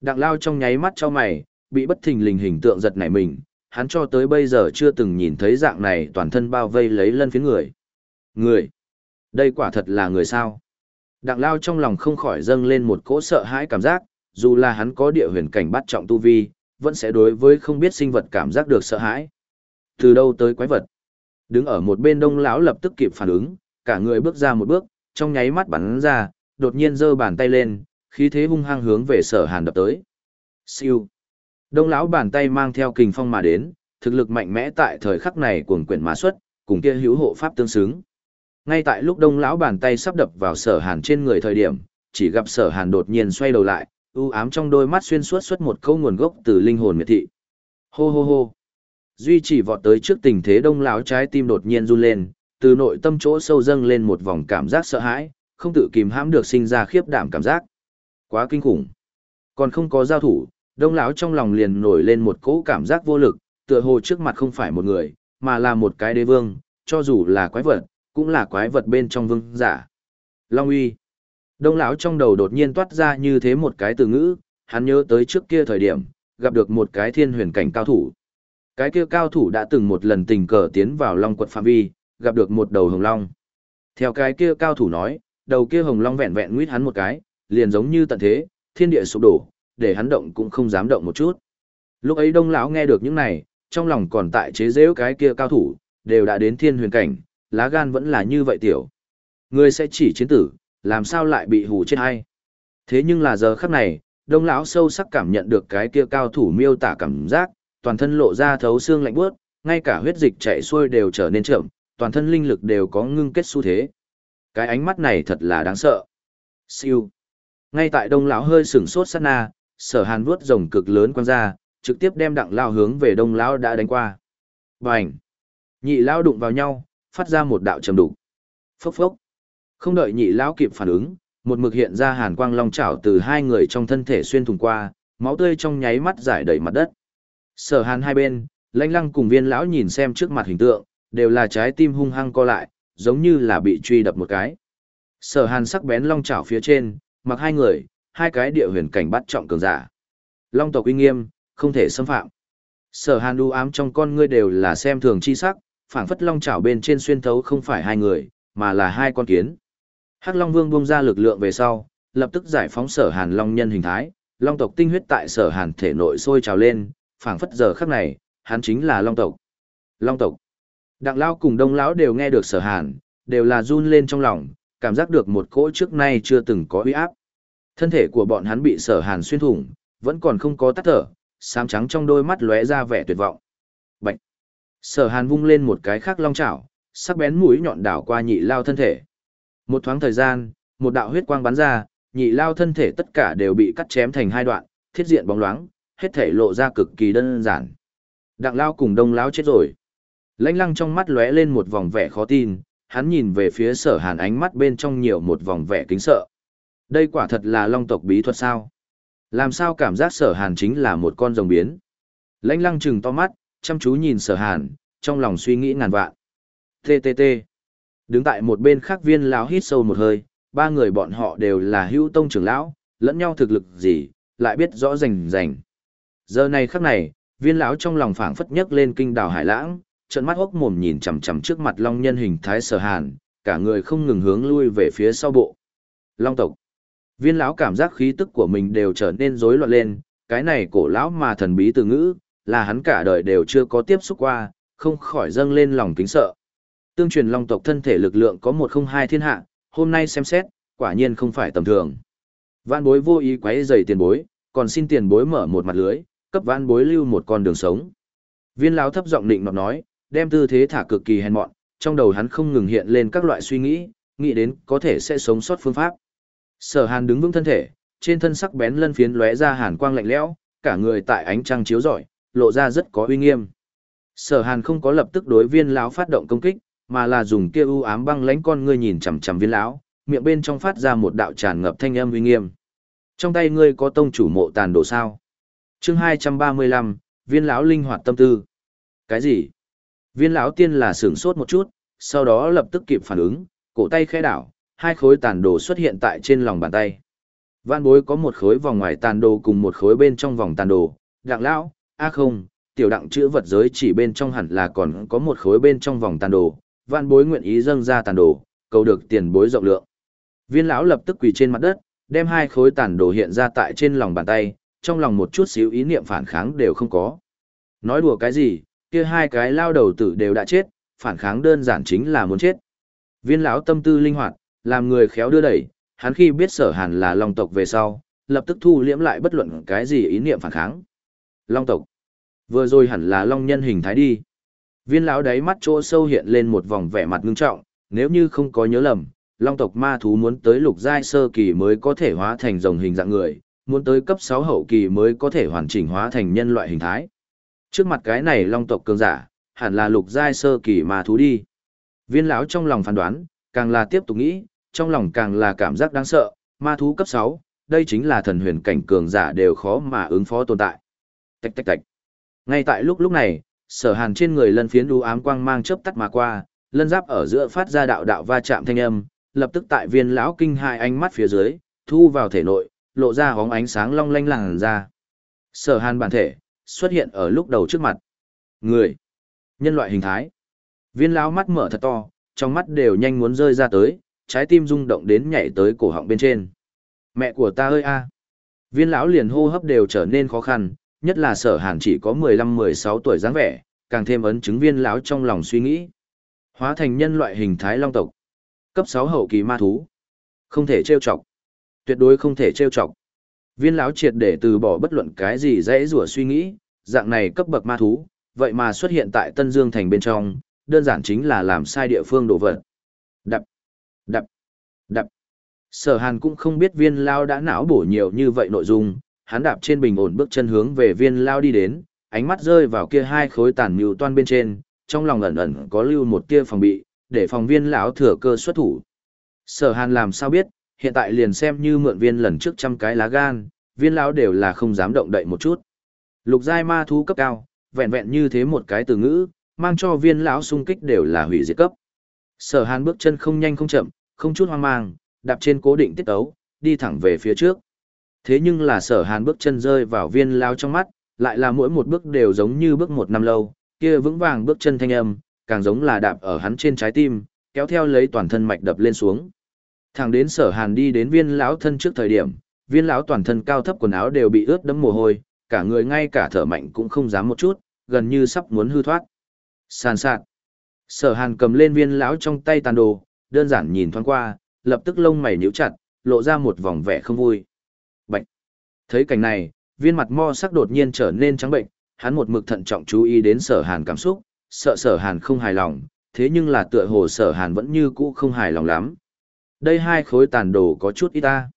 Đặng lao trong nháy mắt cho mày, bị bất thình lình hình tượng giật nảy mình, hắn cho tới bây giờ chưa từng nhìn thấy dạng này toàn thân bao vây lấy lân phía người. Người? Đây quả thật là người sao? Đặng lao trong lòng không khỏi dâng lên một cỗ sợ hãi cảm giác, dù là hắn có địa huyền cảnh bắt trọng tu vi, vẫn sẽ đối với không biết sinh vật cảm giác được sợ hãi. Từ đâu tới quái vật? Đứng ở một bên đông lão lập tức kịp phản ứng, cả người bước ra một bước, trong nháy mắt bắn ra, đột nhiên giơ bàn tay lên, khí thế hung hăng hướng về sở hàn đập tới. Siêu. Đông lão bàn tay mang theo kình phong mà đến, thực lực mạnh mẽ tại thời khắc này cuồng quyển mã xuất, cùng kia hữu hộ pháp tương xứng. Ngay tại lúc đông lão bàn tay sắp đập vào sở hàn trên người thời điểm, chỉ gặp sở hàn đột nhiên xoay đầu lại, u ám trong đôi mắt xuyên suốt xuất một câu nguồn gốc từ linh hồn miệt thị. Hô hô hô. Duy chỉ vọt tới trước tình thế đông lão trái tim đột nhiên run lên, từ nội tâm chỗ sâu dâng lên một vòng cảm giác sợ hãi, không tự kìm hãm được sinh ra khiếp đảm cảm giác. Quá kinh khủng. Còn không có giao thủ, đông lão trong lòng liền nổi lên một cỗ cảm giác vô lực, tựa hồ trước mặt không phải một người, mà là một cái đế vương, cho dù là quái vật, cũng là quái vật bên trong vương giả. Long uy. Đông lão trong đầu đột nhiên toát ra như thế một cái từ ngữ, hắn nhớ tới trước kia thời điểm, gặp được một cái thiên huyền cảnh cao thủ. Cái kia cao thủ đã từng một lần tình cờ tiến vào long quật phạm vi, gặp được một đầu hồng long. Theo cái kia cao thủ nói, đầu kia hồng long vẹn vẹn nguyết hắn một cái, liền giống như tận thế, thiên địa sụp đổ, để hắn động cũng không dám động một chút. Lúc ấy đông lão nghe được những này, trong lòng còn tại chế giễu cái kia cao thủ, đều đã đến thiên huyền cảnh, lá gan vẫn là như vậy tiểu. Người sẽ chỉ chiến tử, làm sao lại bị hù chết hay. Thế nhưng là giờ khắc này, đông lão sâu sắc cảm nhận được cái kia cao thủ miêu tả cảm giác, toàn thân lộ ra thấu xương lạnh bước, ngay cả huyết dịch chảy xuôi đều trở nên chậm, toàn thân linh lực đều có ngưng kết xu thế. Cái ánh mắt này thật là đáng sợ. Siêu. Ngay tại đông lão hơi sửng sốt sát na, sở hàn vuốt rồng cực lớn quăng ra, trực tiếp đem đặng lao hướng về đông lão đã đánh qua. Bành. Nhị lão đụng vào nhau, phát ra một đạo trầm đục. Phốc phốc. Không đợi nhị lão kịp phản ứng, một mực hiện ra hàn quang long chảo từ hai người trong thân thể xuyên thủng qua, máu tươi trong nháy mắt giải đầy mặt đất. Sở Hàn hai bên, Lãnh Lăng cùng Viên lão nhìn xem trước mặt hình tượng, đều là trái tim hung hăng co lại, giống như là bị truy đập một cái. Sở Hàn sắc bén long chảo phía trên, mặc hai người, hai cái địa huyền cảnh bắt trọng cường giả. Long tộc uy nghiêm, không thể xâm phạm. Sở Hàn đu ám trong con ngươi đều là xem thường chi sắc, phảng phất long chảo bên trên xuyên thấu không phải hai người, mà là hai con kiến. Hắc Long Vương buông ra lực lượng về sau, lập tức giải phóng Sở Hàn Long nhân hình thái, Long tộc tinh huyết tại Sở Hàn thể nội sôi trào lên, phảng phất giờ khắc này, hắn chính là Long tộc. Long tộc. Đặng Lão cùng Đông lão đều nghe được Sở Hàn, đều là run lên trong lòng, cảm giác được một cỗ trước nay chưa từng có uy áp. Thân thể của bọn hắn bị Sở Hàn xuyên thủng, vẫn còn không có tắt thở, xám trắng trong đôi mắt lóe ra vẻ tuyệt vọng. Bạch. Sở Hàn vung lên một cái khác long chảo, sắc bén mũi nhọn đảo qua nhị lao thân thể. Một thoáng thời gian, một đạo huyết quang bắn ra, nhị lao thân thể tất cả đều bị cắt chém thành hai đoạn, thiết diện bóng loáng, hết thể lộ ra cực kỳ đơn giản. Đặng lao cùng đông lao chết rồi. Lãnh lăng trong mắt lóe lên một vòng vẻ khó tin, hắn nhìn về phía sở hàn ánh mắt bên trong nhiều một vòng vẻ kính sợ. Đây quả thật là long tộc bí thuật sao? Làm sao cảm giác sở hàn chính là một con rồng biến? Lãnh lăng chừng to mắt, chăm chú nhìn sở hàn, trong lòng suy nghĩ ngàn vạn. TTT. Đứng tại một bên khác viên lão hít sâu một hơi, ba người bọn họ đều là hữu tông trưởng lão, lẫn nhau thực lực gì, lại biết rõ rành rành. Giờ này khắc này, viên lão trong lòng phảng phất nhấc lên kinh đảo hải lãng, trận mắt hốc mồm nhìn chằm chằm trước mặt long nhân hình thái sở hàn, cả người không ngừng hướng lui về phía sau bộ. Long tộc. Viên lão cảm giác khí tức của mình đều trở nên rối loạn lên, cái này cổ lão mà thần bí từ ngữ, là hắn cả đời đều chưa có tiếp xúc qua, không khỏi dâng lên lòng kính sợ. Tương truyền long tộc thân thể lực lượng có một không hai thiên hạ, hôm nay xem xét, quả nhiên không phải tầm thường. Vạn bối vô ý quấy rầy tiền bối, còn xin tiền bối mở một mặt lưới, cấp vạn bối lưu một con đường sống. Viên lão thấp giọng định nọt nói, đem tư thế thả cực kỳ hèn mọn, trong đầu hắn không ngừng hiện lên các loại suy nghĩ, nghĩ đến có thể sẽ sống sót phương pháp. Sở Hàn đứng vững thân thể, trên thân sắc bén lân phiến lóe ra hàn quang lạnh lẽo, cả người tại ánh trăng chiếu rọi, lộ ra rất có uy nghiêm. Sở Hàn không có lập tức đối viên lão phát động công kích, mà là dùng kia u ám băng lãnh con ngươi nhìn chằm chằm viên lão, miệng bên trong phát ra một đạo tràn ngập thanh âm uy nghiêm. Trong tay ngươi có tông chủ mộ tàn đồ sao? Chương 235, viên lão linh hoạt tâm tư. Cái gì? Viên lão tiên là sửng sốt một chút, sau đó lập tức kịp phản ứng, cổ tay khẽ đảo, hai khối tàn đồ xuất hiện tại trên lòng bàn tay. Vạn bối có một khối vòng ngoài tàn đồ cùng một khối bên trong vòng tàn đồ, đặng lão, a không, tiểu đặng chữ vật giới chỉ bên trong hẳn là còn có một khối bên trong vòng tàn đồ, vạn bối nguyện ý dâng ra tàn đồ, cầu được tiền bối rộng lượng. Viên lão lập tức quỳ trên mặt đất, đem hai khối tàn đồ hiện ra tại trên lòng bàn tay, trong lòng một chút xíu ý niệm phản kháng đều không có. Nói đùa cái gì, kia hai cái lao đầu tử đều đã chết, phản kháng đơn giản chính là muốn chết. Viên lão tâm tư linh hoạt, làm người khéo đưa đẩy, hắn khi biết sở hàn là long tộc về sau, lập tức thu liễm lại bất luận cái gì ý niệm phản kháng. Long tộc. Vừa rồi hẳn là long nhân hình thái đi. Viên lão đáy mắt chỗ sâu hiện lên một vòng vẻ mặt ngưng trọng, nếu như không có nhớ lầm, long tộc ma thú muốn tới lục giai sơ kỳ mới có thể hóa thành rồng hình dạng người, muốn tới cấp 6 hậu kỳ mới có thể hoàn chỉnh hóa thành nhân loại hình thái. Trước mặt cái này long tộc cường giả, hẳn là lục giai sơ kỳ ma thú đi. Viên lão trong lòng phán đoán, càng là tiếp tục nghĩ, trong lòng càng là cảm giác đáng sợ, ma thú cấp 6, đây chính là thần huyền cảnh cường giả đều khó mà ứng phó tồn tại. Tạch tạch tạch. Ngay tại lúc lúc này, sở hàn trên người lân phiến đu ám quang mang chớp tắt mà qua, lân giáp ở giữa phát ra đạo đạo va chạm thanh âm, lập tức tại viên lão kinh hai ánh mắt phía dưới, thu vào thể nội, lộ ra hóng ánh sáng long lanh làng ra. Sở hàn bản thể, xuất hiện ở lúc đầu trước mặt. Người. Nhân loại hình thái. Viên lão mắt mở thật to, trong mắt đều nhanh muốn rơi ra tới, trái tim rung động đến nhảy tới cổ họng bên trên. Mẹ của ta ơi a. Viên lão liền hô hấp đều trở nên khó khăn, nhất là sở hàn chỉ có 15-16 tuổi dáng vẻ, càng thêm ấn chứng viên lão trong lòng suy nghĩ. Hóa thành nhân loại hình thái long tộc. Cấp 6 hậu kỳ ma thú. Không thể trêu chọc. Tuyệt đối không thể trêu chọc. Viên lão triệt để từ bỏ bất luận cái gì dễ rủa suy nghĩ, dạng này cấp bậc ma thú, vậy mà xuất hiện tại Tân Dương thành bên trong, đơn giản chính là làm sai địa phương đổ vật. Đập, đập, đập. Sở Hàn cũng không biết viên lao đã não bổ nhiều như vậy nội dung, hắn đạp trên bình ổn bước chân hướng về viên lao đi đến, ánh mắt rơi vào kia hai khối tàn mưu toan bên trên, trong lòng ẩn ẩn có lưu một tia phòng bị, để phòng viên lão thừa cơ xuất thủ. Sở Hàn làm sao biết, hiện tại liền xem như mượn viên lần trước trăm cái lá gan, viên lão đều là không dám động đậy một chút. Lục giai ma thú cấp cao, vẹn vẹn như thế một cái từ ngữ, mang cho viên lão sung kích đều là hủy diệt cấp. Sở Hàn bước chân không nhanh không chậm, không chút hoang mang, đạp trên cố định tiết tấu, đi thẳng về phía trước. Thế nhưng là Sở Hàn bước chân rơi vào viên lão trong mắt, lại là mỗi một bước đều giống như bước một năm lâu, kia vững vàng bước chân thanh âm, càng giống là đạp ở hắn trên trái tim, kéo theo lấy toàn thân mạch đập lên xuống. Thẳng đến Sở Hàn đi đến viên lão thân trước thời điểm, viên lão toàn thân cao thấp quần áo đều bị ướt đẫm mồ hôi, cả người ngay cả thở mạnh cũng không dám một chút, gần như sắp muốn hư thoát. Sàn sạt. Sở Hàn cầm lên viên lão trong tay tàn đồ, đơn giản nhìn thoáng qua, lập tức lông mày nhíu chặt, lộ ra một vòng vẻ không vui. Bệnh. Thấy cảnh này, viên mặt mo sắc đột nhiên trở nên trắng bệnh, hắn một mực thận trọng chú ý đến Sở Hàn cảm xúc, sợ Sở Hàn không hài lòng, thế nhưng là tựa hồ Sở Hàn vẫn như cũ không hài lòng lắm. Đây hai khối tàn đồ có chút ít ta.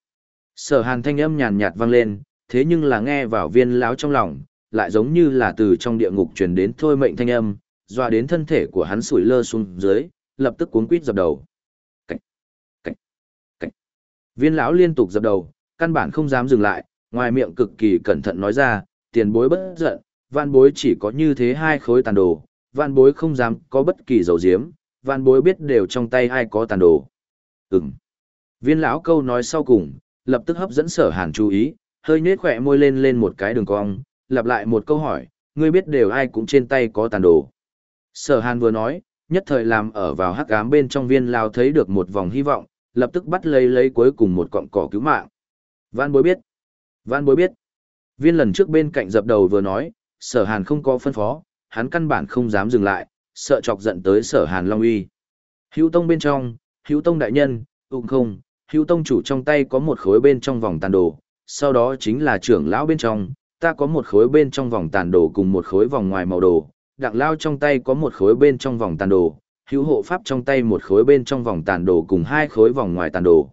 Sở Hàn thanh âm nhàn nhạt vang lên, thế nhưng là nghe vào viên lão trong lòng, lại giống như là từ trong địa ngục truyền đến thôi mệnh thanh âm, dọa đến thân thể của hắn sủi lơ xuống dưới, lập tức cuốn quýt dập đầu. Cảnh, cảnh, cảnh. Viên lão liên tục dập đầu, căn bản không dám dừng lại, ngoài miệng cực kỳ cẩn thận nói ra, tiền bối bất giận, van bối chỉ có như thế hai khối tàn đồ, van bối không dám có bất kỳ dầu diếm, van bối biết đều trong tay ai có tàn đồ. Ừm. Viên lão câu nói sau cùng, lập tức hấp dẫn sở hàn chú ý, hơi nhếch khỏe môi lên lên một cái đường cong, lặp lại một câu hỏi, ngươi biết đều ai cũng trên tay có tàn đồ. Sở hàn vừa nói, nhất thời làm ở vào hắc ám bên trong viên lao thấy được một vòng hy vọng, lập tức bắt lấy lấy cuối cùng một cọng cỏ cứu mạng. Văn bối biết. Văn bối biết. Viên lần trước bên cạnh dập đầu vừa nói, sở hàn không có phân phó, hắn căn bản không dám dừng lại, sợ chọc giận tới sở hàn long uy. Hữu tông bên trong, hữu tông đại nhân, ụng không, hữu tông chủ trong tay có một khối bên trong vòng tàn đồ, sau đó chính là trưởng lão bên trong, ta có một khối bên trong vòng tàn đồ cùng một khối vòng ngoài màu đồ, đặng lao trong tay có một khối bên trong vòng tàn đồ, hữu hộ pháp trong tay một khối bên trong vòng tàn đồ cùng hai khối vòng ngoài tàn đồ.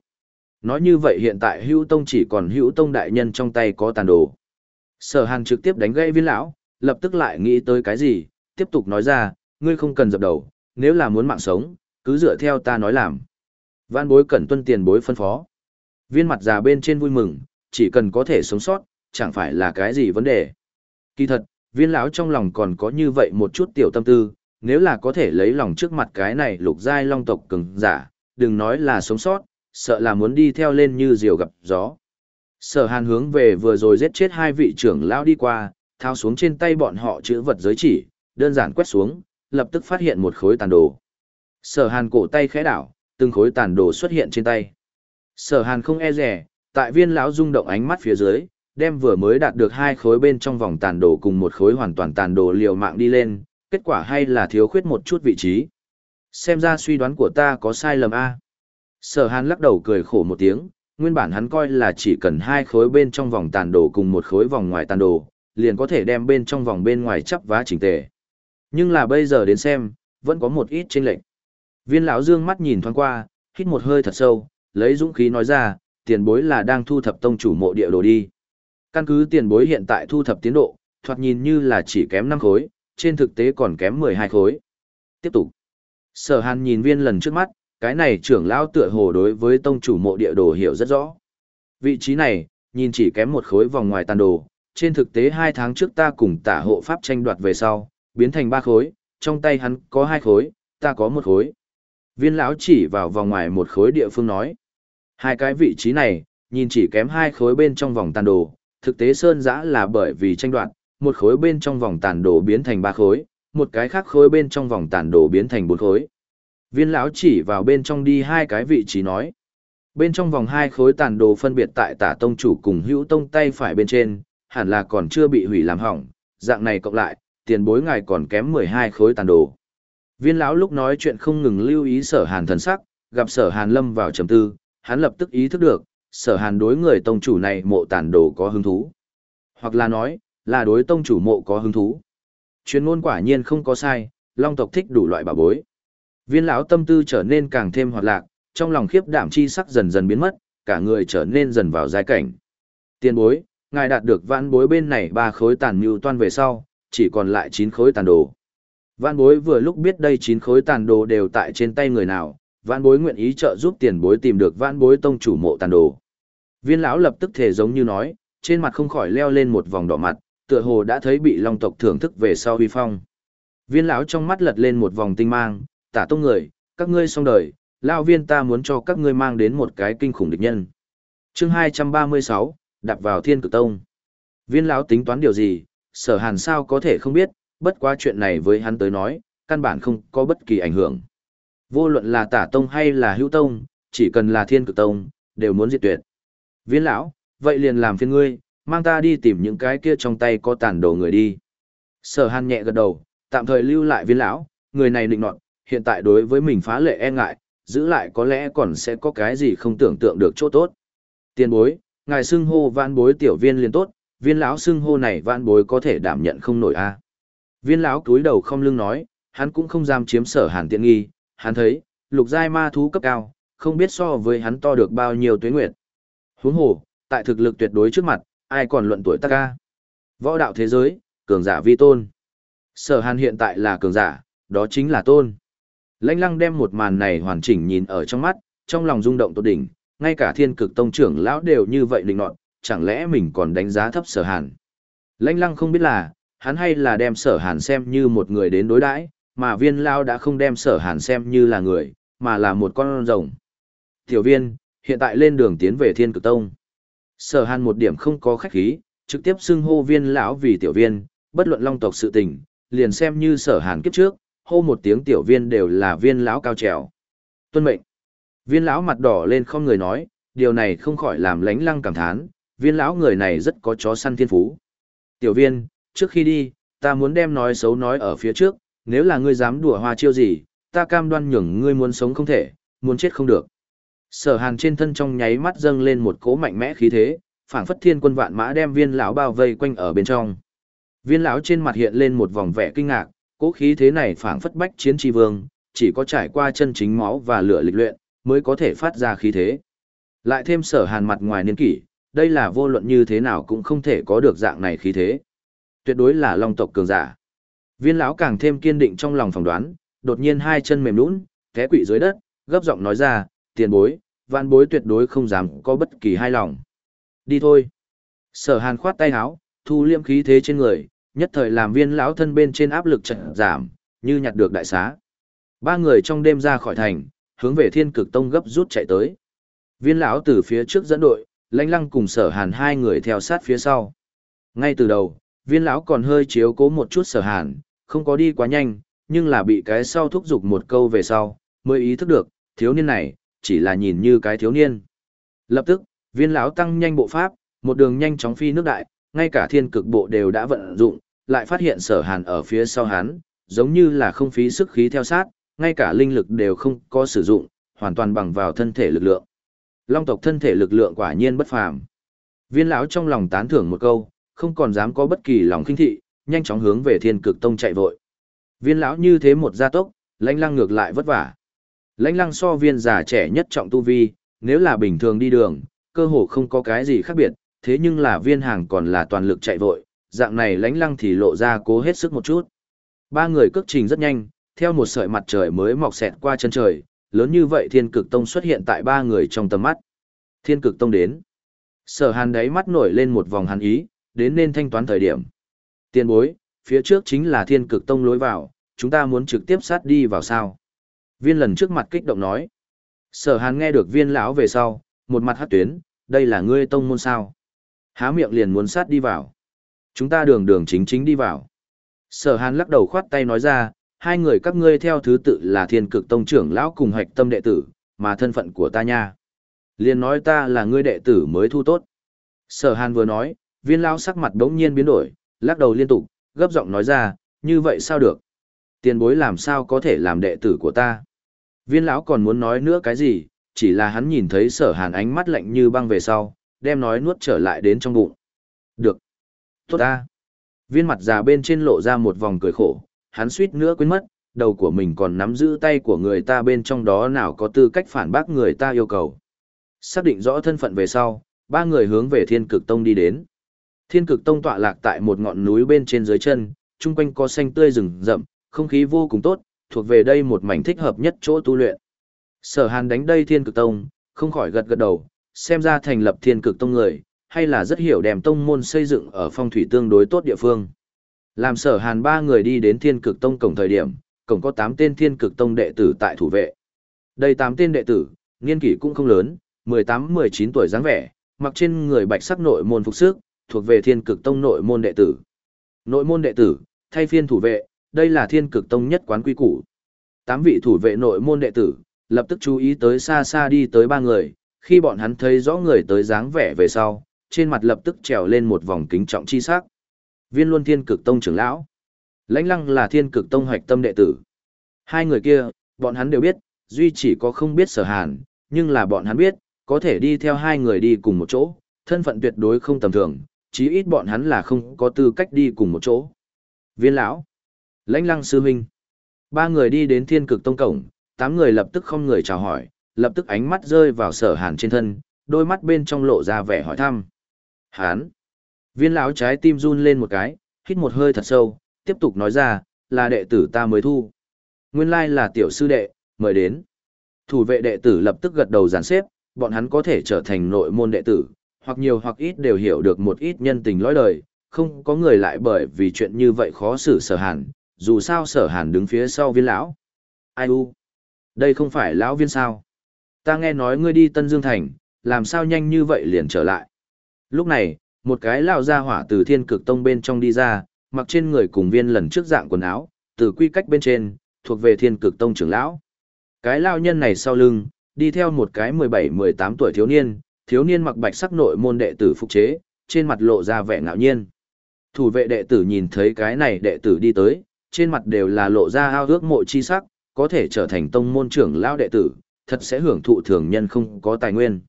Nói như vậy hiện tại hữu tông chỉ còn hữu tông đại nhân trong tay có tàn đồ. Sở hàn trực tiếp đánh gãy viên lão, lập tức lại nghĩ tới cái gì, tiếp tục nói ra, ngươi không cần dập đầu, nếu là muốn mạng sống, cứ dựa theo ta nói làm. Văn bối cần tuân tiền bối phân phó. Viên mặt già bên trên vui mừng, chỉ cần có thể sống sót, chẳng phải là cái gì vấn đề. Kỳ thật, viên lão trong lòng còn có như vậy một chút tiểu tâm tư, nếu là có thể lấy lòng trước mặt cái này lục giai long tộc cường giả, đừng nói là sống sót, sợ là muốn đi theo lên như diều gặp gió. Sở hàn hướng về vừa rồi giết chết hai vị trưởng lão đi qua, thao xuống trên tay bọn họ chữ vật giới chỉ, đơn giản quét xuống, lập tức phát hiện một khối tàn đồ. Sở hàn cổ tay khẽ đảo, từng khối tàn đồ xuất hiện trên tay. Sở hàn không e rẻ, tại viên lão rung động ánh mắt phía dưới, đem vừa mới đạt được hai khối bên trong vòng tàn đồ cùng một khối hoàn toàn tàn đồ liều mạng đi lên, kết quả hay là thiếu khuyết một chút vị trí. Xem ra suy đoán của ta có sai lầm a. Sở hàn lắc đầu cười khổ một tiếng, nguyên bản hắn coi là chỉ cần hai khối bên trong vòng tàn đồ cùng một khối vòng ngoài tàn đồ, liền có thể đem bên trong vòng bên ngoài chắp vá chỉnh tề. Nhưng là bây giờ đến xem, vẫn có một ít chênh lệch. Viên lão dương mắt nhìn thoáng qua, hít một hơi thật sâu, lấy dũng khí nói ra, tiền bối là đang thu thập tông chủ mộ địa đồ đi. Căn cứ tiền bối hiện tại thu thập tiến độ, thoạt nhìn như là chỉ kém 5 khối, trên thực tế còn kém 12 khối. Tiếp tục. Sở Hàn nhìn viên lần trước mắt, cái này trưởng lão tựa hồ đối với tông chủ mộ địa đồ hiểu rất rõ. Vị trí này, nhìn chỉ kém một khối vòng ngoài tàn đồ, trên thực tế hai tháng trước ta cùng tả hộ pháp tranh đoạt về sau, biến thành ba khối, trong tay hắn có hai khối, ta có một khối. Viên lão chỉ vào vòng ngoài một khối địa phương nói. Hai cái vị trí này, nhìn chỉ kém hai khối bên trong vòng tàn đồ, thực tế sơn giã là bởi vì tranh đoạt, một khối bên trong vòng tàn đồ biến thành ba khối, một cái khác khối bên trong vòng tàn đồ biến thành bốn khối. Viên lão chỉ vào bên trong đi hai cái vị trí nói. Bên trong vòng hai khối tàn đồ phân biệt tại tả tông chủ cùng hữu tông tay phải bên trên, hẳn là còn chưa bị hủy làm hỏng, dạng này cộng lại, tiền bối ngài còn kém 12 khối tàn đồ. Viên lão lúc nói chuyện không ngừng lưu ý sở hàn thần sắc, gặp sở hàn lâm vào trầm tư, hắn lập tức ý thức được, sở hàn đối người tông chủ này mộ tàn đồ có hứng thú. Hoặc là nói, là đối tông chủ mộ có hứng thú. Chuyên ngôn quả nhiên không có sai, long tộc thích đủ loại bảo bối. Viên lão tâm tư trở nên càng thêm hoạt lạc, trong lòng khiếp đảm chi sắc dần dần biến mất, cả người trở nên dần vào giai cảnh. Tiên bối, ngài đạt được vãn bối bên này ba khối tàn mưu toan về sau, chỉ còn lại chín khối tàn đồ. Vãn bối vừa lúc biết đây chín khối tàn đồ đều tại trên tay người nào, vãn bối nguyện ý trợ giúp tiền bối tìm được vãn bối tông chủ mộ tàn đồ. Viên lão lập tức thể giống như nói, trên mặt không khỏi leo lên một vòng đỏ mặt, tựa hồ đã thấy bị long tộc thưởng thức về sau huy phong. Viên lão trong mắt lật lên một vòng tinh mang, tả tông người, các ngươi xong đời, Lão viên ta muốn cho các ngươi mang đến một cái kinh khủng địch nhân. chương 236, đạp vào thiên cực tông. Viên lão tính toán điều gì, sở hàn sao có thể không biết, bất quá chuyện này với hắn tới nói, căn bản không có bất kỳ ảnh hưởng. Vô luận là tả tông hay là hữu tông, chỉ cần là thiên cực tông, đều muốn diệt tuyệt. Viên lão, vậy liền làm phiền ngươi, mang ta đi tìm những cái kia trong tay có tàn đồ người đi. Sở hàn nhẹ gật đầu, tạm thời lưu lại viên lão, người này định nọt, hiện tại đối với mình phá lệ e ngại, giữ lại có lẽ còn sẽ có cái gì không tưởng tượng được chỗ tốt. Tiền bối, ngài xưng hô vãn bối tiểu viên liền tốt, viên lão xưng hô này vãn bối có thể đảm nhận không nổi a. À. Viên lão cúi đầu không lưng nói, hắn cũng không dám chiếm sở hàn tiện nghi, hắn thấy, lục giai ma thú cấp cao, không biết so với hắn to được bao nhiêu tuế nguyệt. Huống hồ, tại thực lực tuyệt đối trước mặt, ai còn luận tuổi ta ca. Võ đạo thế giới, cường giả vi tôn. Sở hàn hiện tại là cường giả, đó chính là tôn. Lãnh lăng đem một màn này hoàn chỉnh nhìn ở trong mắt, trong lòng rung động tột đỉnh, ngay cả thiên cực tông trưởng lão đều như vậy định nọt, chẳng lẽ mình còn đánh giá thấp sở hàn. Lãnh lăng không biết là, hắn hay là đem sở hàn xem như một người đến đối đãi, mà viên lao đã không đem sở hàn xem như là người, mà là một con rồng. Tiểu viên, hiện tại lên đường tiến về thiên cực tông. Sở hàn một điểm không có khách khí, trực tiếp xưng hô viên lão vì tiểu viên, bất luận long tộc sự tình, liền xem như sở hàn kiếp trước, hô một tiếng tiểu viên đều là viên lão cao trèo. Tuân mệnh. Viên lão mặt đỏ lên không người nói, điều này không khỏi làm lánh lăng cảm thán, viên lão người này rất có chó săn thiên phú. Tiểu viên, trước khi đi, ta muốn đem nói xấu nói ở phía trước, nếu là ngươi dám đùa hoa chiêu gì, ta cam đoan nhường ngươi muốn sống không thể, muốn chết không được. Sở Hàn trên thân trong nháy mắt dâng lên một cỗ mạnh mẽ khí thế, phảng phất thiên quân vạn mã đem viên lão bao vây quanh ở bên trong. Viên lão trên mặt hiện lên một vòng vẻ kinh ngạc, cỗ khí thế này phảng phất bách chiến tri vương, chỉ có trải qua chân chính máu và lửa lịch luyện, mới có thể phát ra khí thế. Lại thêm sở hàn mặt ngoài niên kỷ, đây là vô luận như thế nào cũng không thể có được dạng này khí thế. Tuyệt đối là long tộc cường giả. Viên lão càng thêm kiên định trong lòng phỏng đoán, đột nhiên hai chân mềm lún, té quỵ dưới đất, gấp giọng nói ra, tiền bối, vạn bối tuyệt đối không dám có bất kỳ hai lòng. Đi thôi. Sở hàn khoát tay áo, thu liêm khí thế trên người, nhất thời làm viên lão thân bên trên áp lực trận giảm, như nhặt được đại xá. Ba người trong đêm ra khỏi thành, hướng về thiên cực tông gấp rút chạy tới. Viên lão từ phía trước dẫn đội, lãnh lăng cùng sở hàn hai người theo sát phía sau. Ngay từ đầu, viên lão còn hơi chiếu cố một chút sở hàn, không có đi quá nhanh, nhưng là bị cái sau thúc giục một câu về sau, mới ý thức được, thiếu niên này, chỉ là nhìn như cái thiếu niên. Lập tức, viên lão tăng nhanh bộ pháp, một đường nhanh chóng phi nước đại, ngay cả thiên cực bộ đều đã vận dụng, lại phát hiện sở hàn ở phía sau hắn, giống như là không phí sức khí theo sát, ngay cả linh lực đều không có sử dụng, hoàn toàn bằng vào thân thể lực lượng. Long tộc thân thể lực lượng quả nhiên bất phàm. Viên lão trong lòng tán thưởng một câu, không còn dám có bất kỳ lòng khinh thị, nhanh chóng hướng về Thiên Cực Tông chạy vội. Viên lão như thế một gia tốc, Lãnh Lăng ngược lại vất vả. Lãnh Lăng so viên già trẻ nhất trọng tu vi, nếu là bình thường đi đường, cơ hồ không có cái gì khác biệt, thế nhưng là viên hàng còn là toàn lực chạy vội, dạng này Lãnh Lăng thì lộ ra cố hết sức một chút. Ba người cước trình rất nhanh, theo một sợi mặt trời mới mọc xẹt qua chân trời, lớn như vậy thiên cực tông xuất hiện tại ba người trong tầm mắt. Thiên cực tông đến. Sở hàn đáy mắt nổi lên một vòng hàn ý, đến nên thanh toán thời điểm. Tiên bối, phía trước chính là thiên cực tông lối vào, chúng ta muốn trực tiếp sát đi vào sao. Viên lần trước mặt kích động nói. Sở hàn nghe được viên lão về sau, một mặt hát tuyến, đây là ngươi tông môn sao. Há miệng liền muốn sát đi vào. Chúng ta đường đường chính chính đi vào. Sở hàn lắc đầu khoát tay nói ra, hai người các ngươi theo thứ tự là thiên cực tông trưởng lão cùng hạch tâm đệ tử, mà thân phận của ta nha. Liền nói ta là ngươi đệ tử mới thu tốt. Sở hàn vừa nói, viên lão sắc mặt đống nhiên biến đổi, lắc đầu liên tục, gấp giọng nói ra, như vậy sao được? Tiền bối làm sao có thể làm đệ tử của ta? Viên lão còn muốn nói nữa cái gì, chỉ là hắn nhìn thấy sở hàn ánh mắt lạnh như băng về sau, đem nói nuốt trở lại đến trong bụng. Được. Tốt ta. Viên mặt già bên trên lộ ra một vòng cười khổ, hắn suýt nữa quên mất, đầu của mình còn nắm giữ tay của người ta bên trong đó nào có tư cách phản bác người ta yêu cầu. Xác định rõ thân phận về sau, ba người hướng về thiên cực tông đi đến. Thiên cực tông tọa lạc tại một ngọn núi bên trên dưới chân, chung quanh có xanh tươi rừng rậm, không khí vô cùng tốt, thuộc về đây một mảnh thích hợp nhất chỗ tu luyện. Sở hàn đánh đây thiên cực tông, không khỏi gật gật đầu, xem ra thành lập thiên cực tông người, hay là rất hiểu đem tông môn xây dựng ở phong thủy tương đối tốt địa phương. Làm sở hàn ba người đi đến thiên cực tông cổng thời điểm, cổng có 8 tên thiên cực tông đệ tử tại thủ vệ. Đây 8 tên đệ tử, niên kỷ cũng không lớn, 18-19 tuổi dáng vẻ, mặc trên người bạch sắc nội môn phục sức, thuộc về thiên cực tông nội môn đệ tử. Nội môn đệ tử, thay phiên thủ vệ, đây là thiên cực tông nhất quán quy củ. Tám vị thủ vệ nội môn đệ tử, lập tức chú ý tới xa xa đi tới ba người, khi bọn hắn thấy rõ người tới dáng vẻ về sau, trên mặt lập tức trèo lên một vòng kính trọng chi sắc. Viên Luân Thiên Cực Tông trưởng lão, Lãnh Lăng là Thiên Cực Tông hoạch tâm đệ tử. Hai người kia, bọn hắn đều biết, duy chỉ có không biết Sở Hàn, nhưng là bọn hắn biết, có thể đi theo hai người đi cùng một chỗ, thân phận tuyệt đối không tầm thường, chí ít bọn hắn là không có tư cách đi cùng một chỗ. Viên lão, Lãnh Lăng sư huynh. Ba người đi đến Thiên Cực Tông cổng, tám người lập tức không người chào hỏi, lập tức ánh mắt rơi vào Sở Hàn trên thân, đôi mắt bên trong lộ ra vẻ hỏi thăm. Hán. Viên lão trái tim run lên một cái, hít một hơi thật sâu, tiếp tục nói ra, là đệ tử ta mới thu. Nguyên lai là tiểu sư đệ, mời đến. Thủ vệ đệ tử lập tức gật đầu giàn xếp, bọn hắn có thể trở thành nội môn đệ tử, hoặc nhiều hoặc ít đều hiểu được một ít nhân tình lõi đời, không có người lại bởi vì chuyện như vậy khó xử sở hàn, dù sao sở hàn đứng phía sau viên lão. Ai u? Đây không phải lão viên sao? Ta nghe nói ngươi đi Tân Dương Thành, làm sao nhanh như vậy liền trở lại. Lúc này, một cái lão ra hỏa từ thiên cực tông bên trong đi ra, mặc trên người cùng viên lần trước dạng quần áo, từ quy cách bên trên, thuộc về thiên cực tông trưởng lão. Cái lão nhân này sau lưng, đi theo một cái 17-18 tuổi thiếu niên, thiếu niên mặc bạch sắc nội môn đệ tử phục chế, trên mặt lộ ra vẻ ngạo nhiên. Thủ vệ đệ tử nhìn thấy cái này đệ tử đi tới, trên mặt đều là lộ ra ao ước mộ chi sắc, có thể trở thành tông môn trưởng lão đệ tử, thật sẽ hưởng thụ thường nhân không có tài nguyên.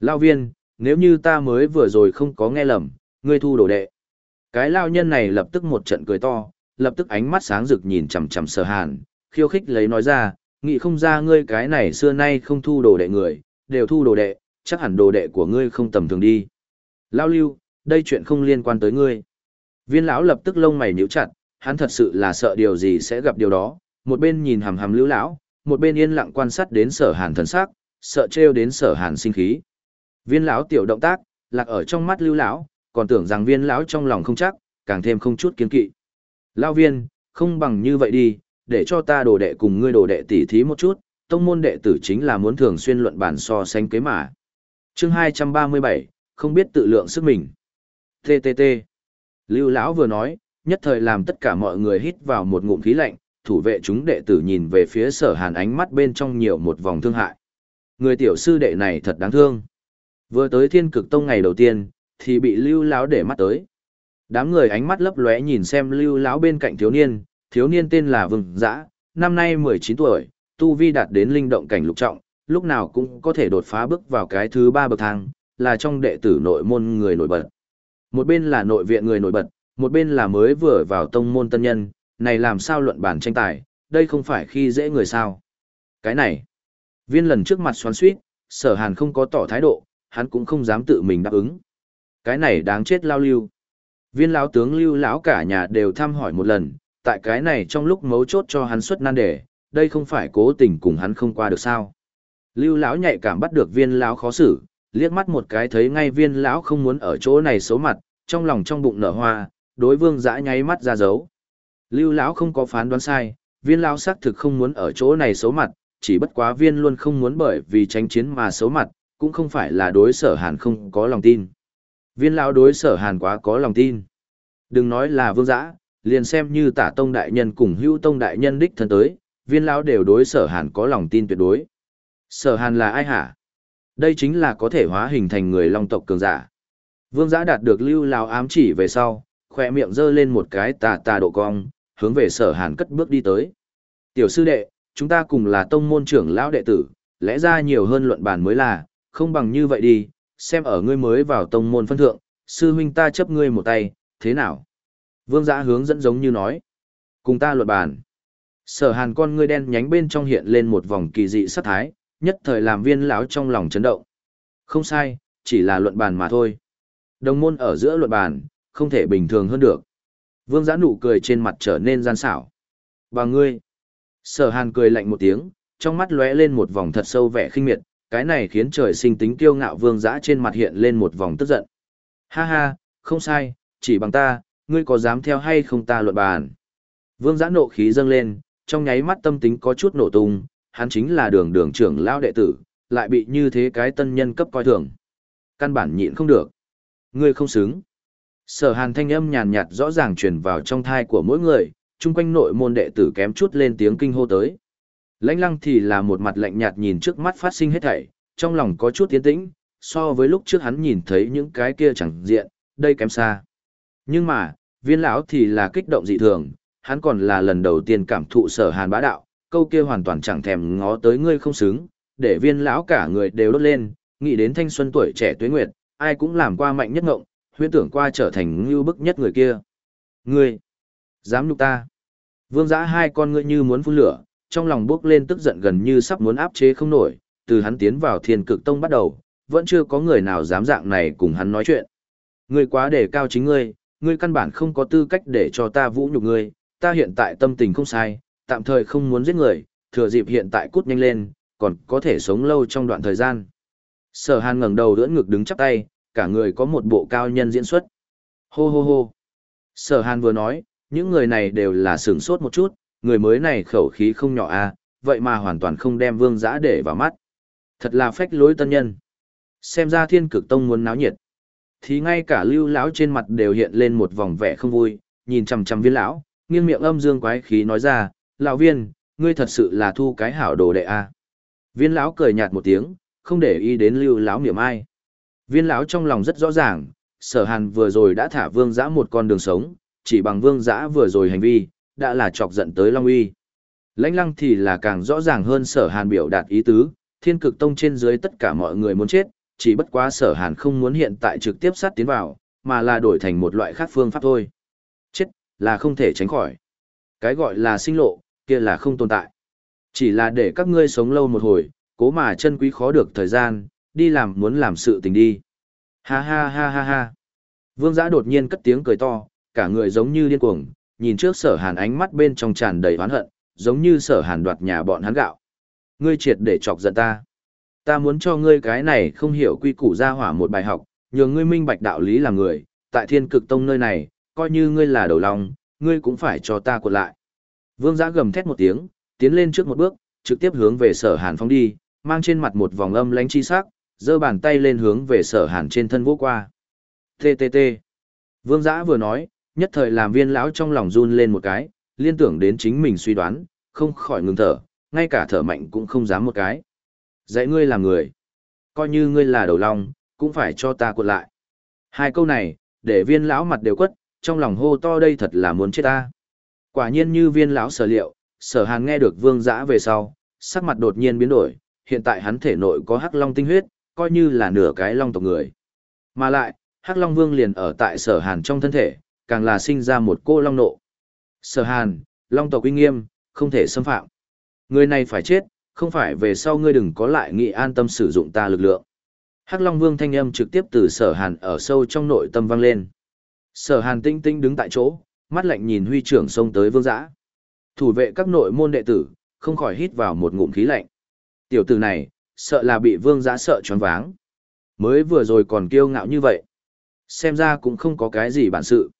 Lao viên, nếu như ta mới vừa rồi không có nghe lầm, ngươi thu đồ đệ. Cái lao nhân này lập tức một trận cười to, lập tức ánh mắt sáng rực nhìn chằm chằm sở hàn, khiêu khích lấy nói ra, nghĩ không ra ngươi cái này xưa nay không thu đồ đệ người, đều thu đồ đệ, chắc hẳn đồ đệ của ngươi không tầm thường đi. Lao lưu, đây chuyện không liên quan tới ngươi. Viên lão lập tức lông mày nhíu chặt, hắn thật sự là sợ điều gì sẽ gặp điều đó, một bên nhìn hằm hằm lưu lão, một bên yên lặng quan sát đến sở hàn thần sắc, sợ trêu đến sở hàn sinh khí. Viên lão tiểu động tác, lạc ở trong mắt lưu lão, còn tưởng rằng viên lão trong lòng không chắc, càng thêm không chút kiên kỵ. Lão viên, không bằng như vậy đi, để cho ta đồ đệ cùng ngươi đồ đệ tỉ thí một chút, tông môn đệ tử chính là muốn thường xuyên luận bản so sánh kế mà. Chương 237, không biết tự lượng sức mình. TTT. Lưu lão vừa nói, nhất thời làm tất cả mọi người hít vào một ngụm khí lạnh, thủ vệ chúng đệ tử nhìn về phía sở hàn ánh mắt bên trong nhiều một vòng thương hại. Người tiểu sư đệ này thật đáng thương. Vừa tới thiên cực tông ngày đầu tiên, thì bị lưu lão để mắt tới. Đám người ánh mắt lấp lóe nhìn xem lưu lão bên cạnh thiếu niên, thiếu niên tên là Vương Dã, năm nay 19 tuổi, tu vi đạt đến linh động cảnh lục trọng, lúc nào cũng có thể đột phá bước vào cái thứ ba bậc thang, là trong đệ tử nội môn người nổi bật. Một bên là nội viện người nổi bật, một bên là mới vừa vào tông môn tân nhân, này làm sao luận bản tranh tài, đây không phải khi dễ người sao. Cái này, viên lần trước mặt xoắn suýt, sở hàn không có tỏ thái độ, hắn cũng không dám tự mình đáp ứng. Cái này đáng chết lao lưu. Viên lão tướng lưu lão cả nhà đều thăm hỏi một lần, tại cái này trong lúc mấu chốt cho hắn xuất nan đề, đây không phải cố tình cùng hắn không qua được sao. Lưu lão nhạy cảm bắt được viên lão khó xử, liếc mắt một cái thấy ngay viên lão không muốn ở chỗ này xấu mặt, trong lòng trong bụng nở hoa, đối vương giã nháy mắt ra dấu. Lưu lão không có phán đoán sai, viên lão xác thực không muốn ở chỗ này xấu mặt, chỉ bất quá viên luôn không muốn bởi vì tránh chiến mà xấu mặt, cũng không phải là đối sở hàn không có lòng tin. Viên lão đối sở hàn quá có lòng tin. Đừng nói là vương giã liền xem như tả tông đại nhân cùng hữu tông đại nhân đích thân tới, viên lão đều đối sở hàn có lòng tin tuyệt đối. Sở hàn là ai hả? Đây chính là có thể hóa hình thành người long tộc cường giả. Vương giã đạt được lưu lão ám chỉ về sau, khỏe miệng giơ lên một cái tà tà độ cong, hướng về sở hàn cất bước đi tới. Tiểu sư đệ, chúng ta cùng là tông môn trưởng lão đệ tử, lẽ ra nhiều hơn luận bàn mới là, không bằng như vậy đi, xem ở ngươi mới vào tông môn phân thượng, sư huynh ta chấp ngươi một tay, thế nào? Vương giã hướng dẫn giống như nói. Cùng ta luận bàn. Sở hàn con ngươi đen nhánh bên trong hiện lên một vòng kỳ dị sát thái, nhất thời làm viên lão trong lòng chấn động. Không sai, chỉ là luận bàn mà thôi. Đồng môn ở giữa luận bàn, không thể bình thường hơn được. Vương giã nụ cười trên mặt trở nên gian xảo. Bà ngươi. Sở hàn cười lạnh một tiếng, trong mắt lóe lên một vòng thật sâu vẻ khinh miệt, cái này khiến trời sinh tính kiêu ngạo vương giã trên mặt hiện lên một vòng tức giận. Ha ha, không sai, chỉ bằng ta, ngươi có dám theo hay không ta luận bàn. Vương giã nộ khí dâng lên, trong nháy mắt tâm tính có chút nổ tung, hắn chính là đường đường trưởng lao đệ tử, lại bị như thế cái tân nhân cấp coi thường. Căn bản nhịn không được. Ngươi không xứng. Sở hàn thanh âm nhàn nhạt rõ ràng truyền vào trong thai của mỗi người, chung quanh nội môn đệ tử kém chút lên tiếng kinh hô tới. Lãnh lăng thì là một mặt lạnh nhạt nhìn trước mắt phát sinh hết thảy, trong lòng có chút tiến tĩnh, so với lúc trước hắn nhìn thấy những cái kia chẳng diện, đây kém xa. Nhưng mà, viên lão thì là kích động dị thường, hắn còn là lần đầu tiên cảm thụ sở hàn bá đạo, câu kia hoàn toàn chẳng thèm ngó tới ngươi không xứng, để viên lão cả người đều đốt lên, nghĩ đến thanh xuân tuổi trẻ tuế nguyệt, ai cũng làm qua mạnh nhất ngộng, huyễn tưởng qua trở thành ngưu bức nhất người kia. Ngươi, dám nhục ta. Vương giã hai con ngươi như muốn phun lửa, trong lòng bước lên tức giận gần như sắp muốn áp chế không nổi, từ hắn tiến vào thiên cực tông bắt đầu, vẫn chưa có người nào dám dạng này cùng hắn nói chuyện. Ngươi quá đề cao chính ngươi, ngươi căn bản không có tư cách để cho ta vũ nhục ngươi, ta hiện tại tâm tình không sai, tạm thời không muốn giết người, thừa dịp hiện tại cút nhanh lên, còn có thể sống lâu trong đoạn thời gian. Sở Hàn ngẩng đầu đỡ ngực đứng chắp tay, cả người có một bộ cao nhân diễn xuất. Hô hô hô. Sở Hàn vừa nói, những người này đều là sửng sốt một chút, người mới này khẩu khí không nhỏ à, vậy mà hoàn toàn không đem vương giã để vào mắt. Thật là phách lối tân nhân. Xem ra thiên cực tông muốn náo nhiệt. Thì ngay cả lưu lão trên mặt đều hiện lên một vòng vẻ không vui, nhìn chằm chằm viên lão, nghiêng miệng âm dương quái khí nói ra, lão viên, ngươi thật sự là thu cái hảo đồ đệ à. Viên lão cười nhạt một tiếng, không để ý đến lưu lão niệm ai. Viên lão trong lòng rất rõ ràng, sở hàn vừa rồi đã thả vương giã một con đường sống, chỉ bằng vương giã vừa rồi hành vi, đã là chọc giận tới Long Uy. Lãnh lăng thì là càng rõ ràng hơn sở hàn biểu đạt ý tứ, thiên cực tông trên dưới tất cả mọi người muốn chết, chỉ bất quá sở hàn không muốn hiện tại trực tiếp sát tiến vào, mà là đổi thành một loại khác phương pháp thôi. Chết, là không thể tránh khỏi. Cái gọi là sinh lộ, kia là không tồn tại. Chỉ là để các ngươi sống lâu một hồi, cố mà chân quý khó được thời gian, đi làm muốn làm sự tình đi. Ha ha ha ha ha. Vương giã đột nhiên cất tiếng cười to, cả người giống như điên cuồng, nhìn trước sở hàn ánh mắt bên trong tràn đầy oán hận, giống như sở hàn đoạt nhà bọn hắn gạo. Ngươi triệt để chọc giận ta. Ta muốn cho ngươi cái này không hiểu quy củ ra hỏa một bài học, nhờ ngươi minh bạch đạo lý là người, tại thiên cực tông nơi này, coi như ngươi là đầu lòng, ngươi cũng phải cho ta cuộn lại. Vương giã gầm thét một tiếng, tiến lên trước một bước, trực tiếp hướng về sở hàn phóng đi, mang trên mặt một vòng âm lánh chi sắc, giơ bàn tay lên hướng về sở hàn trên thân vũ qua. TTT. Vương giã vừa nói, nhất thời làm viên lão trong lòng run lên một cái, liên tưởng đến chính mình suy đoán, không khỏi ngừng thở, ngay cả thở mạnh cũng không dám một cái. Dạy ngươi làm người. Coi như ngươi là đầu long, cũng phải cho ta cuộn lại. Hai câu này, để viên lão mặt đều quất, trong lòng hô to đây thật là muốn chết ta. Quả nhiên như viên lão sở liệu, sở hàn nghe được vương giã về sau, sắc mặt đột nhiên biến đổi, hiện tại hắn thể nội có hắc long tinh huyết, coi như là nửa cái long tộc người. Mà lại, hắc long vương liền ở tại sở hàn trong thân thể, càng là sinh ra một cô long nộ. Sở hàn, long tộc uy nghiêm, không thể xâm phạm. Người này phải chết, không phải về sau ngươi đừng có lại nghị an tâm sử dụng ta lực lượng. Hắc Long Vương thanh âm trực tiếp từ Sở Hàn ở sâu trong nội tâm vang lên. Sở Hàn tinh tinh đứng tại chỗ, mắt lạnh nhìn huy trưởng xông tới vương giã. Thủ vệ các nội môn đệ tử, không khỏi hít vào một ngụm khí lạnh. Tiểu tử này, sợ là bị vương giã sợ choáng váng. Mới vừa rồi còn kiêu ngạo như vậy. Xem ra cũng không có cái gì bản sự.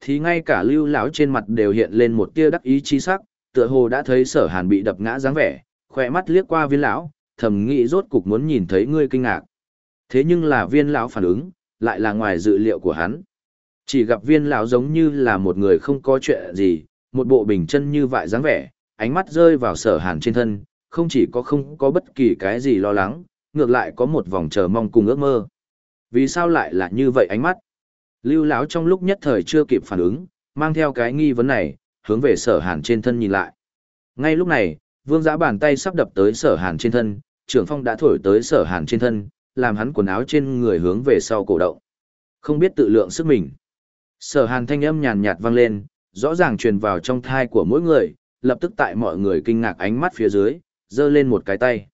Thì ngay cả lưu lão trên mặt đều hiện lên một tia đắc ý chi sắc, tựa hồ đã thấy sở hàn bị đập ngã dáng vẻ, khỏe mắt liếc qua viên lão, thầm nghĩ rốt cục muốn nhìn thấy ngươi kinh ngạc. Thế nhưng là viên lão phản ứng, lại là ngoài dự liệu của hắn. Chỉ gặp viên lão giống như là một người không có chuyện gì, một bộ bình chân như vại dáng vẻ, ánh mắt rơi vào sở hàn trên thân, không chỉ có không có bất kỳ cái gì lo lắng, ngược lại có một vòng chờ mong cùng ước mơ. Vì sao lại là như vậy ánh mắt? Lưu lão trong lúc nhất thời chưa kịp phản ứng, mang theo cái nghi vấn này, hướng về sở hàn trên thân nhìn lại. Ngay lúc này, vương giã bàn tay sắp đập tới sở hàn trên thân, trưởng phong đã thổi tới sở hàn trên thân, làm hắn quần áo trên người hướng về sau cổ động. Không biết tự lượng sức mình. Sở hàn thanh âm nhàn nhạt vang lên, rõ ràng truyền vào trong thai của mỗi người, lập tức tại mọi người kinh ngạc ánh mắt phía dưới, giơ lên một cái tay.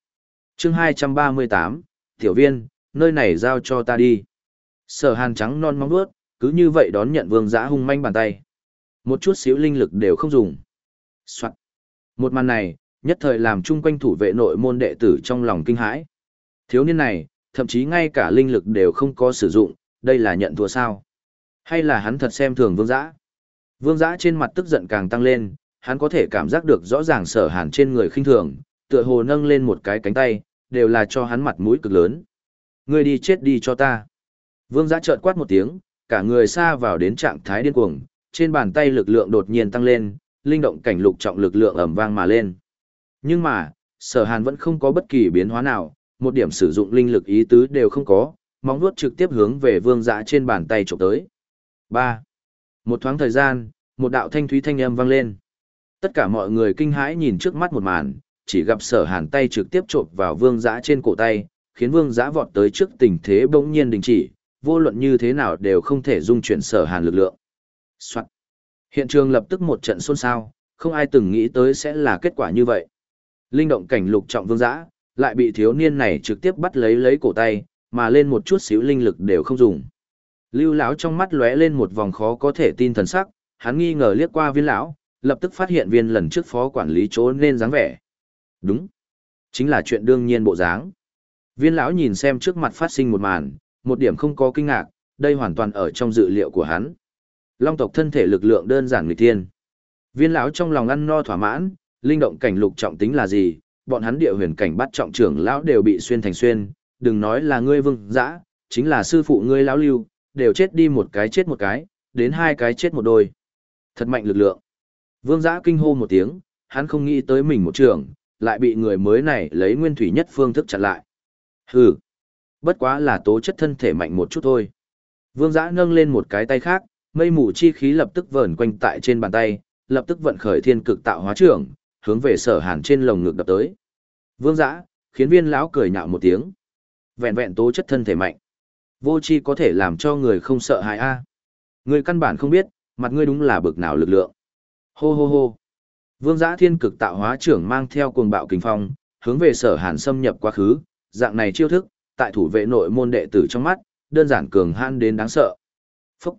chương 238, Tiểu viên, nơi này giao cho ta đi. Sở hàn trắng non mong bước, cứ như vậy đón nhận vương giã hung manh bàn tay. Một chút xíu linh lực đều không dùng. Soạn. Một màn này, nhất thời làm chung quanh thủ vệ nội môn đệ tử trong lòng kinh hãi. Thiếu niên này, thậm chí ngay cả linh lực đều không có sử dụng, đây là nhận thua sao? Hay là hắn thật xem thường vương giã? Vương giã trên mặt tức giận càng tăng lên, hắn có thể cảm giác được rõ ràng sở hàn trên người khinh thường, tựa hồ nâng lên một cái cánh tay, đều là cho hắn mặt mũi cực lớn. Ngươi đi chết đi cho ta. Vương giã trợn quát một tiếng, cả người xa vào đến trạng thái điên cuồng, trên bàn tay lực lượng đột nhiên tăng lên, linh động cảnh lục trọng lực lượng ầm vang mà lên. Nhưng mà, sở hàn vẫn không có bất kỳ biến hóa nào, một điểm sử dụng linh lực ý tứ đều không có, móng vuốt trực tiếp hướng về vương giã trên bàn tay chụp tới. 3. Một thoáng thời gian, một đạo thanh thúy thanh âm vang lên. Tất cả mọi người kinh hãi nhìn trước mắt một màn, chỉ gặp sở hàn tay trực tiếp chộp vào vương dã trên cổ tay, khiến vương dã vọt tới trước tình thế bỗng nhiên đình chỉ, vô luận như thế nào đều không thể dung chuyển sở hàn lực lượng. Soạn. Hiện trường lập tức một trận xôn xao, không ai từng nghĩ tới sẽ là kết quả như vậy. Linh động cảnh lục trọng vương dã, lại bị thiếu niên này trực tiếp bắt lấy lấy cổ tay, mà lên một chút xíu linh lực đều không dùng. Lưu lão trong mắt lóe lên một vòng khó có thể tin thần sắc, hắn nghi ngờ liếc qua viên lão, lập tức phát hiện viên lần trước phó quản lý chỗ nên dáng vẻ. Đúng, chính là chuyện đương nhiên bộ dáng. Viên lão nhìn xem trước mặt phát sinh một màn, một điểm không có kinh ngạc, đây hoàn toàn ở trong dự liệu của hắn. Long tộc thân thể lực lượng đơn giản người thiên. Viên lão trong lòng ăn no thỏa mãn, linh động cảnh lục trọng tính là gì, bọn hắn địa huyền cảnh bắt trọng trưởng lão đều bị xuyên thành xuyên, đừng nói là ngươi vương dã, chính là sư phụ ngươi lão lưu, đều chết đi một cái chết một cái, đến hai cái chết một đôi. Thật mạnh lực lượng. Vương dã kinh hô một tiếng, hắn không nghĩ tới mình một trường, lại bị người mới này lấy nguyên thủy nhất phương thức chặn lại. Hừ, bất quá là tố chất thân thể mạnh một chút thôi. Vương Giã nâng lên một cái tay khác, mây mù chi khí lập tức vờn quanh tại trên bàn tay, lập tức vận khởi thiên cực tạo hóa trưởng, hướng về sở hàn trên lồng ngực đập tới. Vương giã, khiến viên lão cười nhạo một tiếng. Vẹn vẹn tố chất thân thể mạnh. Vô chi có thể làm cho người không sợ hãi a. Người căn bản không biết, mặt ngươi đúng là bực nào lực lượng. Hô hô hô. Vương giã thiên cực tạo hóa trưởng mang theo cuồng bạo kinh phong, hướng về sở hàn xâm nhập quá khứ, dạng này chiêu thức, tại thủ vệ nội môn đệ tử trong mắt, đơn giản cường han đến đáng sợ. Phúc.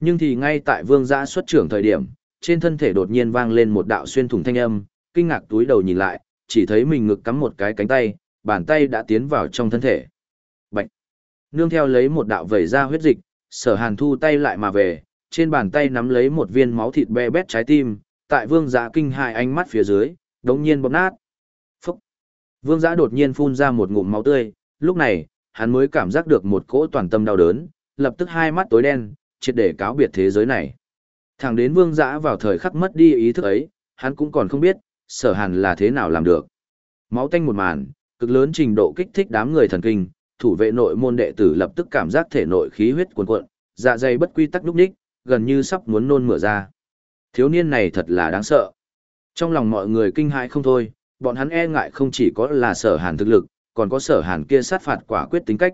Nhưng thì ngay tại vương giã xuất trưởng thời điểm, trên thân thể đột nhiên vang lên một đạo xuyên thủng thanh âm, kinh ngạc túi đầu nhìn lại, chỉ thấy mình ngực cắm một cái cánh tay, bàn tay đã tiến vào trong thân thể. Bạch. Nương theo lấy một đạo vẩy ra huyết dịch, sở hàn thu tay lại mà về, trên bàn tay nắm lấy một viên máu thịt be bét trái tim, tại vương giã kinh hại ánh mắt phía dưới, đống nhiên bóp nát. Phúc. Vương giã đột nhiên phun ra một ngụm máu tươi, lúc này, hắn mới cảm giác được một cỗ toàn tâm đau đớn, lập tức hai mắt tối đen, triệt để cáo biệt thế giới này. Thẳng đến vương giã vào thời khắc mất đi ý thức ấy, hắn cũng còn không biết, sở hàn là thế nào làm được. Máu tanh một màn, cực lớn trình độ kích thích đám người thần kinh, thủ vệ nội môn đệ tử lập tức cảm giác thể nội khí huyết cuồn cuộn, dạ dày bất quy tắc lúc ních, gần như sắp muốn nôn mửa ra. Thiếu niên này thật là đáng sợ. Trong lòng mọi người kinh hãi không thôi, bọn hắn e ngại không chỉ có là sở hàn thực lực, còn có sở hàn kia sát phạt quả quyết tính cách.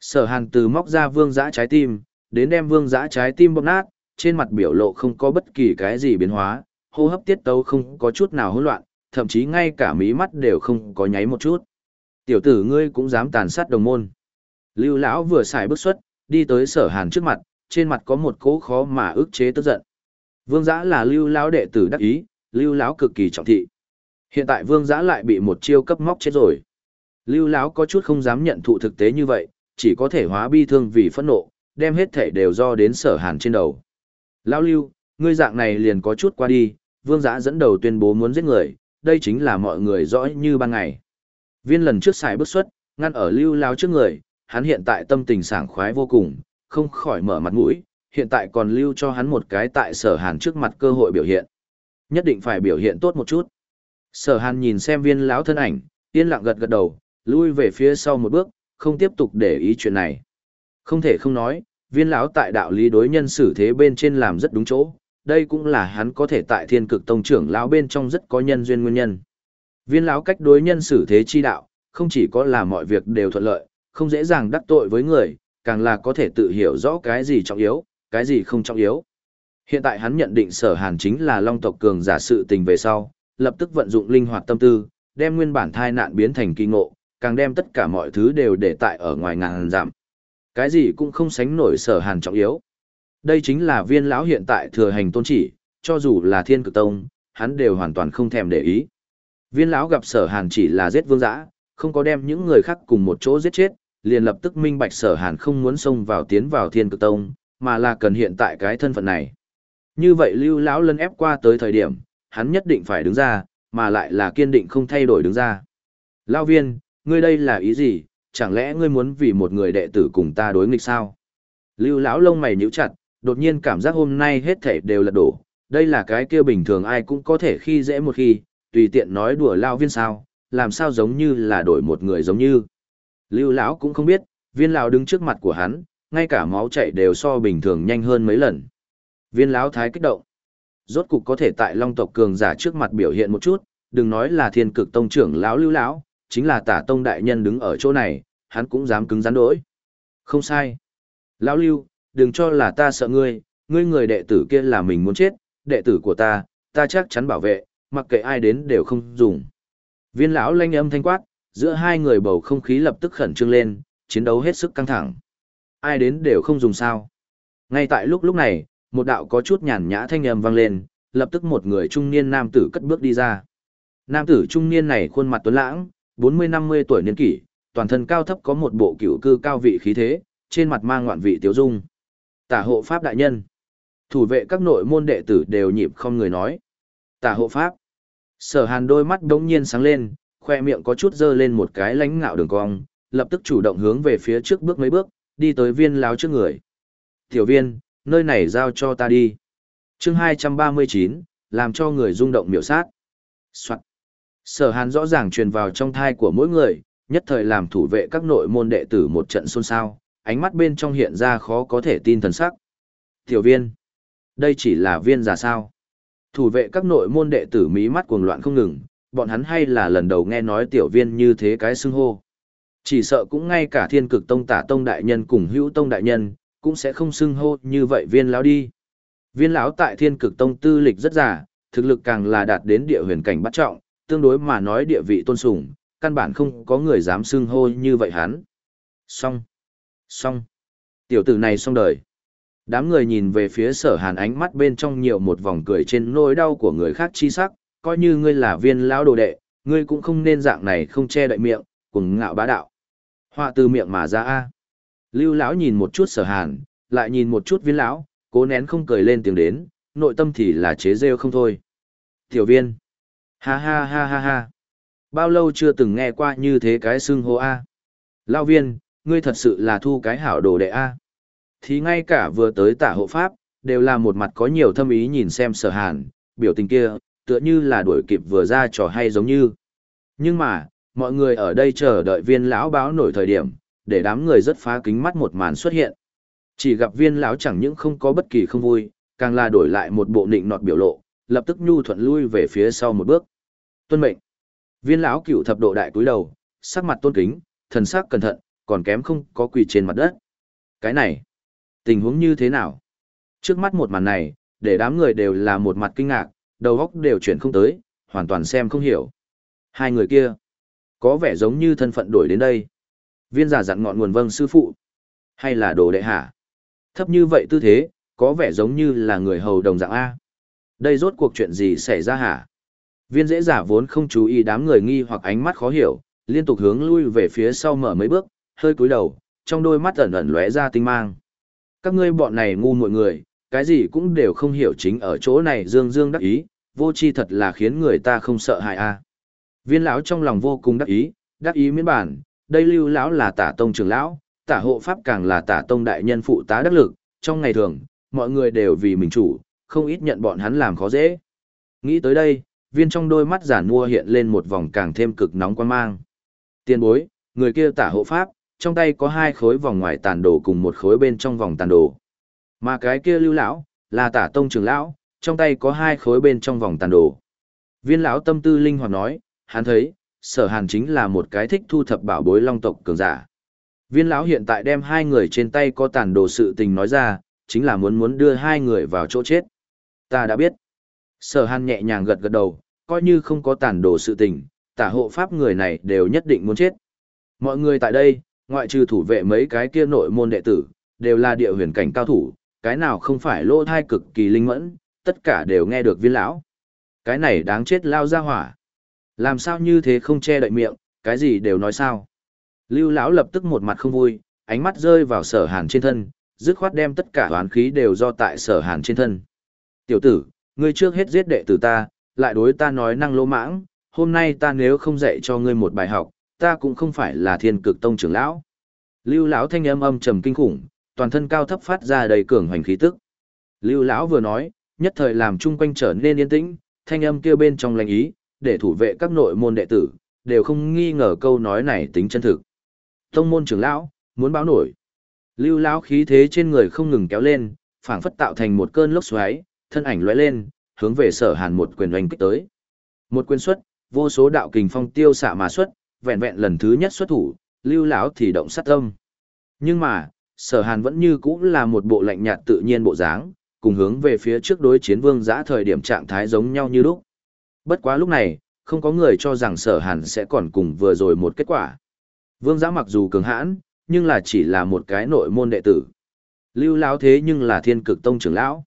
Sở hàn từ móc ra vương giã trái tim, đến đem vương giã trái tim bóp nát, trên mặt biểu lộ không có bất kỳ cái gì biến hóa, hô hấp tiết tấu không có chút nào hỗn loạn, thậm chí ngay cả mí mắt đều không có nháy một chút. Tiểu tử ngươi cũng dám tàn sát đồng môn. Lưu lão vừa xài bước xuất, đi tới sở hàn trước mặt, trên mặt có một cố khó mà ức chế tức giận. Vương giã là lưu lão đệ tử đắc ý, lưu lão cực kỳ trọng thị. Hiện tại vương giã lại bị một chiêu cấp móc chết rồi. Lưu lão có chút không dám nhận thụ thực tế như vậy, chỉ có thể hóa bi thương vì phẫn nộ, đem hết thể đều do đến sở hàn trên đầu. Lão lưu, ngươi dạng này liền có chút qua đi, vương giã dẫn đầu tuyên bố muốn giết người, đây chính là mọi người rõ như ban ngày. Viên lần trước xài bước xuất, ngăn ở lưu lão trước người, hắn hiện tại tâm tình sảng khoái vô cùng, không khỏi mở mặt mũi, hiện tại còn lưu cho hắn một cái tại sở hàn trước mặt cơ hội biểu hiện. Nhất định phải biểu hiện tốt một chút. Sở hàn nhìn xem viên lão thân ảnh, yên lặng gật gật đầu, lui về phía sau một bước, không tiếp tục để ý chuyện này. Không thể không nói, viên lão tại đạo lý đối nhân xử thế bên trên làm rất đúng chỗ, đây cũng là hắn có thể tại thiên cực tông trưởng lão bên trong rất có nhân duyên nguyên nhân. Viên lão cách đối nhân xử thế chi đạo, không chỉ có là mọi việc đều thuận lợi, không dễ dàng đắc tội với người, càng là có thể tự hiểu rõ cái gì trọng yếu, cái gì không trọng yếu. Hiện tại hắn nhận định sở hàn chính là long tộc cường giả sự tình về sau, lập tức vận dụng linh hoạt tâm tư, đem nguyên bản thai nạn biến thành kỳ ngộ, càng đem tất cả mọi thứ đều để tại ở ngoài ngàn giảm. Cái gì cũng không sánh nổi sở hàn trọng yếu. Đây chính là viên lão hiện tại thừa hành tôn chỉ, cho dù là thiên cực tông, hắn đều hoàn toàn không thèm để ý. Viên lão gặp sở hàn chỉ là giết vương giã, không có đem những người khác cùng một chỗ giết chết, liền lập tức minh bạch sở hàn không muốn xông vào tiến vào thiên cực tông, mà là cần hiện tại cái thân phận này. Như vậy lưu lão lân ép qua tới thời điểm, hắn nhất định phải đứng ra, mà lại là kiên định không thay đổi đứng ra. Lao viên, ngươi đây là ý gì, chẳng lẽ ngươi muốn vì một người đệ tử cùng ta đối nghịch sao? Lưu lão lông mày nhíu chặt, đột nhiên cảm giác hôm nay hết thảy đều là đổ, đây là cái kia bình thường ai cũng có thể khi dễ một khi, tùy tiện nói đùa lao viên sao, làm sao giống như là đổi một người giống như. Lưu lão cũng không biết, viên lão đứng trước mặt của hắn, ngay cả máu chảy đều so bình thường nhanh hơn mấy lần. Viên lão thái kích động. Rốt cục có thể tại Long tộc cường giả trước mặt biểu hiện một chút, đừng nói là Thiên Cực tông trưởng lão Lưu lão, chính là Tả tông đại nhân đứng ở chỗ này, hắn cũng dám cứng rắn đối. Không sai. Lão Lưu, đừng cho là ta sợ ngươi, ngươi người đệ tử kia là mình muốn chết, đệ tử của ta, ta chắc chắn bảo vệ, mặc kệ ai đến đều không dùng. Viên lão lanh âm thanh quát, giữa hai người bầu không khí lập tức khẩn trương lên, chiến đấu hết sức căng thẳng. Ai đến đều không dùng sao. Ngay tại lúc lúc này, một đạo có chút nhàn nhã thanh âm vang lên, lập tức một người trung niên nam tử cất bước đi ra. Nam tử trung niên này khuôn mặt tuấn lãng, 40-50 tuổi niên kỷ, toàn thân cao thấp có một bộ cửu cư cao vị khí thế, trên mặt mang ngoạn vị tiếu dung. Tả hộ pháp đại nhân. Thủ vệ các nội môn đệ tử đều nhịp không người nói. Tả hộ pháp. Sở hàn đôi mắt đống nhiên sáng lên, khoe miệng có chút dơ lên một cái lánh ngạo đường cong, lập tức chủ động hướng về phía trước bước mấy bước, đi tới viên láo trước người. Tiểu viên, nơi này giao cho ta đi. chương 239, làm cho người rung động miểu sát. Soạn. Sở hàn rõ ràng truyền vào trong thai của mỗi người, nhất thời làm thủ vệ các nội môn đệ tử một trận xôn xao, ánh mắt bên trong hiện ra khó có thể tin thần sắc. Tiểu viên, đây chỉ là viên giả sao. Thủ vệ các nội môn đệ tử mí mắt cuồng loạn không ngừng, bọn hắn hay là lần đầu nghe nói tiểu viên như thế cái xưng hô. Chỉ sợ cũng ngay cả thiên cực tông tả tông đại nhân cùng hữu tông đại nhân, cũng sẽ không xưng hô như vậy viên lão đi. Viên lão tại thiên cực tông tư lịch rất giả, thực lực càng là đạt đến địa huyền cảnh bắt trọng, tương đối mà nói địa vị tôn sùng, căn bản không có người dám xưng hô như vậy hắn. Xong. Xong. Tiểu tử này xong đời. Đám người nhìn về phía sở hàn ánh mắt bên trong nhiều một vòng cười trên nỗi đau của người khác chi sắc, coi như ngươi là viên lão đồ đệ, ngươi cũng không nên dạng này không che đậy miệng, cùng ngạo bá đạo. Họa từ miệng mà ra a. Lưu lão nhìn một chút sở hàn, lại nhìn một chút viên lão, cố nén không cười lên tiếng đến, nội tâm thì là chế rêu không thôi. Tiểu viên. Ha ha ha ha ha. Bao lâu chưa từng nghe qua như thế cái xưng hô a. Lão viên, ngươi thật sự là thu cái hảo đồ đệ a. Thì ngay cả vừa tới tả hộ pháp, đều là một mặt có nhiều thâm ý nhìn xem sở hàn, biểu tình kia, tựa như là đuổi kịp vừa ra trò hay giống như. Nhưng mà, mọi người ở đây chờ đợi viên lão báo nổi thời điểm, để đám người rất phá kính mắt một màn xuất hiện. Chỉ gặp viên lão chẳng những không có bất kỳ không vui, càng là đổi lại một bộ nịnh nọt biểu lộ, lập tức nhu thuận lui về phía sau một bước. Tuân mệnh. Viên lão cựu thập độ đại cúi đầu, sắc mặt tôn kính, thần sắc cẩn thận, còn kém không có quỳ trên mặt đất. Cái này, tình huống như thế nào? Trước mắt một màn này, để đám người đều là một mặt kinh ngạc, đầu óc đều chuyển không tới, hoàn toàn xem không hiểu. Hai người kia, có vẻ giống như thân phận đổi đến đây. Viên giả dặn ngọn nguồn vâng sư phụ, hay là đồ đệ hả? Thấp như vậy tư thế, có vẻ giống như là người hầu đồng dạng A. Đây rốt cuộc chuyện gì xảy ra hả? Viên dễ giả vốn không chú ý đám người nghi hoặc ánh mắt khó hiểu, liên tục hướng lui về phía sau mở mấy bước, hơi cúi đầu, trong đôi mắt ẩn ẩn lóe ra tinh mang. Các ngươi bọn này ngu mọi người, cái gì cũng đều không hiểu chính ở chỗ này dương dương đắc ý, vô chi thật là khiến người ta không sợ hại a. Viên lão trong lòng vô cùng đắc ý, đắc ý miễn bản, đây lưu lão là tả tông trưởng lão, tả hộ pháp càng là tả tông đại nhân phụ tá đắc lực, trong ngày thường, mọi người đều vì mình chủ, không ít nhận bọn hắn làm khó dễ. Nghĩ tới đây, viên trong đôi mắt giả mua hiện lên một vòng càng thêm cực nóng quan mang. Tiên bối, người kia tả hộ pháp, trong tay có hai khối vòng ngoài tàn đồ cùng một khối bên trong vòng tàn đồ. Mà cái kia lưu lão, là tả tông trưởng lão, trong tay có hai khối bên trong vòng tàn đồ. Viên lão tâm tư linh hoạt nói, hắn thấy, sở hàn chính là một cái thích thu thập bảo bối long tộc cường giả. Viên lão hiện tại đem hai người trên tay có tàn đồ sự tình nói ra, chính là muốn muốn đưa hai người vào chỗ chết. Ta đã biết. Sở hàn nhẹ nhàng gật gật đầu, coi như không có tàn đồ sự tình, tả hộ pháp người này đều nhất định muốn chết. Mọi người tại đây, ngoại trừ thủ vệ mấy cái kia nội môn đệ tử, đều là địa huyền cảnh cao thủ, cái nào không phải lỗ thai cực kỳ linh mẫn, tất cả đều nghe được viên lão. Cái này đáng chết lao ra hỏa. Làm sao như thế không che đậy miệng, cái gì đều nói sao. Lưu lão lập tức một mặt không vui, ánh mắt rơi vào sở hàn trên thân, dứt khoát đem tất cả oán khí đều do tại sở hàn trên thân. Tiểu tử, ngươi trước hết giết đệ tử ta, lại đối ta nói năng lỗ mãng, hôm nay ta nếu không dạy cho ngươi một bài học, ta cũng không phải là thiên cực tông trưởng lão. Lưu lão thanh âm âm trầm kinh khủng, toàn thân cao thấp phát ra đầy cường hoành khí tức. Lưu lão vừa nói, nhất thời làm chung quanh trở nên yên tĩnh, thanh âm kia bên trong lành ý, để thủ vệ các nội môn đệ tử, đều không nghi ngờ câu nói này tính chân thực. Tông môn trưởng lão, muốn báo nổi. Lưu lão khí thế trên người không ngừng kéo lên, phảng phất tạo thành một cơn lốc xoáy, thân ảnh lóe lên, hướng về Sở Hàn một quyền oanh kích tới. Một quyền xuất, vô số đạo kình phong tiêu xạ mà xuất, vẹn vẹn lần thứ nhất xuất thủ, Lưu lão thì động sát tâm. Nhưng mà, Sở Hàn vẫn như cũ là một bộ lạnh nhạt tự nhiên bộ dáng, cùng hướng về phía trước đối chiến vương giã thời điểm trạng thái giống nhau như lúc. Bất quá lúc này, không có người cho rằng sở hàn sẽ còn cùng vừa rồi một kết quả. Vương giã mặc dù cường hãn, nhưng là chỉ là một cái nội môn đệ tử. Lưu lão thế nhưng là thiên cực tông trưởng lão.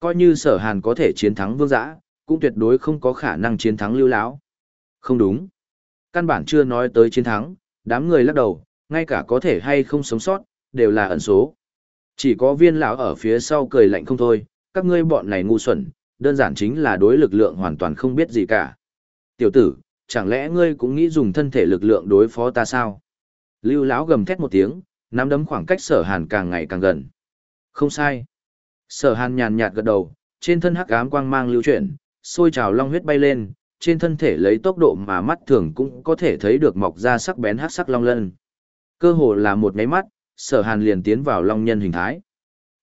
Coi như sở hàn có thể chiến thắng vương giã, cũng tuyệt đối không có khả năng chiến thắng lưu lão. Không đúng. Căn bản chưa nói tới chiến thắng, đám người lắc đầu, ngay cả có thể hay không sống sót, đều là ẩn số. Chỉ có viên lão ở phía sau cười lạnh không thôi, các ngươi bọn này ngu xuẩn, đơn giản chính là đối lực lượng hoàn toàn không biết gì cả. Tiểu tử, chẳng lẽ ngươi cũng nghĩ dùng thân thể lực lượng đối phó ta sao? Lưu lão gầm thét một tiếng, nắm đấm khoảng cách sở hàn càng ngày càng gần. Không sai. Sở hàn nhàn nhạt gật đầu, trên thân hắc ám quang mang lưu chuyển, sôi trào long huyết bay lên, trên thân thể lấy tốc độ mà mắt thường cũng có thể thấy được mọc ra sắc bén hắc sắc long lân. Cơ hồ là một nháy mắt, sở hàn liền tiến vào long nhân hình thái.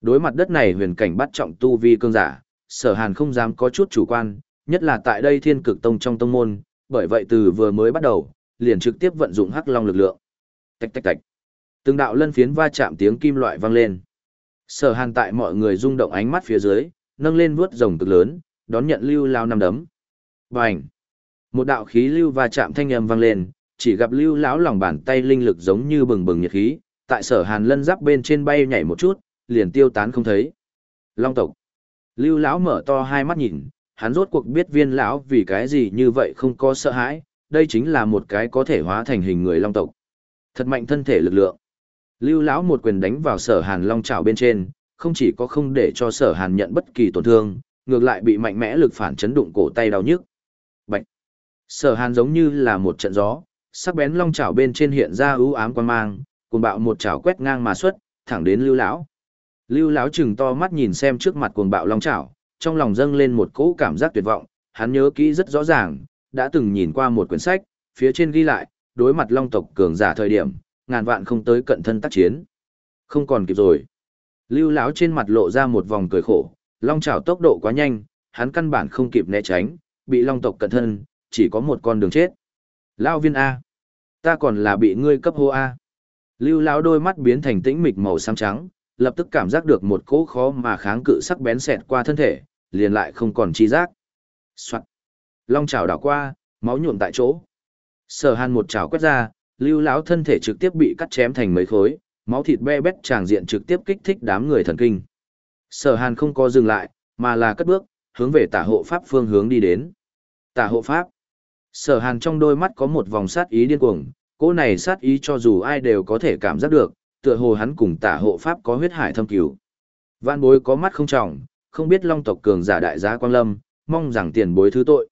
Đối mặt đất này huyền cảnh bắt trọng tu vi cương giả, sở hàn không dám có chút chủ quan, nhất là tại đây thiên cực tông trong tông môn, bởi vậy từ vừa mới bắt đầu, liền trực tiếp vận dụng hắc long lực lượng. Tạch tạch tạch. Từng đạo lân phiến va chạm tiếng kim loại vang lên. Sở Hàn tại mọi người rung động ánh mắt phía dưới, nâng lên vuốt rồng cực lớn, đón nhận lưu lao năm đấm. Bành! Một đạo khí lưu va chạm thanh âm vang lên, chỉ gặp lưu lão lòng bàn tay linh lực giống như bừng bừng nhiệt khí, tại sở hàn lân giáp bên trên bay nhảy một chút, liền tiêu tán không thấy. Long tộc. Lưu lão mở to hai mắt nhìn, hắn rốt cuộc biết viên lão vì cái gì như vậy không có sợ hãi, đây chính là một cái có thể hóa thành hình người long tộc. Thật mạnh thân thể lực lượng. Lưu lão một quyền đánh vào sở hàn long trảo bên trên, không chỉ có không để cho sở hàn nhận bất kỳ tổn thương, ngược lại bị mạnh mẽ lực phản chấn đụng cổ tay đau nhức. Bạch. Sở hàn giống như là một trận gió, sắc bén long chảo bên trên hiện ra ưu ám quan mang, cùng bạo một chảo quét ngang mà xuất, thẳng đến lưu lão. Lưu lão chừng to mắt nhìn xem trước mặt cuồng bạo long chảo, trong lòng dâng lên một cỗ cảm giác tuyệt vọng, hắn nhớ kỹ rất rõ ràng, đã từng nhìn qua một quyển sách, phía trên ghi lại, đối mặt long tộc cường giả thời điểm, ngàn vạn không tới cận thân tác chiến. Không còn kịp rồi. Lưu lão trên mặt lộ ra một vòng cười khổ, long chảo tốc độ quá nhanh, hắn căn bản không kịp né tránh, bị long tộc cận thân, chỉ có một con đường chết. Lão viên A. Ta còn là bị ngươi cấp hô A. Lưu lão đôi mắt biến thành tĩnh mịch màu xám trắng, lập tức cảm giác được một cỗ khó mà kháng cự sắc bén xẹt qua thân thể, liền lại không còn chi giác. Soạn. Long chảo đảo qua, máu nhuộm tại chỗ. Sở Hàn một chảo quét ra, Lưu lão thân thể trực tiếp bị cắt chém thành mấy khối, máu thịt be bét tràng diện trực tiếp kích thích đám người thần kinh. Sở Hàn không có dừng lại, mà là cất bước, hướng về Tả hộ pháp phương hướng đi đến. Tả hộ pháp. Sở Hàn trong đôi mắt có một vòng sát ý điên cuồng, cỗ này sát ý cho dù ai đều có thể cảm giác được, tựa hồ hắn cùng Tả hộ pháp có huyết hải thâm cứu, Vạn bối có mắt không trọng, không biết Long tộc cường giả đại giá Quang Lâm, mong rằng tiền bối thứ tội.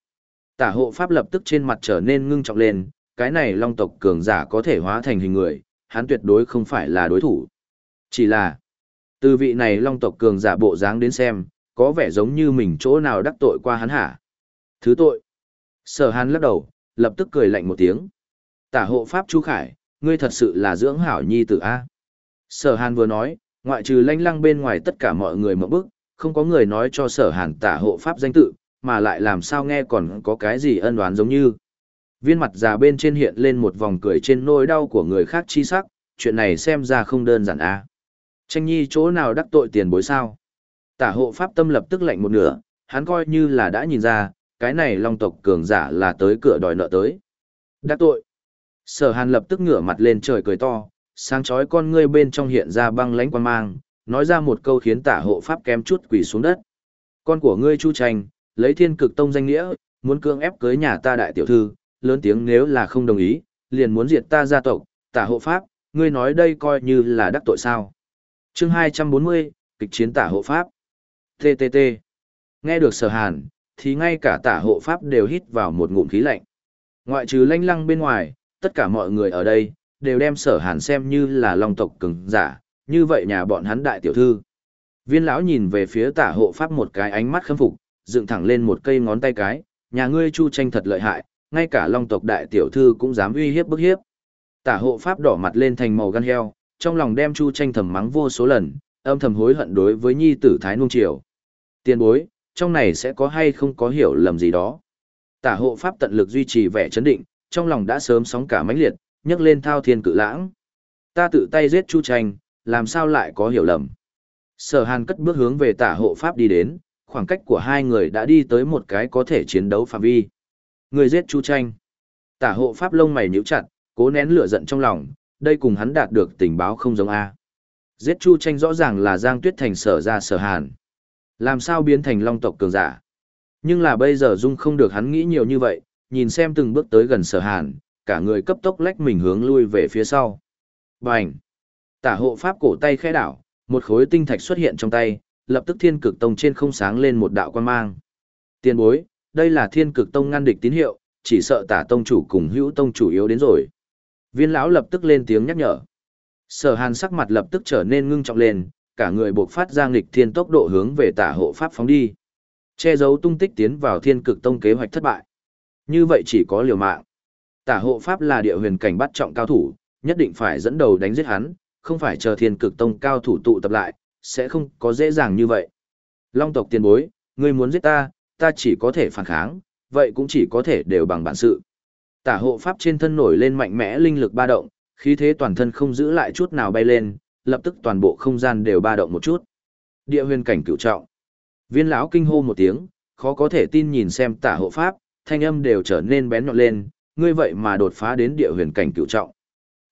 Tả hộ pháp lập tức trên mặt trở nên ngưng trọng lên, cái này Long tộc cường giả có thể hóa thành hình người, hắn tuyệt đối không phải là đối thủ. Chỉ là, từ vị này Long tộc cường giả bộ dáng đến xem, có vẻ giống như mình chỗ nào đắc tội qua hắn hả? Thứ tội. Sở hàn lắc đầu, lập tức cười lạnh một tiếng. Tả hộ pháp Chu Khải, ngươi thật sự là dưỡng hảo nhi tử A. Sở hàn vừa nói, ngoại trừ lanh lăng bên ngoài tất cả mọi người mở bức, không có người nói cho sở hàn tả hộ pháp danh tự, mà lại làm sao nghe còn có cái gì ân đoán giống như. Viên mặt già bên trên hiện lên một vòng cười trên nỗi đau của người khác chi sắc, chuyện này xem ra không đơn giản a. Tranh nhi chỗ nào đắc tội tiền bối sao? Tả hộ pháp tâm lập tức lạnh một nửa, hắn coi như là đã nhìn ra, cái này long tộc cường giả là tới cửa đòi nợ tới. Đắc tội. Sở hàn lập tức ngửa mặt lên trời cười to, sáng chói con ngươi bên trong hiện ra băng lãnh quan mang, nói ra một câu khiến tả hộ pháp kém chút quỳ xuống đất. Con của ngươi chu tranh, lấy thiên cực tông danh nghĩa, muốn cưỡng ép cưới nhà ta đại tiểu thư, lớn tiếng nếu là không đồng ý, liền muốn diệt ta gia tộc, tả hộ pháp, ngươi nói đây coi như là đắc tội sao. chương 240, kịch chiến tả hộ pháp. TTT. Nghe được sở hàn, thì ngay cả tả hộ pháp đều hít vào một ngụm khí lạnh. Ngoại trừ lanh lăng bên ngoài, tất cả mọi người ở đây, đều đem sở hàn xem như là long tộc cứng giả, như vậy nhà bọn hắn đại tiểu thư. Viên lão nhìn về phía tả hộ pháp một cái ánh mắt khâm phục, dựng thẳng lên một cây ngón tay cái, nhà ngươi chu tranh thật lợi hại, ngay cả long tộc đại tiểu thư cũng dám uy hiếp bức hiếp. Tả hộ pháp đỏ mặt lên thành màu gan heo, trong lòng đem chu tranh thầm mắng vô số lần, âm thầm hối hận đối với nhi tử thái nung triều. tiền bối, trong này sẽ có hay không có hiểu lầm gì đó. Tả hộ pháp tận lực duy trì vẻ chấn định, trong lòng đã sớm sóng cả mãnh liệt, nhấc lên thao thiên cự lãng. Ta tự tay giết chu tranh, làm sao lại có hiểu lầm. Sở hàn cất bước hướng về tả hộ pháp đi đến, khoảng cách của hai người đã đi tới một cái có thể chiến đấu phạm vi. Người giết chu tranh. Tả hộ pháp lông mày nhíu chặt, cố nén lửa giận trong lòng, đây cùng hắn đạt được tình báo không giống A. Giết chu tranh rõ ràng là Giang Tuyết Thành sở ra sở hàn. Làm sao biến thành long tộc cường giả? Nhưng là bây giờ Dung không được hắn nghĩ nhiều như vậy, nhìn xem từng bước tới gần sở hàn, cả người cấp tốc lách mình hướng lui về phía sau. Bành! Tả hộ pháp cổ tay khẽ đảo, một khối tinh thạch xuất hiện trong tay, lập tức thiên cực tông trên không sáng lên một đạo quan mang. Tiên bối, đây là thiên cực tông ngăn địch tín hiệu, chỉ sợ tả tông chủ cùng hữu tông chủ yếu đến rồi. Viên lão lập tức lên tiếng nhắc nhở. Sở hàn sắc mặt lập tức trở nên ngưng trọng lên, cả người buộc phát ra nghịch thiên tốc độ hướng về tả hộ pháp phóng đi. Che giấu tung tích tiến vào thiên cực tông kế hoạch thất bại. Như vậy chỉ có liều mạng. Tả hộ pháp là địa huyền cảnh bắt trọng cao thủ, nhất định phải dẫn đầu đánh giết hắn, không phải chờ thiên cực tông cao thủ tụ tập lại, sẽ không có dễ dàng như vậy. Long tộc tiền bối, ngươi muốn giết ta, ta chỉ có thể phản kháng, vậy cũng chỉ có thể đều bằng bản sự. Tả hộ pháp trên thân nổi lên mạnh mẽ linh lực ba động, khí thế toàn thân không giữ lại chút nào bay lên, lập tức toàn bộ không gian đều ba động một chút. Địa huyền cảnh cửu trọng. Viên lão kinh hô một tiếng, khó có thể tin nhìn xem tả hộ pháp, thanh âm đều trở nên bén nhọn lên, ngươi vậy mà đột phá đến địa huyền cảnh cựu trọng.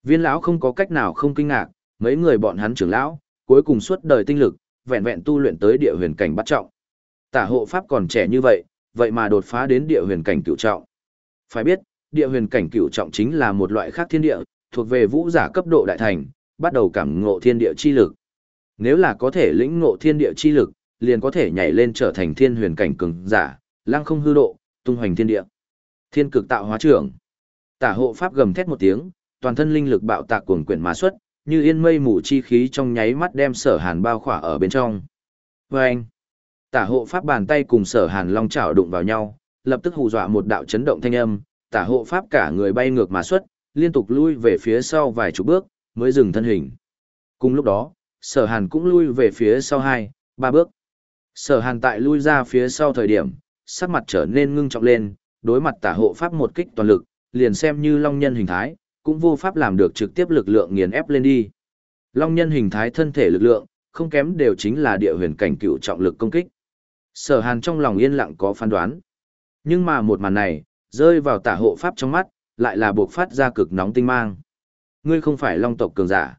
Viên lão không có cách nào không kinh ngạc, mấy người bọn hắn trưởng lão, cuối cùng suốt đời tinh lực, vẹn vẹn tu luyện tới địa huyền cảnh bắt trọng. Tả hộ pháp còn trẻ như vậy, vậy mà đột phá đến địa huyền cảnh cựu trọng. Phải biết, địa huyền cảnh cựu trọng chính là một loại khác thiên địa, thuộc về vũ giả cấp độ đại thành, bắt đầu cảm ngộ thiên địa chi lực. Nếu là có thể lĩnh ngộ thiên địa chi lực, liền có thể nhảy lên trở thành thiên huyền cảnh cường giả, lăng không hư độ, tung hoành thiên địa. Thiên cực tạo hóa trưởng. Tả hộ pháp gầm thét một tiếng, toàn thân linh lực bạo tạc cuồng quyển mà xuất, như yên mây mù chi khí trong nháy mắt đem sở hàn bao khỏa ở bên trong. Oeng. Tả hộ pháp bàn tay cùng sở hàn long chảo đụng vào nhau, lập tức hù dọa một đạo chấn động thanh âm, tả hộ pháp cả người bay ngược mà xuất, liên tục lui về phía sau vài chục bước, mới dừng thân hình. Cùng lúc đó, sở hàn cũng lui về phía sau hai, ba bước. Sở hàn tại lui ra phía sau thời điểm, sắc mặt trở nên ngưng trọng lên, đối mặt tả hộ pháp một kích toàn lực, liền xem như long nhân hình thái, cũng vô pháp làm được trực tiếp lực lượng nghiền ép lên đi. Long nhân hình thái thân thể lực lượng, không kém đều chính là địa huyền cảnh cựu trọng lực công kích. Sở hàn trong lòng yên lặng có phán đoán. Nhưng mà một màn này, rơi vào tả hộ pháp trong mắt, lại là buộc phát ra cực nóng tinh mang. Ngươi không phải long tộc cường giả.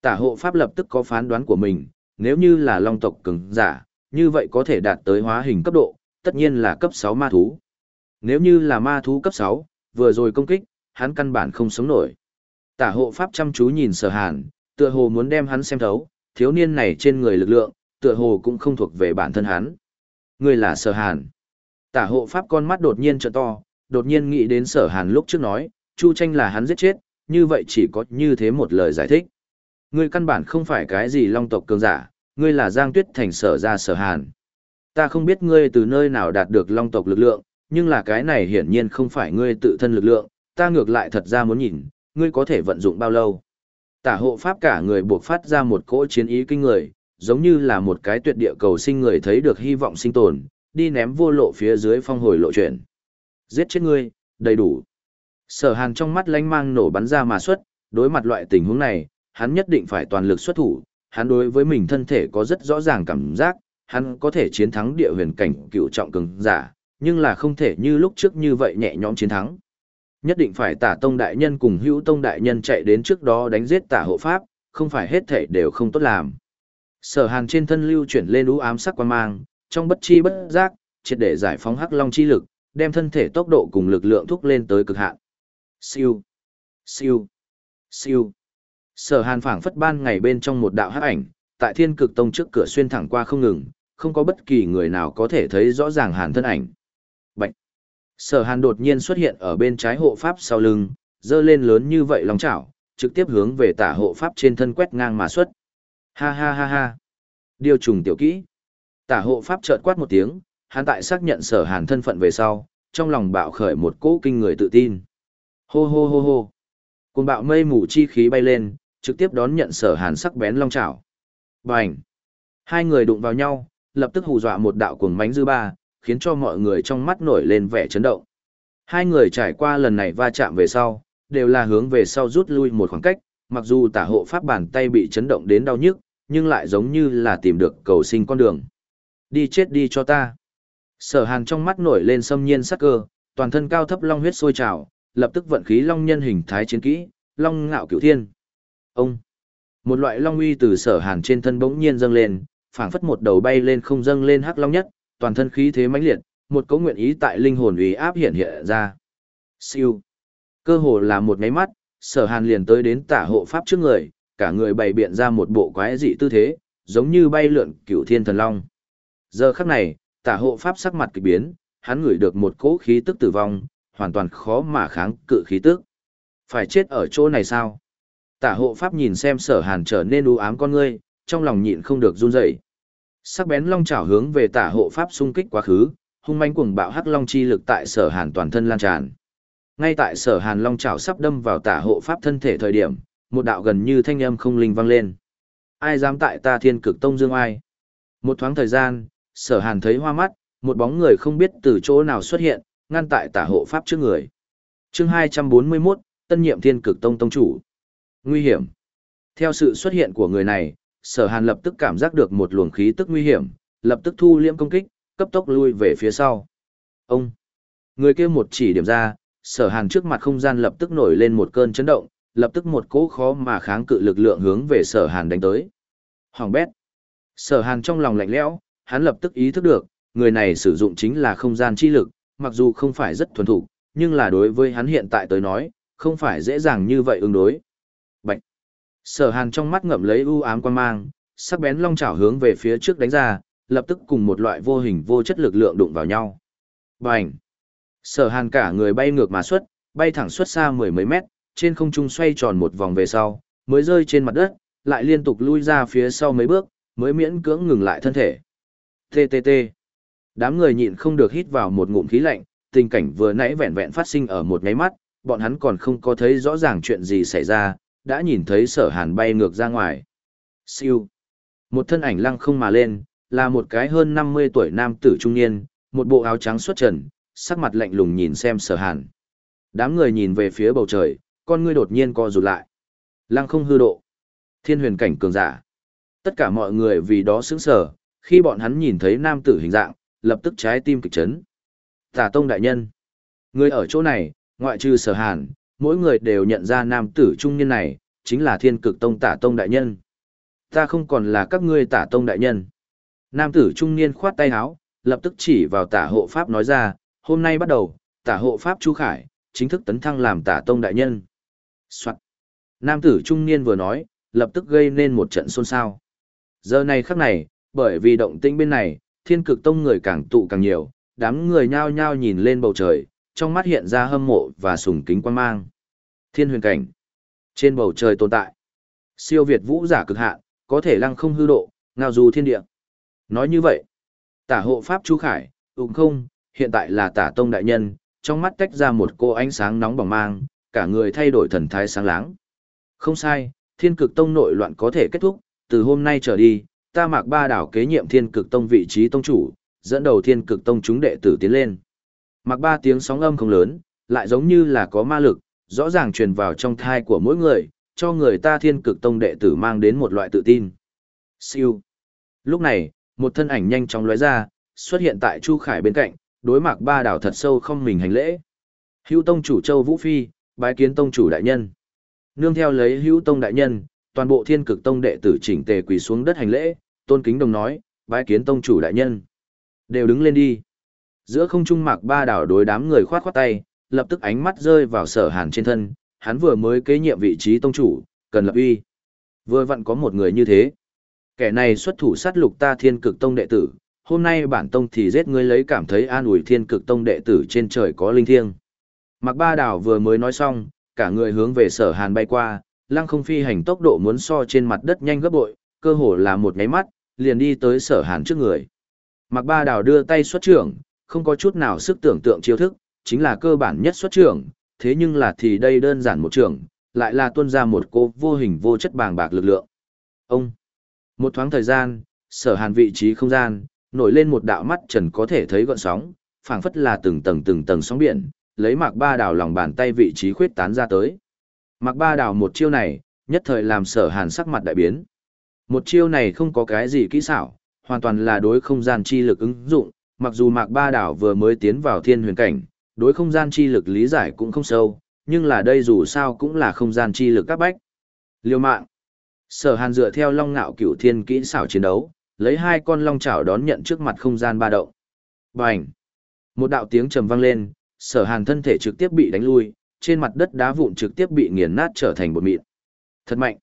Tả hộ pháp lập tức có phán đoán của mình, nếu như là long tộc cường giả, như vậy có thể đạt tới hóa hình cấp độ, tất nhiên là cấp 6 ma thú. Nếu như là ma thú cấp 6, vừa rồi công kích, hắn căn bản không sống nổi. Tả hộ pháp chăm chú nhìn sở hàn, tựa hồ muốn đem hắn xem thấu, thiếu niên này trên người lực lượng, tựa hồ cũng không thuộc về bản thân hắn. Người là sở hàn. Tả hộ pháp con mắt đột nhiên trợ to, đột nhiên nghĩ đến sở hàn lúc trước nói, Chu tranh là hắn giết chết, như vậy chỉ có như thế một lời giải thích. Ngươi căn bản không phải cái gì long tộc cường giả, ngươi là Giang Tuyết Thành sở ra sở hàn. Ta không biết ngươi từ nơi nào đạt được long tộc lực lượng, nhưng là cái này hiển nhiên không phải ngươi tự thân lực lượng, ta ngược lại thật ra muốn nhìn, ngươi có thể vận dụng bao lâu. Tả hộ pháp cả người buộc phát ra một cỗ chiến ý kinh người, giống như là một cái tuyệt địa cầu sinh người thấy được hy vọng sinh tồn, đi ném vô lộ phía dưới phong hồi lộ chuyển. Giết chết ngươi, đầy đủ. Sở hàn trong mắt lánh mang nổ bắn ra mà xuất, đối mặt loại tình huống này, hắn nhất định phải toàn lực xuất thủ, hắn đối với mình thân thể có rất rõ ràng cảm giác, hắn có thể chiến thắng địa huyền cảnh cựu trọng cường giả, nhưng là không thể như lúc trước như vậy nhẹ nhõm chiến thắng. Nhất định phải tả tông đại nhân cùng hữu tông đại nhân chạy đến trước đó đánh giết tả hộ pháp, không phải hết thể đều không tốt làm. Sở hàn trên thân lưu chuyển lên ú ám sắc quan mang, trong bất chi bất giác, triệt để giải phóng hắc long chi lực, đem thân thể tốc độ cùng lực lượng thúc lên tới cực hạn. Siêu, siêu, siêu. Sở Hàn phảng phất ban ngày bên trong một đạo hắc ảnh, tại Thiên Cực Tông trước cửa xuyên thẳng qua không ngừng, không có bất kỳ người nào có thể thấy rõ ràng Hàn thân ảnh. Sở Hàn đột nhiên xuất hiện ở bên trái hộ pháp sau lưng, dơ lên lớn như vậy lòng chảo, trực tiếp hướng về tả hộ pháp trên thân quét ngang mà xuất. Ha ha ha ha. Điều trùng tiểu kỹ. Tả hộ pháp chợt quát một tiếng, hắn tại xác nhận sở hàn thân phận về sau, trong lòng bạo khởi một cỗ kinh người tự tin. Hô hô hô hô. Cùng bạo mây mù chi khí bay lên, trực tiếp đón nhận sở hàn sắc bén long chảo. Bành! Hai người đụng vào nhau, lập tức hù dọa một đạo cuồng mánh dư ba, khiến cho mọi người trong mắt nổi lên vẻ chấn động. Hai người trải qua lần này va chạm về sau, đều là hướng về sau rút lui một khoảng cách, mặc dù tả hộ pháp bàn tay bị chấn động đến đau nhức, nhưng lại giống như là tìm được cầu sinh con đường. Đi chết đi cho ta. Sở hàn trong mắt nổi lên xâm nhiên sắc cơ, toàn thân cao thấp long huyết sôi trào, lập tức vận khí long nhân hình thái chiến kỹ, long ngạo cửu thiên. Ông! Một loại long uy từ sở hàn trên thân bỗng nhiên dâng lên, phảng phất một đầu bay lên không dâng lên hắc long nhất, toàn thân khí thế mãnh liệt, một cấu nguyện ý tại linh hồn uy áp hiện hiện ra. Siêu! Cơ hồ là một nháy mắt, sở hàn liền tới đến tả hộ pháp trước người, cả người bày biện ra một bộ quái dị tư thế, giống như bay lượn cửu thiên thần long. Giờ khắc này, tả hộ pháp sắc mặt kỳ biến, hắn ngửi được một cỗ khí tức tử vong, hoàn toàn khó mà kháng cự khí tức. Phải chết ở chỗ này sao? Tả hộ pháp nhìn xem sở hàn trở nên u ám con ngươi, trong lòng nhịn không được run rẩy. Sắc bén long chảo hướng về tả hộ pháp xung kích quá khứ, hung manh cuồng bạo hắc long chi lực tại sở hàn toàn thân lan tràn. Ngay tại sở hàn long chảo sắp đâm vào tả hộ pháp thân thể thời điểm, một đạo gần như thanh âm không linh vang lên. Ai dám tại ta thiên cực tông dương ai? Một thoáng thời gian, sở hàn thấy hoa mắt, một bóng người không biết từ chỗ nào xuất hiện, ngăn tại tả hộ pháp trước người. chương 241, tân nhiệm thiên cực tông tông chủ. Nguy hiểm. Theo sự xuất hiện của người này, sở hàn lập tức cảm giác được một luồng khí tức nguy hiểm, lập tức thu liễm công kích, cấp tốc lui về phía sau. Ông! Người kia một chỉ điểm ra, sở hàn trước mặt không gian lập tức nổi lên một cơn chấn động, lập tức một cỗ khó mà kháng cự lực lượng hướng về sở hàn đánh tới. Hoàng bét! Sở hàn trong lòng lạnh lẽo, hắn lập tức ý thức được, người này sử dụng chính là không gian chi lực, mặc dù không phải rất thuần thục, nhưng là đối với hắn hiện tại tới nói, không phải dễ dàng như vậy ứng đối. Sở hàn trong mắt ngậm lấy u ám quan mang, sắc bén long chảo hướng về phía trước đánh ra, lập tức cùng một loại vô hình vô chất lực lượng đụng vào nhau. Bành! Sở hàn cả người bay ngược mà xuất, bay thẳng xuất xa mười mấy mét, trên không trung xoay tròn một vòng về sau, mới rơi trên mặt đất, lại liên tục lui ra phía sau mấy bước, mới miễn cưỡng ngừng lại thân thể. TTT. Đám người nhịn không được hít vào một ngụm khí lạnh, tình cảnh vừa nãy vẹn vẹn phát sinh ở một nháy mắt, bọn hắn còn không có thấy rõ ràng chuyện gì xảy ra, đã nhìn thấy sở hàn bay ngược ra ngoài. Siêu. Một thân ảnh lăng không mà lên, là một cái hơn 50 tuổi nam tử trung niên, một bộ áo trắng xuất trần, sắc mặt lạnh lùng nhìn xem sở hàn. Đám người nhìn về phía bầu trời, con ngươi đột nhiên co rụt lại. Lăng không hư độ. Thiên huyền cảnh cường giả. Tất cả mọi người vì đó sững sờ, khi bọn hắn nhìn thấy nam tử hình dạng, lập tức trái tim kịch chấn. Tả tông đại nhân. Người ở chỗ này, ngoại trừ sở hàn, mỗi người đều nhận ra nam tử trung niên này, chính là thiên cực tông tả tông đại nhân. Ta không còn là các ngươi tả tông đại nhân. Nam tử trung niên khoát tay áo, lập tức chỉ vào tả hộ pháp nói ra, hôm nay bắt đầu, tả hộ pháp Chu Khải, chính thức tấn thăng làm tả tông đại nhân. Soạn. Nam tử trung niên vừa nói, lập tức gây nên một trận xôn xao. Giờ này khắc này, bởi vì động tĩnh bên này, thiên cực tông người càng tụ càng nhiều, đám người nhao nhao nhìn lên bầu trời, trong mắt hiện ra hâm mộ và sùng kính quan mang. Thiên huyền cảnh. Trên bầu trời tồn tại. Siêu việt vũ giả cực hạn, có thể lăng không hư độ, ngao du thiên địa. Nói như vậy, tả hộ pháp Chu Khải, ủng không, hiện tại là tả tông đại nhân, trong mắt tách ra một cô ánh sáng nóng bỏng mang, cả người thay đổi thần thái sáng láng. Không sai, thiên cực tông nội loạn có thể kết thúc, từ hôm nay trở đi, ta mặc ba đảo kế nhiệm thiên cực tông vị trí tông chủ, dẫn đầu thiên cực tông chúng đệ tử tiến lên. Mặc ba tiếng sóng âm không lớn, lại giống như là có ma lực, rõ ràng truyền vào trong thai của mỗi người, cho người ta thiên cực tông đệ tử mang đến một loại tự tin. Siêu. Lúc này, một thân ảnh nhanh chóng lóe ra, xuất hiện tại Chu Khải bên cạnh, đối mặt ba đảo thật sâu không mình hành lễ. Hữu tông chủ Châu Vũ Phi, bái kiến tông chủ đại nhân. Nương theo lấy hữu tông đại nhân, toàn bộ thiên cực tông đệ tử chỉnh tề quỳ xuống đất hành lễ, tôn kính đồng nói, bái kiến tông chủ đại nhân. Đều đứng lên đi. Giữa không trung mạc ba đảo đối đám người khoát khoát tay, lập tức ánh mắt rơi vào sở hàn trên thân, hắn vừa mới kế nhiệm vị trí tông chủ, cần lập uy. Vừa vặn có một người như thế. Kẻ này xuất thủ sát lục ta thiên cực tông đệ tử, hôm nay bản tông thì giết ngươi lấy cảm thấy an ủi thiên cực tông đệ tử trên trời có linh thiêng. Mạc ba đảo vừa mới nói xong, cả người hướng về sở hàn bay qua, lăng không phi hành tốc độ muốn so trên mặt đất nhanh gấp bội, cơ hồ là một nháy mắt, liền đi tới sở hàn trước người. Mạc ba đảo đưa tay xuất trưởng, không có chút nào sức tưởng tượng chiêu thức, chính là cơ bản nhất xuất trưởng, thế nhưng là thì đây đơn giản một trưởng, lại là tuôn ra một cô vô hình vô chất bàng bạc lực lượng. Ông, một thoáng thời gian, sở hàn vị trí không gian, nổi lên một đạo mắt trần có thể thấy gọn sóng, phảng phất là từng tầng từng tầng sóng biển, lấy mạc ba đảo lòng bàn tay vị trí khuyết tán ra tới. Mạc ba đảo một chiêu này, nhất thời làm sở hàn sắc mặt đại biến. Một chiêu này không có cái gì kỹ xảo, hoàn toàn là đối không gian chi lực ứng dụng, mặc dù mạc ba đảo vừa mới tiến vào thiên huyền cảnh, đối không gian chi lực lý giải cũng không sâu, nhưng là đây dù sao cũng là không gian chi lực các bách. Liêu mạng. Sở hàn dựa theo long ngạo cửu thiên kỹ xảo chiến đấu, lấy hai con long chảo đón nhận trước mặt không gian ba động. Bành! Một đạo tiếng trầm vang lên, sở hàn thân thể trực tiếp bị đánh lui, trên mặt đất đá vụn trực tiếp bị nghiền nát trở thành bột mịn. Thật mạnh!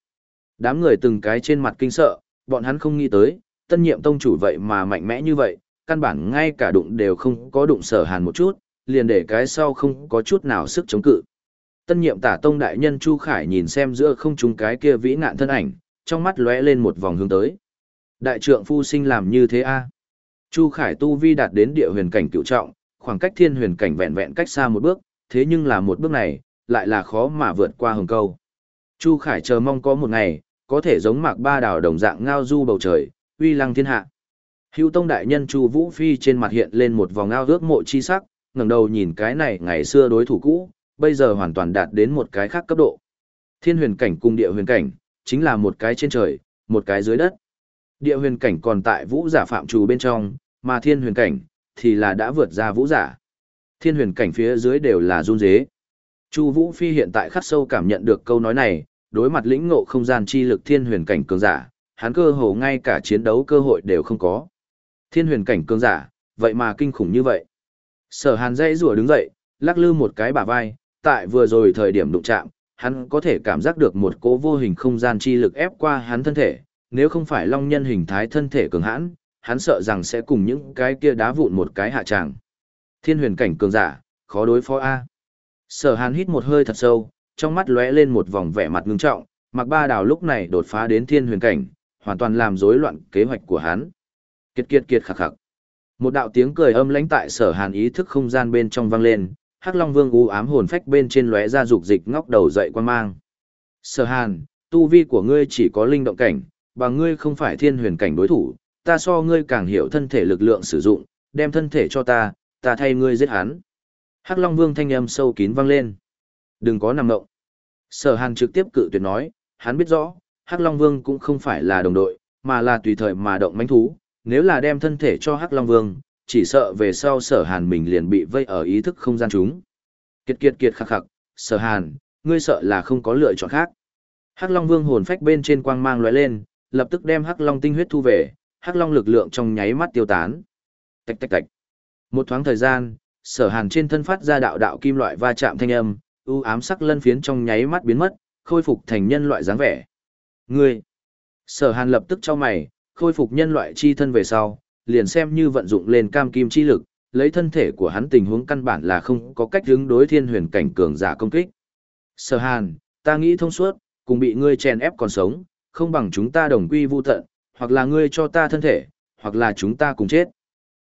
Đám người từng cái trên mặt kinh sợ, bọn hắn không nghĩ tới, tân nhiệm tông chủ vậy mà mạnh mẽ như vậy, căn bản ngay cả đụng đều không có đụng sở hàn một chút, liền để cái sau không có chút nào sức chống cự. Tân nhiệm tả tông đại nhân Chu Khải nhìn xem giữa không trung cái kia vĩ nạn thân ảnh, trong mắt lóe lên một vòng hướng tới. Đại trượng phu sinh làm như thế a Chu Khải tu vi đạt đến địa huyền cảnh cựu trọng, khoảng cách thiên huyền cảnh vẹn vẹn cách xa một bước, thế nhưng là một bước này, lại là khó mà vượt qua hồng câu. Chu Khải chờ mong có một ngày, có thể giống mạc ba đảo đồng dạng ngao du bầu trời, uy lăng thiên hạ. Hữu tông đại nhân Chu Vũ Phi trên mặt hiện lên một vòng ao ước mộ chi sắc, ngẩng đầu nhìn cái này ngày xưa đối thủ cũ, bây giờ hoàn toàn đạt đến một cái khác cấp độ. Thiên huyền cảnh cùng địa huyền cảnh, chính là một cái trên trời, một cái dưới đất. Địa huyền cảnh còn tại vũ giả phạm trù bên trong, mà thiên huyền cảnh, thì là đã vượt ra vũ giả. Thiên huyền cảnh phía dưới đều là run rế. Chu Vũ Phi hiện tại khắc sâu cảm nhận được câu nói này, đối mặt lĩnh ngộ không gian chi lực thiên huyền cảnh cường giả, hắn cơ hồ ngay cả chiến đấu cơ hội đều không có. Thiên huyền cảnh cường giả, vậy mà kinh khủng như vậy. Sở Hàn dây rùa đứng dậy, lắc lư một cái bả vai, tại vừa rồi thời điểm đụng chạm, hắn có thể cảm giác được một cỗ vô hình không gian chi lực ép qua hắn thân thể, nếu không phải long nhân hình thái thân thể cường hãn, hắn sợ rằng sẽ cùng những cái kia đá vụn một cái hạ tràng. Thiên huyền cảnh cường giả, khó đối phó A. Sở hàn hít một hơi thật sâu, trong mắt lóe lên một vòng vẻ mặt ngưng trọng, mặc ba đào lúc này đột phá đến thiên huyền cảnh, hoàn toàn làm rối loạn kế hoạch của hắn. Kiệt kiệt kiệt khắc khắc. Một đạo tiếng cười âm lãnh tại sở hàn ý thức không gian bên trong vang lên, Hắc Long Vương u ám hồn phách bên trên lóe ra dục dịch ngóc đầu dậy quan mang. Sở Hàn, tu vi của ngươi chỉ có linh động cảnh, bằng ngươi không phải thiên huyền cảnh đối thủ, ta so ngươi càng hiểu thân thể lực lượng sử dụng, đem thân thể cho ta, ta thay ngươi giết hắn. Hắc Long Vương thanh âm sâu kín vang lên. Đừng có nằm động. Sở Hàn trực tiếp cự tuyệt nói, hắn biết rõ, Hắc Long Vương cũng không phải là đồng đội, mà là tùy thời mà động mãnh thú, nếu là đem thân thể cho Hắc Long Vương, chỉ sợ về sau sở hàn mình liền bị vây ở ý thức không gian chúng. Kiệt kiệt kiệt khắc khắc, sở hàn, ngươi sợ là không có lựa chọn khác. Hắc Long Vương hồn phách bên trên quang mang lóe lên, lập tức đem Hắc Long tinh huyết thu về, Hắc Long lực lượng trong nháy mắt tiêu tán. Tạch tạch tạch. Một thoáng thời gian, Sở Hàn trên thân phát ra đạo đạo kim loại va chạm thanh âm, u ám sắc lân phiến trong nháy mắt biến mất, khôi phục thành nhân loại dáng vẻ. Ngươi. Sở Hàn lập tức cho mày, khôi phục nhân loại chi thân về sau, liền xem như vận dụng lên cam kim chi lực, lấy thân thể của hắn tình huống căn bản là không có cách hướng đối thiên huyền cảnh cường giả công kích. Sở Hàn, ta nghĩ thông suốt, cùng bị ngươi chèn ép còn sống, không bằng chúng ta đồng quy vu tận, hoặc là ngươi cho ta thân thể, hoặc là chúng ta cùng chết.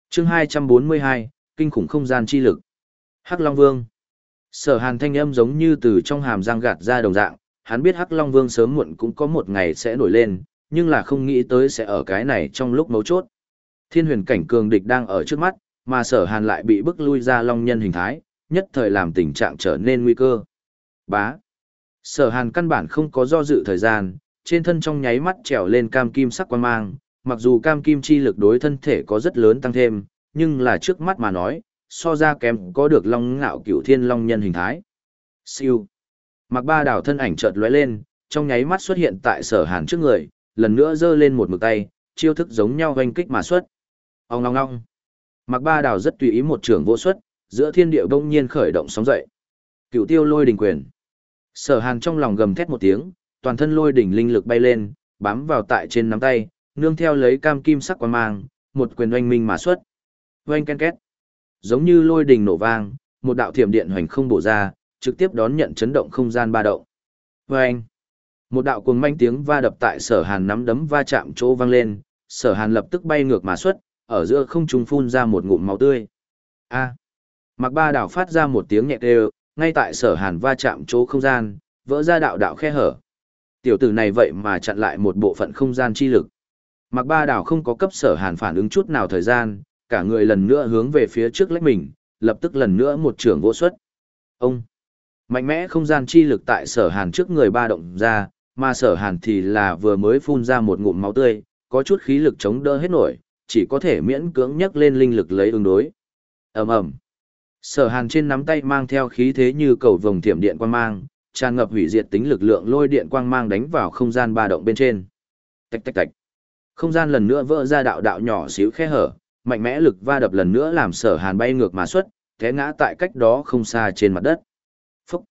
Chương 242, kinh khủng không gian chi lực. Hắc Long Vương. Sở Hàn thanh âm giống như từ trong hàm răng gạt ra đồng dạng, hắn biết Hắc Long Vương sớm muộn cũng có một ngày sẽ nổi lên, nhưng là không nghĩ tới sẽ ở cái này trong lúc mấu chốt. Thiên huyền cảnh cường địch đang ở trước mắt, mà sở hàn lại bị bức lui ra long nhân hình thái, nhất thời làm tình trạng trở nên nguy cơ. Bá. Sở hàn căn bản không có do dự thời gian, trên thân trong nháy mắt trèo lên cam kim sắc quan mang, mặc dù cam kim chi lực đối thân thể có rất lớn tăng thêm, nhưng là trước mắt mà nói, so ra kém có được long ngạo cửu thiên long nhân hình thái. Siêu. Mặc ba đảo thân ảnh chợt lóe lên, trong nháy mắt xuất hiện tại sở hàn trước người, lần nữa giơ lên một mực tay, chiêu thức giống nhau hoành kích mà xuất. Ông ngong ngong. Mạc Ba Đào rất tùy ý một trường vô xuất, giữa thiên địa bỗng nhiên khởi động sóng dậy. Cựu tiêu lôi đình quyền. Sở Hàn trong lòng gầm thét một tiếng, toàn thân lôi đỉnh linh lực bay lên, bám vào tại trên nắm tay, nương theo lấy cam kim sắc quan mang, một quyền oanh minh mà xuất. Oanh ken két. Giống như lôi đình nổ vang, một đạo thiểm điện hoành không bổ ra, trực tiếp đón nhận chấn động không gian ba động. Oanh. Một đạo cuồng manh tiếng va đập tại Sở Hàn nắm đấm va chạm chỗ vang lên, Sở Hàn lập tức bay ngược mà xuất, ở giữa không trung phun ra một ngụm máu tươi. A. À. Mạc Ba Đảo phát ra một tiếng nhẹ đều, ngay tại Sở Hàn va chạm chỗ không gian, vỡ ra đạo đạo khe hở. Tiểu tử này vậy mà chặn lại một bộ phận không gian chi lực. Mạc Ba Đảo không có cấp Sở Hàn phản ứng chút nào thời gian, cả người lần nữa hướng về phía trước lách mình, lập tức lần nữa một trường vô xuất. Ông. Mạnh mẽ không gian chi lực tại Sở Hàn trước người ba động ra, mà Sở Hàn thì là vừa mới phun ra một ngụm máu tươi, có chút khí lực chống đỡ hết nổi, chỉ có thể miễn cưỡng nhấc lên linh lực lấy ứng đối. ầm ầm Sở hàn trên nắm tay mang theo khí thế như cầu vồng thiểm điện quang mang, tràn ngập hủy diệt tính lực lượng lôi điện quang mang đánh vào không gian ba động bên trên. Tạch tạch tạch. Không gian lần nữa vỡ ra đạo đạo nhỏ xíu khe hở, mạnh mẽ lực va đập lần nữa làm sở hàn bay ngược mà xuất, té ngã tại cách đó không xa trên mặt đất. Phúc.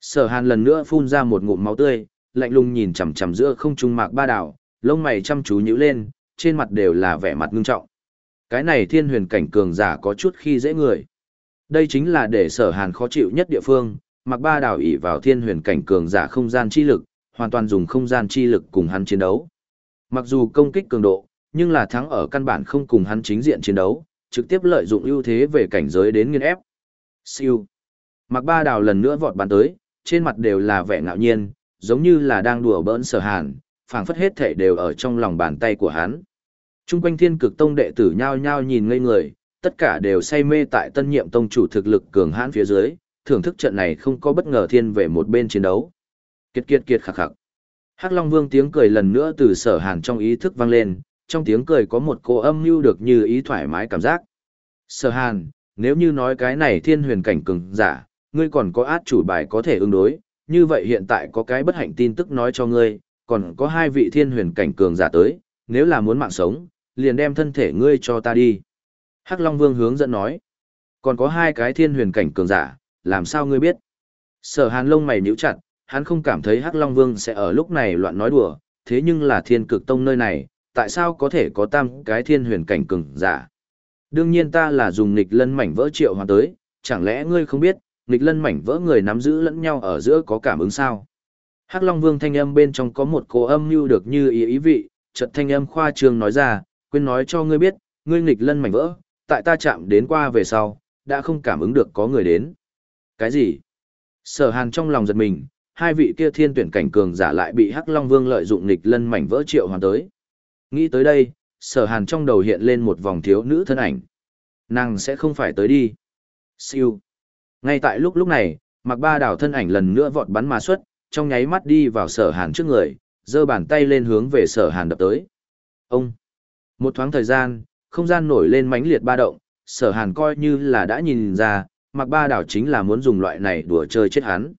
Sở hàn lần nữa phun ra một ngụm máu tươi, lạnh lùng nhìn chằm chằm giữa không trung mạc ba đảo, lông mày chăm chú nhíu lên, trên mặt đều là vẻ mặt ngưng trọng. Cái này thiên huyền cảnh cường giả có chút khi dễ người. Đây chính là để sở hàn khó chịu nhất địa phương, mặc ba đào ỉ vào thiên huyền cảnh cường giả không gian chi lực, hoàn toàn dùng không gian chi lực cùng hắn chiến đấu. Mặc dù công kích cường độ, nhưng là thắng ở căn bản không cùng hắn chính diện chiến đấu, trực tiếp lợi dụng ưu thế về cảnh giới đến nghiên ép. Siêu. Mặc ba đào lần nữa vọt bàn tới, trên mặt đều là vẻ ngạo nhiên, giống như là đang đùa bỡn sở hàn, phảng phất hết thể đều ở trong lòng bàn tay của hắn. Trung quanh thiên cực tông đệ tử nhao nhao nhìn ngây người, tất cả đều say mê tại tân nhiệm tông chủ thực lực cường hãn phía dưới, thưởng thức trận này không có bất ngờ thiên về một bên chiến đấu. Kiệt kiệt kiệt khắc khắc. Hắc Long Vương tiếng cười lần nữa từ sở hàn trong ý thức vang lên, trong tiếng cười có một cô âm mưu được như ý thoải mái cảm giác. Sở hàn, nếu như nói cái này thiên huyền cảnh cường giả, ngươi còn có át chủ bài có thể ứng đối, như vậy hiện tại có cái bất hạnh tin tức nói cho ngươi, còn có hai vị thiên huyền cảnh cường giả tới, nếu là muốn mạng sống, liền đem thân thể ngươi cho ta đi. Hắc Long Vương hướng dẫn nói, còn có hai cái thiên huyền cảnh cường giả, làm sao ngươi biết? Sở hàn lông mày nhíu chặt, hắn không cảm thấy Hắc Long Vương sẽ ở lúc này loạn nói đùa, thế nhưng là thiên cực tông nơi này, tại sao có thể có tam cái thiên huyền cảnh cường giả? Đương nhiên ta là dùng nghịch lân mảnh vỡ triệu hoàn tới, chẳng lẽ ngươi không biết, nghịch lân mảnh vỡ người nắm giữ lẫn nhau ở giữa có cảm ứng sao? Hắc Long Vương thanh âm bên trong có một cô âm mưu được như ý ý vị, chợt thanh âm khoa trương nói ra, quên nói cho ngươi biết, ngươi nghịch lân mảnh vỡ, tại ta chạm đến qua về sau, đã không cảm ứng được có người đến. Cái gì? Sở Hàn trong lòng giật mình, hai vị kia thiên tuyển cảnh cường giả lại bị Hắc Long Vương lợi dụng nghịch lân mảnh vỡ triệu hoàn tới. Nghĩ tới đây, Sở Hàn trong đầu hiện lên một vòng thiếu nữ thân ảnh. Nàng sẽ không phải tới đi. Siêu. Ngay tại lúc lúc này, Mạc Ba Đảo thân ảnh lần nữa vọt bắn mà xuất, trong nháy mắt đi vào Sở Hàn trước người, giơ bàn tay lên hướng về Sở Hàn đập tới. Ông. Một thoáng thời gian, không gian nổi lên mãnh liệt ba động, Sở Hàn coi như là đã nhìn ra, Mạc Ba Đảo chính là muốn dùng loại này đùa chơi chết hắn.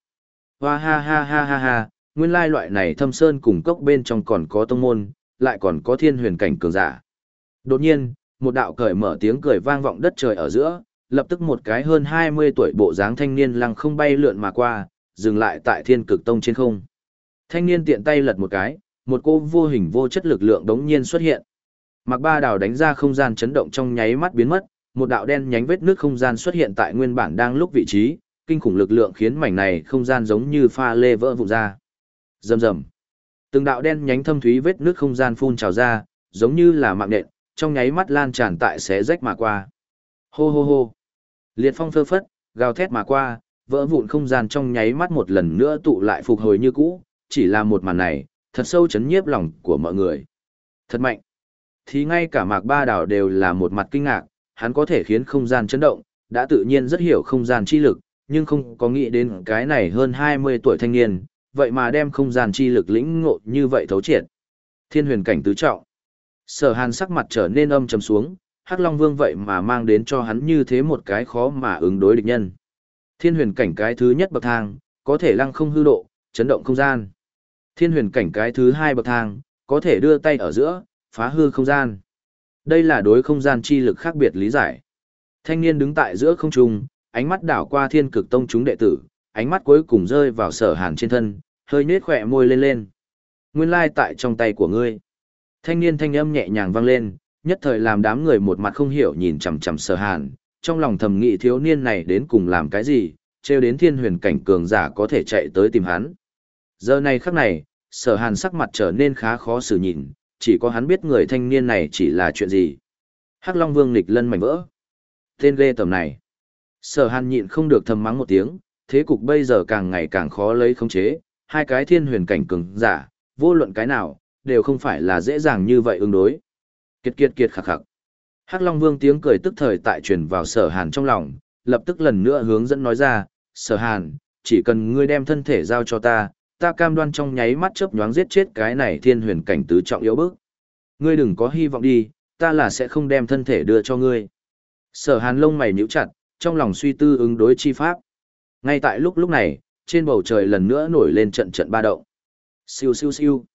Hoa ha ha ha ha ha, nguyên lai loại này thâm sơn cùng cốc bên trong còn có tông môn, lại còn có thiên huyền cảnh cường giả. Đột nhiên, một đạo cởi mở tiếng cười vang vọng đất trời ở giữa, lập tức một cái hơn 20 tuổi bộ dáng thanh niên lăng không bay lượn mà qua, dừng lại tại thiên cực tông trên không. Thanh niên tiện tay lật một cái, một cô vô hình vô chất lực lượng đống nhiên xuất hiện. Mạc Ba Đào đánh ra không gian chấn động trong nháy mắt biến mất, một đạo đen nhánh vết nước không gian xuất hiện tại nguyên bản đang lúc vị trí, kinh khủng lực lượng khiến mảnh này không gian giống như pha lê vỡ vụn ra. Rầm rầm. Từng đạo đen nhánh thâm thúy vết nước không gian phun trào ra, giống như là mạng nện, trong nháy mắt lan tràn tại xé rách mà qua. Hô hô hô. Liệt phong phơ phất, gào thét mà qua, vỡ vụn không gian trong nháy mắt một lần nữa tụ lại phục hồi như cũ, chỉ là một màn này, thật sâu chấn nhiếp lòng của mọi người. Thật mạnh. Thì ngay cả mạc ba đảo đều là một mặt kinh ngạc, hắn có thể khiến không gian chấn động, đã tự nhiên rất hiểu không gian chi lực, nhưng không có nghĩ đến cái này hơn 20 tuổi thanh niên, vậy mà đem không gian chi lực lĩnh ngộ như vậy thấu triệt. Thiên huyền cảnh tứ trọng. Sở hàn sắc mặt trở nên âm trầm xuống, Hắc Long Vương vậy mà mang đến cho hắn như thế một cái khó mà ứng đối địch nhân. Thiên huyền cảnh cái thứ nhất bậc thang, có thể lăng không hư độ, chấn động không gian. Thiên huyền cảnh cái thứ hai bậc thang, có thể đưa tay ở giữa, phá hư không gian. Đây là đối không gian chi lực khác biệt lý giải. Thanh niên đứng tại giữa không trung, ánh mắt đảo qua thiên cực tông chúng đệ tử, ánh mắt cuối cùng rơi vào sở hàn trên thân, hơi nết khỏe môi lên lên. Nguyên lai tại trong tay của ngươi. Thanh niên thanh âm nhẹ nhàng vang lên, nhất thời làm đám người một mặt không hiểu nhìn chằm chằm sở hàn, trong lòng thầm nghĩ thiếu niên này đến cùng làm cái gì, treo đến thiên huyền cảnh cường giả có thể chạy tới tìm hắn. Giờ này khắc này, sở hàn sắc mặt trở nên khá khó xử nhìn, chỉ có hắn biết người thanh niên này chỉ là chuyện gì. Hắc Long Vương nịch lân mảnh vỡ. Tên ghê tầm này. Sở hàn nhịn không được thầm mắng một tiếng, thế cục bây giờ càng ngày càng khó lấy khống chế, hai cái thiên huyền cảnh cường giả, vô luận cái nào, đều không phải là dễ dàng như vậy ứng đối. Kiệt kiệt kiệt khắc khắc. Hắc Long Vương tiếng cười tức thời tại truyền vào sở hàn trong lòng, lập tức lần nữa hướng dẫn nói ra, sở hàn, chỉ cần ngươi đem thân thể giao cho ta, ta cam đoan trong nháy mắt chớp nhoáng giết chết cái này thiên huyền cảnh tứ trọng yếu bức. Ngươi đừng có hy vọng đi, ta là sẽ không đem thân thể đưa cho ngươi. Sở hàn lông mày nhíu chặt, trong lòng suy tư ứng đối chi pháp. Ngay tại lúc lúc này, trên bầu trời lần nữa nổi lên trận trận ba động. Siêu siêu siêu.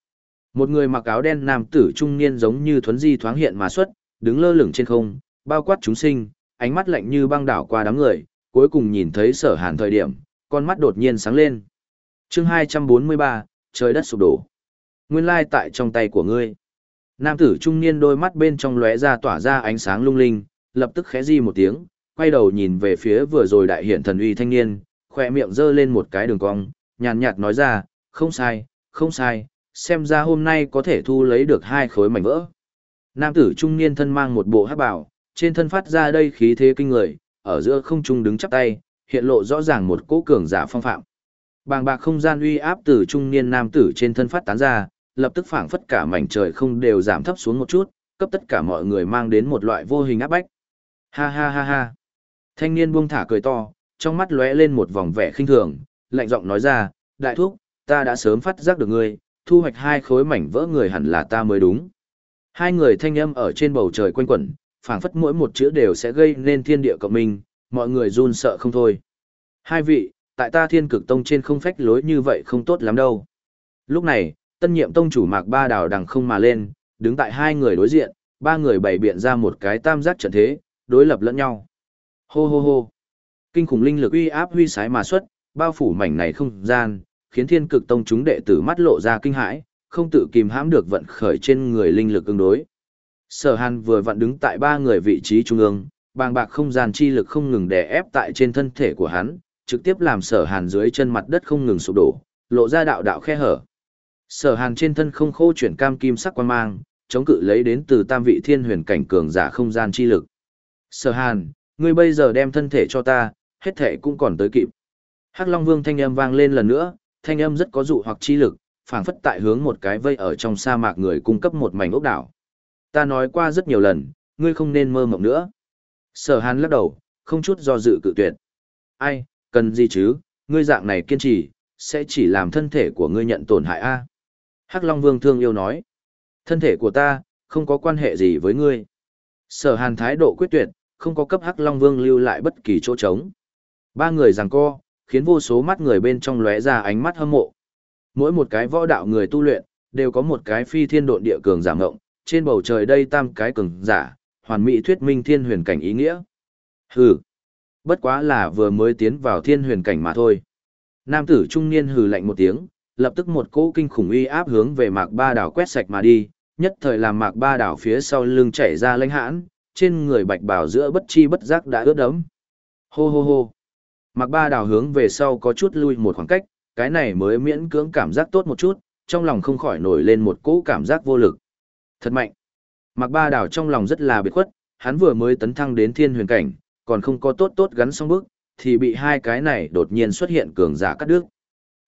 Một người mặc áo đen nam tử trung niên giống như thuấn di thoáng hiện mà xuất, đứng lơ lửng trên không, bao quát chúng sinh, ánh mắt lạnh như băng đảo qua đám người, cuối cùng nhìn thấy sở hàn thời điểm, con mắt đột nhiên sáng lên. chương 243, trời đất sụp đổ. Nguyên lai tại trong tay của ngươi. Nam tử trung niên đôi mắt bên trong lóe ra tỏa ra ánh sáng lung linh, lập tức khẽ di một tiếng, quay đầu nhìn về phía vừa rồi đại hiện thần uy thanh niên, khỏe miệng giơ lên một cái đường cong, nhàn nhạt nói ra, không sai, không sai, xem ra hôm nay có thể thu lấy được hai khối mảnh vỡ. Nam tử trung niên thân mang một bộ hắc bảo, trên thân phát ra đây khí thế kinh người, ở giữa không trung đứng chắp tay, hiện lộ rõ ràng một cỗ cường giả phong phạm. Bàng bạc không gian uy áp từ trung niên nam tử trên thân phát tán ra, lập tức phảng phất cả mảnh trời không đều giảm thấp xuống một chút, cấp tất cả mọi người mang đến một loại vô hình áp bách. Ha ha ha ha. Thanh niên buông thả cười to, trong mắt lóe lên một vòng vẻ khinh thường, lạnh giọng nói ra, đại thúc, ta đã sớm phát giác được ngươi, thu hoạch hai khối mảnh vỡ người hẳn là ta mới đúng. Hai người thanh âm ở trên bầu trời quanh quẩn, phảng phất mỗi một chữ đều sẽ gây nên thiên địa cộng minh, mọi người run sợ không thôi. Hai vị, tại ta thiên cực tông trên không phách lối như vậy không tốt lắm đâu. Lúc này, tân nhiệm tông chủ mạc ba đào đằng không mà lên, đứng tại hai người đối diện, ba người bày biện ra một cái tam giác trận thế, đối lập lẫn nhau. Hô hô hô. Kinh khủng linh lực uy áp huy sái mà xuất, bao phủ mảnh này không gian, khiến thiên cực tông chúng đệ tử mắt lộ ra kinh hãi, không tự kìm hãm được vận khởi trên người linh lực ứng đối. Sở Hàn vừa vặn đứng tại ba người vị trí trung ương, bàng bạc không gian chi lực không ngừng đè ép tại trên thân thể của hắn, trực tiếp làm Sở Hàn dưới chân mặt đất không ngừng sụp đổ, lộ ra đạo đạo khe hở. Sở Hàn trên thân không khô chuyển cam kim sắc quan mang, chống cự lấy đến từ tam vị thiên huyền cảnh cường giả không gian chi lực. Sở Hàn, ngươi bây giờ đem thân thể cho ta, hết thể cũng còn tới kịp. Hắc Long Vương thanh âm vang lên lần nữa, thanh âm rất có dụ hoặc chi lực, phảng phất tại hướng một cái vây ở trong sa mạc người cung cấp một mảnh ốc đảo. Ta nói qua rất nhiều lần, ngươi không nên mơ mộng nữa. Sở Hàn lắc đầu, không chút do dự cự tuyệt. Ai, cần gì chứ, ngươi dạng này kiên trì, sẽ chỉ làm thân thể của ngươi nhận tổn hại a. Hắc Long Vương thương yêu nói. Thân thể của ta, không có quan hệ gì với ngươi. Sở Hàn thái độ quyết tuyệt, không có cấp Hắc Long Vương lưu lại bất kỳ chỗ trống. Ba người giằng co, khiến vô số mắt người bên trong lóe ra ánh mắt hâm mộ. Mỗi một cái võ đạo người tu luyện, đều có một cái phi thiên độn địa cường giả ngộng, trên bầu trời đây tam cái cường giả, hoàn mỹ thuyết minh thiên huyền cảnh ý nghĩa. Hừ, bất quá là vừa mới tiến vào thiên huyền cảnh mà thôi. Nam tử trung niên hừ lạnh một tiếng, lập tức một cỗ kinh khủng uy áp hướng về mạc ba đảo quét sạch mà đi, nhất thời làm mạc ba đảo phía sau lưng chảy ra lãnh hãn, trên người bạch bào giữa bất chi bất giác đã ướt đẫm. Hô hô hô. Mạc ba Đào hướng về sau có chút lui một khoảng cách, cái này mới miễn cưỡng cảm giác tốt một chút, trong lòng không khỏi nổi lên một cỗ cảm giác vô lực. Thật mạnh. Mạc ba Đào trong lòng rất là biệt khuất, hắn vừa mới tấn thăng đến thiên huyền cảnh, còn không có tốt tốt gắn xong bước, thì bị hai cái này đột nhiên xuất hiện cường giả cắt đứt.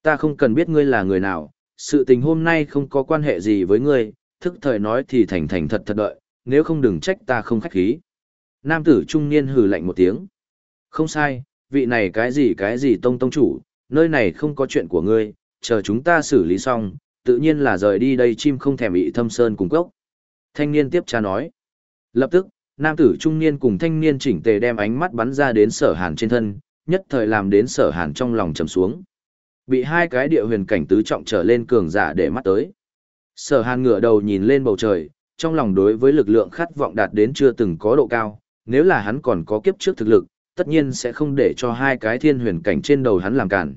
Ta không cần biết ngươi là người nào, sự tình hôm nay không có quan hệ gì với ngươi, thức thời nói thì thành thành thật thật đợi, nếu không đừng trách ta không khách khí. Nam tử trung niên hừ lạnh một tiếng. Không sai, vị này cái gì cái gì tông tông chủ, nơi này không có chuyện của ngươi, chờ chúng ta xử lý xong, tự nhiên là rời đi đây chim không thèm bị thâm sơn cùng cốc. Thanh niên tiếp tra nói. Lập tức, nam tử trung niên cùng thanh niên chỉnh tề đem ánh mắt bắn ra đến sở hàn trên thân, nhất thời làm đến sở hàn trong lòng trầm xuống. Bị hai cái địa huyền cảnh tứ trọng trở lên cường giả để mắt tới. Sở hàn ngửa đầu nhìn lên bầu trời, trong lòng đối với lực lượng khát vọng đạt đến chưa từng có độ cao, nếu là hắn còn có kiếp trước thực lực, tất nhiên sẽ không để cho hai cái thiên huyền cảnh trên đầu hắn làm cản.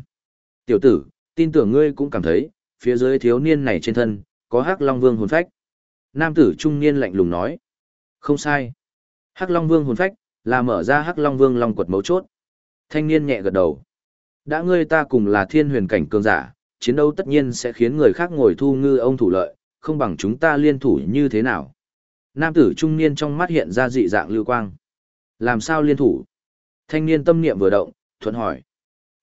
Tiểu tử, tin tưởng ngươi cũng cảm thấy, phía dưới thiếu niên này trên thân, có hắc long vương hồn phách. Nam tử trung niên lạnh lùng nói. Không sai. Hắc long vương hồn phách, là mở ra hắc long vương long quật mấu chốt. Thanh niên nhẹ gật đầu. Đã ngươi ta cùng là thiên huyền cảnh cường giả, chiến đấu tất nhiên sẽ khiến người khác ngồi thu ngư ông thủ lợi, không bằng chúng ta liên thủ như thế nào. Nam tử trung niên trong mắt hiện ra dị dạng lưu quang. Làm sao liên thủ? Thanh niên tâm niệm vừa động, thuận hỏi.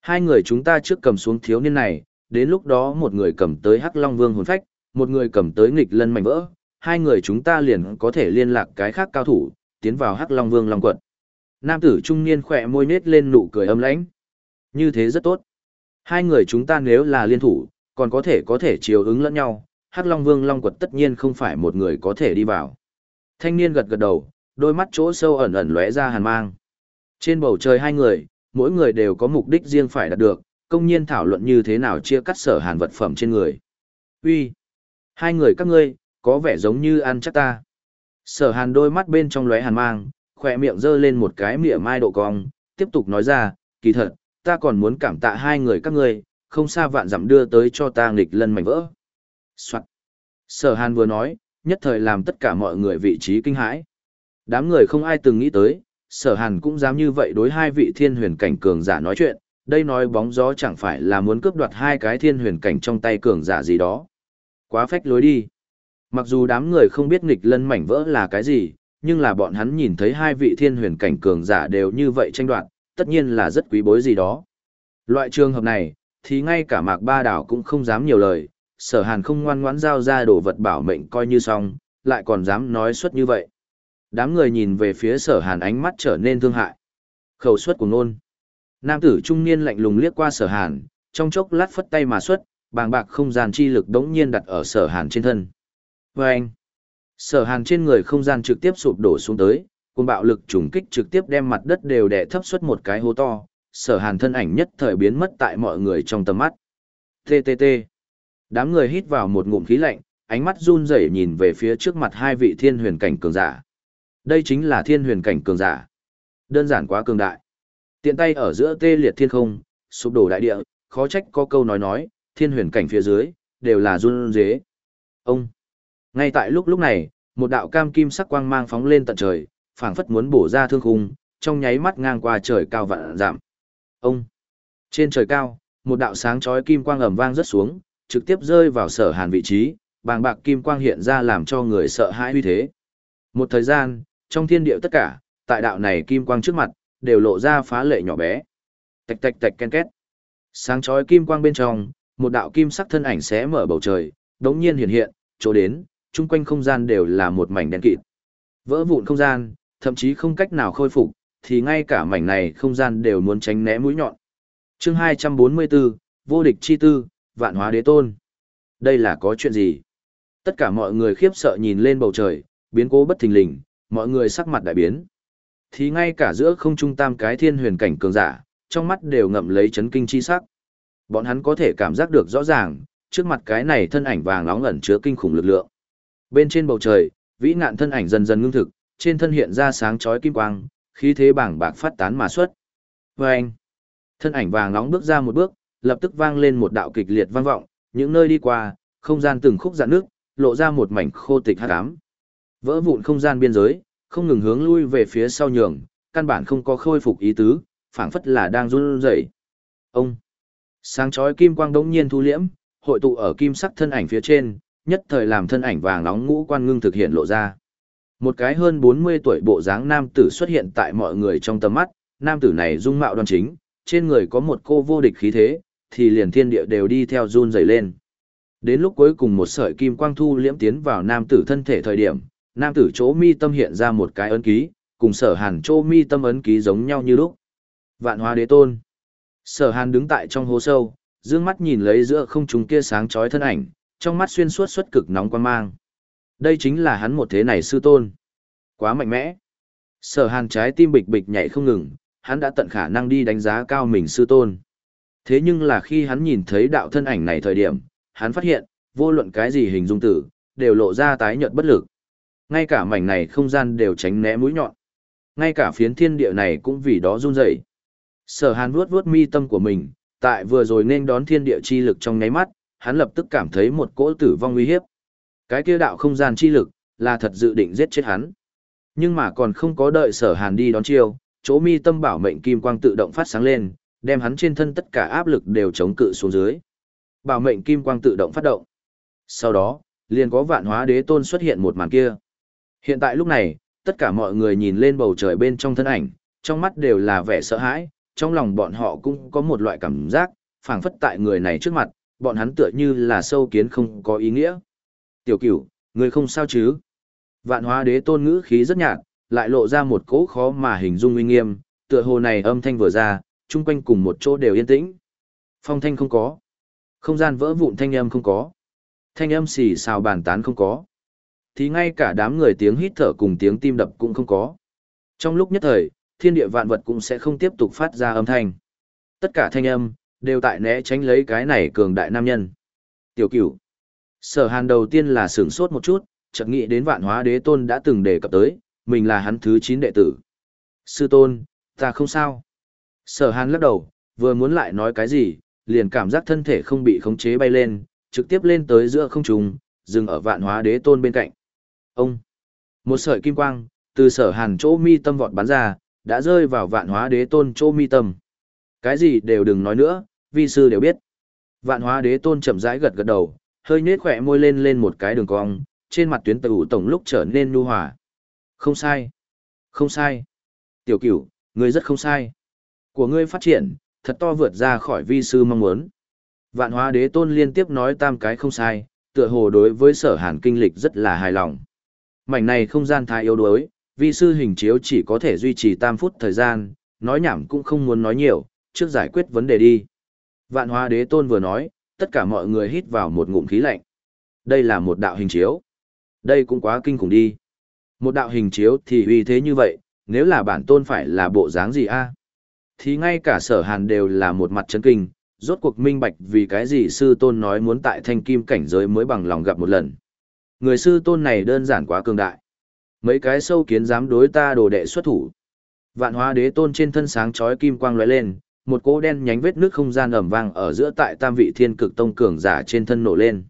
Hai người chúng ta trước cầm xuống thiếu niên này, đến lúc đó một người cầm tới Hắc Long Vương hồn phách, một người cầm tới nghịch lân mảnh vỡ, hai người chúng ta liền có thể liên lạc cái khác cao thủ, tiến vào Hắc Long Vương Long quận. Nam tử trung niên khỏe môi nết lên nụ cười âm lãnh. Như thế rất tốt. Hai người chúng ta nếu là liên thủ, còn có thể có thể chiều ứng lẫn nhau, Hắc Long Vương Long quật tất nhiên không phải một người có thể đi vào. Thanh niên gật gật đầu, đôi mắt chỗ sâu ẩn ẩn lóe ra hàn mang. Trên bầu trời hai người, mỗi người đều có mục đích riêng phải đạt được, công nhiên thảo luận như thế nào chia cắt sở hàn vật phẩm trên người. Uy, Hai người các ngươi, có vẻ giống như ăn chắc ta. Sở hàn đôi mắt bên trong lóe hàn mang, khỏe miệng giơ lên một cái mỉa mai độ cong, tiếp tục nói ra, kỳ thật, ta còn muốn cảm tạ hai người các ngươi, không xa vạn dặm đưa tới cho ta nghịch lân mảnh vỡ. Soạn. Sở hàn vừa nói, nhất thời làm tất cả mọi người vị trí kinh hãi. Đám người không ai từng nghĩ tới, sở hàn cũng dám như vậy đối hai vị thiên huyền cảnh cường giả nói chuyện, đây nói bóng gió chẳng phải là muốn cướp đoạt hai cái thiên huyền cảnh trong tay cường giả gì đó. Quá phách lối đi. Mặc dù đám người không biết nghịch lân mảnh vỡ là cái gì, nhưng là bọn hắn nhìn thấy hai vị thiên huyền cảnh cường giả đều như vậy tranh đoạt, tất nhiên là rất quý bối gì đó. Loại trường hợp này, thì ngay cả mạc ba đảo cũng không dám nhiều lời, sở hàn không ngoan ngoãn giao ra đồ vật bảo mệnh coi như xong, lại còn dám nói suất như vậy. Đám người nhìn về phía sở hàn ánh mắt trở nên thương hại. Khẩu suất của nôn. Nam tử trung niên lạnh lùng liếc qua sở hàn, trong chốc lát phất tay mà xuất, bàng bạc không gian chi lực đống nhiên đặt ở sở hàn trên thân. Và anh, sở hàn trên người không gian trực tiếp sụp đổ xuống tới, cùng bạo lực trùng kích trực tiếp đem mặt đất đều đè thấp xuất một cái hố to, sở hàn thân ảnh nhất thời biến mất tại mọi người trong tầm mắt. TTT. Đám người hít vào một ngụm khí lạnh, ánh mắt run rẩy nhìn về phía trước mặt hai vị thiên huyền cảnh cường giả. Đây chính là thiên huyền cảnh cường giả. Đơn giản quá cường đại. Tiện tay ở giữa tê liệt thiên không, sụp đổ đại địa, khó trách có câu nói nói, thiên huyền cảnh phía dưới, đều là run dế. Ông! Ngay tại lúc lúc này, một đạo cam kim sắc quang mang phóng lên tận trời, phảng phất muốn bổ ra thương khung, trong nháy mắt ngang qua trời cao vạn giảm. Ông! Trên trời cao, một đạo sáng chói kim quang ầm vang rất xuống, trực tiếp rơi vào sở hàn vị trí, bàng bạc kim quang hiện ra làm cho người sợ hãi uy thế. Một thời gian, trong thiên địa tất cả, tại đạo này kim quang trước mặt, đều lộ ra phá lệ nhỏ bé. Tạch tạch tạch ken két. Sáng chói kim quang bên trong, một đạo kim sắc thân ảnh xé mở bầu trời, đống nhiên hiện hiện, chỗ đến, chung quanh không gian đều là một mảnh đen kịt. Vỡ vụn không gian, thậm chí không cách nào khôi phục, thì ngay cả mảnh này không gian đều muốn tránh né mũi nhọn. Chương 244, vô địch chi tư, vạn hóa đế tôn. Đây là có chuyện gì? Tất cả mọi người khiếp sợ nhìn lên bầu trời, biến cố bất thình lình, mọi người sắc mặt đại biến. Thì ngay cả giữa không trung tam cái thiên huyền cảnh cường giả, trong mắt đều ngậm lấy chấn kinh chi sắc. Bọn hắn có thể cảm giác được rõ ràng, trước mặt cái này thân ảnh vàng nóng ẩn chứa kinh khủng lực lượng. Bên trên bầu trời, vĩ ngạn thân ảnh dần dần ngưng thực, trên thân hiện ra sáng chói kim quang, khí thế bảng bạc phát tán mà xuất. Vâng! Thân ảnh vàng nóng bước ra một bước, lập tức vang lên một đạo kịch liệt vang vọng, những nơi đi qua, không gian từng khúc giãn nước, lộ ra một mảnh khô tịch hắc ám. Vỡ vụn không gian biên giới, không ngừng hướng lui về phía sau nhường, căn bản không có khôi phục ý tứ, phảng phất là đang run rẩy. Ông sáng chói kim quang đống nhiên thu liễm, hội tụ ở kim sắc thân ảnh phía trên, nhất thời làm thân ảnh vàng nóng ngũ quan ngưng thực hiện lộ ra. Một cái hơn 40 tuổi bộ dáng nam tử xuất hiện tại mọi người trong tầm mắt, nam tử này dung mạo đoan chính, trên người có một cô vô địch khí thế, thì liền thiên địa đều đi theo run rẩy lên. Đến lúc cuối cùng một sợi kim quang thu liễm tiến vào nam tử thân thể thời điểm, nam tử chỗ mi tâm hiện ra một cái ấn ký, cùng sở hàn chỗ mi tâm ấn ký giống nhau như lúc. Vạn hóa đế tôn. Sở hàn đứng tại trong hố sâu, dương mắt nhìn lấy giữa không trung kia sáng chói thân ảnh, trong mắt xuyên suốt xuất cực nóng quan mang. Đây chính là hắn một thế này sư tôn. Quá mạnh mẽ. Sở hàn trái tim bịch bịch nhảy không ngừng, hắn đã tận khả năng đi đánh giá cao mình sư tôn. Thế nhưng là khi hắn nhìn thấy đạo thân ảnh này thời điểm, hắn phát hiện, vô luận cái gì hình dung tử, đều lộ ra tái nhợt bất lực. Ngay cả mảnh này không gian đều tránh né mũi nhọn. Ngay cả phiến thiên địa này cũng vì đó run rẩy. Sở Hàn vuốt vuốt mi tâm của mình, tại vừa rồi nên đón thiên địa chi lực trong nháy mắt, hắn lập tức cảm thấy một cỗ tử vong uy hiếp. Cái kia đạo không gian chi lực, là thật dự định giết chết hắn. Nhưng mà còn không có đợi Sở Hàn đi đón chiêu, chỗ mi tâm bảo mệnh kim quang tự động phát sáng lên, đem hắn trên thân tất cả áp lực đều chống cự xuống dưới. Bảo mệnh kim quang tự động phát động. Sau đó, liền có vạn hóa đế tôn xuất hiện một màn kia. Hiện tại lúc này, tất cả mọi người nhìn lên bầu trời bên trong thân ảnh, trong mắt đều là vẻ sợ hãi, trong lòng bọn họ cũng có một loại cảm giác, phảng phất tại người này trước mặt, bọn hắn tựa như là sâu kiến không có ý nghĩa. Tiểu cửu, người không sao chứ? Vạn hóa đế tôn ngữ khí rất nhạt, lại lộ ra một cỗ khó mà hình dung uy nghiêm, tựa hồ này âm thanh vừa ra, chung quanh cùng một chỗ đều yên tĩnh. Phong thanh không có. Không gian vỡ vụn thanh âm không có. Thanh âm xì xào bàn tán không có. Thì ngay cả đám người tiếng hít thở cùng tiếng tim đập cũng không có. Trong lúc nhất thời, thiên địa vạn vật cũng sẽ không tiếp tục phát ra âm thanh. Tất cả thanh âm, đều tại né tránh lấy cái này cường đại nam nhân. Tiểu cửu. Sở hàn đầu tiên là sửng sốt một chút, chợt nghĩ đến vạn hóa đế tôn đã từng đề cập tới, mình là hắn thứ 9 đệ tử. Sư tôn, ta không sao. Sở hàn lắc đầu, vừa muốn lại nói cái gì, liền cảm giác thân thể không bị khống chế bay lên, trực tiếp lên tới giữa không trung, dừng ở vạn hóa đế tôn bên cạnh. Ông! Một sợi kim quang, từ sở hàn chỗ mi tâm vọt bắn ra, đã rơi vào vạn hóa đế tôn chỗ mi tâm. Cái gì đều đừng nói nữa, vi sư đều biết. Vạn hóa đế tôn chậm rãi gật gật đầu, hơi nết khỏe môi lên lên một cái đường cong, trên mặt tuyến tử tổng lúc trở nên nhu hòa. Không sai. Không sai. Tiểu cửu, ngươi rất không sai. Của ngươi phát triển, thật to vượt ra khỏi vi sư mong muốn. Vạn hóa đế tôn liên tiếp nói tam cái không sai, tựa hồ đối với sở hàn kinh lịch rất là hài lòng. Mảnh này không gian thái yếu đuối, Vi sư hình chiếu chỉ có thể duy trì tam phút thời gian, nói nhảm cũng không muốn nói nhiều, trước giải quyết vấn đề đi. Vạn hóa đế tôn vừa nói, tất cả mọi người hít vào một ngụm khí lạnh. Đây là một đạo hình chiếu. Đây cũng quá kinh khủng đi. Một đạo hình chiếu thì uy thế như vậy, nếu là bản tôn phải là bộ dáng gì a? Thì ngay cả sở hàn đều là một mặt chấn kinh, rốt cuộc minh bạch vì cái gì sư tôn nói muốn tại thanh kim cảnh giới mới bằng lòng gặp một lần. Người sư tôn này đơn giản quá cường đại. Mấy cái sâu kiến dám đối ta đồ đệ xuất thủ. Vạn hóa đế tôn trên thân sáng chói kim quang lóe lên, một cỗ đen nhánh vết nước không gian ẩm vang ở giữa tại tam vị thiên cực tông cường giả trên thân nổ lên.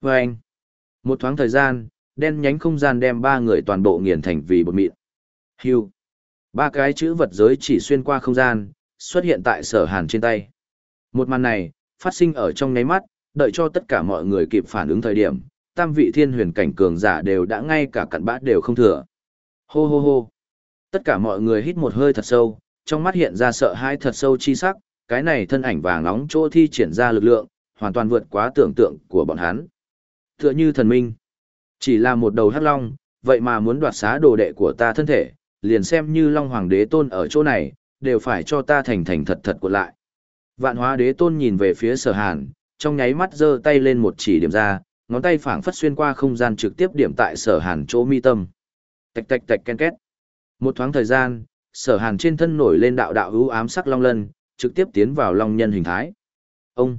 Và anh, một thoáng thời gian, đen nhánh không gian đem ba người toàn bộ nghiền thành vì bột mịn. Hưu. Ba cái chữ vật giới chỉ xuyên qua không gian, xuất hiện tại sở hàn trên tay. Một màn này, phát sinh ở trong nháy mắt, đợi cho tất cả mọi người kịp phản ứng thời điểm, tam vị thiên huyền cảnh cường giả đều đã ngay cả cặn bã đều không thừa. Hô hô hô. Tất cả mọi người hít một hơi thật sâu, trong mắt hiện ra sợ hãi thật sâu chi sắc, cái này thân ảnh vàng nóng chỗ thi triển ra lực lượng, hoàn toàn vượt quá tưởng tượng của bọn hắn. Tựa như thần minh. Chỉ là một đầu hắc long, vậy mà muốn đoạt xá đồ đệ của ta thân thể, liền xem như long hoàng đế tôn ở chỗ này, đều phải cho ta thành thành thật thật của lại. Vạn hóa đế tôn nhìn về phía sở hàn, trong nháy mắt giơ tay lên một chỉ điểm ra, ngón tay phảng phất xuyên qua không gian trực tiếp điểm tại sở hàn chỗ mi tâm. Tạch tạch tạch ken két. Một thoáng thời gian, sở hàn trên thân nổi lên đạo đạo ưu ám sắc long lân, trực tiếp tiến vào long nhân hình thái. Ông!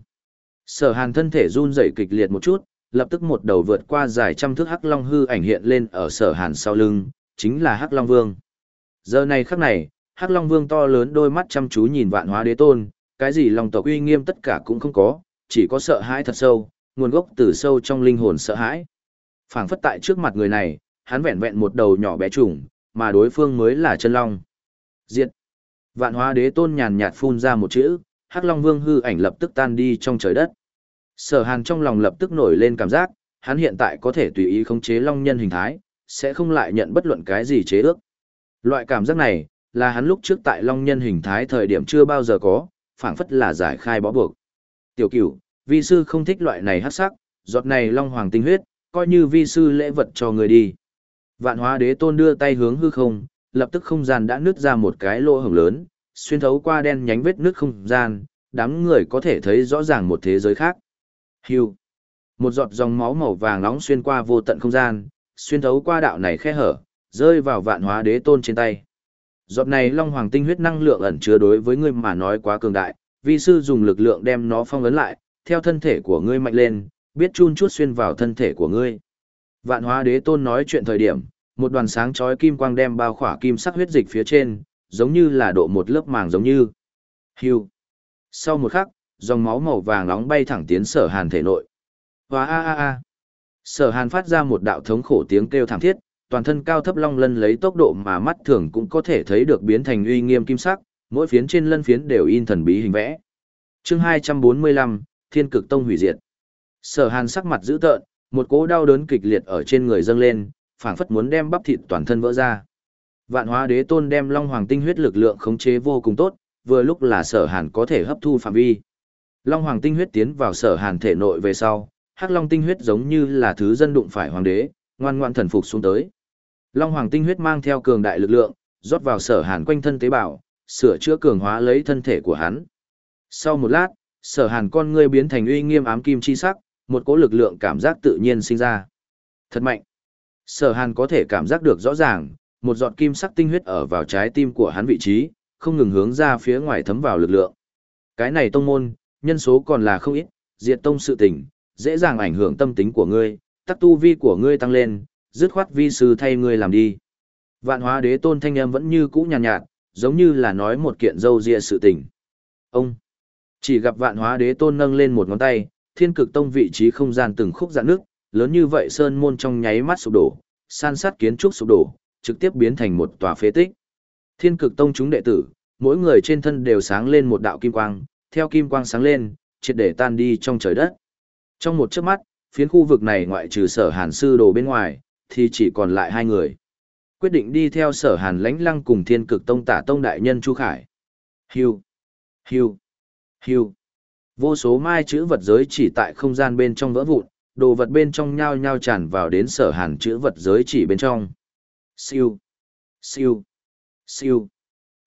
Sở hàn thân thể run rẩy kịch liệt một chút, lập tức một đầu vượt qua dài trăm thước hắc long hư ảnh hiện lên ở sở hàn sau lưng, chính là hắc long vương. Giờ này khắc này, hắc long vương to lớn đôi mắt chăm chú nhìn vạn hóa đế tôn, cái gì lòng tộc uy nghiêm tất cả cũng không có, chỉ có sợ hãi thật sâu, nguồn gốc từ sâu trong linh hồn sợ hãi. phảng phất tại trước mặt người này, hắn vẹn vẹn một đầu nhỏ bé trùng, mà đối phương mới là chân long. Diệt. Vạn hóa đế tôn nhàn nhạt phun ra một chữ, hắc long vương hư ảnh lập tức tan đi trong trời đất. Sở hàn trong lòng lập tức nổi lên cảm giác, hắn hiện tại có thể tùy ý khống chế long nhân hình thái, sẽ không lại nhận bất luận cái gì chế ước. Loại cảm giác này, là hắn lúc trước tại long nhân hình thái thời điểm chưa bao giờ có, phảng phất là giải khai bó buộc. Tiểu cửu, vi sư không thích loại này hắc sắc, giọt này long hoàng tinh huyết, coi như vi sư lễ vật cho người đi. Vạn hóa đế tôn đưa tay hướng hư không, lập tức không gian đã nứt ra một cái lỗ hổng lớn, xuyên thấu qua đen nhánh vết nứt không gian, đám người có thể thấy rõ ràng một thế giới khác. Hưu. Một giọt dòng máu màu vàng nóng xuyên qua vô tận không gian, xuyên thấu qua đạo này khe hở, rơi vào vạn hóa đế tôn trên tay. Giọt này long hoàng tinh huyết năng lượng ẩn chứa đối với ngươi mà nói quá cường đại, vi sư dùng lực lượng đem nó phong ấn lại, theo thân thể của ngươi mạnh lên, biết chun chút xuyên vào thân thể của ngươi. Vạn hóa đế tôn nói chuyện thời điểm, một đoàn sáng chói kim quang đem bao khỏa kim sắc huyết dịch phía trên, giống như là độ một lớp màng giống như. Hưu. Sau một khắc, dòng máu màu vàng nóng bay thẳng tiến sở hàn thể nội. Và a a a. Sở hàn phát ra một đạo thống khổ tiếng kêu thảm thiết, toàn thân cao thấp long lân lấy tốc độ mà mắt thường cũng có thể thấy được biến thành uy nghiêm kim sắc, mỗi phiến trên lân phiến đều in thần bí hình vẽ. Chương 245, Thiên Cực Tông hủy diệt. Sở Hàn sắc mặt dữ tợn, một cỗ đau đớn kịch liệt ở trên người dâng lên, phảng phất muốn đem bắp thịt toàn thân vỡ ra. Vạn Hóa Đế Tôn đem Long Hoàng tinh huyết lực lượng khống chế vô cùng tốt, vừa lúc là Sở Hàn có thể hấp thu phạm vi. Long Hoàng tinh huyết tiến vào Sở Hàn thể nội về sau, Hắc Long tinh huyết giống như là thứ dân đụng phải hoàng đế, ngoan ngoãn thần phục xuống tới. Long Hoàng tinh huyết mang theo cường đại lực lượng, rót vào Sở Hàn quanh thân tế bào, sửa chữa cường hóa lấy thân thể của hắn. Sau một lát, Sở Hàn con ngươi biến thành uy nghiêm ám kim chi sắc, một cỗ lực lượng cảm giác tự nhiên sinh ra. Thật mạnh. Sở Hàn có thể cảm giác được rõ ràng, một giọt kim sắc tinh huyết ở vào trái tim của hắn vị trí, không ngừng hướng ra phía ngoài thấm vào lực lượng. Cái này tông môn, nhân số còn là không ít, diệt tông sự tình, dễ dàng ảnh hưởng tâm tính của ngươi, tắc tu vi của ngươi tăng lên, dứt khoát vi sư thay ngươi làm đi. Vạn hóa đế tôn thanh âm vẫn như cũ nhàn nhạt, nhạt, giống như là nói một kiện dâu ria sự tình. Ông chỉ gặp vạn hóa đế tôn nâng lên một ngón tay, thiên cực tông vị trí không gian từng khúc dạn nước, lớn như vậy sơn môn trong nháy mắt sụp đổ, san sát kiến trúc sụp đổ, trực tiếp biến thành một tòa phế tích. Thiên cực tông chúng đệ tử, mỗi người trên thân đều sáng lên một đạo kim quang, theo kim quang sáng lên, triệt để tan đi trong trời đất. Trong một chớp mắt, phiến khu vực này ngoại trừ sở hàn sư đồ bên ngoài, thì chỉ còn lại hai người. Quyết định đi theo sở hàn lãnh lăng cùng thiên cực tông tả tông đại nhân Chu Khải. Hiu, hiu, hiu. Vô số mai chữ vật giới chỉ tại không gian bên trong vỡ vụn, đồ vật bên trong nhao nhao tràn vào đến sở hàn chữ vật giới chỉ bên trong. Siêu. Siêu, siêu.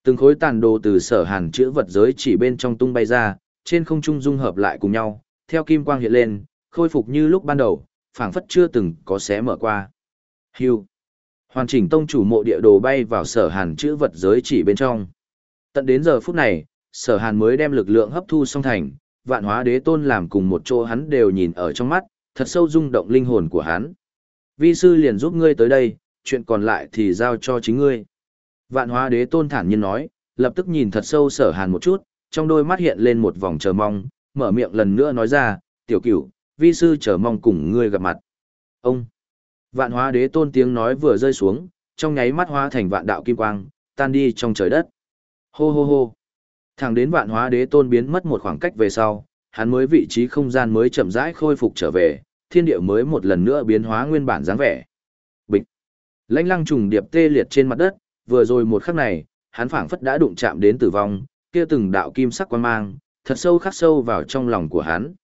Từng khối tàn đồ từ sở hàn chữ vật giới chỉ bên trong tung bay ra, trên không trung dung hợp lại cùng nhau, theo kim quang hiện lên, khôi phục như lúc ban đầu, phảng phất chưa từng có xé mở qua. Hưu. Hoàn chỉnh tông chủ mộ địa đồ bay vào sở hàn chữ vật giới chỉ bên trong. Tận đến giờ phút này, sở hàn mới đem lực lượng hấp thu xong thành, vạn hóa đế tôn làm cùng một chỗ hắn đều nhìn ở trong mắt, thật sâu rung động linh hồn của hắn. Vi sư liền giúp ngươi tới đây, chuyện còn lại thì giao cho chính ngươi. Vạn hóa đế tôn thản nhiên nói, lập tức nhìn thật sâu sở hàn một chút, trong đôi mắt hiện lên một vòng chờ mong, mở miệng lần nữa nói ra, tiểu cửu, vi sư chờ mong cùng ngươi gặp mặt. Ông! Vạn hóa đế tôn tiếng nói vừa rơi xuống, trong nháy mắt hóa thành vạn đạo kim quang, tan đi trong trời đất. Hô hô hô! Thẳng đến vạn hóa đế tôn biến mất một khoảng cách về sau, hắn mới vị trí không gian mới chậm rãi khôi phục trở về, thiên địa mới một lần nữa biến hóa nguyên bản dáng vẻ. Bịch! Lãnh lăng trùng điệp tê liệt trên mặt đất, vừa rồi một khắc này, hắn phảng phất đã đụng chạm đến tử vong, kia từng đạo kim sắc quan mang, thật sâu khắc sâu vào trong lòng của hắn.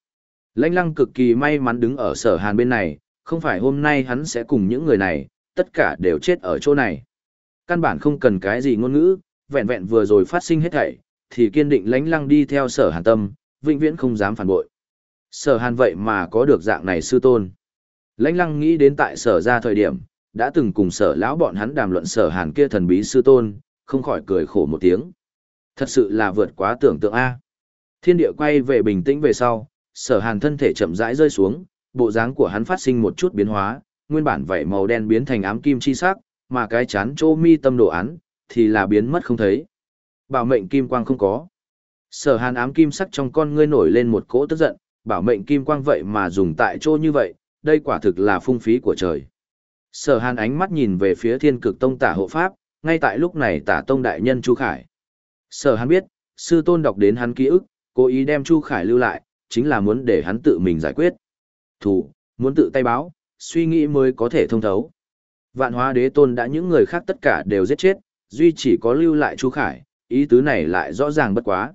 Lãnh lăng cực kỳ may mắn đứng ở sở hàn bên này, không phải hôm nay hắn sẽ cùng những người này, tất cả đều chết ở chỗ này. Căn bản không cần cái gì ngôn ngữ, vẹn vẹn vừa rồi phát sinh hết thảy, thì kiên định lãnh lăng đi theo sở hàn tâm, vĩnh viễn không dám phản bội. Sở hàn vậy mà có được dạng này sư tôn. Lãnh lăng nghĩ đến tại sở ra thời điểm, đã từng cùng sở lão bọn hắn đàm luận sở hàn kia thần bí sư tôn, không khỏi cười khổ một tiếng. Thật sự là vượt quá tưởng tượng A. Thiên địa quay về bình tĩnh về sau, sở hàn thân thể chậm rãi rơi xuống, bộ dáng của hắn phát sinh một chút biến hóa, nguyên bản vảy màu đen biến thành ám kim chi sắc, mà cái chán chỗ mi tâm đồ án, thì là biến mất không thấy. Bảo mệnh kim quang không có. Sở hàn ám kim sắc trong con ngươi nổi lên một cỗ tức giận, bảo mệnh kim quang vậy mà dùng tại chỗ như vậy, đây quả thực là phung phí của trời. Sở hàn ánh mắt nhìn về phía thiên cực tông tả hộ pháp, ngay tại lúc này tả tông đại nhân Chu Khải. Sở hàn biết, sư tôn đọc đến hắn ký ức, cố ý đem Chu Khải lưu lại, chính là muốn để hắn tự mình giải quyết. Thủ, muốn tự tay báo, suy nghĩ mới có thể thông thấu. Vạn hóa đế tôn đã những người khác tất cả đều giết chết, duy chỉ có lưu lại Chu Khải, ý tứ này lại rõ ràng bất quá.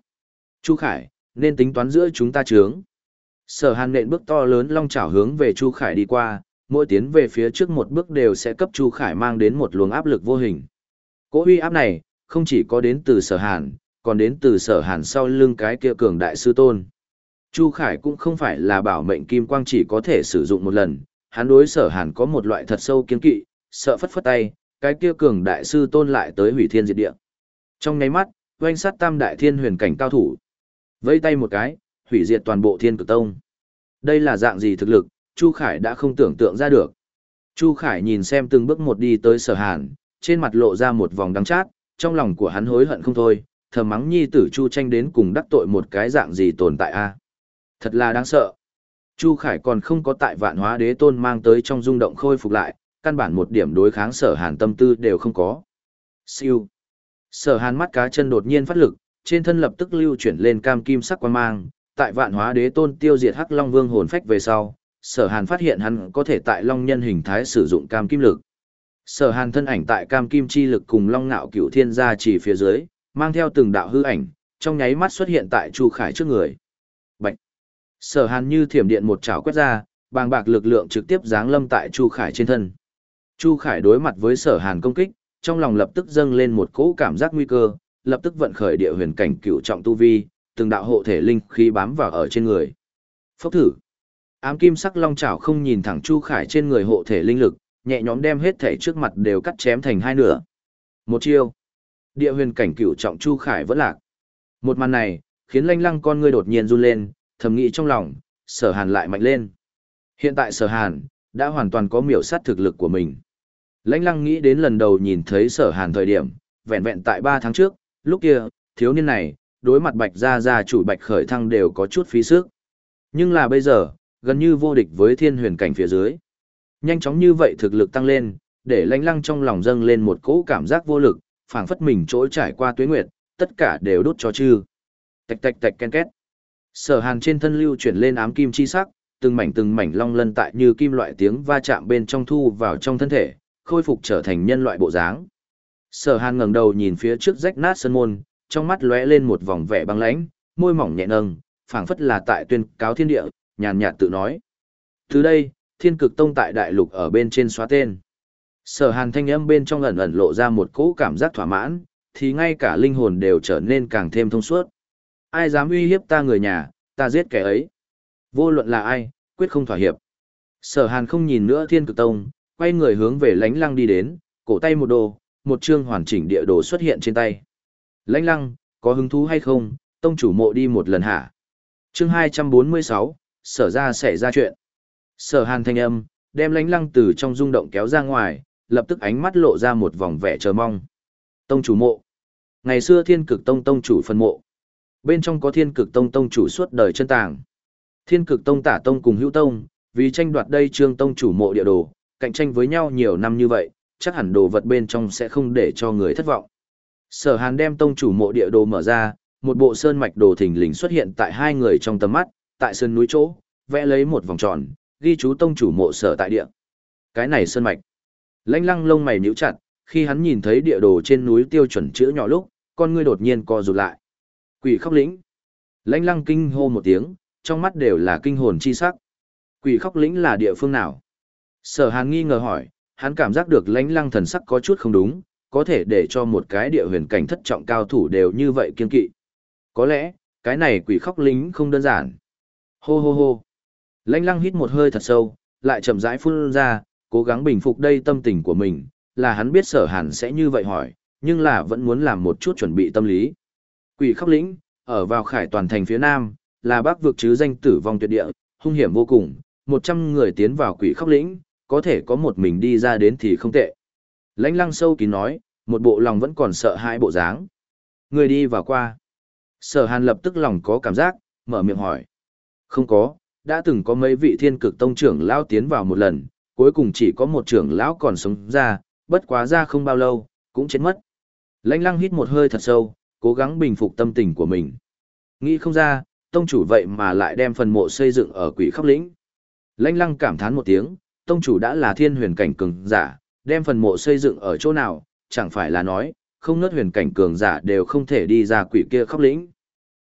Chu Khải, nên tính toán giữa chúng ta chướng. Sở hàn nện bước to lớn long chảo hướng về Chu Khải đi qua, mỗi tiến về phía trước một bước đều sẽ cấp Chu Khải mang đến một luồng áp lực vô hình. Cỗ uy áp này, không chỉ có đến từ sở hàn, còn đến từ sở hàn sau lưng cái kia cường đại sư tôn. Chu Khải cũng không phải là bảo mệnh kim quang chỉ có thể sử dụng một lần, hắn đối sở hàn có một loại thật sâu kiên kỵ, sợ phất phất tay, cái kia cường đại sư tôn lại tới hủy thiên diệt địa. Trong nháy mắt, oanh sát tam đại thiên huyền cảnh cao thủ. Vây tay một cái, hủy diệt toàn bộ thiên cực tông. Đây là dạng gì thực lực, Chu Khải đã không tưởng tượng ra được. Chu Khải nhìn xem từng bước một đi tới sở hàn, trên mặt lộ ra một vòng đắng chát, trong lòng của hắn hối hận không thôi, thầm mắng nhi tử Chu tranh đến cùng đắc tội một cái dạng gì tồn tại a à? Thật là đáng sợ. Chu Khải còn không có tại vạn hóa đế tôn mang tới trong rung động khôi phục lại, căn bản một điểm đối kháng sở hàn tâm tư đều không có. Siêu. Sở hàn mắt cá chân đột nhiên phát lực, trên thân lập tức lưu chuyển lên cam kim sắc quan mang, tại vạn hóa đế tôn tiêu diệt hắc long vương hồn phách về sau, sở hàn phát hiện hắn có thể tại long nhân hình thái sử dụng cam kim lực. Sở hàn thân ảnh tại cam kim chi lực cùng long ngạo cửu thiên gia chỉ phía dưới, mang theo từng đạo hư ảnh, trong nháy mắt xuất hiện tại Chu Khải trước người. Bạch! Sở hàn như thiểm điện một chảo quét ra, bàng bạc lực lượng trực tiếp giáng lâm tại Chu Khải trên thân. Chu Khải đối mặt với sở hàn công kích, trong lòng lập tức dâng lên một cỗ cảm giác nguy cơ, lập tức vận khởi địa huyền cảnh cửu trọng tu vi, từng đạo hộ thể linh khí bám vào ở trên người. Phốc thử. Ám kim sắc long chảo không nhìn thẳng Chu Khải trên người hộ thể linh lực, nhẹ nhõm đem hết thể trước mặt đều cắt chém thành hai nửa. Một chiêu. Địa huyền cảnh cửu trọng Chu Khải vẫn lạc. Một màn này, khiến lanh lăng con ngươi đột nhiên run lên, thầm nghĩ trong lòng, sở hàn lại mạnh lên. Hiện tại sở hàn, đã hoàn toàn có miểu sát thực lực của mình. Lãnh lăng nghĩ đến lần đầu nhìn thấy sở hàn thời điểm, vẹn vẹn tại 3 tháng trước, lúc kia, thiếu niên này, đối mặt bạch gia gia chủ bạch khởi thăng đều có chút phí sức. Nhưng là bây giờ, gần như vô địch với thiên huyền cảnh phía dưới. Nhanh chóng như vậy thực lực tăng lên, để lãnh lăng trong lòng dâng lên một cỗ cảm giác vô lực, phảng phất mình trỗi trải qua tuế nguyệt, tất cả đều đốt cho chư. Tạch tạch tạch ken két. Sở hàn trên thân lưu chuyển lên ám kim chi sắc, từng mảnh từng mảnh long lân tại như kim loại tiếng va chạm bên trong thu vào trong thân thể, khôi phục trở thành nhân loại bộ dáng. Sở hàn ngẩng đầu nhìn phía trước rách nát sân môn, trong mắt lóe lên một vòng vẻ băng lãnh, môi mỏng nhẹ nâng, phảng phất là tại tuyên cáo thiên địa, nhàn nhạt tự nói. Từ đây, thiên cực tông tại đại lục ở bên trên xóa tên. Sở hàn thanh âm bên trong ẩn ẩn lộ ra một cỗ cảm giác thỏa mãn, thì ngay cả linh hồn đều trở nên càng thêm thông suốt. Ai dám uy hiếp ta người nhà, ta giết kẻ ấy. Vô luận là ai, quyết không thỏa hiệp. Sở hàn không nhìn nữa thiên cực tông, quay người hướng về lánh lăng đi đến, cổ tay một đồ, một chương hoàn chỉnh địa đồ xuất hiện trên tay. Lánh lăng, có hứng thú hay không, tông chủ mộ đi một lần hả? chương 246, sở ra xảy ra chuyện. Sở hàn thanh âm, đem lánh lăng từ trong rung động kéo ra ngoài, lập tức ánh mắt lộ ra một vòng vẻ chờ mong. Tông chủ mộ. Ngày xưa thiên cực tông tông chủ phân mộ. Bên trong có thiên cực tông tông chủ suốt đời chân tàng. Thiên cực tông tả tông cùng hữu tông, vì tranh đoạt đây trương tông chủ mộ địa đồ, cạnh tranh với nhau nhiều năm như vậy, chắc hẳn đồ vật bên trong sẽ không để cho người thất vọng. Sở Hàn đem tông chủ mộ địa đồ mở ra, một bộ sơn mạch đồ thình lình xuất hiện tại hai người trong tầm mắt, tại sơn núi chỗ, vẽ lấy một vòng tròn, ghi chú tông chủ mộ sở tại địa. Cái này sơn mạch. Lãnh lăng lông mày nhíu chặt, khi hắn nhìn thấy địa đồ trên núi tiêu chuẩn chữ nhỏ lúc, con ngươi đột nhiên co rụt lại. Quỷ khóc lĩnh. Lãnh lăng kinh hô một tiếng, trong mắt đều là kinh hồn chi sắc. Quỷ khóc lĩnh là địa phương nào? Sở hàn nghi ngờ hỏi, hắn cảm giác được lãnh lăng thần sắc có chút không đúng, có thể để cho một cái địa huyền cảnh thất trọng cao thủ đều như vậy kiên kỵ. Có lẽ, cái này quỷ khóc lính không đơn giản. Hô hô hô. Lãnh lăng hít một hơi thật sâu, lại chậm rãi phun ra, cố gắng bình phục đây tâm tình của mình, là hắn biết sở hàn sẽ như vậy hỏi, nhưng là vẫn muốn làm một chút chuẩn bị tâm lý. Quỷ khóc lĩnh, ở vào khải toàn thành phía nam, là bác vực chứ danh tử vong tuyệt địa, hung hiểm vô cùng, 100 người tiến vào quỷ khóc lĩnh, có thể có một mình đi ra đến thì không tệ. Lãnh lăng sâu kín nói, một bộ lòng vẫn còn sợ hãi bộ dáng. Người đi vào qua. Sở hàn lập tức lòng có cảm giác, mở miệng hỏi. Không có, đã từng có mấy vị thiên cực tông trưởng lão tiến vào một lần, cuối cùng chỉ có một trưởng lão còn sống ra, bất quá ra không bao lâu, cũng chết mất. Lãnh lăng hít một hơi thật sâu, cố gắng bình phục tâm tình của mình. Nghĩ không ra, tông chủ vậy mà lại đem phần mộ xây dựng ở quỷ khắp lĩnh. Lãnh lăng cảm thán một tiếng, tông chủ đã là thiên huyền cảnh cường giả, đem phần mộ xây dựng ở chỗ nào, chẳng phải là nói, không nớt huyền cảnh cường giả đều không thể đi ra quỷ kia khóc lĩnh.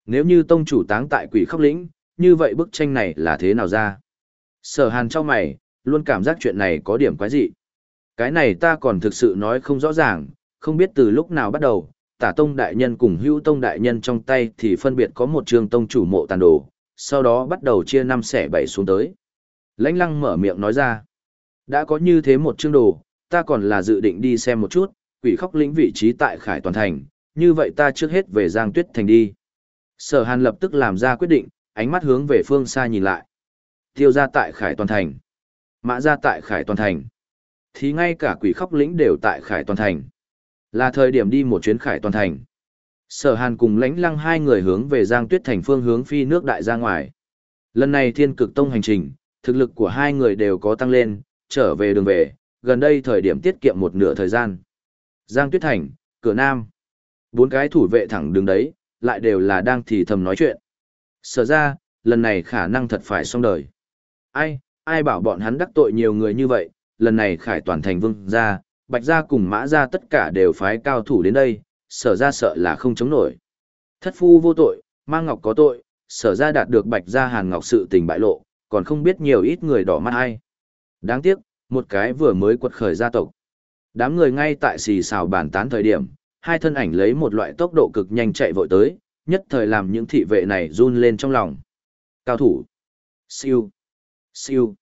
Nếu như tông chủ táng tại quỷ khóc lĩnh, như vậy bức tranh này là thế nào ra? Sở hàn cho mày, luôn cảm giác chuyện này có điểm quái dị. Cái này ta còn thực sự nói không rõ ràng, không biết từ lúc nào bắt đầu, tả tông đại nhân cùng hữu tông đại nhân trong tay thì phân biệt có một trường tông chủ mộ tàn đồ, sau đó bắt đầu chia năm xẻ bảy xuống tới. Lãnh lăng mở miệng nói ra, đã có như thế một chương đồ, ta còn là dự định đi xem một chút, quỷ khóc lĩnh vị trí tại khải toàn thành, như vậy ta trước hết về Giang Tuyết Thành đi. Sở Hàn lập tức làm ra quyết định, ánh mắt hướng về phương xa nhìn lại. Tiêu ra tại khải toàn thành. Mã ra tại khải toàn thành. Thì ngay cả quỷ khóc lĩnh đều tại khải toàn thành. Là thời điểm đi một chuyến khải toàn thành. Sở Hàn cùng lãnh lăng hai người hướng về Giang Tuyết Thành phương hướng phi nước đại ra ngoài. Lần này thiên cực tông hành trình, thực lực của hai người đều có tăng lên, trở về đường về, gần đây thời điểm tiết kiệm một nửa thời gian. Giang Tuyết Thành, cửa Nam. Bốn cái thủ vệ thẳng đứng đấy, lại đều là đang thì thầm nói chuyện. Sở ra, lần này khả năng thật phải xong đời. Ai, ai bảo bọn hắn đắc tội nhiều người như vậy, lần này khải toàn thành vương ra, bạch ra cùng mã ra tất cả đều phái cao thủ đến đây, sở ra sợ là không chống nổi. Thất phu vô tội, mang ngọc có tội, sở ra đạt được bạch ra hàn ngọc sự tình bại lộ, còn không biết nhiều ít người đỏ mắt hay Đáng tiếc, một cái vừa mới quật khởi gia tộc. Đám người ngay tại xì xào bàn tán thời điểm, hai thân ảnh lấy một loại tốc độ cực nhanh chạy vội tới, nhất thời làm những thị vệ này run lên trong lòng. Cao thủ. Siêu. Siêu.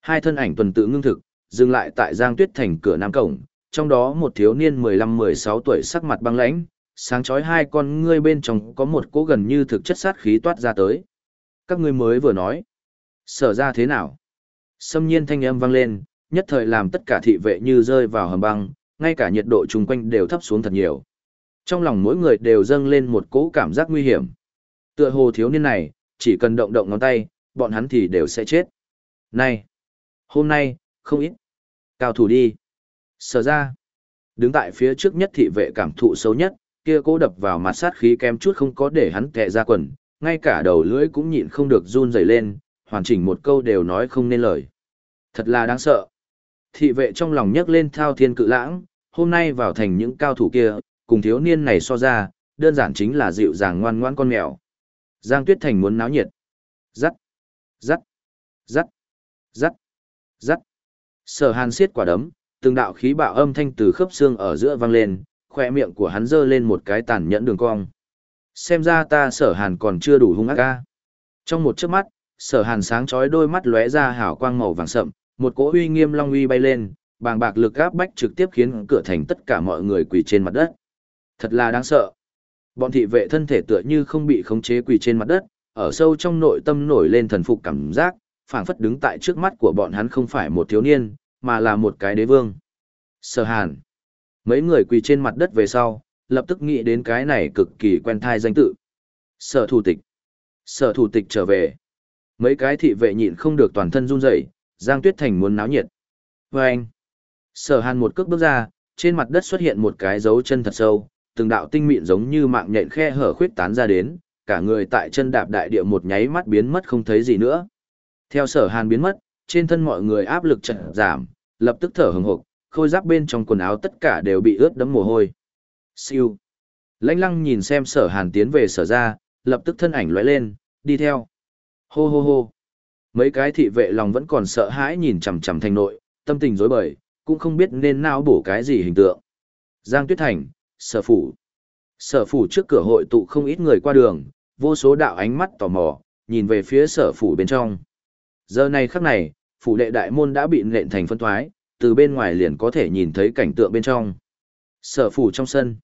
Hai thân ảnh tuần tự ngưng thực, dừng lại tại Giang Tuyết Thành cửa Nam Cổng, trong đó một thiếu niên 15-16 tuổi sắc mặt băng lãnh, sáng chói hai con ngươi bên trong có một cỗ gần như thực chất sát khí toát ra tới. Các ngươi mới vừa nói. Sở ra thế nào? Xâm nhiên thanh âm vang lên, nhất thời làm tất cả thị vệ như rơi vào hầm băng, ngay cả nhiệt độ chung quanh đều thấp xuống thật nhiều. Trong lòng mỗi người đều dâng lên một cỗ cảm giác nguy hiểm. Tựa hồ thiếu niên này, chỉ cần động động ngón tay, bọn hắn thì đều sẽ chết. Này! Hôm nay, không ít. Cao thủ đi. Sở ra. Đứng tại phía trước nhất thị vệ cảm thụ xấu nhất, kia cố đập vào mặt sát khí kem chút không có để hắn tệ ra quần, ngay cả đầu lưỡi cũng nhịn không được run rẩy lên, hoàn chỉnh một câu đều nói không nên lời. Thật là đáng sợ. Thị vệ trong lòng nhấc lên thao thiên cự lãng, hôm nay vào thành những cao thủ kia, cùng thiếu niên này so ra, đơn giản chính là dịu dàng ngoan ngoan con mèo. Giang Tuyết Thành muốn náo nhiệt. Dắt, dắt, dắt, dắt, dắt. Sở Hàn siết quả đấm, từng đạo khí bạo âm thanh từ khớp xương ở giữa vang lên, khoe miệng của hắn giơ lên một cái tàn nhẫn đường cong. Xem ra ta sở hàn còn chưa đủ hung ác ca. Trong một chớp mắt, sở hàn sáng chói đôi mắt lóe ra hào quang màu vàng sậm, một cỗ uy nghiêm long uy bay lên, bàng bạc lực áp bách trực tiếp khiến cửa thành tất cả mọi người quỳ trên mặt đất. Thật là đáng sợ. Bọn thị vệ thân thể tựa như không bị khống chế quỳ trên mặt đất, ở sâu trong nội tâm nổi lên thần phục cảm giác, phảng phất đứng tại trước mắt của bọn hắn không phải một thiếu niên, mà là một cái đế vương. Sở Hàn. Mấy người quỳ trên mặt đất về sau, lập tức nghĩ đến cái này cực kỳ quen thai danh tự. Sở thủ tịch. Sở thủ tịch trở về. Mấy cái thị vệ nhịn không được toàn thân run rẩy, Giang Tuyết Thành muốn náo nhiệt. Và anh. Sở Hàn một cước bước ra, trên mặt đất xuất hiện một cái dấu chân thật sâu, từng đạo tinh mịn giống như mạng nhện khe hở khuyết tán ra đến, cả người tại chân đạp đại địa một nháy mắt biến mất không thấy gì nữa. Theo sở hàn biến mất, trên thân mọi người áp lực chợt giảm, lập tức thở hừng hực, khôi giáp bên trong quần áo tất cả đều bị ướt đẫm mồ hôi. Siêu. Lãnh lăng nhìn xem sở hàn tiến về sở ra, lập tức thân ảnh lóe lên, đi theo. Hô hô hô. Mấy cái thị vệ lòng vẫn còn sợ hãi nhìn chằm chằm thành nội, tâm tình rối bời, cũng không biết nên nào bổ cái gì hình tượng. Giang Tuyết Thành, sở phủ. Sở phủ trước cửa hội tụ không ít người qua đường, vô số đạo ánh mắt tò mò, nhìn về phía sở phủ bên trong. Giờ này khắc này, phủ đệ đại môn đã bị nện thành phân thoái, từ bên ngoài liền có thể nhìn thấy cảnh tượng bên trong. Sở phủ trong sân.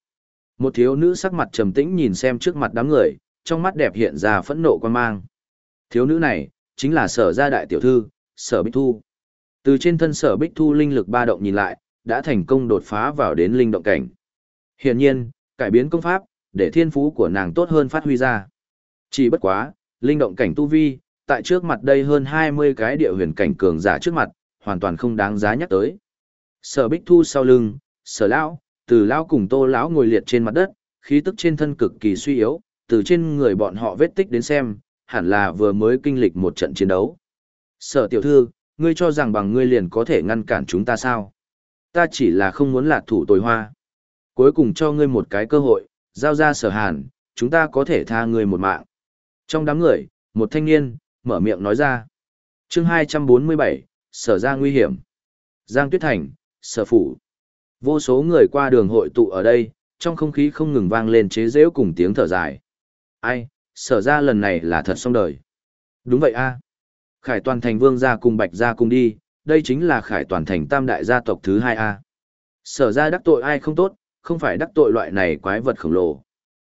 Một thiếu nữ sắc mặt trầm tĩnh nhìn xem trước mặt đám người, trong mắt đẹp hiện ra phẫn nộ quan mang. Thiếu nữ này, chính là sở gia đại tiểu thư, sở Bích Thu. Từ trên thân sở Bích Thu linh lực ba động nhìn lại, đã thành công đột phá vào đến linh động cảnh. Hiển nhiên, cải biến công pháp, để thiên phú của nàng tốt hơn phát huy ra. Chỉ bất quá, linh động cảnh tu vi, tại trước mặt đây hơn 20 cái địa huyền cảnh cường giả trước mặt, hoàn toàn không đáng giá nhắc tới. Sở Bích Thu sau lưng, Sở lão, Từ lão cùng Tô lão ngồi liệt trên mặt đất, khí tức trên thân cực kỳ suy yếu, từ trên người bọn họ vết tích đến xem, hẳn là vừa mới kinh lịch một trận chiến đấu. Sở tiểu thư, ngươi cho rằng bằng ngươi liền có thể ngăn cản chúng ta sao? Ta chỉ là không muốn lạc thủ tồi hoa. Cuối cùng cho ngươi một cái cơ hội, giao ra sở hàn, chúng ta có thể tha ngươi một mạng. Trong đám người, một thanh niên, mở miệng nói ra. chương 247, sở ra nguy hiểm. Giang Tuyết Thành, sở phủ. Vô số người qua đường hội tụ ở đây, trong không khí không ngừng vang lên chế rễu cùng tiếng thở dài. Ai, sở ra lần này là thật xong đời. Đúng vậy a à. Khải toàn thành vương gia cùng bạch gia cùng đi, đây chính là khải toàn thành tam đại gia tộc thứ hai a Sở ra đắc tội ai không tốt, không phải đắc tội loại này quái vật khổng lồ.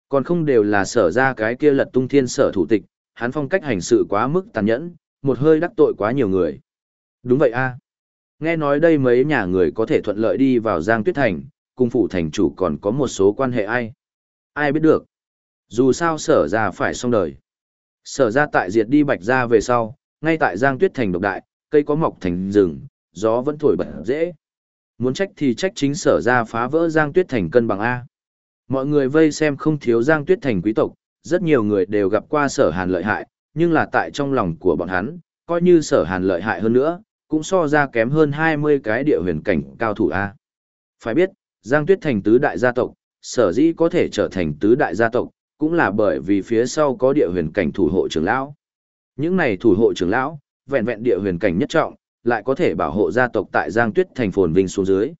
Còn không đều là sở ra cái kia lật tung thiên sở thủ tịch, hắn phong cách hành sự quá mức tàn nhẫn, một hơi đắc tội quá nhiều người. Đúng vậy a. Nghe nói đây mấy nhà người có thể thuận lợi đi vào Giang Tuyết Thành, cung phủ thành chủ còn có một số quan hệ ai. Ai biết được. Dù sao sở ra phải xong đời. Sở ra tại diệt đi bạch ra về sau, ngay tại Giang Tuyết Thành độc đại, cây có mọc thành rừng, gió vẫn thổi bật dễ. Muốn trách thì trách chính sở ra phá vỡ Giang Tuyết Thành cân bằng A. Mọi người vây xem không thiếu Giang Tuyết Thành quý tộc, rất nhiều người đều gặp qua sở hàn lợi hại, nhưng là tại trong lòng của bọn hắn, coi như sở hàn lợi hại hơn nữa, cũng so ra kém hơn 20 cái địa huyền cảnh cao thủ A. Phải biết, Giang Tuyết Thành tứ đại gia tộc, sở dĩ có thể trở thành tứ đại gia tộc, cũng là bởi vì phía sau có địa huyền cảnh thủ hộ trưởng lão. Những này thủ hộ trưởng lão, vẹn vẹn địa huyền cảnh nhất trọng, lại có thể bảo hộ gia tộc tại Giang Tuyết Thành phồn vinh xuống dưới.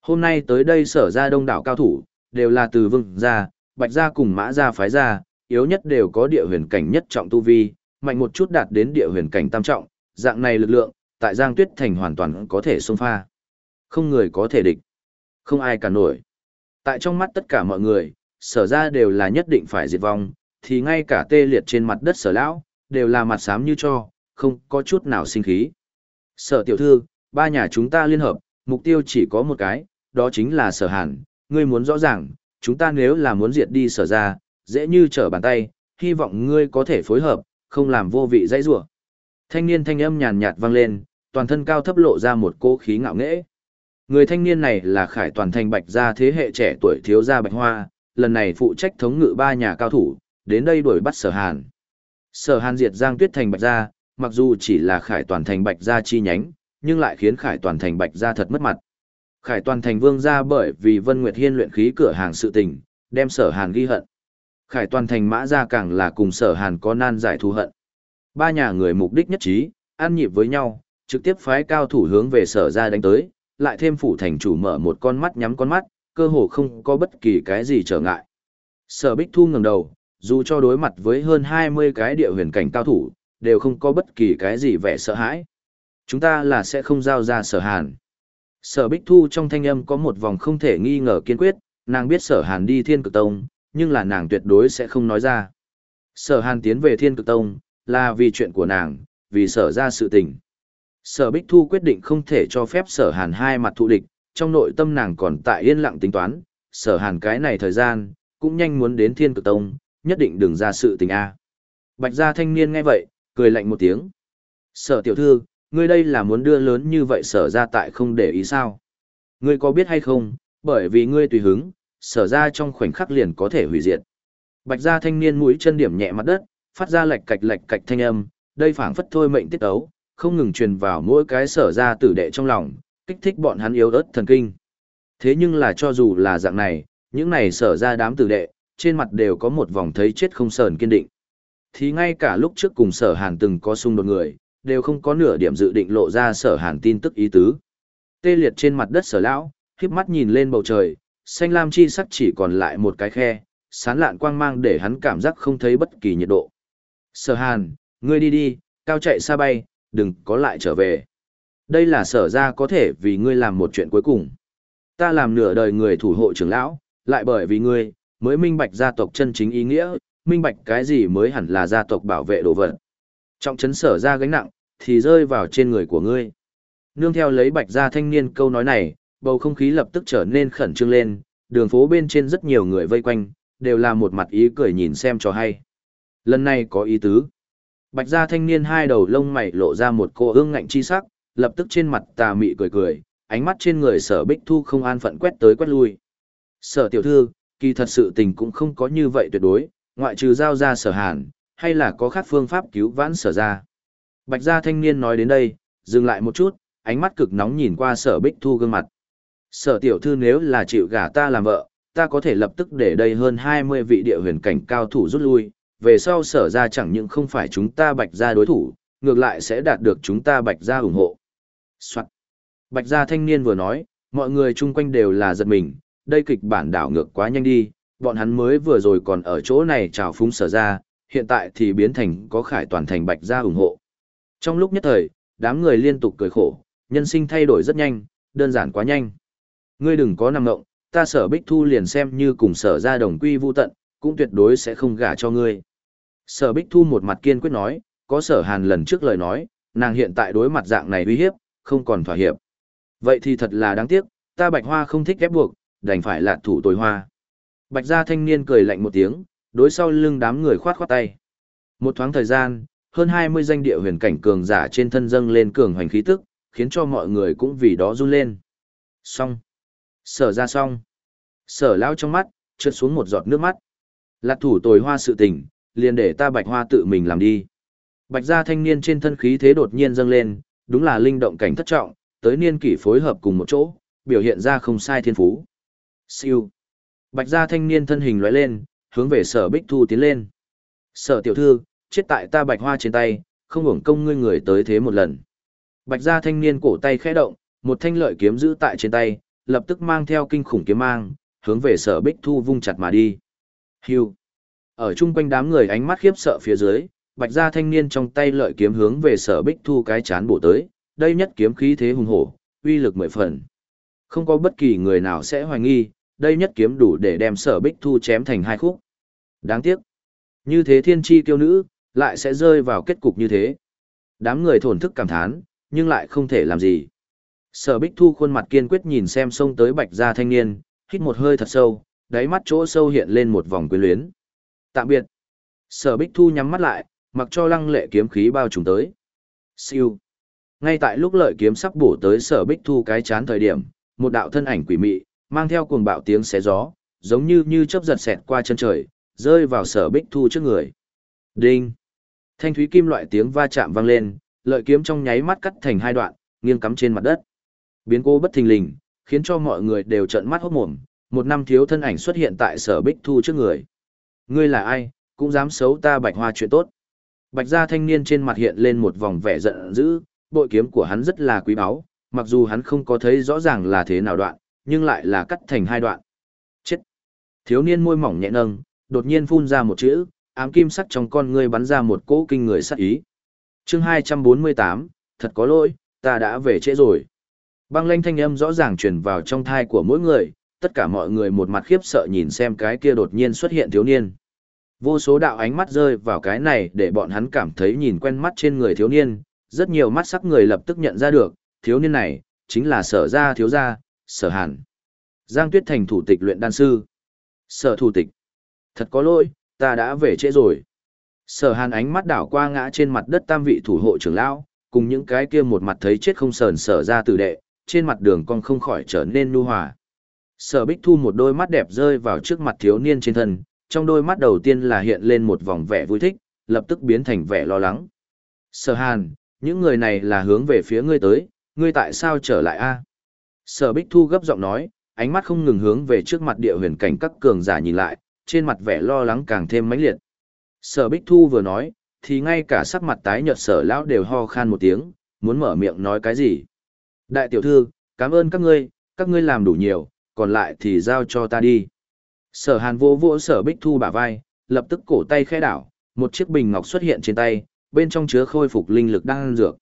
Hôm nay tới đây sở ra đông đảo cao thủ, đều là từ vương gia, bạch gia cùng mã gia phái gia, yếu nhất đều có địa huyền cảnh nhất trọng tu vi, mạnh một chút đạt đến địa huyền cảnh tam trọng, dạng này lực lượng, tại Giang Tuyết Thành hoàn toàn có thể xông pha. Không người có thể địch. Không ai cả nổi. Tại trong mắt tất cả mọi người, sở ra đều là nhất định phải diệt vong, thì ngay cả tê liệt trên mặt đất sở lão, đều là mặt xám như cho, không có chút nào sinh khí. Sở tiểu thư, ba nhà chúng ta liên hợp, mục tiêu chỉ có một cái, đó chính là sở hàn, ngươi muốn rõ ràng, chúng ta nếu là muốn diệt đi sở ra, dễ như trở bàn tay, hy vọng ngươi có thể phối hợp, không làm vô vị dãy rủa. Thanh niên thanh âm nhàn nhạt vang lên, toàn thân cao thấp lộ ra một cố khí ngạo nghễ. Người thanh niên này là Khải Toàn Thành Bạch gia thế hệ trẻ tuổi thiếu gia Bạch Hoa, lần này phụ trách thống ngự ba nhà cao thủ, đến đây đuổi bắt Sở Hàn. Sở Hàn diệt Giang Tuyết Thành Bạch gia, mặc dù chỉ là Khải Toàn Thành Bạch gia chi nhánh, nhưng lại khiến Khải Toàn Thành Bạch gia thật mất mặt. Khải Toàn Thành Vương gia bởi vì Vân Nguyệt Hiên luyện khí cửa hàng sự tình, đem Sở Hàn ghi hận. Khải toàn thành mã gia càng là cùng sở hàn có nan giải thù hận. Ba nhà người mục đích nhất trí, ăn nhịp với nhau, trực tiếp phái cao thủ hướng về sở ra đánh tới, lại thêm phủ thành chủ mở một con mắt nhắm con mắt, cơ hồ không có bất kỳ cái gì trở ngại. Sở Bích Thu ngẩng đầu, dù cho đối mặt với hơn 20 cái địa huyền cảnh cao thủ, đều không có bất kỳ cái gì vẻ sợ hãi. Chúng ta là sẽ không giao ra sở hàn. Sở Bích Thu trong thanh âm có một vòng không thể nghi ngờ kiên quyết, nàng biết sở hàn đi thiên cực tông, nhưng là nàng tuyệt đối sẽ không nói ra. Sở hàn tiến về thiên cực tông, là vì chuyện của nàng, vì sở ra sự tình. Sở Bích Thu quyết định không thể cho phép sở hàn hai mặt thụ địch, trong nội tâm nàng còn tại yên lặng tính toán, sở hàn cái này thời gian, cũng nhanh muốn đến thiên cực tông, nhất định đừng ra sự tình A. Bạch gia thanh niên nghe vậy, cười lạnh một tiếng. Sở tiểu thư, ngươi đây là muốn đưa lớn như vậy sở ra tại không để ý sao? Ngươi có biết hay không, bởi vì ngươi tùy hứng, sở ra trong khoảnh khắc liền có thể hủy diệt. Bạch gia thanh niên mũi chân điểm nhẹ mặt đất, phát ra lạch cạch lạch cạch thanh âm, đây phảng phất thôi mệnh tiết ấu, không ngừng truyền vào mỗi cái sở ra tử đệ trong lòng, kích thích bọn hắn yếu ớt thần kinh. Thế nhưng là cho dù là dạng này, những này sở ra đám tử đệ, trên mặt đều có một vòng thấy chết không sờn kiên định. Thì ngay cả lúc trước cùng sở hàn từng có xung đột người, đều không có nửa điểm dự định lộ ra sở hàn tin tức ý tứ. Tê liệt trên mặt đất sở lão, khiếp mắt nhìn lên bầu trời, xanh lam chi sắc chỉ còn lại một cái khe, sán lạn quang mang để hắn cảm giác không thấy bất kỳ nhiệt độ. Sở hàn, ngươi đi đi, cao chạy xa bay, đừng có lại trở về. Đây là sở ra có thể vì ngươi làm một chuyện cuối cùng. Ta làm nửa đời người thủ hộ trưởng lão, lại bởi vì ngươi, mới minh bạch gia tộc chân chính ý nghĩa, minh bạch cái gì mới hẳn là gia tộc bảo vệ đồ vật. Trọng chấn sở ra gánh nặng, thì rơi vào trên người của ngươi. Nương theo lấy bạch gia thanh niên câu nói này, bầu không khí lập tức trở nên khẩn trương lên, đường phố bên trên rất nhiều người vây quanh, đều là một mặt ý cười nhìn xem cho hay. Lần này có ý tứ. Bạch gia thanh niên hai đầu lông mày lộ ra một cô ương ngạnh chi sắc, lập tức trên mặt tà mị cười cười, ánh mắt trên người sở bích thu không an phận quét tới quét lui. Sở tiểu thư, kỳ thật sự tình cũng không có như vậy tuyệt đối, ngoại trừ giao ra sở hàn, hay là có khác phương pháp cứu vãn sở ra. Bạch gia thanh niên nói đến đây, dừng lại một chút, ánh mắt cực nóng nhìn qua sở bích thu gương mặt. Sở tiểu thư nếu là chịu gả ta làm vợ, ta có thể lập tức để đây hơn 20 vị địa huyền cảnh cao thủ rút lui, về sau sở ra chẳng những không phải chúng ta bạch gia đối thủ, ngược lại sẽ đạt được chúng ta bạch gia ủng hộ. Soạn. Bạch gia thanh niên vừa nói, mọi người chung quanh đều là giật mình, đây kịch bản đảo ngược quá nhanh đi, bọn hắn mới vừa rồi còn ở chỗ này chào phúng sở ra, hiện tại thì biến thành có khải toàn thành bạch gia ủng hộ. Trong lúc nhất thời, đám người liên tục cười khổ, nhân sinh thay đổi rất nhanh, đơn giản quá nhanh. Ngươi đừng có nằm ngộng, ta sở bích thu liền xem như cùng sở ra đồng quy vu tận, cũng tuyệt đối sẽ không gả cho ngươi. Sở bích thu một mặt kiên quyết nói, có sở hàn lần trước lời nói, nàng hiện tại đối mặt dạng này uy hiếp, không còn thỏa hiệp. Vậy thì thật là đáng tiếc, ta bạch hoa không thích ép buộc, đành phải lạt thủ tồi hoa. Bạch gia thanh niên cười lạnh một tiếng, đối sau lưng đám người khoát khoát tay. Một thoáng thời gian, hơn 20 danh địa huyền cảnh cường giả trên thân dâng lên cường hoành khí tức, khiến cho mọi người cũng vì đó run lên. Xong. Sở ra xong. Sở lao trong mắt, trượt xuống một giọt nước mắt. Lạc thủ tồi hoa sự tình, liền để ta bạch hoa tự mình làm đi. Bạch gia thanh niên trên thân khí thế đột nhiên dâng lên, đúng là linh động cảnh thất trọng, tới niên kỷ phối hợp cùng một chỗ, biểu hiện ra không sai thiên phú. Siêu. Bạch gia thanh niên thân hình lóe lên, hướng về sở bích thu tiến lên. Sở tiểu thư, chết tại ta bạch hoa trên tay, không hưởng công ngươi người tới thế một lần. Bạch gia thanh niên cổ tay khẽ động, một thanh lợi kiếm giữ tại trên tay, lập tức mang theo kinh khủng kiếm mang, hướng về sở bích thu vung chặt mà đi. Hưu. Ở chung quanh đám người ánh mắt khiếp sợ phía dưới, bạch gia thanh niên trong tay lợi kiếm hướng về sở bích thu cái chán bổ tới, đây nhất kiếm khí thế hùng hổ, uy lực mười phần. Không có bất kỳ người nào sẽ hoài nghi, đây nhất kiếm đủ để đem sở bích thu chém thành hai khúc. Đáng tiếc. Như thế thiên tri kiêu nữ, lại sẽ rơi vào kết cục như thế. Đám người thổn thức cảm thán, nhưng lại không thể làm gì. Sở bích thu khuôn mặt kiên quyết nhìn xem xông tới bạch gia thanh niên, hít một hơi thật sâu, đáy mắt chỗ sâu hiện lên một vòng quyến luyến. Tạm biệt. Sở bích thu nhắm mắt lại, mặc cho lăng lệ kiếm khí bao trùm tới. Siêu. Ngay tại lúc lợi kiếm sắp bổ tới sở bích thu cái chán thời điểm, một đạo thân ảnh quỷ mị, mang theo cuồng bạo tiếng xé gió, giống như như chớp giật xẹt qua chân trời, rơi vào sở bích thu trước người. Đinh! Thanh thúy kim loại tiếng va chạm vang lên, lợi kiếm trong nháy mắt cắt thành hai đoạn, nghiêng cắm trên mặt đất. Biến cố bất thình lình, khiến cho mọi người đều trợn mắt hốt mồm, một năm thiếu thân ảnh xuất hiện tại sở bích thu trước người. Ngươi là ai, cũng dám xấu ta bạch hoa chuyện tốt. Bạch gia thanh niên trên mặt hiện lên một vòng vẻ giận dữ, bội kiếm của hắn rất là quý báu, mặc dù hắn không có thấy rõ ràng là thế nào đoạn, nhưng lại là cắt thành hai đoạn. Chết! Thiếu niên môi mỏng nhẹ nâng, đột nhiên phun ra một chữ, ám kim sắc trong con ngươi bắn ra một cỗ kinh người sắc ý. chương 248, thật có lỗi, ta đã về trễ rồi. Băng lanh thanh âm rõ ràng truyền vào trong thai của mỗi người, tất cả mọi người một mặt khiếp sợ nhìn xem cái kia đột nhiên xuất hiện thiếu niên. Vô số đạo ánh mắt rơi vào cái này để bọn hắn cảm thấy nhìn quen mắt trên người thiếu niên, rất nhiều mắt sắc người lập tức nhận ra được, thiếu niên này, chính là sở gia thiếu gia, sở hàn. Giang Tuyết Thành thủ tịch luyện đan sư. Sở thủ tịch. Thật có lỗi, ta đã về trễ rồi. Sở hàn ánh mắt đảo qua ngã trên mặt đất tam vị thủ hộ trưởng lão, cùng những cái kia một mặt thấy chết không sờn sở ra tử đệ, trên mặt đường con không khỏi trở nên nu hòa. Sở Bích Thu một đôi mắt đẹp rơi vào trước mặt thiếu niên trên thân, trong đôi mắt đầu tiên là hiện lên một vòng vẻ vui thích, lập tức biến thành vẻ lo lắng. Sở Hàn, những người này là hướng về phía ngươi tới, ngươi tại sao trở lại a? Sở Bích Thu gấp giọng nói, ánh mắt không ngừng hướng về trước mặt địa huyền cảnh các cường giả nhìn lại, trên mặt vẻ lo lắng càng thêm mãnh liệt. Sở Bích Thu vừa nói, thì ngay cả sắc mặt tái nhợt sở lão đều ho khan một tiếng, muốn mở miệng nói cái gì. Đại tiểu thư, cảm ơn các ngươi, các ngươi làm đủ nhiều, còn lại thì giao cho ta đi. Sở hàn vỗ vỗ sở bích thu bả vai, lập tức cổ tay khẽ đảo, một chiếc bình ngọc xuất hiện trên tay, bên trong chứa khôi phục linh lực đan dược.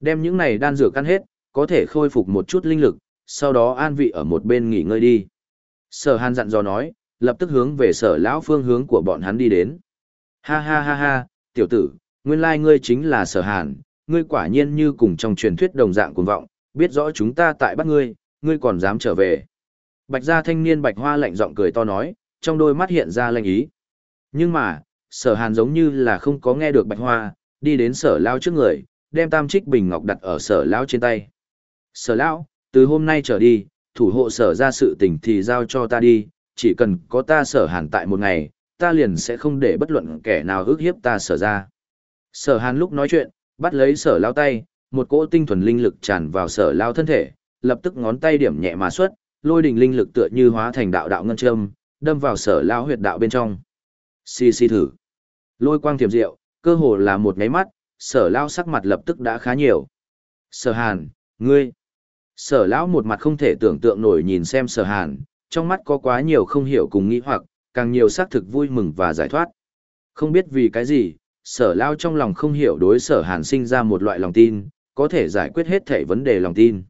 Đem những này đan dược ăn hết, có thể khôi phục một chút linh lực, sau đó an vị ở một bên nghỉ ngơi đi. Sở hàn dặn dò nói, lập tức hướng về sở lão phương hướng của bọn hắn đi đến. Ha ha ha ha, tiểu tử, nguyên lai ngươi chính là sở hàn, ngươi quả nhiên như cùng trong truyền thuyết đồng dạng cuồng vọng, biết rõ chúng ta tại bắt ngươi, ngươi còn dám trở về. Bạch gia thanh niên bạch hoa lạnh giọng cười to nói, trong đôi mắt hiện ra lanh ý. Nhưng mà, sở hàn giống như là không có nghe được bạch hoa, đi đến sở lao trước người, đem tam trích bình ngọc đặt ở sở lao trên tay. Sở lão, từ hôm nay trở đi, thủ hộ sở ra sự tình thì giao cho ta đi, chỉ cần có ta sở hàn tại một ngày, ta liền sẽ không để bất luận kẻ nào ước hiếp ta sở ra. Sở hàn lúc nói chuyện, bắt lấy sở lao tay, một cỗ tinh thuần linh lực tràn vào sở lao thân thể, lập tức ngón tay điểm nhẹ mà xuất, lôi đình linh lực tựa như hóa thành đạo đạo ngân châm, đâm vào sở lao huyệt đạo bên trong. Xì xì thử. Lôi quang thiểm diệu, cơ hồ là một nháy mắt, sở lao sắc mặt lập tức đã khá nhiều. Sở hàn, ngươi. Sở lão một mặt không thể tưởng tượng nổi nhìn xem sở hàn, trong mắt có quá nhiều không hiểu cùng nghĩ hoặc, càng nhiều xác thực vui mừng và giải thoát. Không biết vì cái gì, sở lao trong lòng không hiểu đối sở hàn sinh ra một loại lòng tin, có thể giải quyết hết thể vấn đề lòng tin.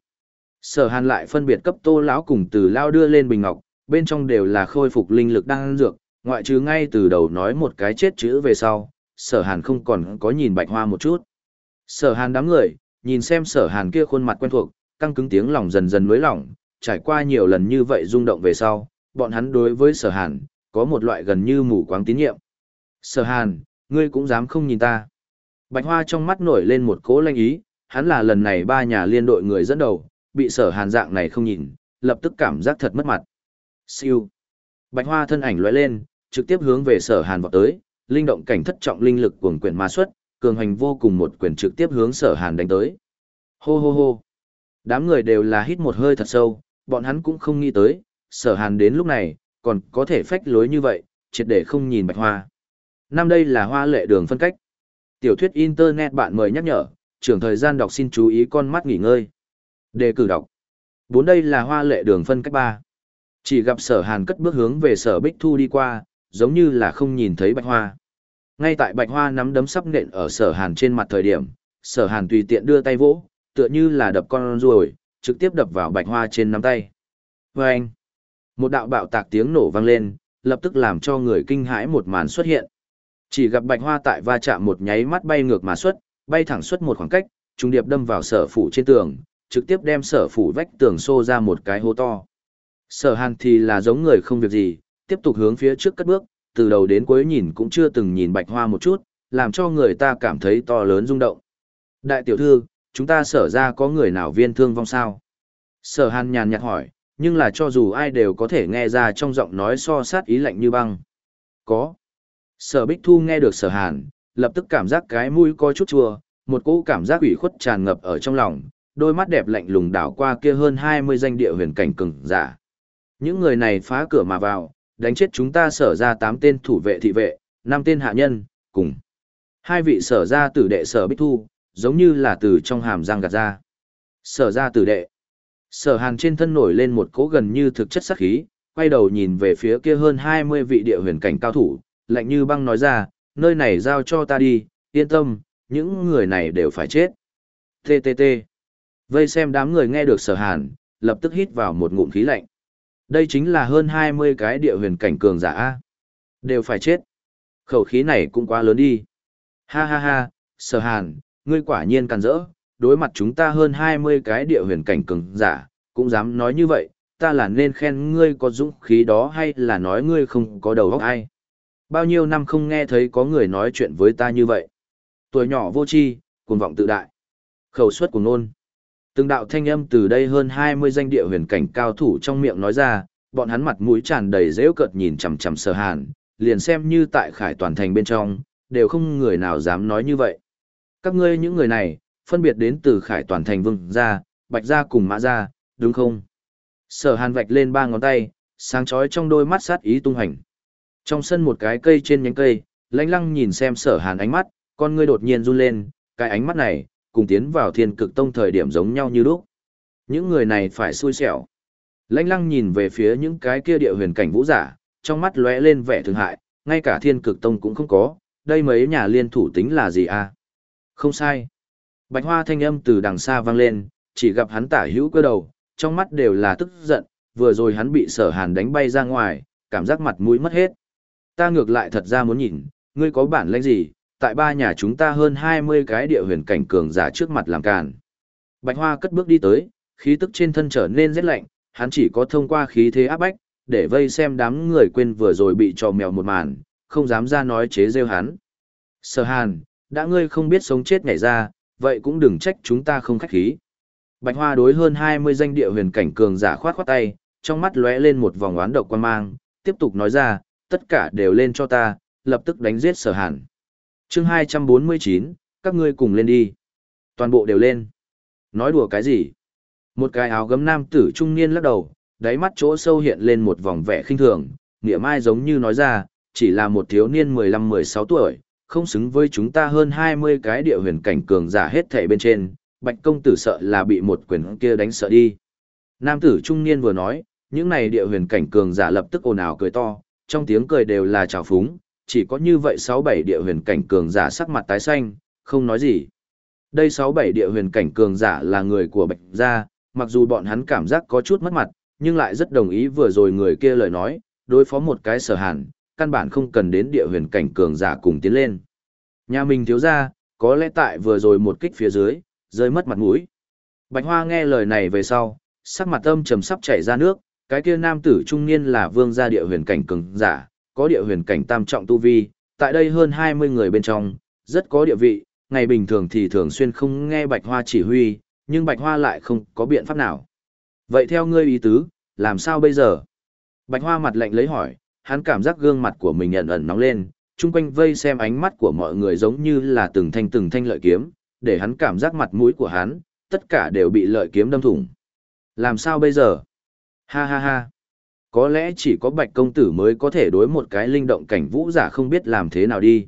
Sở Hàn lại phân biệt cấp Tô lão cùng từ lao đưa lên bình ngọc, bên trong đều là khôi phục linh lực đang ăn dược, ngoại trừ ngay từ đầu nói một cái chết chữ về sau, Sở Hàn không còn có nhìn Bạch Hoa một chút. Sở Hàn đám người, nhìn xem Sở Hàn kia khuôn mặt quen thuộc, căng cứng tiếng lòng dần dần nới lỏng, trải qua nhiều lần như vậy rung động về sau, bọn hắn đối với Sở Hàn có một loại gần như mù quáng tín nhiệm. Sở Hàn, ngươi cũng dám không nhìn ta. Bạch Hoa trong mắt nổi lên một cỗ lanh ý, hắn là lần này ba nhà liên đội người dẫn đầu, bị sở hàn dạng này không nhìn, lập tức cảm giác thật mất mặt. Siêu. Bạch hoa thân ảnh lóe lên, trực tiếp hướng về sở hàn vọt tới, linh động cảnh thất trọng linh lực cuồng quyền ma xuất, cường hành vô cùng một quyền trực tiếp hướng sở hàn đánh tới. Hô hô hô. Đám người đều là hít một hơi thật sâu, bọn hắn cũng không nghĩ tới, sở hàn đến lúc này, còn có thể phách lối như vậy, triệt để không nhìn bạch hoa. Năm đây là hoa lệ đường phân cách. Tiểu thuyết Internet bạn mời nhắc nhở, trưởng thời gian đọc xin chú ý con mắt nghỉ ngơi. Đề cử đọc. Bốn đây là hoa lệ đường phân cách ba. Chỉ gặp sở hàn cất bước hướng về sở bích thu đi qua, giống như là không nhìn thấy bạch hoa. Ngay tại bạch hoa nắm đấm sắp nện ở sở hàn trên mặt thời điểm, sở hàn tùy tiện đưa tay vỗ, tựa như là đập con ruồi, trực tiếp đập vào bạch hoa trên nắm tay. Và anh, một đạo bạo tạc tiếng nổ vang lên, lập tức làm cho người kinh hãi một màn xuất hiện. Chỉ gặp bạch hoa tại va chạm một nháy mắt bay ngược mà xuất, bay thẳng xuất một khoảng cách, trung điệp đâm vào sở phủ trên tường, trực tiếp đem sở phủ vách tường xô ra một cái hố to. Sở hàn thì là giống người không việc gì, tiếp tục hướng phía trước cất bước, từ đầu đến cuối nhìn cũng chưa từng nhìn bạch hoa một chút, làm cho người ta cảm thấy to lớn rung động. Đại tiểu thư, chúng ta sở ra có người nào viên thương vong sao? Sở hàn nhàn nhạt hỏi, nhưng là cho dù ai đều có thể nghe ra trong giọng nói so sát ý lạnh như băng. Có. Sở bích thu nghe được sở hàn, lập tức cảm giác cái mũi có chút chua, một cỗ cảm giác ủy khuất tràn ngập ở trong lòng, đôi mắt đẹp lạnh lùng đảo qua kia hơn 20 danh địa huyền cảnh cường giả. Những người này phá cửa mà vào, đánh chết chúng ta sở ra 8 tên thủ vệ thị vệ, 5 tên hạ nhân, cùng. Hai vị sở ra tử đệ sở bích thu, giống như là từ trong hàm răng gạt ra. Sở ra tử đệ. Sở hàn trên thân nổi lên một cỗ gần như thực chất sắc khí, quay đầu nhìn về phía kia hơn 20 vị địa huyền cảnh cao thủ, lạnh như băng nói ra, nơi này giao cho ta đi, yên tâm, những người này đều phải chết. TTT. Vây xem đám người nghe được sở hàn, lập tức hít vào một ngụm khí lạnh. Đây chính là hơn 20 cái địa huyền cảnh cường giả A. Đều phải chết. Khẩu khí này cũng quá lớn đi. Ha ha ha, sở hàn, ngươi quả nhiên càn rỡ, đối mặt chúng ta hơn 20 cái địa huyền cảnh cường giả, cũng dám nói như vậy, ta là nên khen ngươi có dũng khí đó hay là nói ngươi không có đầu óc ai. Bao nhiêu năm không nghe thấy có người nói chuyện với ta như vậy. Tuổi nhỏ vô tri, cuồng vọng tự đại. Khẩu suất của nôn. Từng đạo thanh âm từ đây hơn 20 danh địa huyền cảnh cao thủ trong miệng nói ra, bọn hắn mặt mũi tràn đầy rêu cợt nhìn chằm chằm sở hàn, liền xem như tại khải toàn thành bên trong, đều không người nào dám nói như vậy. Các ngươi những người này, phân biệt đến từ khải toàn thành vương gia, bạch gia cùng mã gia, đúng không? Sở hàn vạch lên ba ngón tay, sáng chói trong đôi mắt sát ý tung hành. Trong sân một cái cây trên nhánh cây, lãnh lăng nhìn xem sở hàn ánh mắt, con ngươi đột nhiên run lên, cái ánh mắt này, cùng tiến vào thiên cực tông thời điểm giống nhau như lúc. Những người này phải xui xẻo. Lãnh lăng nhìn về phía những cái kia địa huyền cảnh vũ giả, trong mắt lóe lên vẻ thương hại, ngay cả thiên cực tông cũng không có, đây mấy nhà liên thủ tính là gì à? Không sai. Bạch hoa thanh âm từ đằng xa vang lên, chỉ gặp hắn tả hữu cơ đầu, trong mắt đều là tức giận, vừa rồi hắn bị sở hàn đánh bay ra ngoài, cảm giác mặt mũi mất hết. Ta ngược lại thật ra muốn nhìn, ngươi có bản lĩnh gì, tại ba nhà chúng ta hơn 20 cái địa huyền cảnh cường giả trước mặt làm càn. Bạch Hoa cất bước đi tới, khí tức trên thân trở nên rất lạnh, hắn chỉ có thông qua khí thế áp bách, để vây xem đám người quên vừa rồi bị trò mèo một màn, không dám ra nói chế rêu hắn. Sở Hàn, đã ngươi không biết sống chết nhảy ra, vậy cũng đừng trách chúng ta không khách khí. Bạch Hoa đối hơn 20 danh địa huyền cảnh cường giả khoát khoát tay, trong mắt lóe lên một vòng oán độc quan mang, tiếp tục nói ra, tất cả đều lên cho ta, lập tức đánh giết sở hàn chương 249, các ngươi cùng lên đi. Toàn bộ đều lên. Nói đùa cái gì? Một cái áo gấm nam tử trung niên lắc đầu, đáy mắt chỗ sâu hiện lên một vòng vẻ khinh thường, nghĩa mai giống như nói ra, chỉ là một thiếu niên 15-16 tuổi, không xứng với chúng ta hơn 20 cái địa huyền cảnh cường giả hết thảy bên trên, bạch công tử sợ là bị một quyền kia đánh sợ đi. Nam tử trung niên vừa nói, những này địa huyền cảnh cường giả lập tức ồn ào cười to, trong tiếng cười đều là trào phúng, chỉ có như vậy 6-7 địa huyền cảnh cường giả sắc mặt tái xanh, không nói gì. Đây 6-7 địa huyền cảnh cường giả là người của Bạch Gia, mặc dù bọn hắn cảm giác có chút mất mặt, nhưng lại rất đồng ý vừa rồi người kia lời nói, đối phó một cái sở hàn, căn bản không cần đến địa huyền cảnh cường giả cùng tiến lên. Nhà mình thiếu gia có lẽ tại vừa rồi một kích phía dưới, rơi mất mặt mũi. Bạch Hoa nghe lời này về sau, sắc mặt âm trầm sắp chảy ra nước, cái kia nam tử trung niên là vương gia địa huyền cảnh cường giả, có địa huyền cảnh tam trọng tu vi, tại đây hơn 20 người bên trong, rất có địa vị, ngày bình thường thì thường xuyên không nghe Bạch Hoa chỉ huy, nhưng Bạch Hoa lại không có biện pháp nào. Vậy theo ngươi ý tứ, làm sao bây giờ? Bạch Hoa mặt lạnh lấy hỏi, hắn cảm giác gương mặt của mình ẩn ẩn nóng lên, chung quanh vây xem ánh mắt của mọi người giống như là từng thanh từng thanh lợi kiếm, để hắn cảm giác mặt mũi của hắn, tất cả đều bị lợi kiếm đâm thủng. Làm sao bây giờ? Ha ha ha. Có lẽ chỉ có bạch công tử mới có thể đối một cái linh động cảnh vũ giả không biết làm thế nào đi.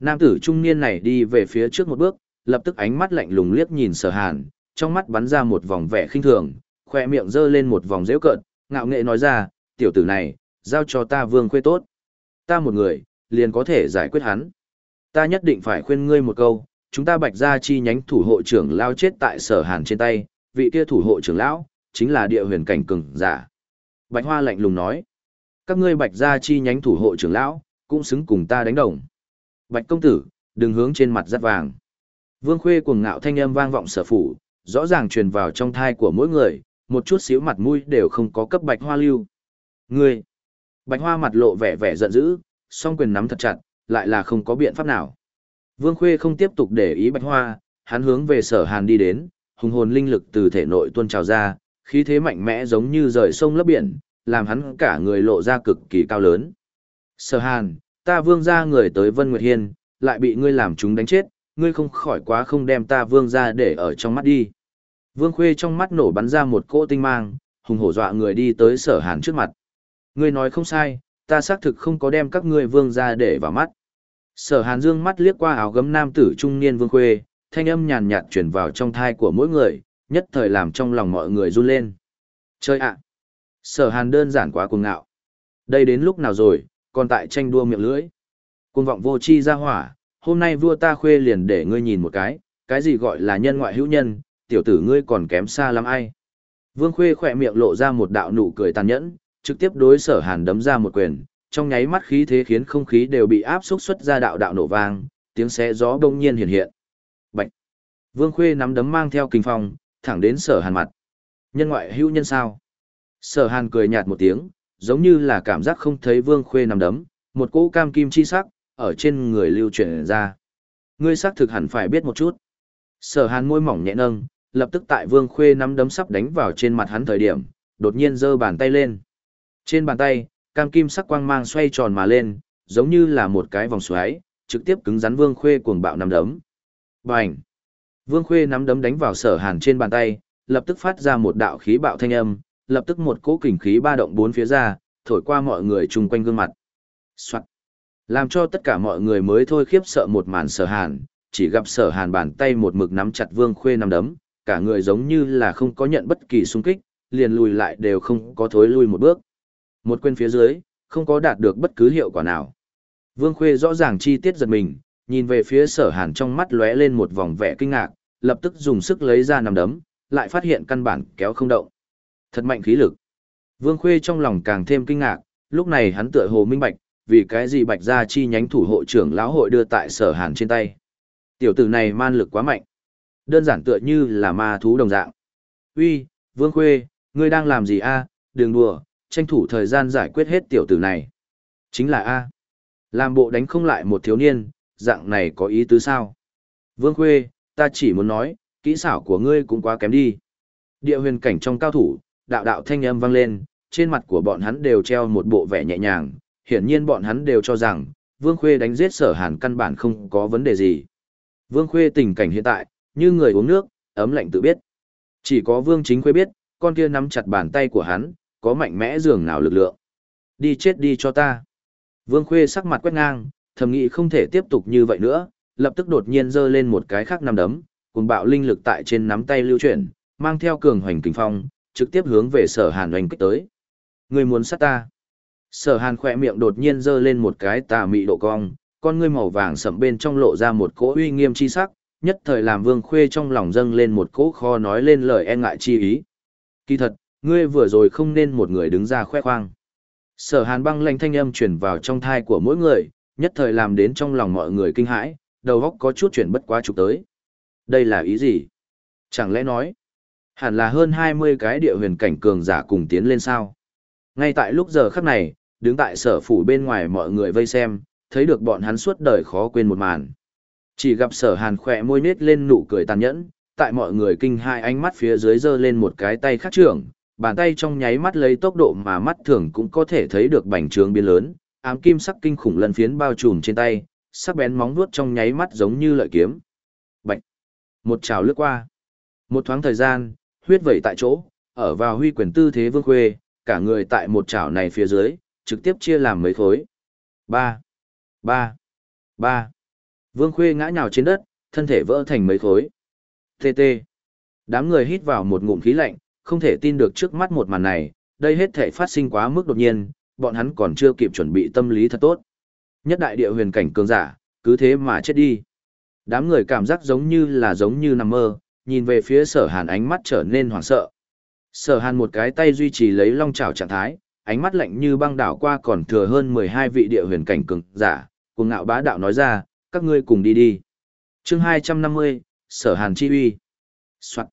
Nam tử trung niên này đi về phía trước một bước, lập tức ánh mắt lạnh lùng liếc nhìn sở hàn, trong mắt bắn ra một vòng vẻ khinh thường, khoe miệng giơ lên một vòng dễu cợt, ngạo nghệ nói ra, tiểu tử này, giao cho ta vương khuê tốt. Ta một người, liền có thể giải quyết hắn. Ta nhất định phải khuyên ngươi một câu, chúng ta bạch ra chi nhánh thủ hộ trưởng lao chết tại sở hàn trên tay, vị kia thủ hộ trưởng lão, chính là địa huyền cảnh cường giả. Bạch Hoa lạnh lùng nói, các ngươi bạch gia chi nhánh thủ hộ trưởng lão, cũng xứng cùng ta đánh đồng. Bạch công tử, đừng hướng trên mặt rất vàng. Vương Khuê cuồng ngạo thanh âm vang vọng sở phủ, rõ ràng truyền vào trong thai của mỗi người, một chút xíu mặt mũi đều không có cấp Bạch Hoa lưu. Ngươi! Bạch Hoa mặt lộ vẻ vẻ giận dữ, song quyền nắm thật chặt, lại là không có biện pháp nào. Vương Khuê không tiếp tục để ý Bạch Hoa, hắn hướng về sở hàn đi đến, hùng hồn linh lực từ thể nội tuôn trào ra, khí thế mạnh mẽ giống như rời sông lấp biển, làm hắn cả người lộ ra cực kỳ cao lớn. Sở Hàn, ta vương ra người tới Vân Nguyệt Hiên, lại bị ngươi làm chúng đánh chết, ngươi không khỏi quá không đem ta vương ra để ở trong mắt đi. Vương Khuê trong mắt nổ bắn ra một cỗ tinh mang, hùng hổ dọa người đi tới sở hàn trước mặt. Ngươi nói không sai, ta xác thực không có đem các ngươi vương ra để vào mắt. Sở hàn dương mắt liếc qua áo gấm nam tử trung niên vương khuê, thanh âm nhàn nhạt chuyển vào trong thai của mỗi người, nhất thời làm trong lòng mọi người run lên. Chơi ạ! Sở hàn đơn giản quá cuồng ngạo. Đây đến lúc nào rồi, còn tại tranh đua miệng lưỡi. Cuồng vọng vô chi ra hỏa, hôm nay vua ta khuê liền để ngươi nhìn một cái, cái gì gọi là nhân ngoại hữu nhân, tiểu tử ngươi còn kém xa lắm ai. Vương Khuê khỏe miệng lộ ra một đạo nụ cười tàn nhẫn, trực tiếp đối sở hàn đấm ra một quyền, trong nháy mắt khí thế khiến không khí đều bị áp xúc xuất ra đạo đạo nổ vang, tiếng xé gió đông nhiên hiện hiện. Bạch! Vương Khuê nắm đấm mang theo kinh phong, thẳng đến sở hàn mặt. Nhân ngoại hữu nhân sao? Sở hàn cười nhạt một tiếng, giống như là cảm giác không thấy Vương Khuê nằm đấm, một cỗ cam kim chi sắc, ở trên người lưu chuyển ra. Ngươi xác thực hẳn phải biết một chút. Sở hàn môi mỏng nhẹ nâng, lập tức tại Vương Khuê nắm đấm sắp đánh vào trên mặt hắn thời điểm, đột nhiên giơ bàn tay lên. Trên bàn tay, cam kim sắc quang mang xoay tròn mà lên, giống như là một cái vòng xoáy, trực tiếp cứng rắn Vương Khuê cuồng bạo nắm đấm. Bành! Vương Khuê nắm đấm đánh vào sở hàn trên bàn tay, lập tức phát ra một đạo khí bạo thanh âm, lập tức một cỗ kình khí ba động bốn phía ra, thổi qua mọi người chung quanh gương mặt. Soạn! Làm cho tất cả mọi người mới thôi khiếp sợ một màn sở hàn, chỉ gặp sở hàn bàn tay một mực nắm chặt Vương Khuê nắm đấm, cả người giống như là không có nhận bất kỳ xung kích, liền lùi lại đều không có thối lui một bước. Một quên phía dưới, không có đạt được bất cứ hiệu quả nào. Vương Khuê rõ ràng chi tiết giật mình, nhìn về phía sở hàn trong mắt lóe lên một vòng vẻ kinh ngạc, lập tức dùng sức lấy ra nằm đấm, lại phát hiện căn bản kéo không động. Thật mạnh khí lực. Vương Khuê trong lòng càng thêm kinh ngạc, lúc này hắn tựa hồ minh bạch, vì cái gì bạch gia chi nhánh thủ hộ trưởng lão hội đưa tại sở hàn trên tay. Tiểu tử này man lực quá mạnh. Đơn giản tựa như là ma thú đồng dạng. Uy, Vương Khuê, ngươi đang làm gì a? À? Đừng đùa, tranh thủ thời gian giải quyết hết tiểu tử này. Chính là A. Làm bộ đánh không lại một thiếu niên, dạng này có ý tứ sao? Vương Khuê, ta chỉ muốn nói, kỹ xảo của ngươi cũng quá kém đi. Địa huyền cảnh trong cao thủ, đạo đạo thanh âm vang lên, trên mặt của bọn hắn đều treo một bộ vẻ nhẹ nhàng, hiển nhiên bọn hắn đều cho rằng, Vương Khuê đánh giết sở hàn căn bản không có vấn đề gì. Vương Khuê tình cảnh hiện tại, như người uống nước, ấm lạnh tự biết. Chỉ có Vương Chính Khuê biết, con kia nắm chặt bàn tay của hắn, có mạnh mẽ dường nào lực lượng. Đi chết đi cho ta. Vương Khuê sắc mặt quét ngang, thầm nghĩ không thể tiếp tục như vậy nữa, lập tức đột nhiên giơ lên một cái khác nắm đấm, cùng bạo linh lực tại trên nắm tay lưu chuyển, mang theo cường hoành kinh phong, trực tiếp hướng về sở hàn oanh kích tới. Người muốn sát ta. Sở hàn khỏe miệng đột nhiên giơ lên một cái tà mị độ cong, con ngươi màu vàng sẫm bên trong lộ ra một cỗ uy nghiêm chi sắc, nhất thời làm vương khuê trong lòng dâng lên một cỗ kho nói lên lời e ngại chi ý. Kỳ thật, ngươi vừa rồi không nên một người đứng ra khoe khoang. Sở hàn băng lanh thanh âm truyền vào trong thai của mỗi người, nhất thời làm đến trong lòng mọi người kinh hãi, đầu óc có chút chuyển bất quá trục tới. Đây là ý gì? Chẳng lẽ nói, hẳn là hơn 20 cái địa huyền cảnh cường giả cùng tiến lên sao? Ngay tại lúc giờ khắc này, đứng tại sở phủ bên ngoài mọi người vây xem, thấy được bọn hắn suốt đời khó quên một màn. Chỉ gặp sở hàn khỏe môi nết lên nụ cười tàn nhẫn, tại mọi người kinh hai ánh mắt phía dưới giơ lên một cái tay khắc trưởng, bàn tay trong nháy mắt lấy tốc độ mà mắt thường cũng có thể thấy được bành trướng biến lớn, ám kim sắc kinh khủng lần phiến bao trùm trên tay, sắc bén móng vuốt trong nháy mắt giống như lợi kiếm. Bạch. Một trào lướt qua. Một thoáng thời gian, huyết vẩy tại chỗ, ở vào huy quyền tư thế vương khuê, cả người tại một trào này phía dưới, trực tiếp chia làm mấy khối. Ba. Ba. Ba. Vương khuê ngã nhào trên đất, thân thể vỡ thành mấy khối. TT. Đám người hít vào một ngụm khí lạnh, không thể tin được trước mắt một màn này, đây hết thể phát sinh quá mức đột nhiên, bọn hắn còn chưa kịp chuẩn bị tâm lý thật tốt. Nhất đại địa huyền cảnh cường giả, cứ thế mà chết đi. Đám người cảm giác giống như là giống như nằm mơ, nhìn về phía sở hàn ánh mắt trở nên hoảng sợ. Sở hàn một cái tay duy trì lấy long trào trạng thái, ánh mắt lạnh như băng đảo qua còn thừa hơn 12 vị địa huyền cảnh cường giả, cùng ngạo bá đạo nói ra, các ngươi cùng đi đi. chương 250, sở hàn chi uy. Soạn.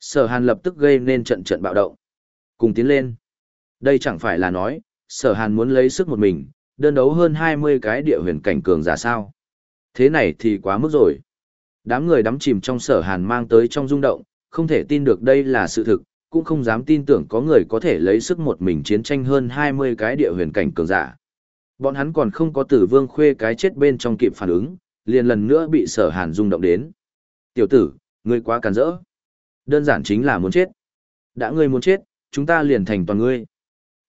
Sở hàn lập tức gây nên trận trận bạo động. Cùng tiến lên. Đây chẳng phải là nói, sở hàn muốn lấy sức một mình, đơn đấu hơn 20 cái địa huyền cảnh cường giả sao. Thế này thì quá mức rồi. Đám người đắm chìm trong sở hàn mang tới trong rung động, không thể tin được đây là sự thực, cũng không dám tin tưởng có người có thể lấy sức một mình chiến tranh hơn 20 cái địa huyền cảnh cường giả. Bọn hắn còn không có tử vương khuê cái chết bên trong kịp phản ứng, liền lần nữa bị sở hàn rung động đến. Tiểu tử, ngươi quá càn rỡ. Đơn giản chính là muốn chết. Đã ngươi muốn chết, chúng ta liền thành toàn ngươi.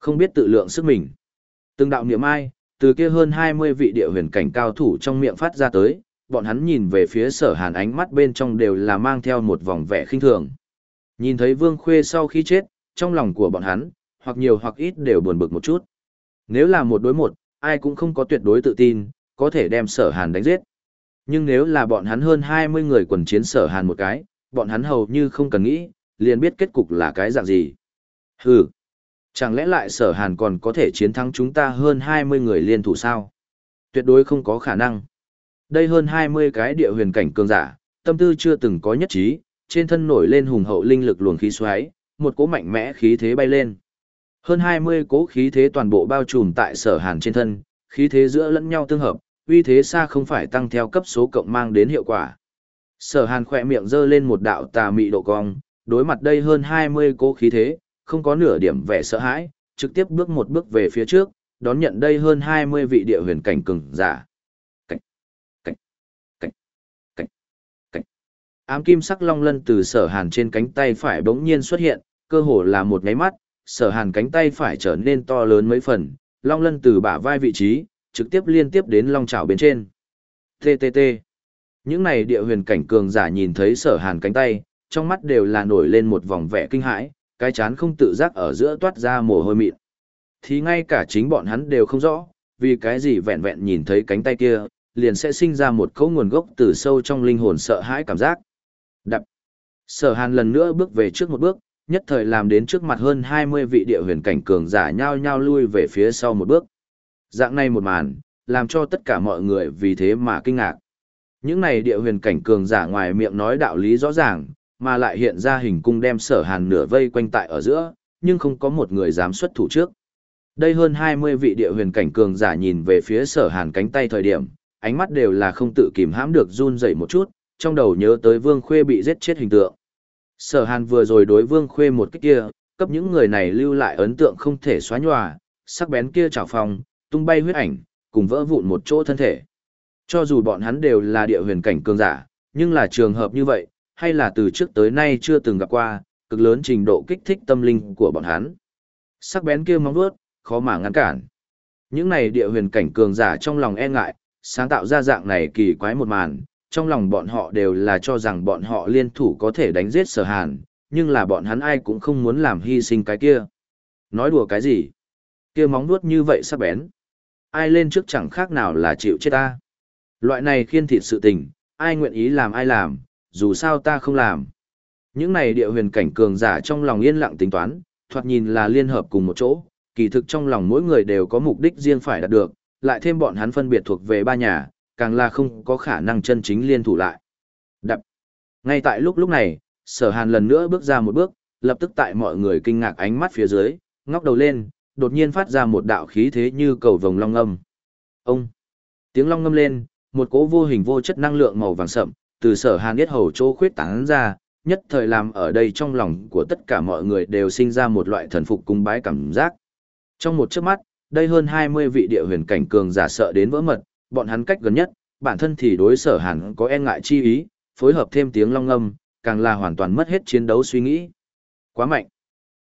Không biết tự lượng sức mình. Từng đạo niệm ai, từ kia hơn 20 vị địa huyền cảnh cao thủ trong miệng phát ra tới, bọn hắn nhìn về phía sở hàn ánh mắt bên trong đều là mang theo một vòng vẻ khinh thường. Nhìn thấy Vương Khuê sau khi chết, trong lòng của bọn hắn, hoặc nhiều hoặc ít đều buồn bực một chút. Nếu là một đối một, ai cũng không có tuyệt đối tự tin, có thể đem sở hàn đánh giết. Nhưng nếu là bọn hắn hơn 20 người quần chiến sở hàn một cái, bọn hắn hầu như không cần nghĩ, liền biết kết cục là cái dạng gì. Hừ, chẳng lẽ lại sở hàn còn có thể chiến thắng chúng ta hơn 20 người liên thủ sao? Tuyệt đối không có khả năng. Đây hơn 20 cái địa huyền cảnh cường giả, tâm tư chưa từng có nhất trí, trên thân nổi lên hùng hậu linh lực luồng khí xoáy, một cỗ mạnh mẽ khí thế bay lên. Hơn 20 cỗ khí thế toàn bộ bao trùm tại sở hàn trên thân, khí thế giữa lẫn nhau tương hợp, uy thế xa không phải tăng theo cấp số cộng mang đến hiệu quả. Sở hàn khỏe miệng giơ lên một đạo tà mị độ cong, đối mặt đây hơn 20 cỗ khí thế, không có nửa điểm vẻ sợ hãi, trực tiếp bước một bước về phía trước, đón nhận đây hơn 20 vị địa huyền cảnh cường giả. Cảnh, cảnh, cảnh, cảnh, cảnh. Ám kim sắc long lân từ sở hàn trên cánh tay phải bỗng nhiên xuất hiện, cơ hồ là một nháy mắt, sở hàn cánh tay phải trở nên to lớn mấy phần, long lân từ bả vai vị trí, trực tiếp liên tiếp đến long chảo bên trên. TTT. Những này địa huyền cảnh cường giả nhìn thấy sở hàn cánh tay, trong mắt đều là nổi lên một vòng vẻ kinh hãi, cái chán không tự giác ở giữa toát ra mồ hôi mịn. Thì ngay cả chính bọn hắn đều không rõ, vì cái gì vẹn vẹn nhìn thấy cánh tay kia, liền sẽ sinh ra một cấu nguồn gốc từ sâu trong linh hồn sợ hãi cảm giác. Đập. Sở hàn lần nữa bước về trước một bước, nhất thời làm đến trước mặt hơn 20 vị địa huyền cảnh cường giả nhao nhao lui về phía sau một bước. Dạng này một màn, làm cho tất cả mọi người vì thế mà kinh ngạc. Những này địa huyền cảnh cường giả ngoài miệng nói đạo lý rõ ràng, mà lại hiện ra hình cung đem sở hàn nửa vây quanh tại ở giữa, nhưng không có một người dám xuất thủ trước. Đây hơn 20 vị địa huyền cảnh cường giả nhìn về phía sở hàn cánh tay thời điểm, ánh mắt đều là không tự kìm hãm được run dậy một chút, trong đầu nhớ tới vương khuê bị giết chết hình tượng. Sở hàn vừa rồi đối vương khuê một cách kia, cấp những người này lưu lại ấn tượng không thể xóa nhòa, sắc bén kia trào phong, tung bay huyết ảnh, cùng vỡ vụn một chỗ thân thể. Cho dù bọn hắn đều là địa huyền cảnh cường giả, nhưng là trường hợp như vậy, hay là từ trước tới nay chưa từng gặp qua, cực lớn trình độ kích thích tâm linh của bọn hắn. Sắc bén kia móng vuốt, khó mà ngăn cản. Những này địa huyền cảnh cường giả trong lòng e ngại, sáng tạo ra dạng này kỳ quái một màn, trong lòng bọn họ đều là cho rằng bọn họ liên thủ có thể đánh giết sở hàn, nhưng là bọn hắn ai cũng không muốn làm hy sinh cái kia. Nói đùa cái gì? Kia móng vuốt như vậy sắc bén. Ai lên trước chẳng khác nào là chịu chết ta. Loại này khiên thịt sự tình, ai nguyện ý làm ai làm, dù sao ta không làm. Những này địa huyền cảnh cường giả trong lòng yên lặng tính toán, thoạt nhìn là liên hợp cùng một chỗ, kỳ thực trong lòng mỗi người đều có mục đích riêng phải đạt được, lại thêm bọn hắn phân biệt thuộc về ba nhà, càng là không có khả năng chân chính liên thủ lại. Đập. Ngay tại lúc lúc này, sở hàn lần nữa bước ra một bước, lập tức tại mọi người kinh ngạc ánh mắt phía dưới, ngóc đầu lên, đột nhiên phát ra một đạo khí thế như cầu vồng long âm. Ông! Tiếng long ngâm lên, một cỗ vô hình vô chất năng lượng màu vàng sậm, từ sở hàn biết hầu chỗ khuyết tán ra, nhất thời làm ở đây trong lòng của tất cả mọi người đều sinh ra một loại thần phục cung bái cảm giác. Trong một chớp mắt, đây hơn 20 vị địa huyền cảnh cường giả sợ đến vỡ mật, bọn hắn cách gần nhất, bản thân thì đối sở hàn có e ngại chi ý, phối hợp thêm tiếng long âm, càng là hoàn toàn mất hết chiến đấu suy nghĩ. Quá mạnh.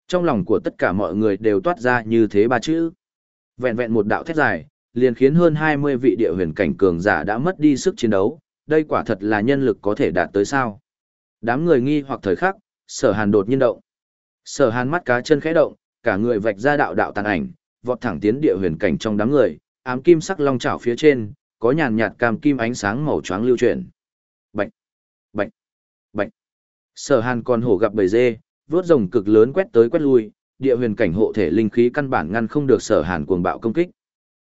Trong lòng của tất cả mọi người đều toát ra như thế ba chữ. Vẹn vẹn một đạo thét dài, liền khiến hơn 20 vị địa huyền cảnh cường giả đã mất đi sức chiến đấu, đây quả thật là nhân lực có thể đạt tới sao. Đám người nghi hoặc thời khắc, sở hàn đột nhiên động. Sở hàn mắt cá chân khẽ động, cả người vạch ra đạo đạo tàn ảnh, vọt thẳng tiến địa huyền cảnh trong đám người, ám kim sắc long chảo phía trên, có nhàn nhạt cam kim ánh sáng màu choáng lưu chuyển. Bạch, bạch, bạch. Sở Hàn còn hổ gặp bầy dê, vớt rồng cực lớn quét tới quét lui, địa huyền cảnh hộ thể linh khí căn bản ngăn không được Sở Hàn cuồng bạo công kích.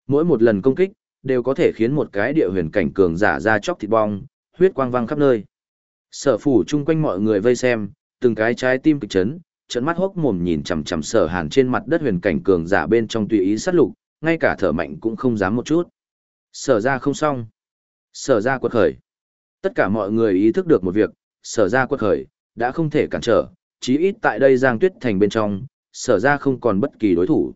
Mỗi một lần công kích đều có thể khiến một cái địa huyền cảnh cường giả ra chóc thịt bong, huyết quang văng khắp nơi. Sở phủ chung quanh mọi người vây xem, từng cái trái tim kịch chấn, trận mắt hốc mồm nhìn chằm chằm Sở Hàn trên mặt đất huyền cảnh cường giả bên trong tùy ý sát lục, ngay cả thở mạnh cũng không dám một chút. Sở ra không xong. Sở ra quật khởi. Tất cả mọi người ý thức được một việc, sở ra quật khởi, đã không thể cản trở, chí ít tại đây Giang Tuyết Thành bên trong, sở ra không còn bất kỳ đối thủ.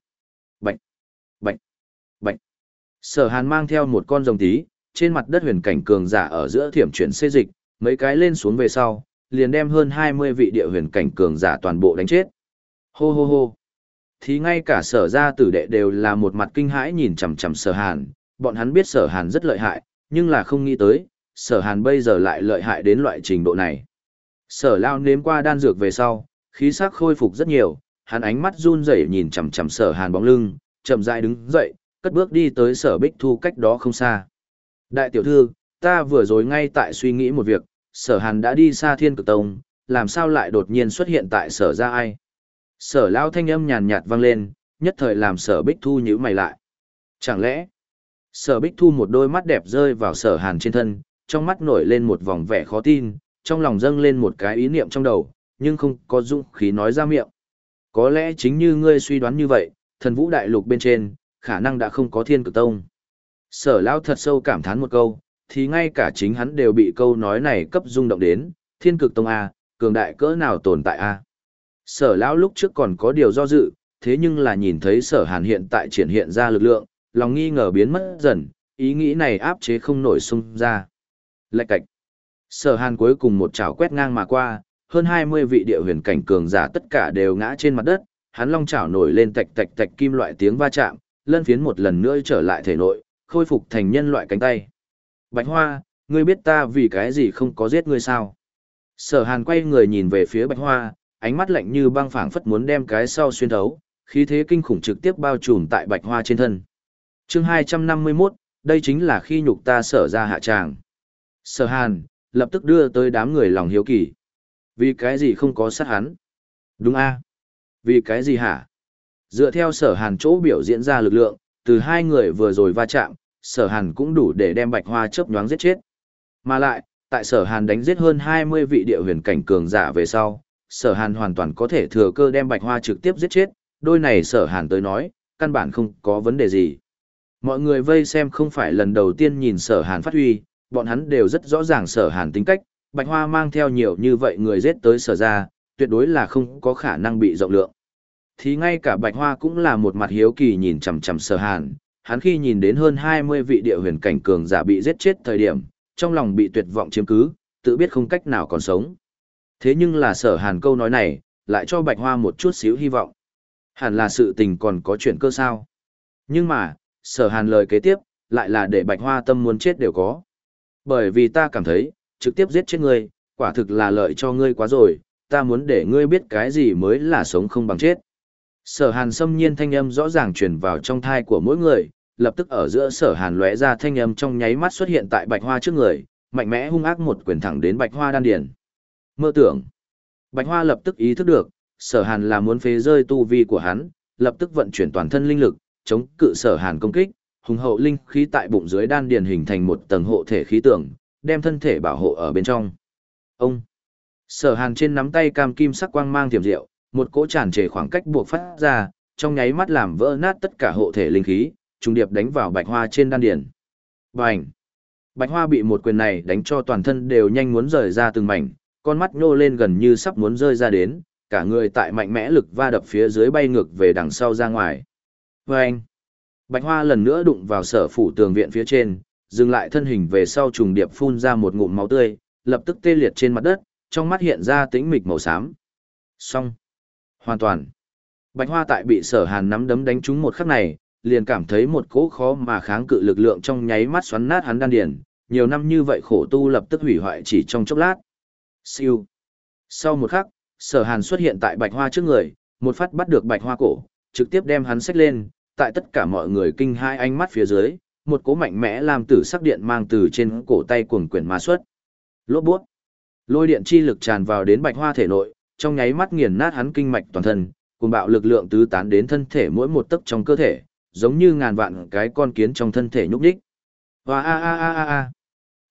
Sở Hàn mang theo một con rồng tí, trên mặt đất huyền cảnh cường giả ở giữa thiểm chuyển xê dịch, mấy cái lên xuống về sau, liền đem hơn 20 vị địa huyền cảnh cường giả toàn bộ đánh chết. Hô hô hô. Thì ngay cả sở gia tử đệ đều là một mặt kinh hãi nhìn chằm chằm sở Hàn, bọn hắn biết sở Hàn rất lợi hại, nhưng là không nghĩ tới, sở Hàn bây giờ lại lợi hại đến loại trình độ này. Sở lao nếm qua đan dược về sau, khí sắc khôi phục rất nhiều, hắn ánh mắt run rẩy nhìn chằm chằm sở hàn bóng lưng, chậm rãi đứng dậy, cất bước đi tới sở bích thu cách đó không xa. Đại tiểu thư, ta vừa rồi ngay tại suy nghĩ một việc, sở hàn đã đi xa thiên cực tông, làm sao lại đột nhiên xuất hiện tại sở ra ai? Sở lao thanh âm nhàn nhạt vang lên, nhất thời làm sở bích thu nhữ mày lại. Chẳng lẽ, sở bích thu một đôi mắt đẹp rơi vào sở hàn trên thân, trong mắt nổi lên một vòng vẻ khó tin, trong lòng dâng lên một cái ý niệm trong đầu, nhưng không có dũng khí nói ra miệng. Có lẽ chính như ngươi suy đoán như vậy, thần vũ đại lục bên trên, khả năng đã không có thiên cực tông. Sở Lão thật sâu cảm thán một câu, thì ngay cả chính hắn đều bị câu nói này cấp rung động đến, thiên cực tông A, cường đại cỡ nào tồn tại A. Sở lão lúc trước còn có điều do dự, thế nhưng là nhìn thấy sở hàn hiện tại triển hiện ra lực lượng, lòng nghi ngờ biến mất dần, ý nghĩ này áp chế không nổi xung ra. Lạch cạch. Sở hàn cuối cùng một chảo quét ngang mà qua, hơn 20 vị địa huyền cảnh cường giả tất cả đều ngã trên mặt đất, hắn long chảo nổi lên tạch tạch tạch kim loại tiếng va chạm, lân phiến một lần nữa trở lại thể nội, khôi phục thành nhân loại cánh tay. Bạch Hoa, ngươi biết ta vì cái gì không có giết ngươi sao? Sở Hàn quay người nhìn về phía Bạch Hoa, ánh mắt lạnh như băng phảng phất muốn đem cái sau xuyên thấu, khí thế kinh khủng trực tiếp bao trùm tại Bạch Hoa trên thân. Chương 251, đây chính là khi nhục ta sở ra hạ tràng. Sở Hàn, lập tức đưa tới đám người lòng hiếu kỳ. Vì cái gì không có sát hắn? Đúng a Vì cái gì hả? Dựa theo sở hàn chỗ biểu diễn ra lực lượng, từ hai người vừa rồi va chạm, sở hàn cũng đủ để đem bạch hoa chớp nhoáng giết chết. Mà lại, tại sở hàn đánh giết hơn 20 vị địa huyền cảnh cường giả về sau, sở hàn hoàn toàn có thể thừa cơ đem bạch hoa trực tiếp giết chết, đôi này sở hàn tới nói, căn bản không có vấn đề gì. Mọi người vây xem không phải lần đầu tiên nhìn sở hàn phát huy, bọn hắn đều rất rõ ràng sở hàn tính cách, bạch hoa mang theo nhiều như vậy người giết tới sở ra, tuyệt đối là không có khả năng bị rộng lượng. Thì ngay cả bạch hoa cũng là một mặt hiếu kỳ nhìn chằm chằm sở hàn, hắn khi nhìn đến hơn 20 vị địa huyền cảnh cường giả bị giết chết thời điểm, trong lòng bị tuyệt vọng chiếm cứ, tự biết không cách nào còn sống. Thế nhưng là sở hàn câu nói này, lại cho bạch hoa một chút xíu hy vọng. Hẳn là sự tình còn có chuyện cơ sao. Nhưng mà, sở hàn lời kế tiếp, lại là để bạch hoa tâm muốn chết đều có. Bởi vì ta cảm thấy, trực tiếp giết chết ngươi, quả thực là lợi cho ngươi quá rồi, ta muốn để ngươi biết cái gì mới là sống không bằng chết. Sở hàn xâm nhiên thanh âm rõ ràng truyền vào trong thai của mỗi người, lập tức ở giữa sở hàn lóe ra thanh âm trong nháy mắt xuất hiện tại bạch hoa trước người, mạnh mẽ hung ác một quyền thẳng đến bạch hoa đan điền. Mơ tưởng. Bạch hoa lập tức ý thức được, sở hàn là muốn phế rơi tu vi của hắn, lập tức vận chuyển toàn thân linh lực, chống cự sở hàn công kích, hùng hậu linh khí tại bụng dưới đan điền hình thành một tầng hộ thể khí tưởng, đem thân thể bảo hộ ở bên trong. Ông. Sở hàn trên nắm tay cam kim sắc quang mang tiềm diệu, một cỗ tràn trề khoảng cách buộc phát ra, trong nháy mắt làm vỡ nát tất cả hộ thể linh khí, trùng điệp đánh vào bạch hoa trên đan điền. Bành! Bạch hoa bị một quyền này đánh cho toàn thân đều nhanh muốn rời ra từng mảnh, con mắt nhô lên gần như sắp muốn rơi ra đến, cả người tại mạnh mẽ lực va đập phía dưới bay ngược về đằng sau ra ngoài. Bành! Bạch hoa lần nữa đụng vào sở phủ tường viện phía trên, dừng lại thân hình về sau trùng điệp phun ra một ngụm máu tươi, lập tức tê liệt trên mặt đất, trong mắt hiện ra tĩnh mịch màu xám. Xong. Hoàn toàn. Bạch Hoa tại bị sở hàn nắm đấm đánh trúng một khắc này, liền cảm thấy một cỗ khó mà kháng cự lực lượng trong nháy mắt xoắn nát hắn đan điền, nhiều năm như vậy khổ tu lập tức hủy hoại chỉ trong chốc lát. Siêu. Sau một khắc, sở hàn xuất hiện tại Bạch Hoa trước người, một phát bắt được Bạch Hoa cổ, trực tiếp đem hắn xách lên, tại tất cả mọi người kinh hai ánh mắt phía dưới, một cỗ mạnh mẽ làm tử sắc điện mang từ trên cổ tay cuồng quyển ma xuất. Lốt buốt. Lôi điện chi lực tràn vào đến Bạch Hoa thể nội, trong nháy mắt nghiền nát hắn kinh mạch toàn thân, cùng bạo lực lượng tứ tán đến thân thể mỗi một tấc trong cơ thể, giống như ngàn vạn cái con kiến trong thân thể nhúc nhích. Hoa a a a a a.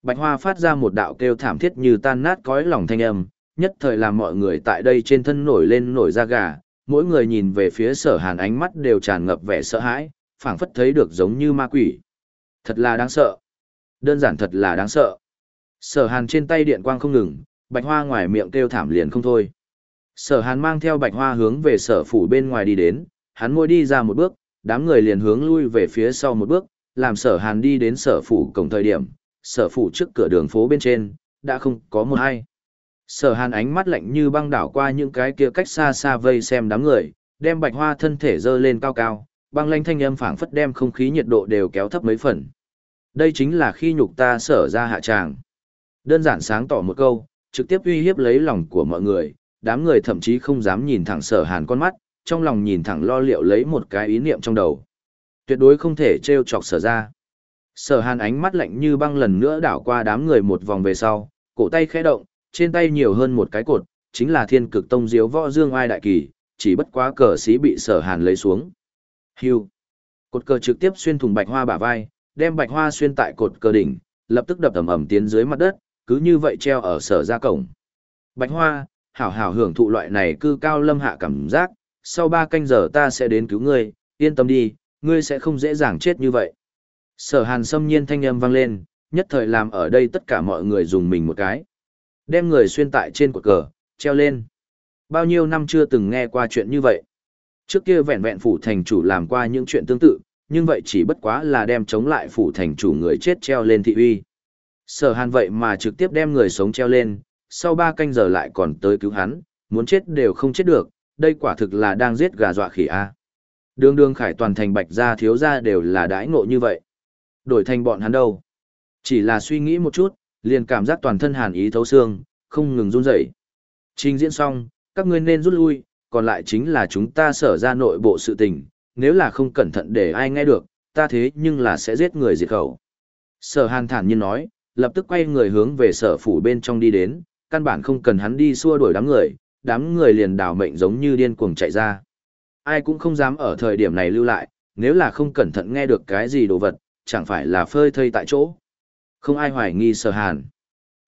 Bạch Hoa phát ra một đạo kêu thảm thiết như tan nát cõi lòng thanh âm, nhất thời làm mọi người tại đây trên thân nổi lên nổi da gà, mỗi người nhìn về phía Sở Hàn ánh mắt đều tràn ngập vẻ sợ hãi, phảng phất thấy được giống như ma quỷ. Thật là đáng sợ. Đơn giản thật là đáng sợ. Sở Hàn trên tay điện quang không ngừng, Bạch Hoa ngoài miệng kêu thảm liền không thôi. Sở hàn mang theo bạch hoa hướng về sở phủ bên ngoài đi đến, hắn môi đi ra một bước, đám người liền hướng lui về phía sau một bước, làm sở hàn đi đến sở phủ cổng thời điểm, sở phủ trước cửa đường phố bên trên, đã không có một ai. Sở hàn ánh mắt lạnh như băng đảo qua những cái kia cách xa xa vây xem đám người, đem bạch hoa thân thể dơ lên cao cao, băng lanh thanh âm phảng phất đem không khí nhiệt độ đều kéo thấp mấy phần. Đây chính là khi nhục ta sở ra hạ tràng. Đơn giản sáng tỏ một câu, trực tiếp uy hiếp lấy lòng của mọi người, đám người thậm chí không dám nhìn thẳng sở hàn con mắt, trong lòng nhìn thẳng lo liệu lấy một cái ý niệm trong đầu. Tuyệt đối không thể trêu chọc sở ra. Sở hàn ánh mắt lạnh như băng lần nữa đảo qua đám người một vòng về sau, cổ tay khẽ động, trên tay nhiều hơn một cái cột, chính là thiên cực tông diếu võ dương ai đại kỳ, chỉ bất quá cờ sĩ bị sở hàn lấy xuống. Hưu. Cột cờ trực tiếp xuyên thủng bạch hoa bả vai, đem bạch hoa xuyên tại cột cờ đỉnh, lập tức đập ầm ầm tiến dưới mặt đất, cứ như vậy treo ở sở ra cổng. Bạch hoa, hảo hảo hưởng thụ loại này cư cao lâm hạ cảm giác, sau ba canh giờ ta sẽ đến cứu ngươi, yên tâm đi, ngươi sẽ không dễ dàng chết như vậy. Sở hàn xâm nhiên thanh âm vang lên, nhất thời làm ở đây tất cả mọi người dùng mình một cái. Đem người xuyên tại trên cột cờ, treo lên. Bao nhiêu năm chưa từng nghe qua chuyện như vậy. Trước kia vẹn vẹn phủ thành chủ làm qua những chuyện tương tự, nhưng vậy chỉ bất quá là đem chống lại phủ thành chủ người chết treo lên thị uy. Sở hàn vậy mà trực tiếp đem người sống treo lên, sau ba canh giờ lại còn tới cứu hắn, muốn chết đều không chết được, đây quả thực là đang giết gà dọa khỉ a. Đường đường khải toàn thành bạch gia thiếu gia đều là đãi ngộ như vậy. Đổi thành bọn hắn đâu? Chỉ là suy nghĩ một chút, liền cảm giác toàn thân hàn ý thấu xương, không ngừng run rẩy. Trình diễn xong, các ngươi nên rút lui, còn lại chính là chúng ta sở ra nội bộ sự tình, nếu là không cẩn thận để ai nghe được, ta thế nhưng là sẽ giết người diệt khẩu. Sở hàn thản nhiên nói, lập tức quay người hướng về sở phủ bên trong đi đến, căn bản không cần hắn đi xua đuổi đám người, đám người liền đảo mệnh giống như điên cuồng chạy ra. Ai cũng không dám ở thời điểm này lưu lại, nếu là không cẩn thận nghe được cái gì đồ vật, chẳng phải là phơi thây tại chỗ. Không ai hoài nghi sở hàn.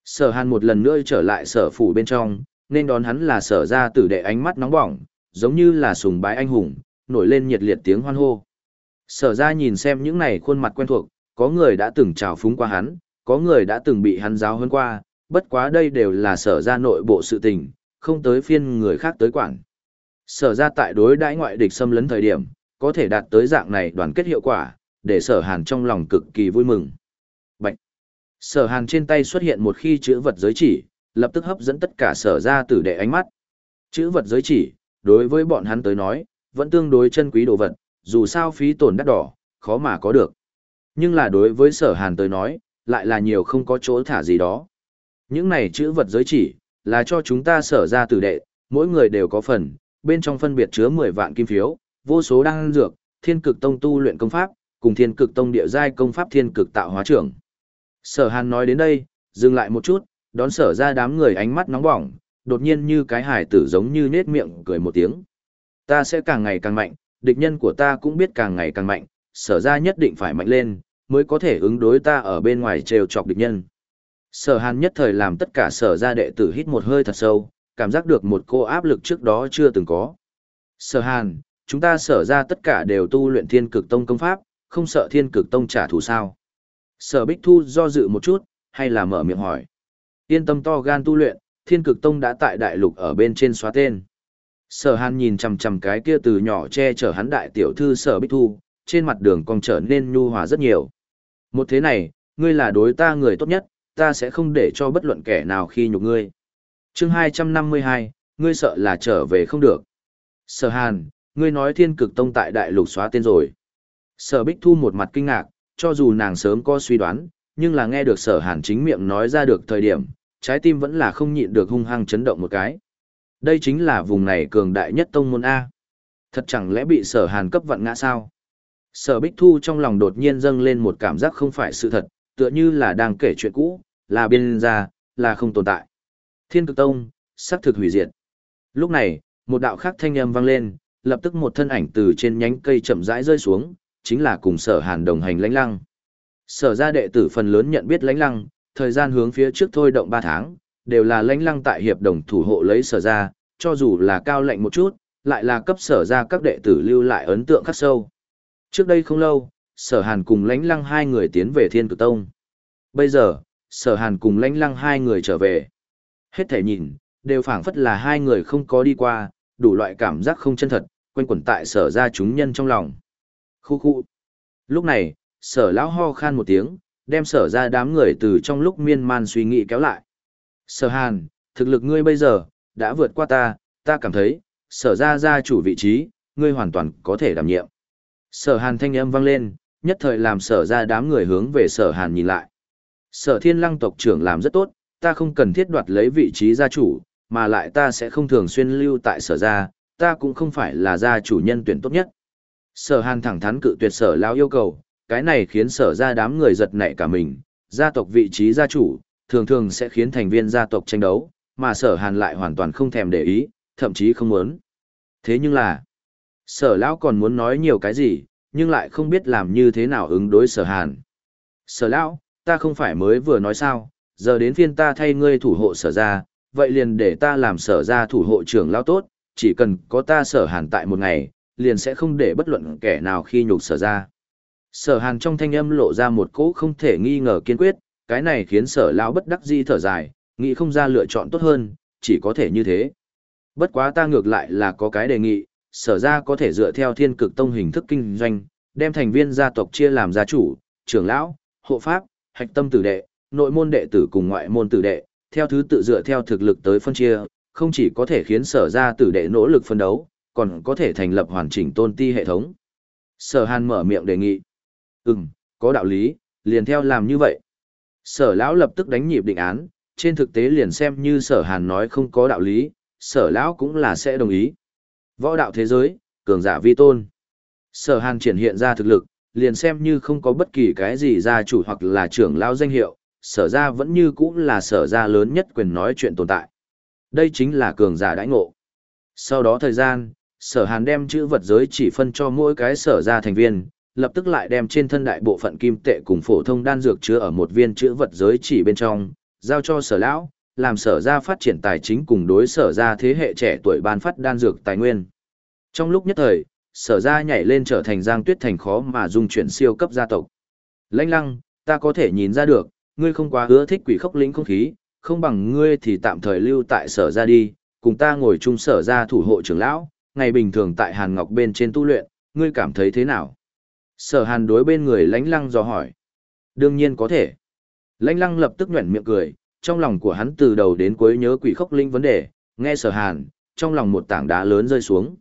Sở hàn một lần nữa trở lại sở phủ bên trong, nên đón hắn là sở ra tử đệ ánh mắt nóng bỏng, giống như là sùng bái anh hùng, nổi lên nhiệt liệt tiếng hoan hô. Sở ra nhìn xem những này khuôn mặt quen thuộc, có người đã từng trào phúng qua hắn, có người đã từng bị hắn giáo hơn qua, bất quá đây đều là sở ra nội bộ sự tình, không tới phiên người khác tới quản. Sở ra tại đối đãi ngoại địch xâm lấn thời điểm, có thể đạt tới dạng này đoàn kết hiệu quả, để sở hàn trong lòng cực kỳ vui mừng. Bạch! Sở hàn trên tay xuất hiện một khi chữ vật giới chỉ, lập tức hấp dẫn tất cả sở ra tử đệ ánh mắt. Chữ vật giới chỉ, đối với bọn hắn tới nói, vẫn tương đối chân quý đồ vật, dù sao phí tổn đắt đỏ, khó mà có được. Nhưng là đối với sở hàn tới nói, lại là nhiều không có chỗ thả gì đó. Những này chữ vật giới chỉ, là cho chúng ta sở ra tử đệ, mỗi người đều có phần, bên trong phân biệt chứa 10 vạn kim phiếu, vô số đăng dược, thiên cực tông tu luyện công pháp, cùng thiên cực tông địa giai công pháp thiên cực tạo hóa trưởng. Sở hàn nói đến đây, dừng lại một chút, đón sở ra đám người ánh mắt nóng bỏng, đột nhiên như cái hải tử giống như nết miệng cười một tiếng. Ta sẽ càng ngày càng mạnh, địch nhân của ta cũng biết càng ngày càng mạnh, sở ra nhất định phải mạnh lên, mới có thể ứng đối ta ở bên ngoài trêu chọc địch nhân. Sở hàn nhất thời làm tất cả sở ra đệ tử hít một hơi thật sâu, cảm giác được một cô áp lực trước đó chưa từng có. Sở hàn, chúng ta sở ra tất cả đều tu luyện thiên cực tông công pháp, không sợ thiên cực tông trả thù sao. Sở bích thu do dự một chút, hay là mở miệng hỏi. Yên tâm to gan tu luyện, thiên cực tông đã tại đại lục ở bên trên xóa tên. Sở hàn nhìn chằm chằm cái kia từ nhỏ che chở hắn đại tiểu thư sở bích thu, trên mặt đường còn trở nên nhu hòa rất nhiều. Một thế này, ngươi là đối ta người tốt nhất, ta sẽ không để cho bất luận kẻ nào khi nhục ngươi. chương 252, ngươi sợ là trở về không được. Sở hàn, ngươi nói thiên cực tông tại đại lục xóa tên rồi. Sở bích thu một mặt kinh ngạc, cho dù nàng sớm có suy đoán, nhưng là nghe được sở hàn chính miệng nói ra được thời điểm, trái tim vẫn là không nhịn được hung hăng chấn động một cái. Đây chính là vùng này cường đại nhất tông môn A. Thật chẳng lẽ bị sở hàn cấp vận ngã sao? Sở Bích Thu trong lòng đột nhiên dâng lên một cảm giác không phải sự thật, tựa như là đang kể chuyện cũ, là biên ra, là không tồn tại. Thiên cực tông, sắp thực hủy diệt. Lúc này, một đạo khác thanh âm vang lên, lập tức một thân ảnh từ trên nhánh cây chậm rãi rơi xuống, chính là cùng sở hàn đồng hành lãnh lăng. Sở ra đệ tử phần lớn nhận biết lãnh lăng, thời gian hướng phía trước thôi động 3 tháng, đều là lãnh lăng tại hiệp đồng thủ hộ lấy sở ra, cho dù là cao lệnh một chút, lại là cấp sở ra các đệ tử lưu lại ấn tượng khắc sâu. Trước đây không lâu, sở hàn cùng lãnh lăng hai người tiến về thiên cực tông. Bây giờ, sở hàn cùng lãnh lăng hai người trở về. Hết thể nhìn, đều phảng phất là hai người không có đi qua, đủ loại cảm giác không chân thật, quanh quẩn tại sở ra chúng nhân trong lòng. Khu khu. Lúc này, sở lão ho khan một tiếng, đem sở ra đám người từ trong lúc miên man suy nghĩ kéo lại. Sở hàn, thực lực ngươi bây giờ, đã vượt qua ta, ta cảm thấy, sở ra gia chủ vị trí, ngươi hoàn toàn có thể đảm nhiệm. Sở hàn thanh âm vang lên, nhất thời làm sở ra đám người hướng về sở hàn nhìn lại. Sở thiên lăng tộc trưởng làm rất tốt, ta không cần thiết đoạt lấy vị trí gia chủ, mà lại ta sẽ không thường xuyên lưu tại sở gia, ta cũng không phải là gia chủ nhân tuyển tốt nhất. Sở hàn thẳng thắn cự tuyệt sở lao yêu cầu, cái này khiến sở ra đám người giật nảy cả mình, gia tộc vị trí gia chủ, thường thường sẽ khiến thành viên gia tộc tranh đấu, mà sở hàn lại hoàn toàn không thèm để ý, thậm chí không muốn. Thế nhưng là, sở lão còn muốn nói nhiều cái gì, nhưng lại không biết làm như thế nào ứng đối sở hàn. Sở lão, ta không phải mới vừa nói sao, giờ đến phiên ta thay ngươi thủ hộ sở ra, vậy liền để ta làm sở ra thủ hộ trưởng lão tốt, chỉ cần có ta sở hàn tại một ngày, liền sẽ không để bất luận kẻ nào khi nhục sở ra. Sở hàn trong thanh âm lộ ra một cỗ không thể nghi ngờ kiên quyết, cái này khiến sở lão bất đắc di thở dài, nghĩ không ra lựa chọn tốt hơn, chỉ có thể như thế. Bất quá ta ngược lại là có cái đề nghị, sở ra có thể dựa theo thiên cực tông hình thức kinh doanh, đem thành viên gia tộc chia làm gia chủ, trưởng lão, hộ pháp, hạch tâm tử đệ, nội môn đệ tử cùng ngoại môn tử đệ, theo thứ tự dựa theo thực lực tới phân chia, không chỉ có thể khiến sở ra tử đệ nỗ lực phân đấu, còn có thể thành lập hoàn chỉnh tôn ti hệ thống. Sở Hàn mở miệng đề nghị. Ừm, có đạo lý, liền theo làm như vậy. Sở lão lập tức đánh nhịp định án, trên thực tế liền xem như sở Hàn nói không có đạo lý, sở lão cũng là sẽ đồng ý. Võ đạo thế giới, cường giả vi tôn. Sở Hàn triển hiện ra thực lực, liền xem như không có bất kỳ cái gì gia chủ hoặc là trưởng lão danh hiệu, sở ra vẫn như cũng là sở ra lớn nhất quyền nói chuyện tồn tại. Đây chính là cường giả đãi ngộ. Sau đó thời gian, sở hàn đem chữ vật giới chỉ phân cho mỗi cái sở ra thành viên, lập tức lại đem trên thân đại bộ phận kim tệ cùng phổ thông đan dược chứa ở một viên chữ vật giới chỉ bên trong, giao cho sở lão, làm sở ra phát triển tài chính cùng đối sở ra thế hệ trẻ tuổi ban phát đan dược tài nguyên. Trong lúc nhất thời, sở ra nhảy lên trở thành giang tuyết thành khó mà dung chuyển siêu cấp gia tộc. Lãnh lăng, ta có thể nhìn ra được, ngươi không quá ưa thích quỷ khốc lĩnh không khí, không bằng ngươi thì tạm thời lưu tại sở ra đi, cùng ta ngồi chung sở ra thủ hộ trưởng lão, ngày bình thường tại Hàn Ngọc bên trên tu luyện, ngươi cảm thấy thế nào? Sở Hàn đối bên người lãnh lăng dò hỏi. Đương nhiên có thể. Lãnh lăng lập tức nhuẩn miệng cười, trong lòng của hắn từ đầu đến cuối nhớ quỷ khốc linh vấn đề, nghe sở Hàn, trong lòng một tảng đá lớn rơi xuống.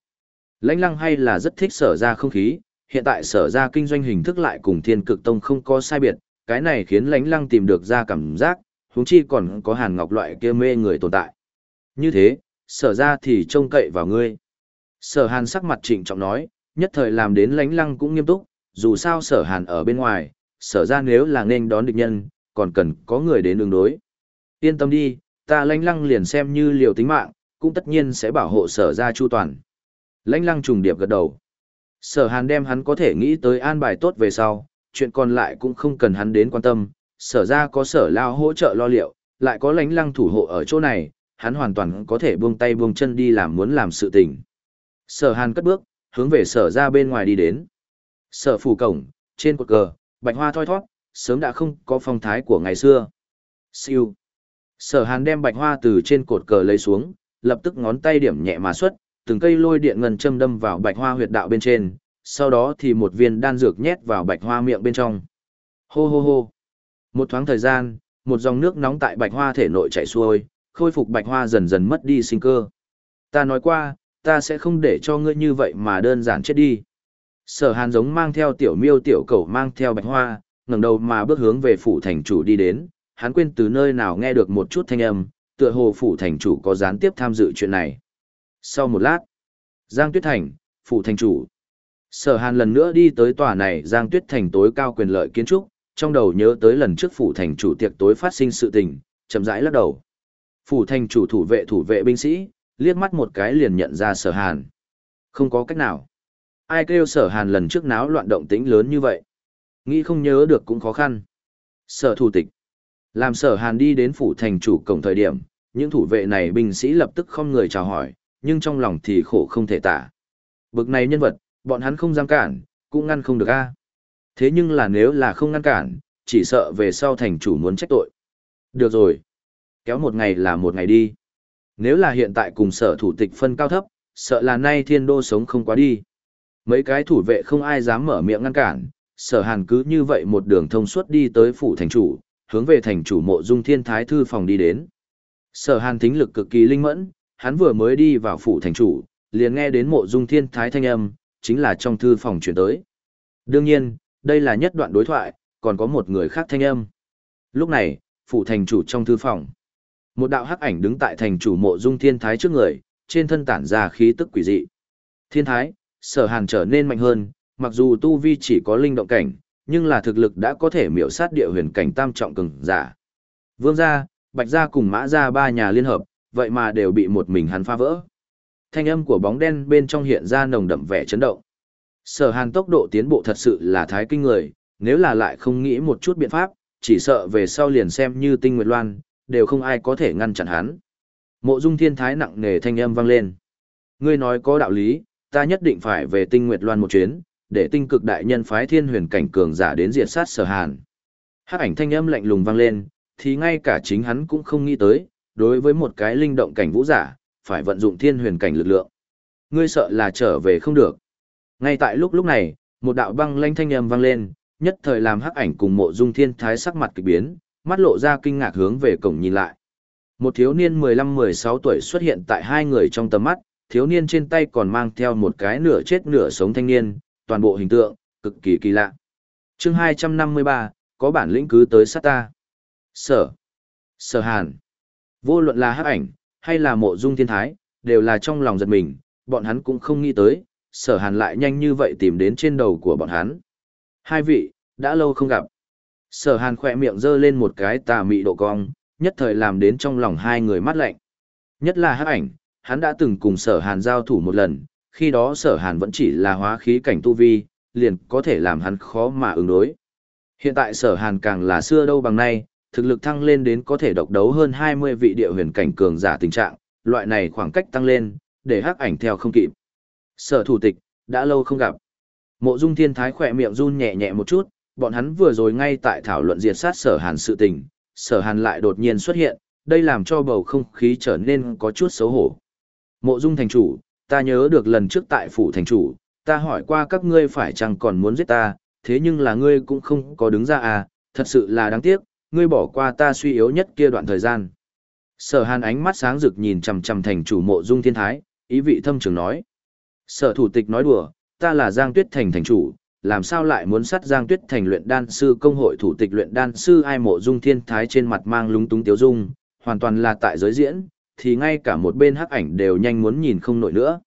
Lãnh lăng hay là rất thích sở ra không khí, hiện tại sở ra kinh doanh hình thức lại cùng thiên cực tông không có sai biệt, cái này khiến lãnh lăng tìm được ra cảm giác, huống chi còn có hàn ngọc loại kia mê người tồn tại. Như thế, sở ra thì trông cậy vào ngươi. Sở hàn sắc mặt trịnh trọng nói, nhất thời làm đến lãnh lăng cũng nghiêm túc, dù sao sở hàn ở bên ngoài, sở ra nếu là nên đón địch nhân, còn cần có người đến đường đối. Yên tâm đi, ta lãnh lăng liền xem như liều tính mạng, cũng tất nhiên sẽ bảo hộ sở ra chu toàn. Lãnh lăng trùng điệp gật đầu. Sở hàn đem hắn có thể nghĩ tới an bài tốt về sau, chuyện còn lại cũng không cần hắn đến quan tâm, sở ra có sở lao hỗ trợ lo liệu, lại có lãnh lăng thủ hộ ở chỗ này, hắn hoàn toàn có thể buông tay buông chân đi làm muốn làm sự tình. Sở hàn cất bước, hướng về sở ra bên ngoài đi đến. Sở phủ cổng, trên cột cờ, bạch hoa thoi thoát, sớm đã không có phong thái của ngày xưa. Siêu. Sở hàn đem bạch hoa từ trên cột cờ lấy xuống, lập tức ngón tay điểm nhẹ mà xuất, từng cây lôi điện ngân châm đâm vào bạch hoa huyệt đạo bên trên, sau đó thì một viên đan dược nhét vào bạch hoa miệng bên trong. Hô hô hô. Một thoáng thời gian, một dòng nước nóng tại bạch hoa thể nội chảy xuôi, khôi phục bạch hoa dần dần mất đi sinh cơ. Ta nói qua, ta sẽ không để cho ngươi như vậy mà đơn giản chết đi. Sở hàn giống mang theo tiểu miêu tiểu cầu mang theo bạch hoa, ngẩng đầu mà bước hướng về phủ thành chủ đi đến, hắn quên từ nơi nào nghe được một chút thanh âm, tựa hồ phủ thành chủ có gián tiếp tham dự chuyện này. Sau một lát, Giang Tuyết Thành, phủ thành chủ. Sở Hàn lần nữa đi tới tòa này Giang Tuyết Thành tối cao quyền lợi kiến trúc, trong đầu nhớ tới lần trước phủ thành chủ tiệc tối phát sinh sự tình, chậm rãi lắc đầu. Phủ thành chủ thủ vệ thủ vệ binh sĩ, liếc mắt một cái liền nhận ra Sở Hàn. Không có cách nào. Ai kêu Sở Hàn lần trước náo loạn động tĩnh lớn như vậy? Nghĩ không nhớ được cũng khó khăn. Sở thủ tịch. Làm Sở Hàn đi đến phủ thành chủ cổng thời điểm, những thủ vệ này binh sĩ lập tức không người chào hỏi, nhưng trong lòng thì khổ không thể tả. Bực này nhân vật, bọn hắn không dám cản, cũng ngăn không được a. Thế nhưng là nếu là không ngăn cản, chỉ sợ về sau thành chủ muốn trách tội. Được rồi. Kéo một ngày là một ngày đi. Nếu là hiện tại cùng sở thủ tịch phân cao thấp, sợ là nay thiên đô sống không quá đi. Mấy cái thủ vệ không ai dám mở miệng ngăn cản, sở hàn cứ như vậy một đường thông suốt đi tới phủ thành chủ, hướng về thành chủ mộ dung thiên thái thư phòng đi đến. Sở hàn thính lực cực kỳ linh mẫn, hắn vừa mới đi vào phủ thành chủ, liền nghe đến mộ dung thiên thái thanh âm, chính là trong thư phòng chuyển tới. Đương nhiên, đây là nhất đoạn đối thoại, còn có một người khác thanh âm. Lúc này, phủ thành chủ trong thư phòng. Một đạo hắc ảnh đứng tại thành chủ mộ dung thiên thái trước người, trên thân tản ra khí tức quỷ dị. Thiên thái, sở hàn trở nên mạnh hơn, mặc dù tu vi chỉ có linh động cảnh, nhưng là thực lực đã có thể miểu sát địa huyền cảnh tam trọng cường giả. Vương gia, Bạch gia cùng Mã gia ba nhà liên hợp, vậy mà đều bị một mình hắn phá vỡ. Thanh âm của bóng đen bên trong hiện ra nồng đậm vẻ chấn động. Sở Hàn tốc độ tiến bộ thật sự là thái kinh người, nếu là lại không nghĩ một chút biện pháp, chỉ sợ về sau liền xem như Tinh Nguyệt Loan, đều không ai có thể ngăn chặn hắn. Mộ Dung Thiên Thái nặng nề thanh âm vang lên. Ngươi nói có đạo lý, ta nhất định phải về Tinh Nguyệt Loan một chuyến, để tinh cực đại nhân phái thiên huyền cảnh cường giả đến diệt sát sở hàn. Hắc ảnh thanh âm lạnh lùng vang lên, thì ngay cả chính hắn cũng không nghĩ tới, đối với một cái linh động cảnh vũ giả, phải vận dụng thiên huyền cảnh lực lượng. Ngươi sợ là trở về không được. Ngay tại lúc lúc này, một đạo băng lanh thanh âm vang lên, nhất thời làm hắc ảnh cùng mộ dung thiên thái sắc mặt kỳ biến, mắt lộ ra kinh ngạc hướng về cổng nhìn lại. Một thiếu niên 15-16 tuổi xuất hiện tại hai người trong tầm mắt, thiếu niên trên tay còn mang theo một cái nửa chết nửa sống thanh niên, toàn bộ hình tượng, cực kỳ kỳ lạ. chương 253, có bản lĩnh cứ tới sát ta. Sở. Sở Hàn. Vô luận là hắc ảnh, hay là mộ dung thiên thái, đều là trong lòng giật mình, bọn hắn cũng không nghĩ tới, sở Hàn lại nhanh như vậy tìm đến trên đầu của bọn hắn. Hai vị, đã lâu không gặp. Sở Hàn khỏe miệng giơ lên một cái tà mị độ cong, nhất thời làm đến trong lòng hai người mắt lạnh. Nhất là hắc ảnh, hắn đã từng cùng sở Hàn giao thủ một lần, khi đó sở hàn vẫn chỉ là hóa khí cảnh tu vi, liền có thể làm hắn khó mà ứng đối. Hiện tại sở hàn càng là xưa đâu bằng nay, thực lực thăng lên đến có thể độc đấu hơn 20 vị địa huyền cảnh cường giả tình trạng, loại này khoảng cách tăng lên, để hắc ảnh theo không kịp. Sở thủ tịch, đã lâu không gặp. Mộ dung thiên thái khỏe miệng run nhẹ nhẹ một chút, bọn hắn vừa rồi ngay tại thảo luận diệt sát sở hàn sự tình, sở hàn lại đột nhiên xuất hiện, đây làm cho bầu không khí trở nên có chút xấu hổ. Mộ dung thành chủ, ta nhớ được lần trước tại phủ thành chủ, ta hỏi qua các ngươi phải chăng còn muốn giết ta, thế nhưng là ngươi cũng không có đứng ra à, thật sự là đáng tiếc, ngươi bỏ qua ta suy yếu nhất kia đoạn thời gian. Sở hàn ánh mắt sáng rực nhìn chằm chằm thành chủ mộ dung thiên thái, ý vị thâm trường nói. Sở thủ tịch nói đùa, ta là Giang Tuyết Thành thành chủ, làm sao lại muốn sát Giang Tuyết Thành luyện đan sư công hội thủ tịch luyện đan sư ai mộ dung thiên thái trên mặt mang lúng túng tiếu dung, hoàn toàn là tại giới diễn, thì ngay cả một bên hắc ảnh đều nhanh muốn nhìn không nổi nữa.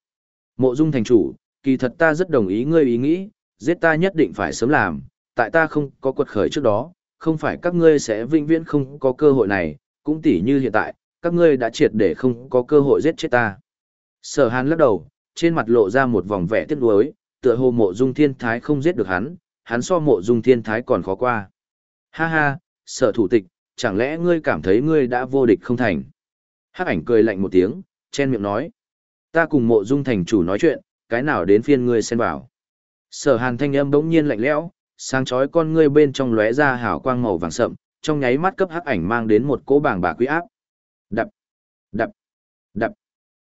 Mộ Dung thành chủ, kỳ thật ta rất đồng ý ngươi ý nghĩ, giết ta nhất định phải sớm làm, tại ta không có quật khởi trước đó, không phải các ngươi sẽ vĩnh viễn không có cơ hội này, cũng tỉ như hiện tại, các ngươi đã triệt để không có cơ hội giết chết ta. Sở Hàn lắc đầu, trên mặt lộ ra một vòng vẻ tiếc nuối, tựa hồ Mộ Dung Thiên Thái không giết được hắn, hắn so Mộ Dung Thiên Thái còn khó qua. Ha ha, Sở thủ tịch, chẳng lẽ ngươi cảm thấy ngươi đã vô địch không thành? Hắc ảnh cười lạnh một tiếng, chen miệng nói. Ta cùng mộ dung thành chủ nói chuyện, cái nào đến phiên ngươi xen vào. Sở hàn thanh âm bỗng nhiên lạnh lẽo, sáng chói con ngươi bên trong lóe ra hào quang màu vàng sậm, trong nháy mắt cấp hắc ảnh mang đến một cỗ bảng bà quý áp. Đập, đập, đập.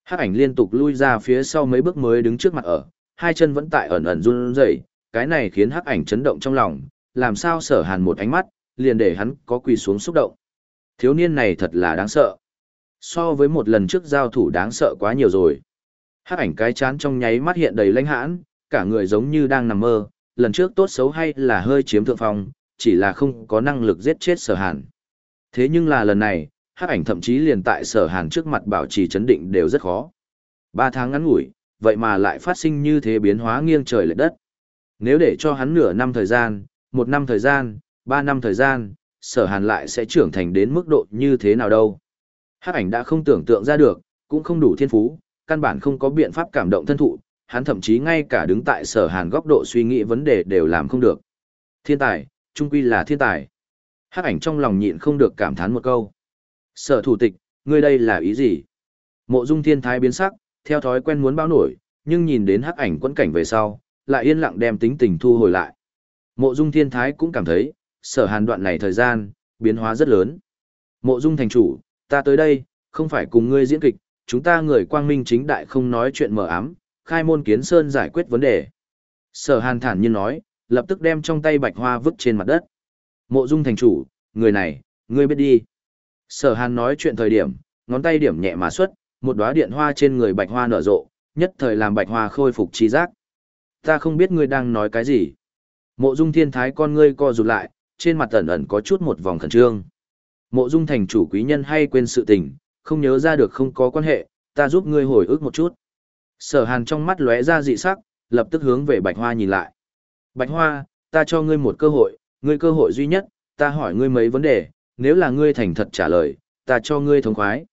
Hắc ảnh liên tục lui ra phía sau mấy bước mới đứng trước mặt ở, hai chân vẫn tại ẩn ẩn run rẩy, cái này khiến hắc ảnh chấn động trong lòng, làm sao sở hàn một ánh mắt, liền để hắn có quỳ xuống xúc động. Thiếu niên này thật là đáng sợ. So với một lần trước giao thủ đáng sợ quá nhiều rồi. Hắc ảnh cái chán trong nháy mắt hiện đầy lãnh hãn, cả người giống như đang nằm mơ, lần trước tốt xấu hay là hơi chiếm thượng phong, chỉ là không có năng lực giết chết sở hàn. Thế nhưng là lần này, hắc ảnh thậm chí liền tại sở hàn trước mặt bảo trì chấn định đều rất khó. Ba tháng ngắn ngủi, vậy mà lại phát sinh như thế biến hóa nghiêng trời lệch đất. Nếu để cho hắn nửa năm thời gian, một năm thời gian, ba năm thời gian, sở hàn lại sẽ trưởng thành đến mức độ như thế nào đâu. Hắc ảnh đã không tưởng tượng ra được, cũng không đủ thiên phú, căn bản không có biện pháp cảm động thân thụ, hắn thậm chí ngay cả đứng tại sở hàn góc độ suy nghĩ vấn đề đều làm không được. Thiên tài, trung quy là thiên tài. Hắc ảnh trong lòng nhịn không được cảm thán một câu. Sở thủ tịch, ngươi đây là ý gì? Mộ dung thiên thái biến sắc, theo thói quen muốn báo nổi, nhưng nhìn đến hắc ảnh quẫn cảnh về sau, lại yên lặng đem tính tình thu hồi lại. Mộ dung thiên thái cũng cảm thấy, sở hàn đoạn này thời gian, biến hóa rất lớn. Mộ dung thành chủ, ta tới đây, không phải cùng ngươi diễn kịch, chúng ta người quang minh chính đại không nói chuyện mờ ám, khai môn kiến sơn giải quyết vấn đề. Sở hàn thản nhiên nói, lập tức đem trong tay bạch hoa vứt trên mặt đất. Mộ dung thành chủ, người này, ngươi biết đi. Sở hàn nói chuyện thời điểm, ngón tay điểm nhẹ mà xuất, một đóa điện hoa trên người bạch hoa nở rộ, nhất thời làm bạch hoa khôi phục trí giác. Ta không biết ngươi đang nói cái gì. Mộ dung thiên thái con ngươi co rụt lại, trên mặt ẩn ẩn có chút một vòng khẩn trương. Mộ dung thành chủ quý nhân hay quên sự tình, không nhớ ra được không có quan hệ, ta giúp ngươi hồi ức một chút. Sở hàn trong mắt lóe ra dị sắc, lập tức hướng về bạch hoa nhìn lại. Bạch hoa, ta cho ngươi một cơ hội, ngươi cơ hội duy nhất, ta hỏi ngươi mấy vấn đề, nếu là ngươi thành thật trả lời, ta cho ngươi thống khoái.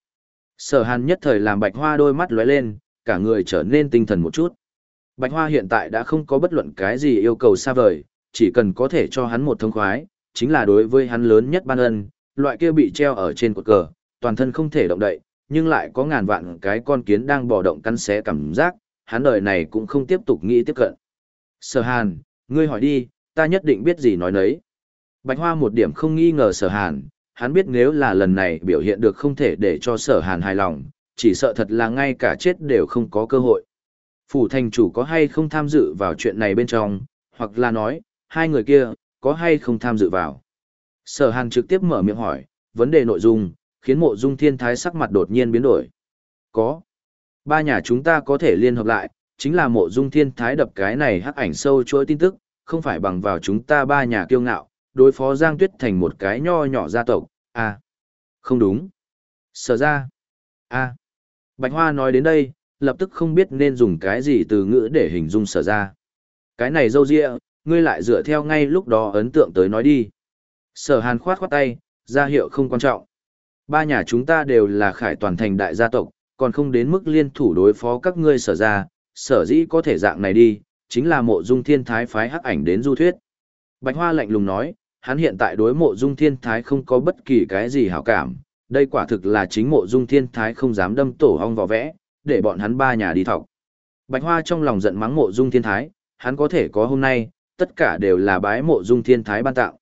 Sở hàn nhất thời làm bạch hoa đôi mắt lóe lên, cả người trở nên tinh thần một chút. Bạch hoa hiện tại đã không có bất luận cái gì yêu cầu xa vời, chỉ cần có thể cho hắn một thống khoái, chính là đối với hắn lớn nhất ban ân, loại kia bị treo ở trên cột cờ, toàn thân không thể động đậy, nhưng lại có ngàn vạn cái con kiến đang bò động cắn xé cảm giác, hắn đời này cũng không tiếp tục nghĩ tiếp cận. Sở Hàn, ngươi hỏi đi, ta nhất định biết gì nói nấy. Bạch Hoa một điểm không nghi ngờ Sở Hàn, hắn biết nếu là lần này biểu hiện được không thể để cho Sở Hàn hài lòng, chỉ sợ thật là ngay cả chết đều không có cơ hội. Phủ thành chủ có hay không tham dự vào chuyện này bên trong, hoặc là nói, hai người kia, có hay không tham dự vào. Sở Hàn trực tiếp mở miệng hỏi, vấn đề nội dung, khiến mộ dung thiên thái sắc mặt đột nhiên biến đổi. Có. Ba nhà chúng ta có thể liên hợp lại, chính là mộ dung thiên thái đập cái này hắc ảnh sâu chuỗi tin tức, không phải bằng vào chúng ta ba nhà kiêu ngạo, đối phó Giang Tuyết thành một cái nho nhỏ gia tộc, à. Không đúng. Sở ra. À. Bạch Hoa nói đến đây, lập tức không biết nên dùng cái gì từ ngữ để hình dung sở ra. Cái này dâu dịa, ngươi lại dựa theo ngay lúc đó ấn tượng tới nói đi. Sở hàn khoát khoát tay, ra hiệu không quan trọng. Ba nhà chúng ta đều là khải toàn thành đại gia tộc, còn không đến mức liên thủ đối phó các ngươi sở ra, sở dĩ có thể dạng này đi, chính là mộ dung thiên thái phái hắc ảnh đến du thuyết. Bạch Hoa lạnh lùng nói, hắn hiện tại đối mộ dung thiên thái không có bất kỳ cái gì hảo cảm, đây quả thực là chính mộ dung thiên thái không dám đâm tổ hong vào vẽ, để bọn hắn ba nhà đi thọc. Bạch Hoa trong lòng giận mắng mộ dung thiên thái, hắn có thể có hôm nay, tất cả đều là bái mộ dung thiên thái ban tạo.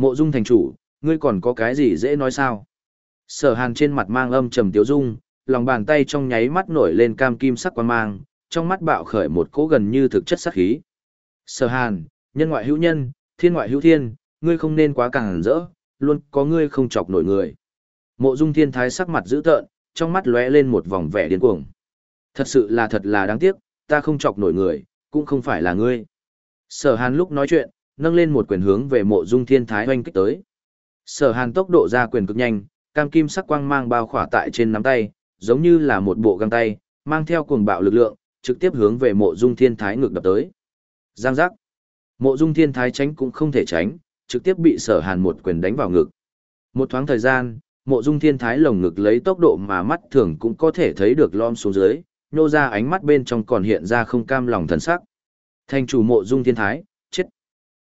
Mộ dung thành chủ, ngươi còn có cái gì dễ nói sao? Sở hàn trên mặt mang âm trầm tiếu dung, lòng bàn tay trong nháy mắt nổi lên cam kim sắc quan mang, trong mắt bạo khởi một cỗ gần như thực chất sắc khí. Sở hàn, nhân ngoại hữu nhân, thiên ngoại hữu thiên, ngươi không nên quá càng rỡ, luôn có ngươi không chọc nổi người. Mộ dung thiên thái sắc mặt dữ tợn, trong mắt lóe lên một vòng vẻ điên cuồng. Thật sự là thật là đáng tiếc, ta không chọc nổi người, cũng không phải là ngươi. Sở hàn lúc nói chuyện, nâng lên một quyền hướng về mộ dung thiên thái oanh kích tới. Sở hàn tốc độ ra quyền cực nhanh, cam kim sắc quang mang bao khỏa tại trên nắm tay, giống như là một bộ găng tay, mang theo cuồng bạo lực lượng, trực tiếp hướng về mộ dung thiên thái ngược đập tới. Giang giác. Mộ dung thiên thái tránh cũng không thể tránh, trực tiếp bị sở hàn một quyền đánh vào ngực. Một thoáng thời gian, mộ dung thiên thái lồng ngực lấy tốc độ mà mắt thường cũng có thể thấy được lom xuống dưới, nô ra ánh mắt bên trong còn hiện ra không cam lòng thần sắc. Thành chủ mộ dung thiên thái.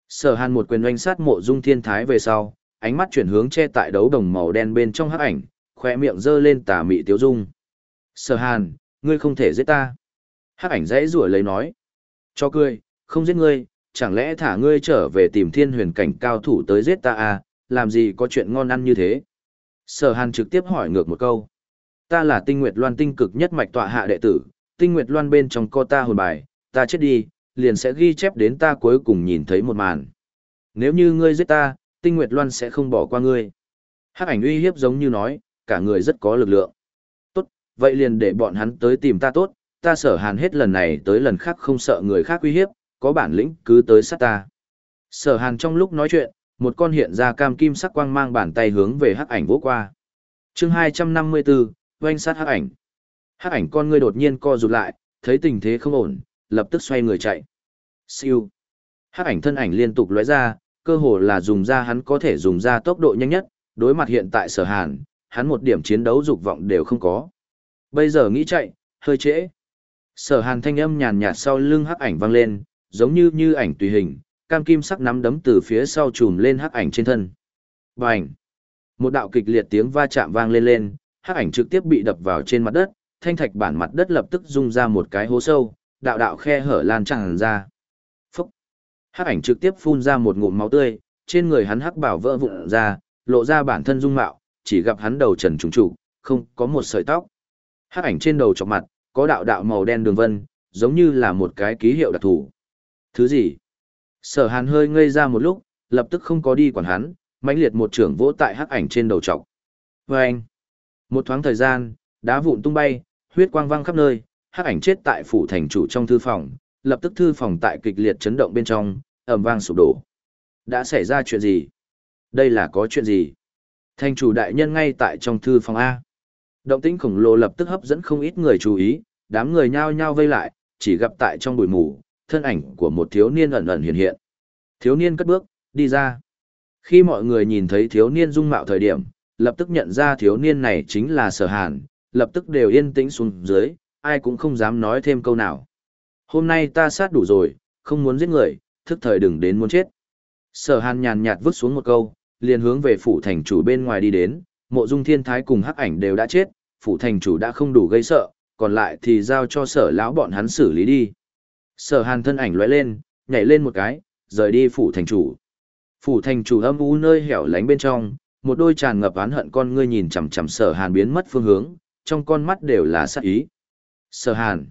Sở hàn một quyền oanh sát mộ dung thiên thái về sau, ánh mắt chuyển hướng che tại đấu đồng màu đen bên trong hắc ảnh, khoe miệng giơ lên tà mị tiếu dung. Sở hàn, ngươi không thể giết ta. Hắc ảnh dãy rủa lấy nói. Cho cười, không giết ngươi, chẳng lẽ thả ngươi trở về tìm thiên huyền cảnh cao thủ tới giết ta à, làm gì có chuyện ngon ăn như thế. Sở hàn trực tiếp hỏi ngược một câu. Ta là tinh nguyệt loan tinh cực nhất mạch tọa hạ đệ tử, tinh nguyệt loan bên trong co ta hồn bài, ta chết đi, liền sẽ ghi chép đến ta cuối cùng nhìn thấy một màn. Nếu như ngươi giết ta, tinh nguyệt loan sẽ không bỏ qua ngươi. Hắc ảnh uy hiếp giống như nói, cả người rất có lực lượng. Tốt, vậy liền để bọn hắn tới tìm ta tốt, ta sở hàn hết lần này tới lần khác không sợ người khác uy hiếp, có bản lĩnh cứ tới sát ta. Sở hàn trong lúc nói chuyện, một con hiện ra cam kim sắc quang mang bàn tay hướng về hắc ảnh vỗ qua. chương 254, doanh sát hắc ảnh. Hắc ảnh con ngươi đột nhiên co rụt lại, thấy tình thế không ổn, lập tức xoay người chạy. Siêu. Hắc ảnh thân ảnh liên tục lóe ra, cơ hồ là dùng ra hắn có thể dùng ra tốc độ nhanh nhất, đối mặt hiện tại sở hàn, hắn một điểm chiến đấu dục vọng đều không có. Bây giờ nghĩ chạy, hơi trễ. Sở hàn thanh âm nhàn nhạt sau lưng hắc ảnh vang lên, giống như như ảnh tùy hình, cam kim sắc nắm đấm từ phía sau trùm lên hắc ảnh trên thân. Bành! Một đạo kịch liệt tiếng va chạm vang lên lên, hắc ảnh trực tiếp bị đập vào trên mặt đất, thanh thạch bản mặt đất lập tức rung ra một cái hố sâu, đạo đạo khe hở lan tràn ra. Phúc! Hắc ảnh trực tiếp phun ra một ngụm máu tươi, trên người hắn hắc bảo vỡ vụn ra, lộ ra bản thân dung mạo, chỉ gặp hắn đầu trần trùng trụ, không có một sợi tóc. Hắc ảnh trên đầu chọc mặt, có đạo đạo màu đen đường vân, giống như là một cái ký hiệu đặc thù. Thứ gì? Sở Hàn hơi ngây ra một lúc, lập tức không có đi quản hắn, mãnh liệt một trưởng vỗ tại hắc ảnh trên đầu trọc. Vâng! Một thoáng thời gian, đá vụn tung bay, huyết quang văng khắp nơi, hắc ảnh chết tại phủ thành chủ trong thư phòng, lập tức thư phòng tại kịch liệt chấn động bên trong, ầm vang sụp đổ. Đã xảy ra chuyện gì? Đây là có chuyện gì? Thành chủ đại nhân ngay tại trong thư phòng A. Động tĩnh khổng lồ lập tức hấp dẫn không ít người chú ý, đám người nhao nhao vây lại, chỉ gặp tại trong bụi mù, thân ảnh của một thiếu niên ẩn ẩn hiện hiện. Thiếu niên cất bước, đi ra. Khi mọi người nhìn thấy thiếu niên dung mạo thời điểm, lập tức nhận ra thiếu niên này chính là sở hàn, lập tức đều yên tĩnh xuống dưới, ai cũng không dám nói thêm câu nào. Hôm nay ta sát đủ rồi, không muốn giết người, thức thời đừng đến muốn chết. Sở hàn nhàn nhạt vứt xuống một câu, liền hướng về phủ thành chủ bên ngoài đi đến, mộ dung thiên thái cùng hắc ảnh đều đã chết, phủ thành chủ đã không đủ gây sợ, còn lại thì giao cho sở lão bọn hắn xử lý đi. Sở hàn thân ảnh lóe lên, nhảy lên một cái, rời đi phủ thành chủ. Phủ thành chủ âm u nơi hẻo lánh bên trong, một đôi tràn ngập oán hận con ngươi nhìn chằm chằm sở hàn biến mất phương hướng, trong con mắt đều là sát ý. Sở hàn.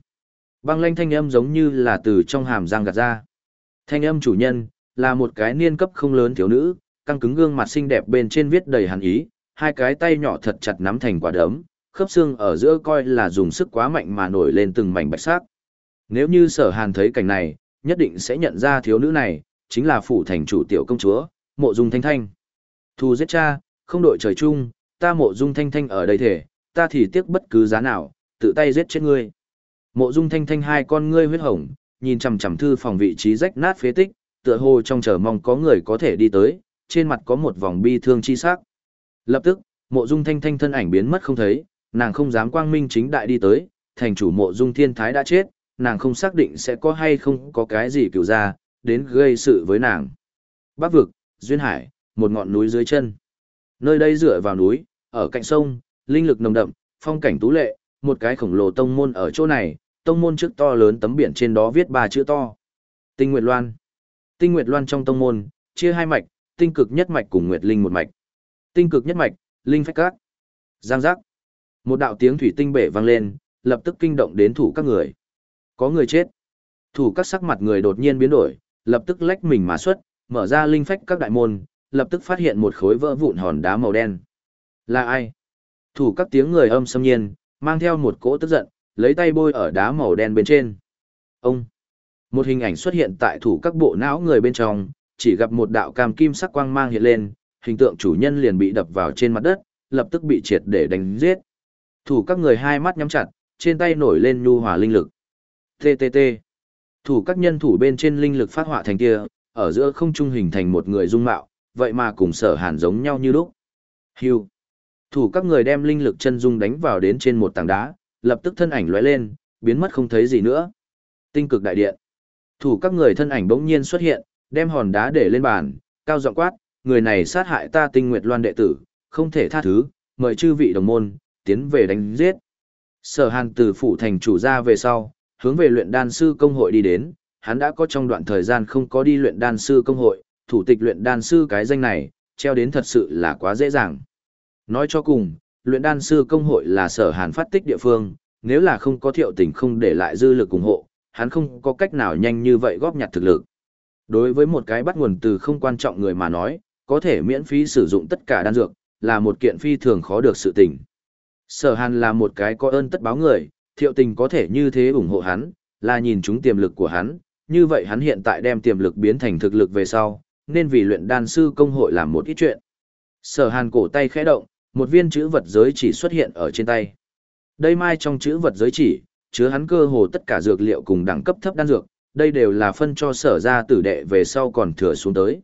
Băng lanh thanh âm giống như là từ trong hàm răng gạt ra. Thanh âm chủ nhân, là một cái niên cấp không lớn thiếu nữ, căng cứng gương mặt xinh đẹp bên trên viết đầy hàn ý, hai cái tay nhỏ thật chặt nắm thành quả đấm, khớp xương ở giữa coi là dùng sức quá mạnh mà nổi lên từng mảnh bạch sắc. Nếu như sở hàn thấy cảnh này, nhất định sẽ nhận ra thiếu nữ này, chính là phủ thành chủ tiểu công chúa, mộ dung thanh thanh. Thù giết cha, không đội trời chung, ta mộ dung thanh thanh ở đây thể, ta thì tiếc bất cứ giá nào, tự tay giết chết ngươi. Mộ dung thanh thanh hai con ngươi huyết hồng, nhìn chằm chằm thư phòng vị trí rách nát phế tích, tựa hồ trong chờ mong có người có thể đi tới, trên mặt có một vòng bi thương chi sắc. Lập tức, mộ dung thanh thanh thân ảnh biến mất không thấy, nàng không dám quang minh chính đại đi tới, thành chủ mộ dung thiên thái đã chết, nàng không xác định sẽ có hay không có cái gì cửu ra, đến gây sự với nàng. Bắc vực, Duyên Hải, một ngọn núi dưới chân. Nơi đây dựa vào núi, ở cạnh sông, linh lực nồng đậm, phong cảnh tú lệ, một cái khổng lồ tông môn ở chỗ này, tông môn trước to lớn tấm biển trên đó viết ba chữ to. Tinh Nguyệt Loan. Tinh Nguyệt Loan trong tông môn, chia hai mạch, tinh cực nhất mạch cùng Nguyệt Linh một mạch. Tinh cực nhất mạch, linh phách các. Giang giác. Một đạo tiếng thủy tinh bể vang lên, lập tức kinh động đến thủ các người. Có người chết. Thủ các sắc mặt người đột nhiên biến đổi, lập tức lách mình mà xuất, mở ra linh phách các đại môn, lập tức phát hiện một khối vỡ vụn hòn đá màu đen. Là ai? Thủ các tiếng người âm xâm nhiên, mang theo một cỗ tức giận, lấy tay bôi ở đá màu đen bên trên. Ông! Một hình ảnh xuất hiện tại thủ các bộ não người bên trong, chỉ gặp một đạo cam kim sắc quang mang hiện lên, hình tượng chủ nhân liền bị đập vào trên mặt đất, lập tức bị triệt để đánh giết. Thủ các người hai mắt nhắm chặt, trên tay nổi lên nhu hòa linh lực. TTT. Thủ các nhân thủ bên trên linh lực phát họa thành kia, ở giữa không trung hình thành một người dung mạo, vậy mà cùng sở hàn giống nhau như lúc. Hưu. Thủ các người đem linh lực chân dung đánh vào đến trên một tảng đá, lập tức thân ảnh lóe lên, biến mất không thấy gì nữa. Tinh cực đại điện. Thủ các người thân ảnh bỗng nhiên xuất hiện, đem hòn đá để lên bàn, cao giọng quát, người này sát hại ta tinh nguyệt loan đệ tử, không thể tha thứ, mời chư vị đồng môn, tiến về đánh giết. Sở hàn từ phủ thành chủ ra về sau, hướng về luyện đan sư công hội đi đến, hắn đã có trong đoạn thời gian không có đi luyện đan sư công hội, thủ tịch luyện đan sư cái danh này, treo đến thật sự là quá dễ dàng. Nói cho cùng, luyện đan sư công hội là sở hàn phát tích địa phương, nếu là không có thiệu tình không để lại dư lực ủng hộ, hắn không có cách nào nhanh như vậy góp nhặt thực lực. Đối với một cái bắt nguồn từ không quan trọng người mà nói, có thể miễn phí sử dụng tất cả đan dược, là một kiện phi thường khó được sự tình. Sở hàn là một cái có ơn tất báo người, thiệu tình có thể như thế ủng hộ hắn, là nhìn chúng tiềm lực của hắn, như vậy hắn hiện tại đem tiềm lực biến thành thực lực về sau, nên vì luyện đan sư công hội làm một ít chuyện. Sở hàn cổ tay khẽ động, một viên chữ vật giới chỉ xuất hiện ở trên tay. Đây mai trong chữ vật giới chỉ, chứa hắn cơ hồ tất cả dược liệu cùng đẳng cấp thấp đan dược, đây đều là phân cho sở ra tử đệ về sau còn thừa xuống tới.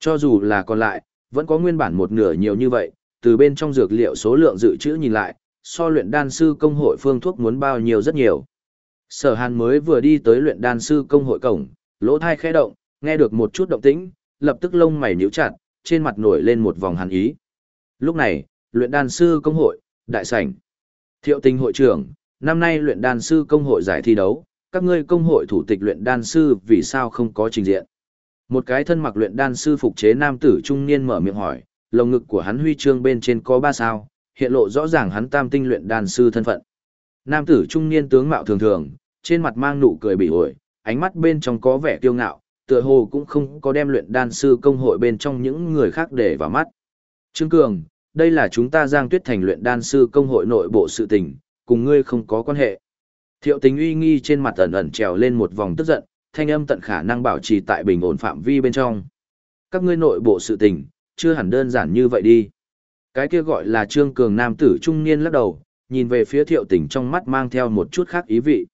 Cho dù là còn lại, vẫn có nguyên bản một nửa nhiều như vậy, từ bên trong dược liệu số lượng dự trữ nhìn lại, so luyện đan sư công hội phương thuốc muốn bao nhiêu rất nhiều. Sở Hàn mới vừa đi tới luyện đan sư công hội cổng, lỗ thai khẽ động, nghe được một chút động tĩnh, lập tức lông mày nhíu chặt, trên mặt nổi lên một vòng hàn ý. Lúc này, luyện đan sư công hội, đại sảnh. Thiệu tình hội trưởng, năm nay luyện đan sư công hội giải thi đấu, các ngươi công hội thủ tịch luyện đan sư vì sao không có trình diện? Một cái thân mặc luyện đan sư phục chế nam tử trung niên mở miệng hỏi, lồng ngực của hắn huy chương bên trên có ba sao, hiện lộ rõ ràng hắn tam tinh luyện đan sư thân phận. Nam tử trung niên tướng mạo thường thường, trên mặt mang nụ cười bị ổi, ánh mắt bên trong có vẻ kiêu ngạo, tựa hồ cũng không có đem luyện đan sư công hội bên trong những người khác để vào mắt. Trương Cường, đây là chúng ta Giang Tuyết Thành luyện đan sư công hội nội bộ sự tình, cùng ngươi không có quan hệ. Thiệu tình uy nghi trên mặt ẩn ẩn trèo lên một vòng tức giận, thanh âm tận khả năng bảo trì tại bình ổn phạm vi bên trong. Các ngươi nội bộ sự tình, chưa hẳn đơn giản như vậy đi. Cái kia gọi là Trương Cường nam tử trung niên lắc đầu, nhìn về phía thiệu tình trong mắt mang theo một chút khác ý vị.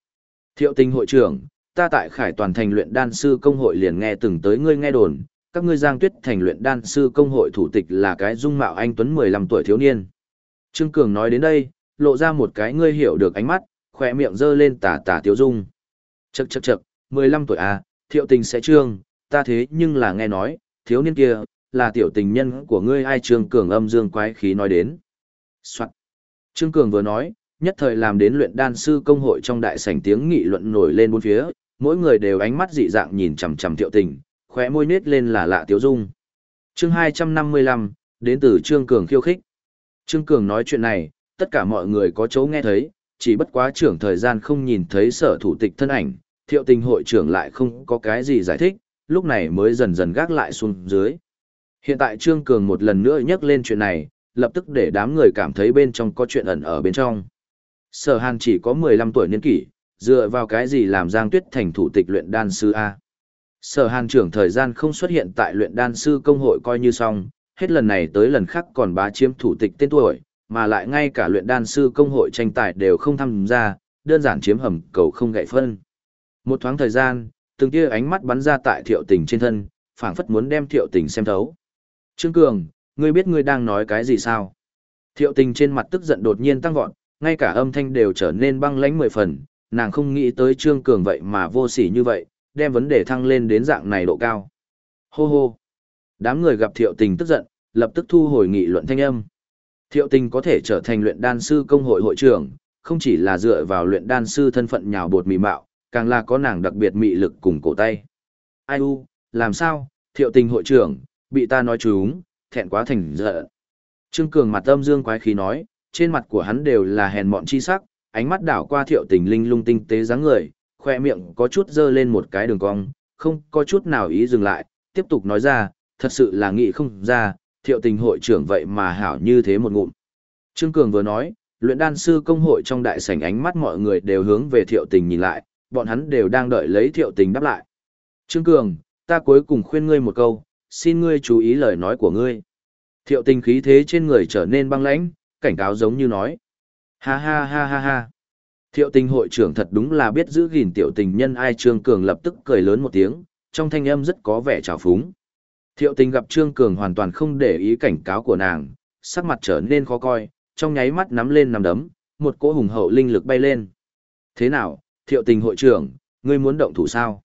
Thiệu tình hội trưởng, ta tại khải toàn thành luyện đan sư công hội liền nghe từng tới ngươi nghe đồn, các ngươi giang tuyết thành luyện đan sư công hội thủ tịch là cái dung mạo anh Tuấn 15 tuổi thiếu niên. Trương Cường nói đến đây, lộ ra một cái ngươi hiểu được ánh mắt, khỏe miệng dơ lên tà tà tiếu dung. Chậc chậc chậc, 15 tuổi à, thiệu tình sẽ trương, ta thế nhưng là nghe nói, thiếu niên kia, là tiểu tình nhân của ngươi ai Trương Cường âm dương quái khí nói đến. Soạn. Trương Cường vừa nói, nhất thời làm đến luyện đan sư công hội trong đại sảnh tiếng nghị luận nổi lên bốn phía, mỗi người đều ánh mắt dị dạng nhìn chằm chằm thiệu tình, khóe môi nết lên là lạ tiếu dung. Chương 255, đến từ Trương Cường khiêu khích. Trương Cường nói chuyện này, tất cả mọi người có chỗ nghe thấy, chỉ bất quá trưởng thời gian không nhìn thấy sở thủ tịch thân ảnh, thiệu tình hội trưởng lại không có cái gì giải thích, lúc này mới dần dần gác lại xuống dưới. Hiện tại Trương Cường một lần nữa nhắc lên chuyện này, lập tức để đám người cảm thấy bên trong có chuyện ẩn ở bên trong. Sở Hàn chỉ có 15 tuổi niên kỷ, dựa vào cái gì làm Giang Tuyết thành thủ tịch luyện đan sư A. Sở Hàn trưởng thời gian không xuất hiện tại luyện đan sư công hội coi như xong, hết lần này tới lần khác còn bá chiếm thủ tịch tên tuổi, mà lại ngay cả luyện đan sư công hội tranh tài đều không tham gia, đơn giản chiếm hầm cầu không gậy phân. Một thoáng thời gian, từng tia ánh mắt bắn ra tại thiệu tình trên thân, phảng phất muốn đem thiệu tình xem thấu. Trương Cường, ngươi biết ngươi đang nói cái gì sao? Thiệu tình trên mặt tức giận đột nhiên tăng vọt, ngay cả âm thanh đều trở nên băng lãnh mười phần, nàng không nghĩ tới Trương Cường vậy mà vô sỉ như vậy, đem vấn đề thăng lên đến dạng này độ cao. Hô hô. Đám người gặp thiệu tình tức giận, lập tức thu hồi nghị luận thanh âm. Thiệu tình có thể trở thành luyện đan sư công hội hội trưởng, không chỉ là dựa vào luyện đan sư thân phận nhào bột mì mạo, càng là có nàng đặc biệt mị lực cùng cổ tay. Ai u, làm sao, thiệu tình hội trưởng, bị ta nói chúng, thẹn quá thành giận. Trương Cường mặt âm dương quái khí nói, trên mặt của hắn đều là hèn mọn chi sắc, ánh mắt đảo qua thiệu tình linh lung tinh tế dáng người, khoe miệng có chút dơ lên một cái đường cong, không có chút nào ý dừng lại, tiếp tục nói ra, thật sự là nghĩ không ra, thiệu tình hội trưởng vậy mà hảo như thế một ngụm. Trương Cường vừa nói, luyện đan sư công hội trong đại sảnh ánh mắt mọi người đều hướng về thiệu tình nhìn lại, bọn hắn đều đang đợi lấy thiệu tình đáp lại. Trương Cường, ta cuối cùng khuyên ngươi một câu, xin ngươi chú ý lời nói của ngươi. Thiệu tình khí thế trên người trở nên băng lãnh, cảnh cáo giống như nói. Ha ha ha ha ha. Thiệu tình hội trưởng thật đúng là biết giữ gìn tiểu tình nhân ai Trương Cường lập tức cười lớn một tiếng, trong thanh âm rất có vẻ trào phúng. Thiệu tình gặp Trương Cường hoàn toàn không để ý cảnh cáo của nàng, sắc mặt trở nên khó coi, trong nháy mắt nắm lên nằm đấm, một cỗ hùng hậu linh lực bay lên. Thế nào, thiệu tình hội trưởng, ngươi muốn động thủ sao?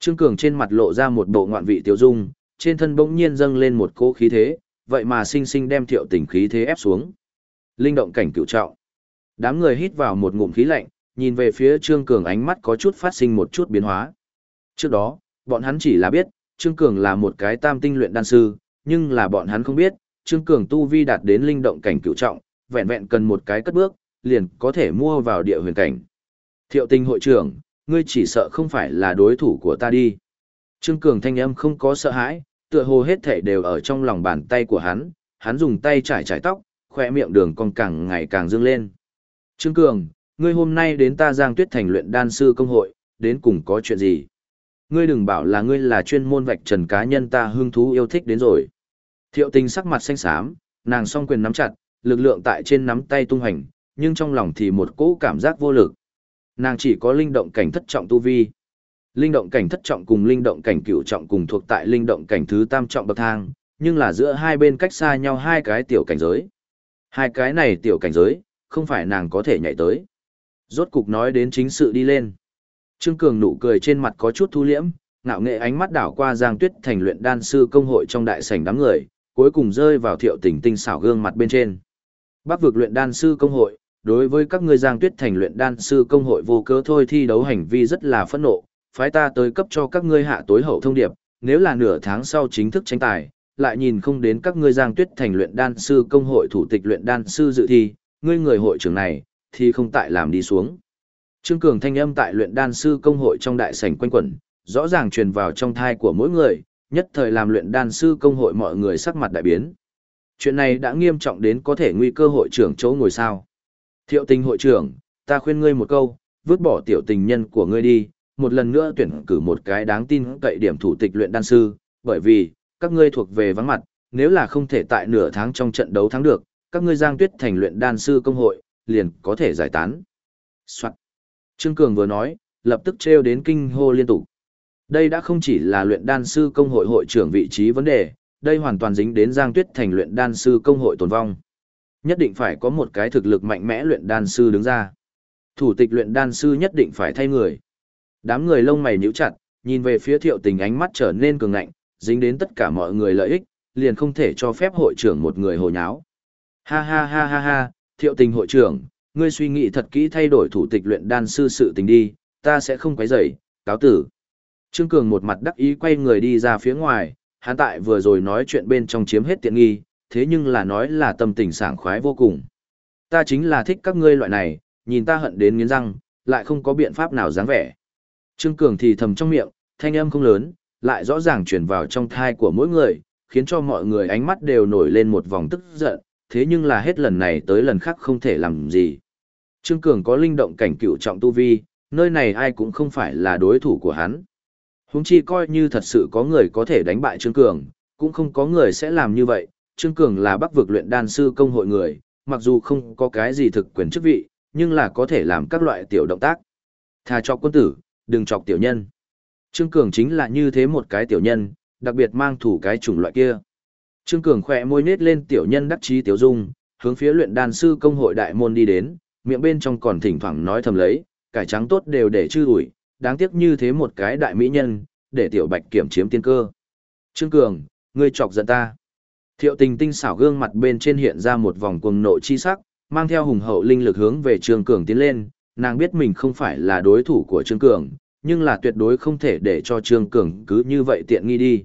Trương Cường trên mặt lộ ra một bộ ngoạn vị tiêu dung, trên thân bỗng nhiên dâng lên một cỗ khí thế, vậy mà sinh sinh đem thiệu tình khí thế ép xuống. Linh động cảnh cựu trọng. Đám người hít vào một ngụm khí lạnh, nhìn về phía Trương Cường ánh mắt có chút phát sinh một chút biến hóa. Trước đó, bọn hắn chỉ là biết, Trương Cường là một cái tam tinh luyện đan sư, nhưng là bọn hắn không biết, Trương Cường tu vi đạt đến linh động cảnh cửu trọng, vẹn vẹn cần một cái cất bước, liền có thể mua vào địa huyền cảnh. Thiệu tinh hội trưởng, ngươi chỉ sợ không phải là đối thủ của ta đi. Trương Cường thanh âm không có sợ hãi, tựa hồ hết thể đều ở trong lòng bàn tay của hắn, hắn dùng tay trải trải tóc, khỏe miệng đường còn càng ngày càng dương lên. Trương Cường, ngươi hôm nay đến ta Giang Tuyết Thành luyện đan sư công hội, đến cùng có chuyện gì? Ngươi đừng bảo là ngươi là chuyên môn vạch trần cá nhân ta hưng thú yêu thích đến rồi. Thiệu tình sắc mặt xanh xám, nàng song quyền nắm chặt, lực lượng tại trên nắm tay tung hành, nhưng trong lòng thì một cỗ cảm giác vô lực. Nàng chỉ có linh động cảnh thất trọng tu vi. Linh động cảnh thất trọng cùng linh động cảnh cửu trọng cùng thuộc tại linh động cảnh thứ tam trọng bậc thang, nhưng là giữa hai bên cách xa nhau hai cái tiểu cảnh giới. Hai cái này tiểu cảnh giới, không phải nàng có thể nhảy tới. Rốt cục nói đến chính sự đi lên. Trương Cường nụ cười trên mặt có chút thu liễm, ngạo nghệ ánh mắt đảo qua Giang Tuyết thành luyện đan sư công hội trong đại sảnh đám người, cuối cùng rơi vào thiệu tình tinh xảo gương mặt bên trên. Bắc vực luyện đan sư công hội, đối với các ngươi Giang Tuyết thành luyện đan sư công hội vô cớ thôi thi đấu hành vi rất là phẫn nộ, phái ta tới cấp cho các ngươi hạ tối hậu thông điệp, nếu là nửa tháng sau chính thức tranh tài, lại nhìn không đến các ngươi Giang Tuyết thành luyện đan sư công hội thủ tịch luyện đan sư dự thi, ngươi người hội trưởng này thì không tại làm đi xuống. Trương Cường thanh âm tại luyện đan sư công hội trong đại sảnh quanh quẩn, rõ ràng truyền vào trong thai của mỗi người, nhất thời làm luyện đan sư công hội mọi người sắc mặt đại biến. Chuyện này đã nghiêm trọng đến có thể nguy cơ hội trưởng chỗ ngồi sao. Thiệu tình hội trưởng, ta khuyên ngươi một câu, vứt bỏ tiểu tình nhân của ngươi đi, một lần nữa tuyển cử một cái đáng tin cậy điểm thủ tịch luyện đan sư, bởi vì, các ngươi thuộc về vắng mặt, nếu là không thể tại nửa tháng trong trận đấu thắng được, các ngươi Giang Tuyết thành luyện đan sư công hội, liền có thể giải tán. Soạn. Trương Cường vừa nói, lập tức treo đến kinh hô liên tục. Đây đã không chỉ là luyện đan sư công hội hội trưởng vị trí vấn đề, đây hoàn toàn dính đến Giang Tuyết thành luyện đan sư công hội tồn vong. Nhất định phải có một cái thực lực mạnh mẽ luyện đan sư đứng ra. Thủ tịch luyện đan sư nhất định phải thay người. Đám người lông mày nhíu chặt, nhìn về phía thiệu tình ánh mắt trở nên cường ngạnh, dính đến tất cả mọi người lợi ích, liền không thể cho phép hội trưởng một người hồ nháo. Ha ha ha ha ha, thiệu tình hội trưởng, ngươi suy nghĩ thật kỹ thay đổi thủ tịch luyện đan sư sự tình đi, ta sẽ không quấy rầy, cáo tử. Trương Cường một mặt đắc ý quay người đi ra phía ngoài, hắn tại vừa rồi nói chuyện bên trong chiếm hết tiện nghi, thế nhưng là nói là tâm tình sảng khoái vô cùng. Ta chính là thích các ngươi loại này, nhìn ta hận đến nghiến răng, lại không có biện pháp nào dáng vẻ. Trương Cường thì thầm trong miệng, thanh âm không lớn, lại rõ ràng truyền vào trong thai của mỗi người, khiến cho mọi người ánh mắt đều nổi lên một vòng tức giận, thế nhưng là hết lần này tới lần khác không thể làm gì. Trương Cường có linh động cảnh cựu trọng tu vi, nơi này ai cũng không phải là đối thủ của hắn. Húng chi coi như thật sự có người có thể đánh bại Trương Cường, cũng không có người sẽ làm như vậy. Trương Cường là bắc vực luyện đan sư công hội người, mặc dù không có cái gì thực quyền chức vị, nhưng là có thể làm các loại tiểu động tác. Thà cho quân tử, đừng chọc tiểu nhân. Trương Cường chính là như thế một cái tiểu nhân, đặc biệt mang thủ cái chủng loại kia. Trương Cường khỏe môi nết lên tiểu nhân đắc chí tiểu dung, hướng phía luyện đan sư công hội đại môn đi đến, miệng bên trong còn thỉnh thoảng nói thầm lấy, cải trắng tốt đều để chư ủi, đáng tiếc như thế một cái đại mỹ nhân, để tiểu bạch kiểm chiếm tiên cơ. Trương Cường, ngươi chọc giận ta. Thiệu tình tinh xảo gương mặt bên trên hiện ra một vòng cuồng nộ chi sắc, mang theo hùng hậu linh lực hướng về Trương Cường tiến lên, nàng biết mình không phải là đối thủ của Trương Cường, nhưng là tuyệt đối không thể để cho Trương Cường cứ như vậy tiện nghi đi.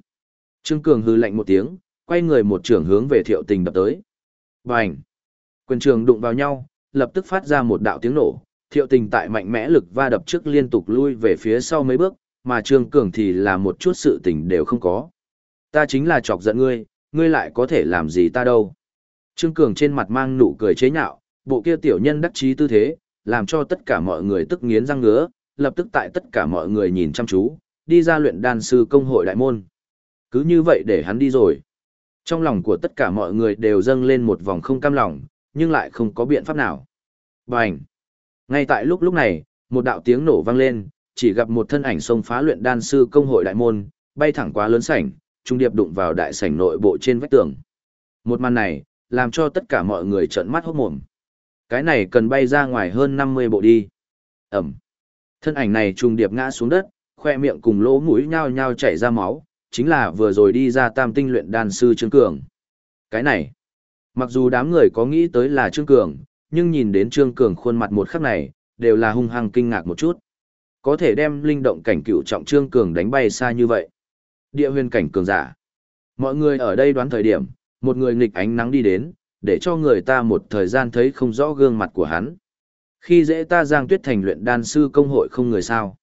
Trương Cường hư lạnh một tiếng, quay người một trường hướng về thiệu tình đập tới. Bành! Quyền trường đụng vào nhau, lập tức phát ra một đạo tiếng nổ, thiệu tình tại mạnh mẽ lực va đập trước liên tục lui về phía sau mấy bước, mà Trương Cường thì là một chút sự tình đều không có. Ta chính là chọc giận ngươi, ngươi lại có thể làm gì ta đâu. Trương Cường trên mặt mang nụ cười chế nhạo, bộ kia tiểu nhân đắc chí tư thế, làm cho tất cả mọi người tức nghiến răng ngứa, lập tức tại tất cả mọi người nhìn chăm chú, đi ra luyện đan sư công hội đại môn. Cứ như vậy để hắn đi rồi. Trong lòng của tất cả mọi người đều dâng lên một vòng không cam lòng, nhưng lại không có biện pháp nào. Bành! Ngay tại lúc lúc này, một đạo tiếng nổ vang lên, chỉ gặp một thân ảnh xông phá luyện đan sư công hội đại môn, bay thẳng qua lớn sảnh, trung điệp đụng vào đại sảnh nội bộ trên vách tường. Một màn này, làm cho tất cả mọi người trợn mắt hốt mồm. Cái này cần bay ra ngoài hơn 50 bộ đi. Ẩm. Thân ảnh này trùng điệp ngã xuống đất, khoe miệng cùng lỗ mũi nhao nhao chảy ra máu, chính là vừa rồi đi ra tam tinh luyện đan sư Trương Cường. Cái này, mặc dù đám người có nghĩ tới là Trương Cường, nhưng nhìn đến Trương Cường khuôn mặt một khắc này, đều là hung hăng kinh ngạc một chút. Có thể đem linh động cảnh cựu trọng Trương Cường đánh bay xa như vậy. Địa huyền cảnh cường giả. Mọi người ở đây đoán thời điểm, một người nghịch ánh nắng đi đến, để cho người ta một thời gian thấy không rõ gương mặt của hắn. Khi dễ ta giang tuyết thành luyện đan sư công hội không người sao.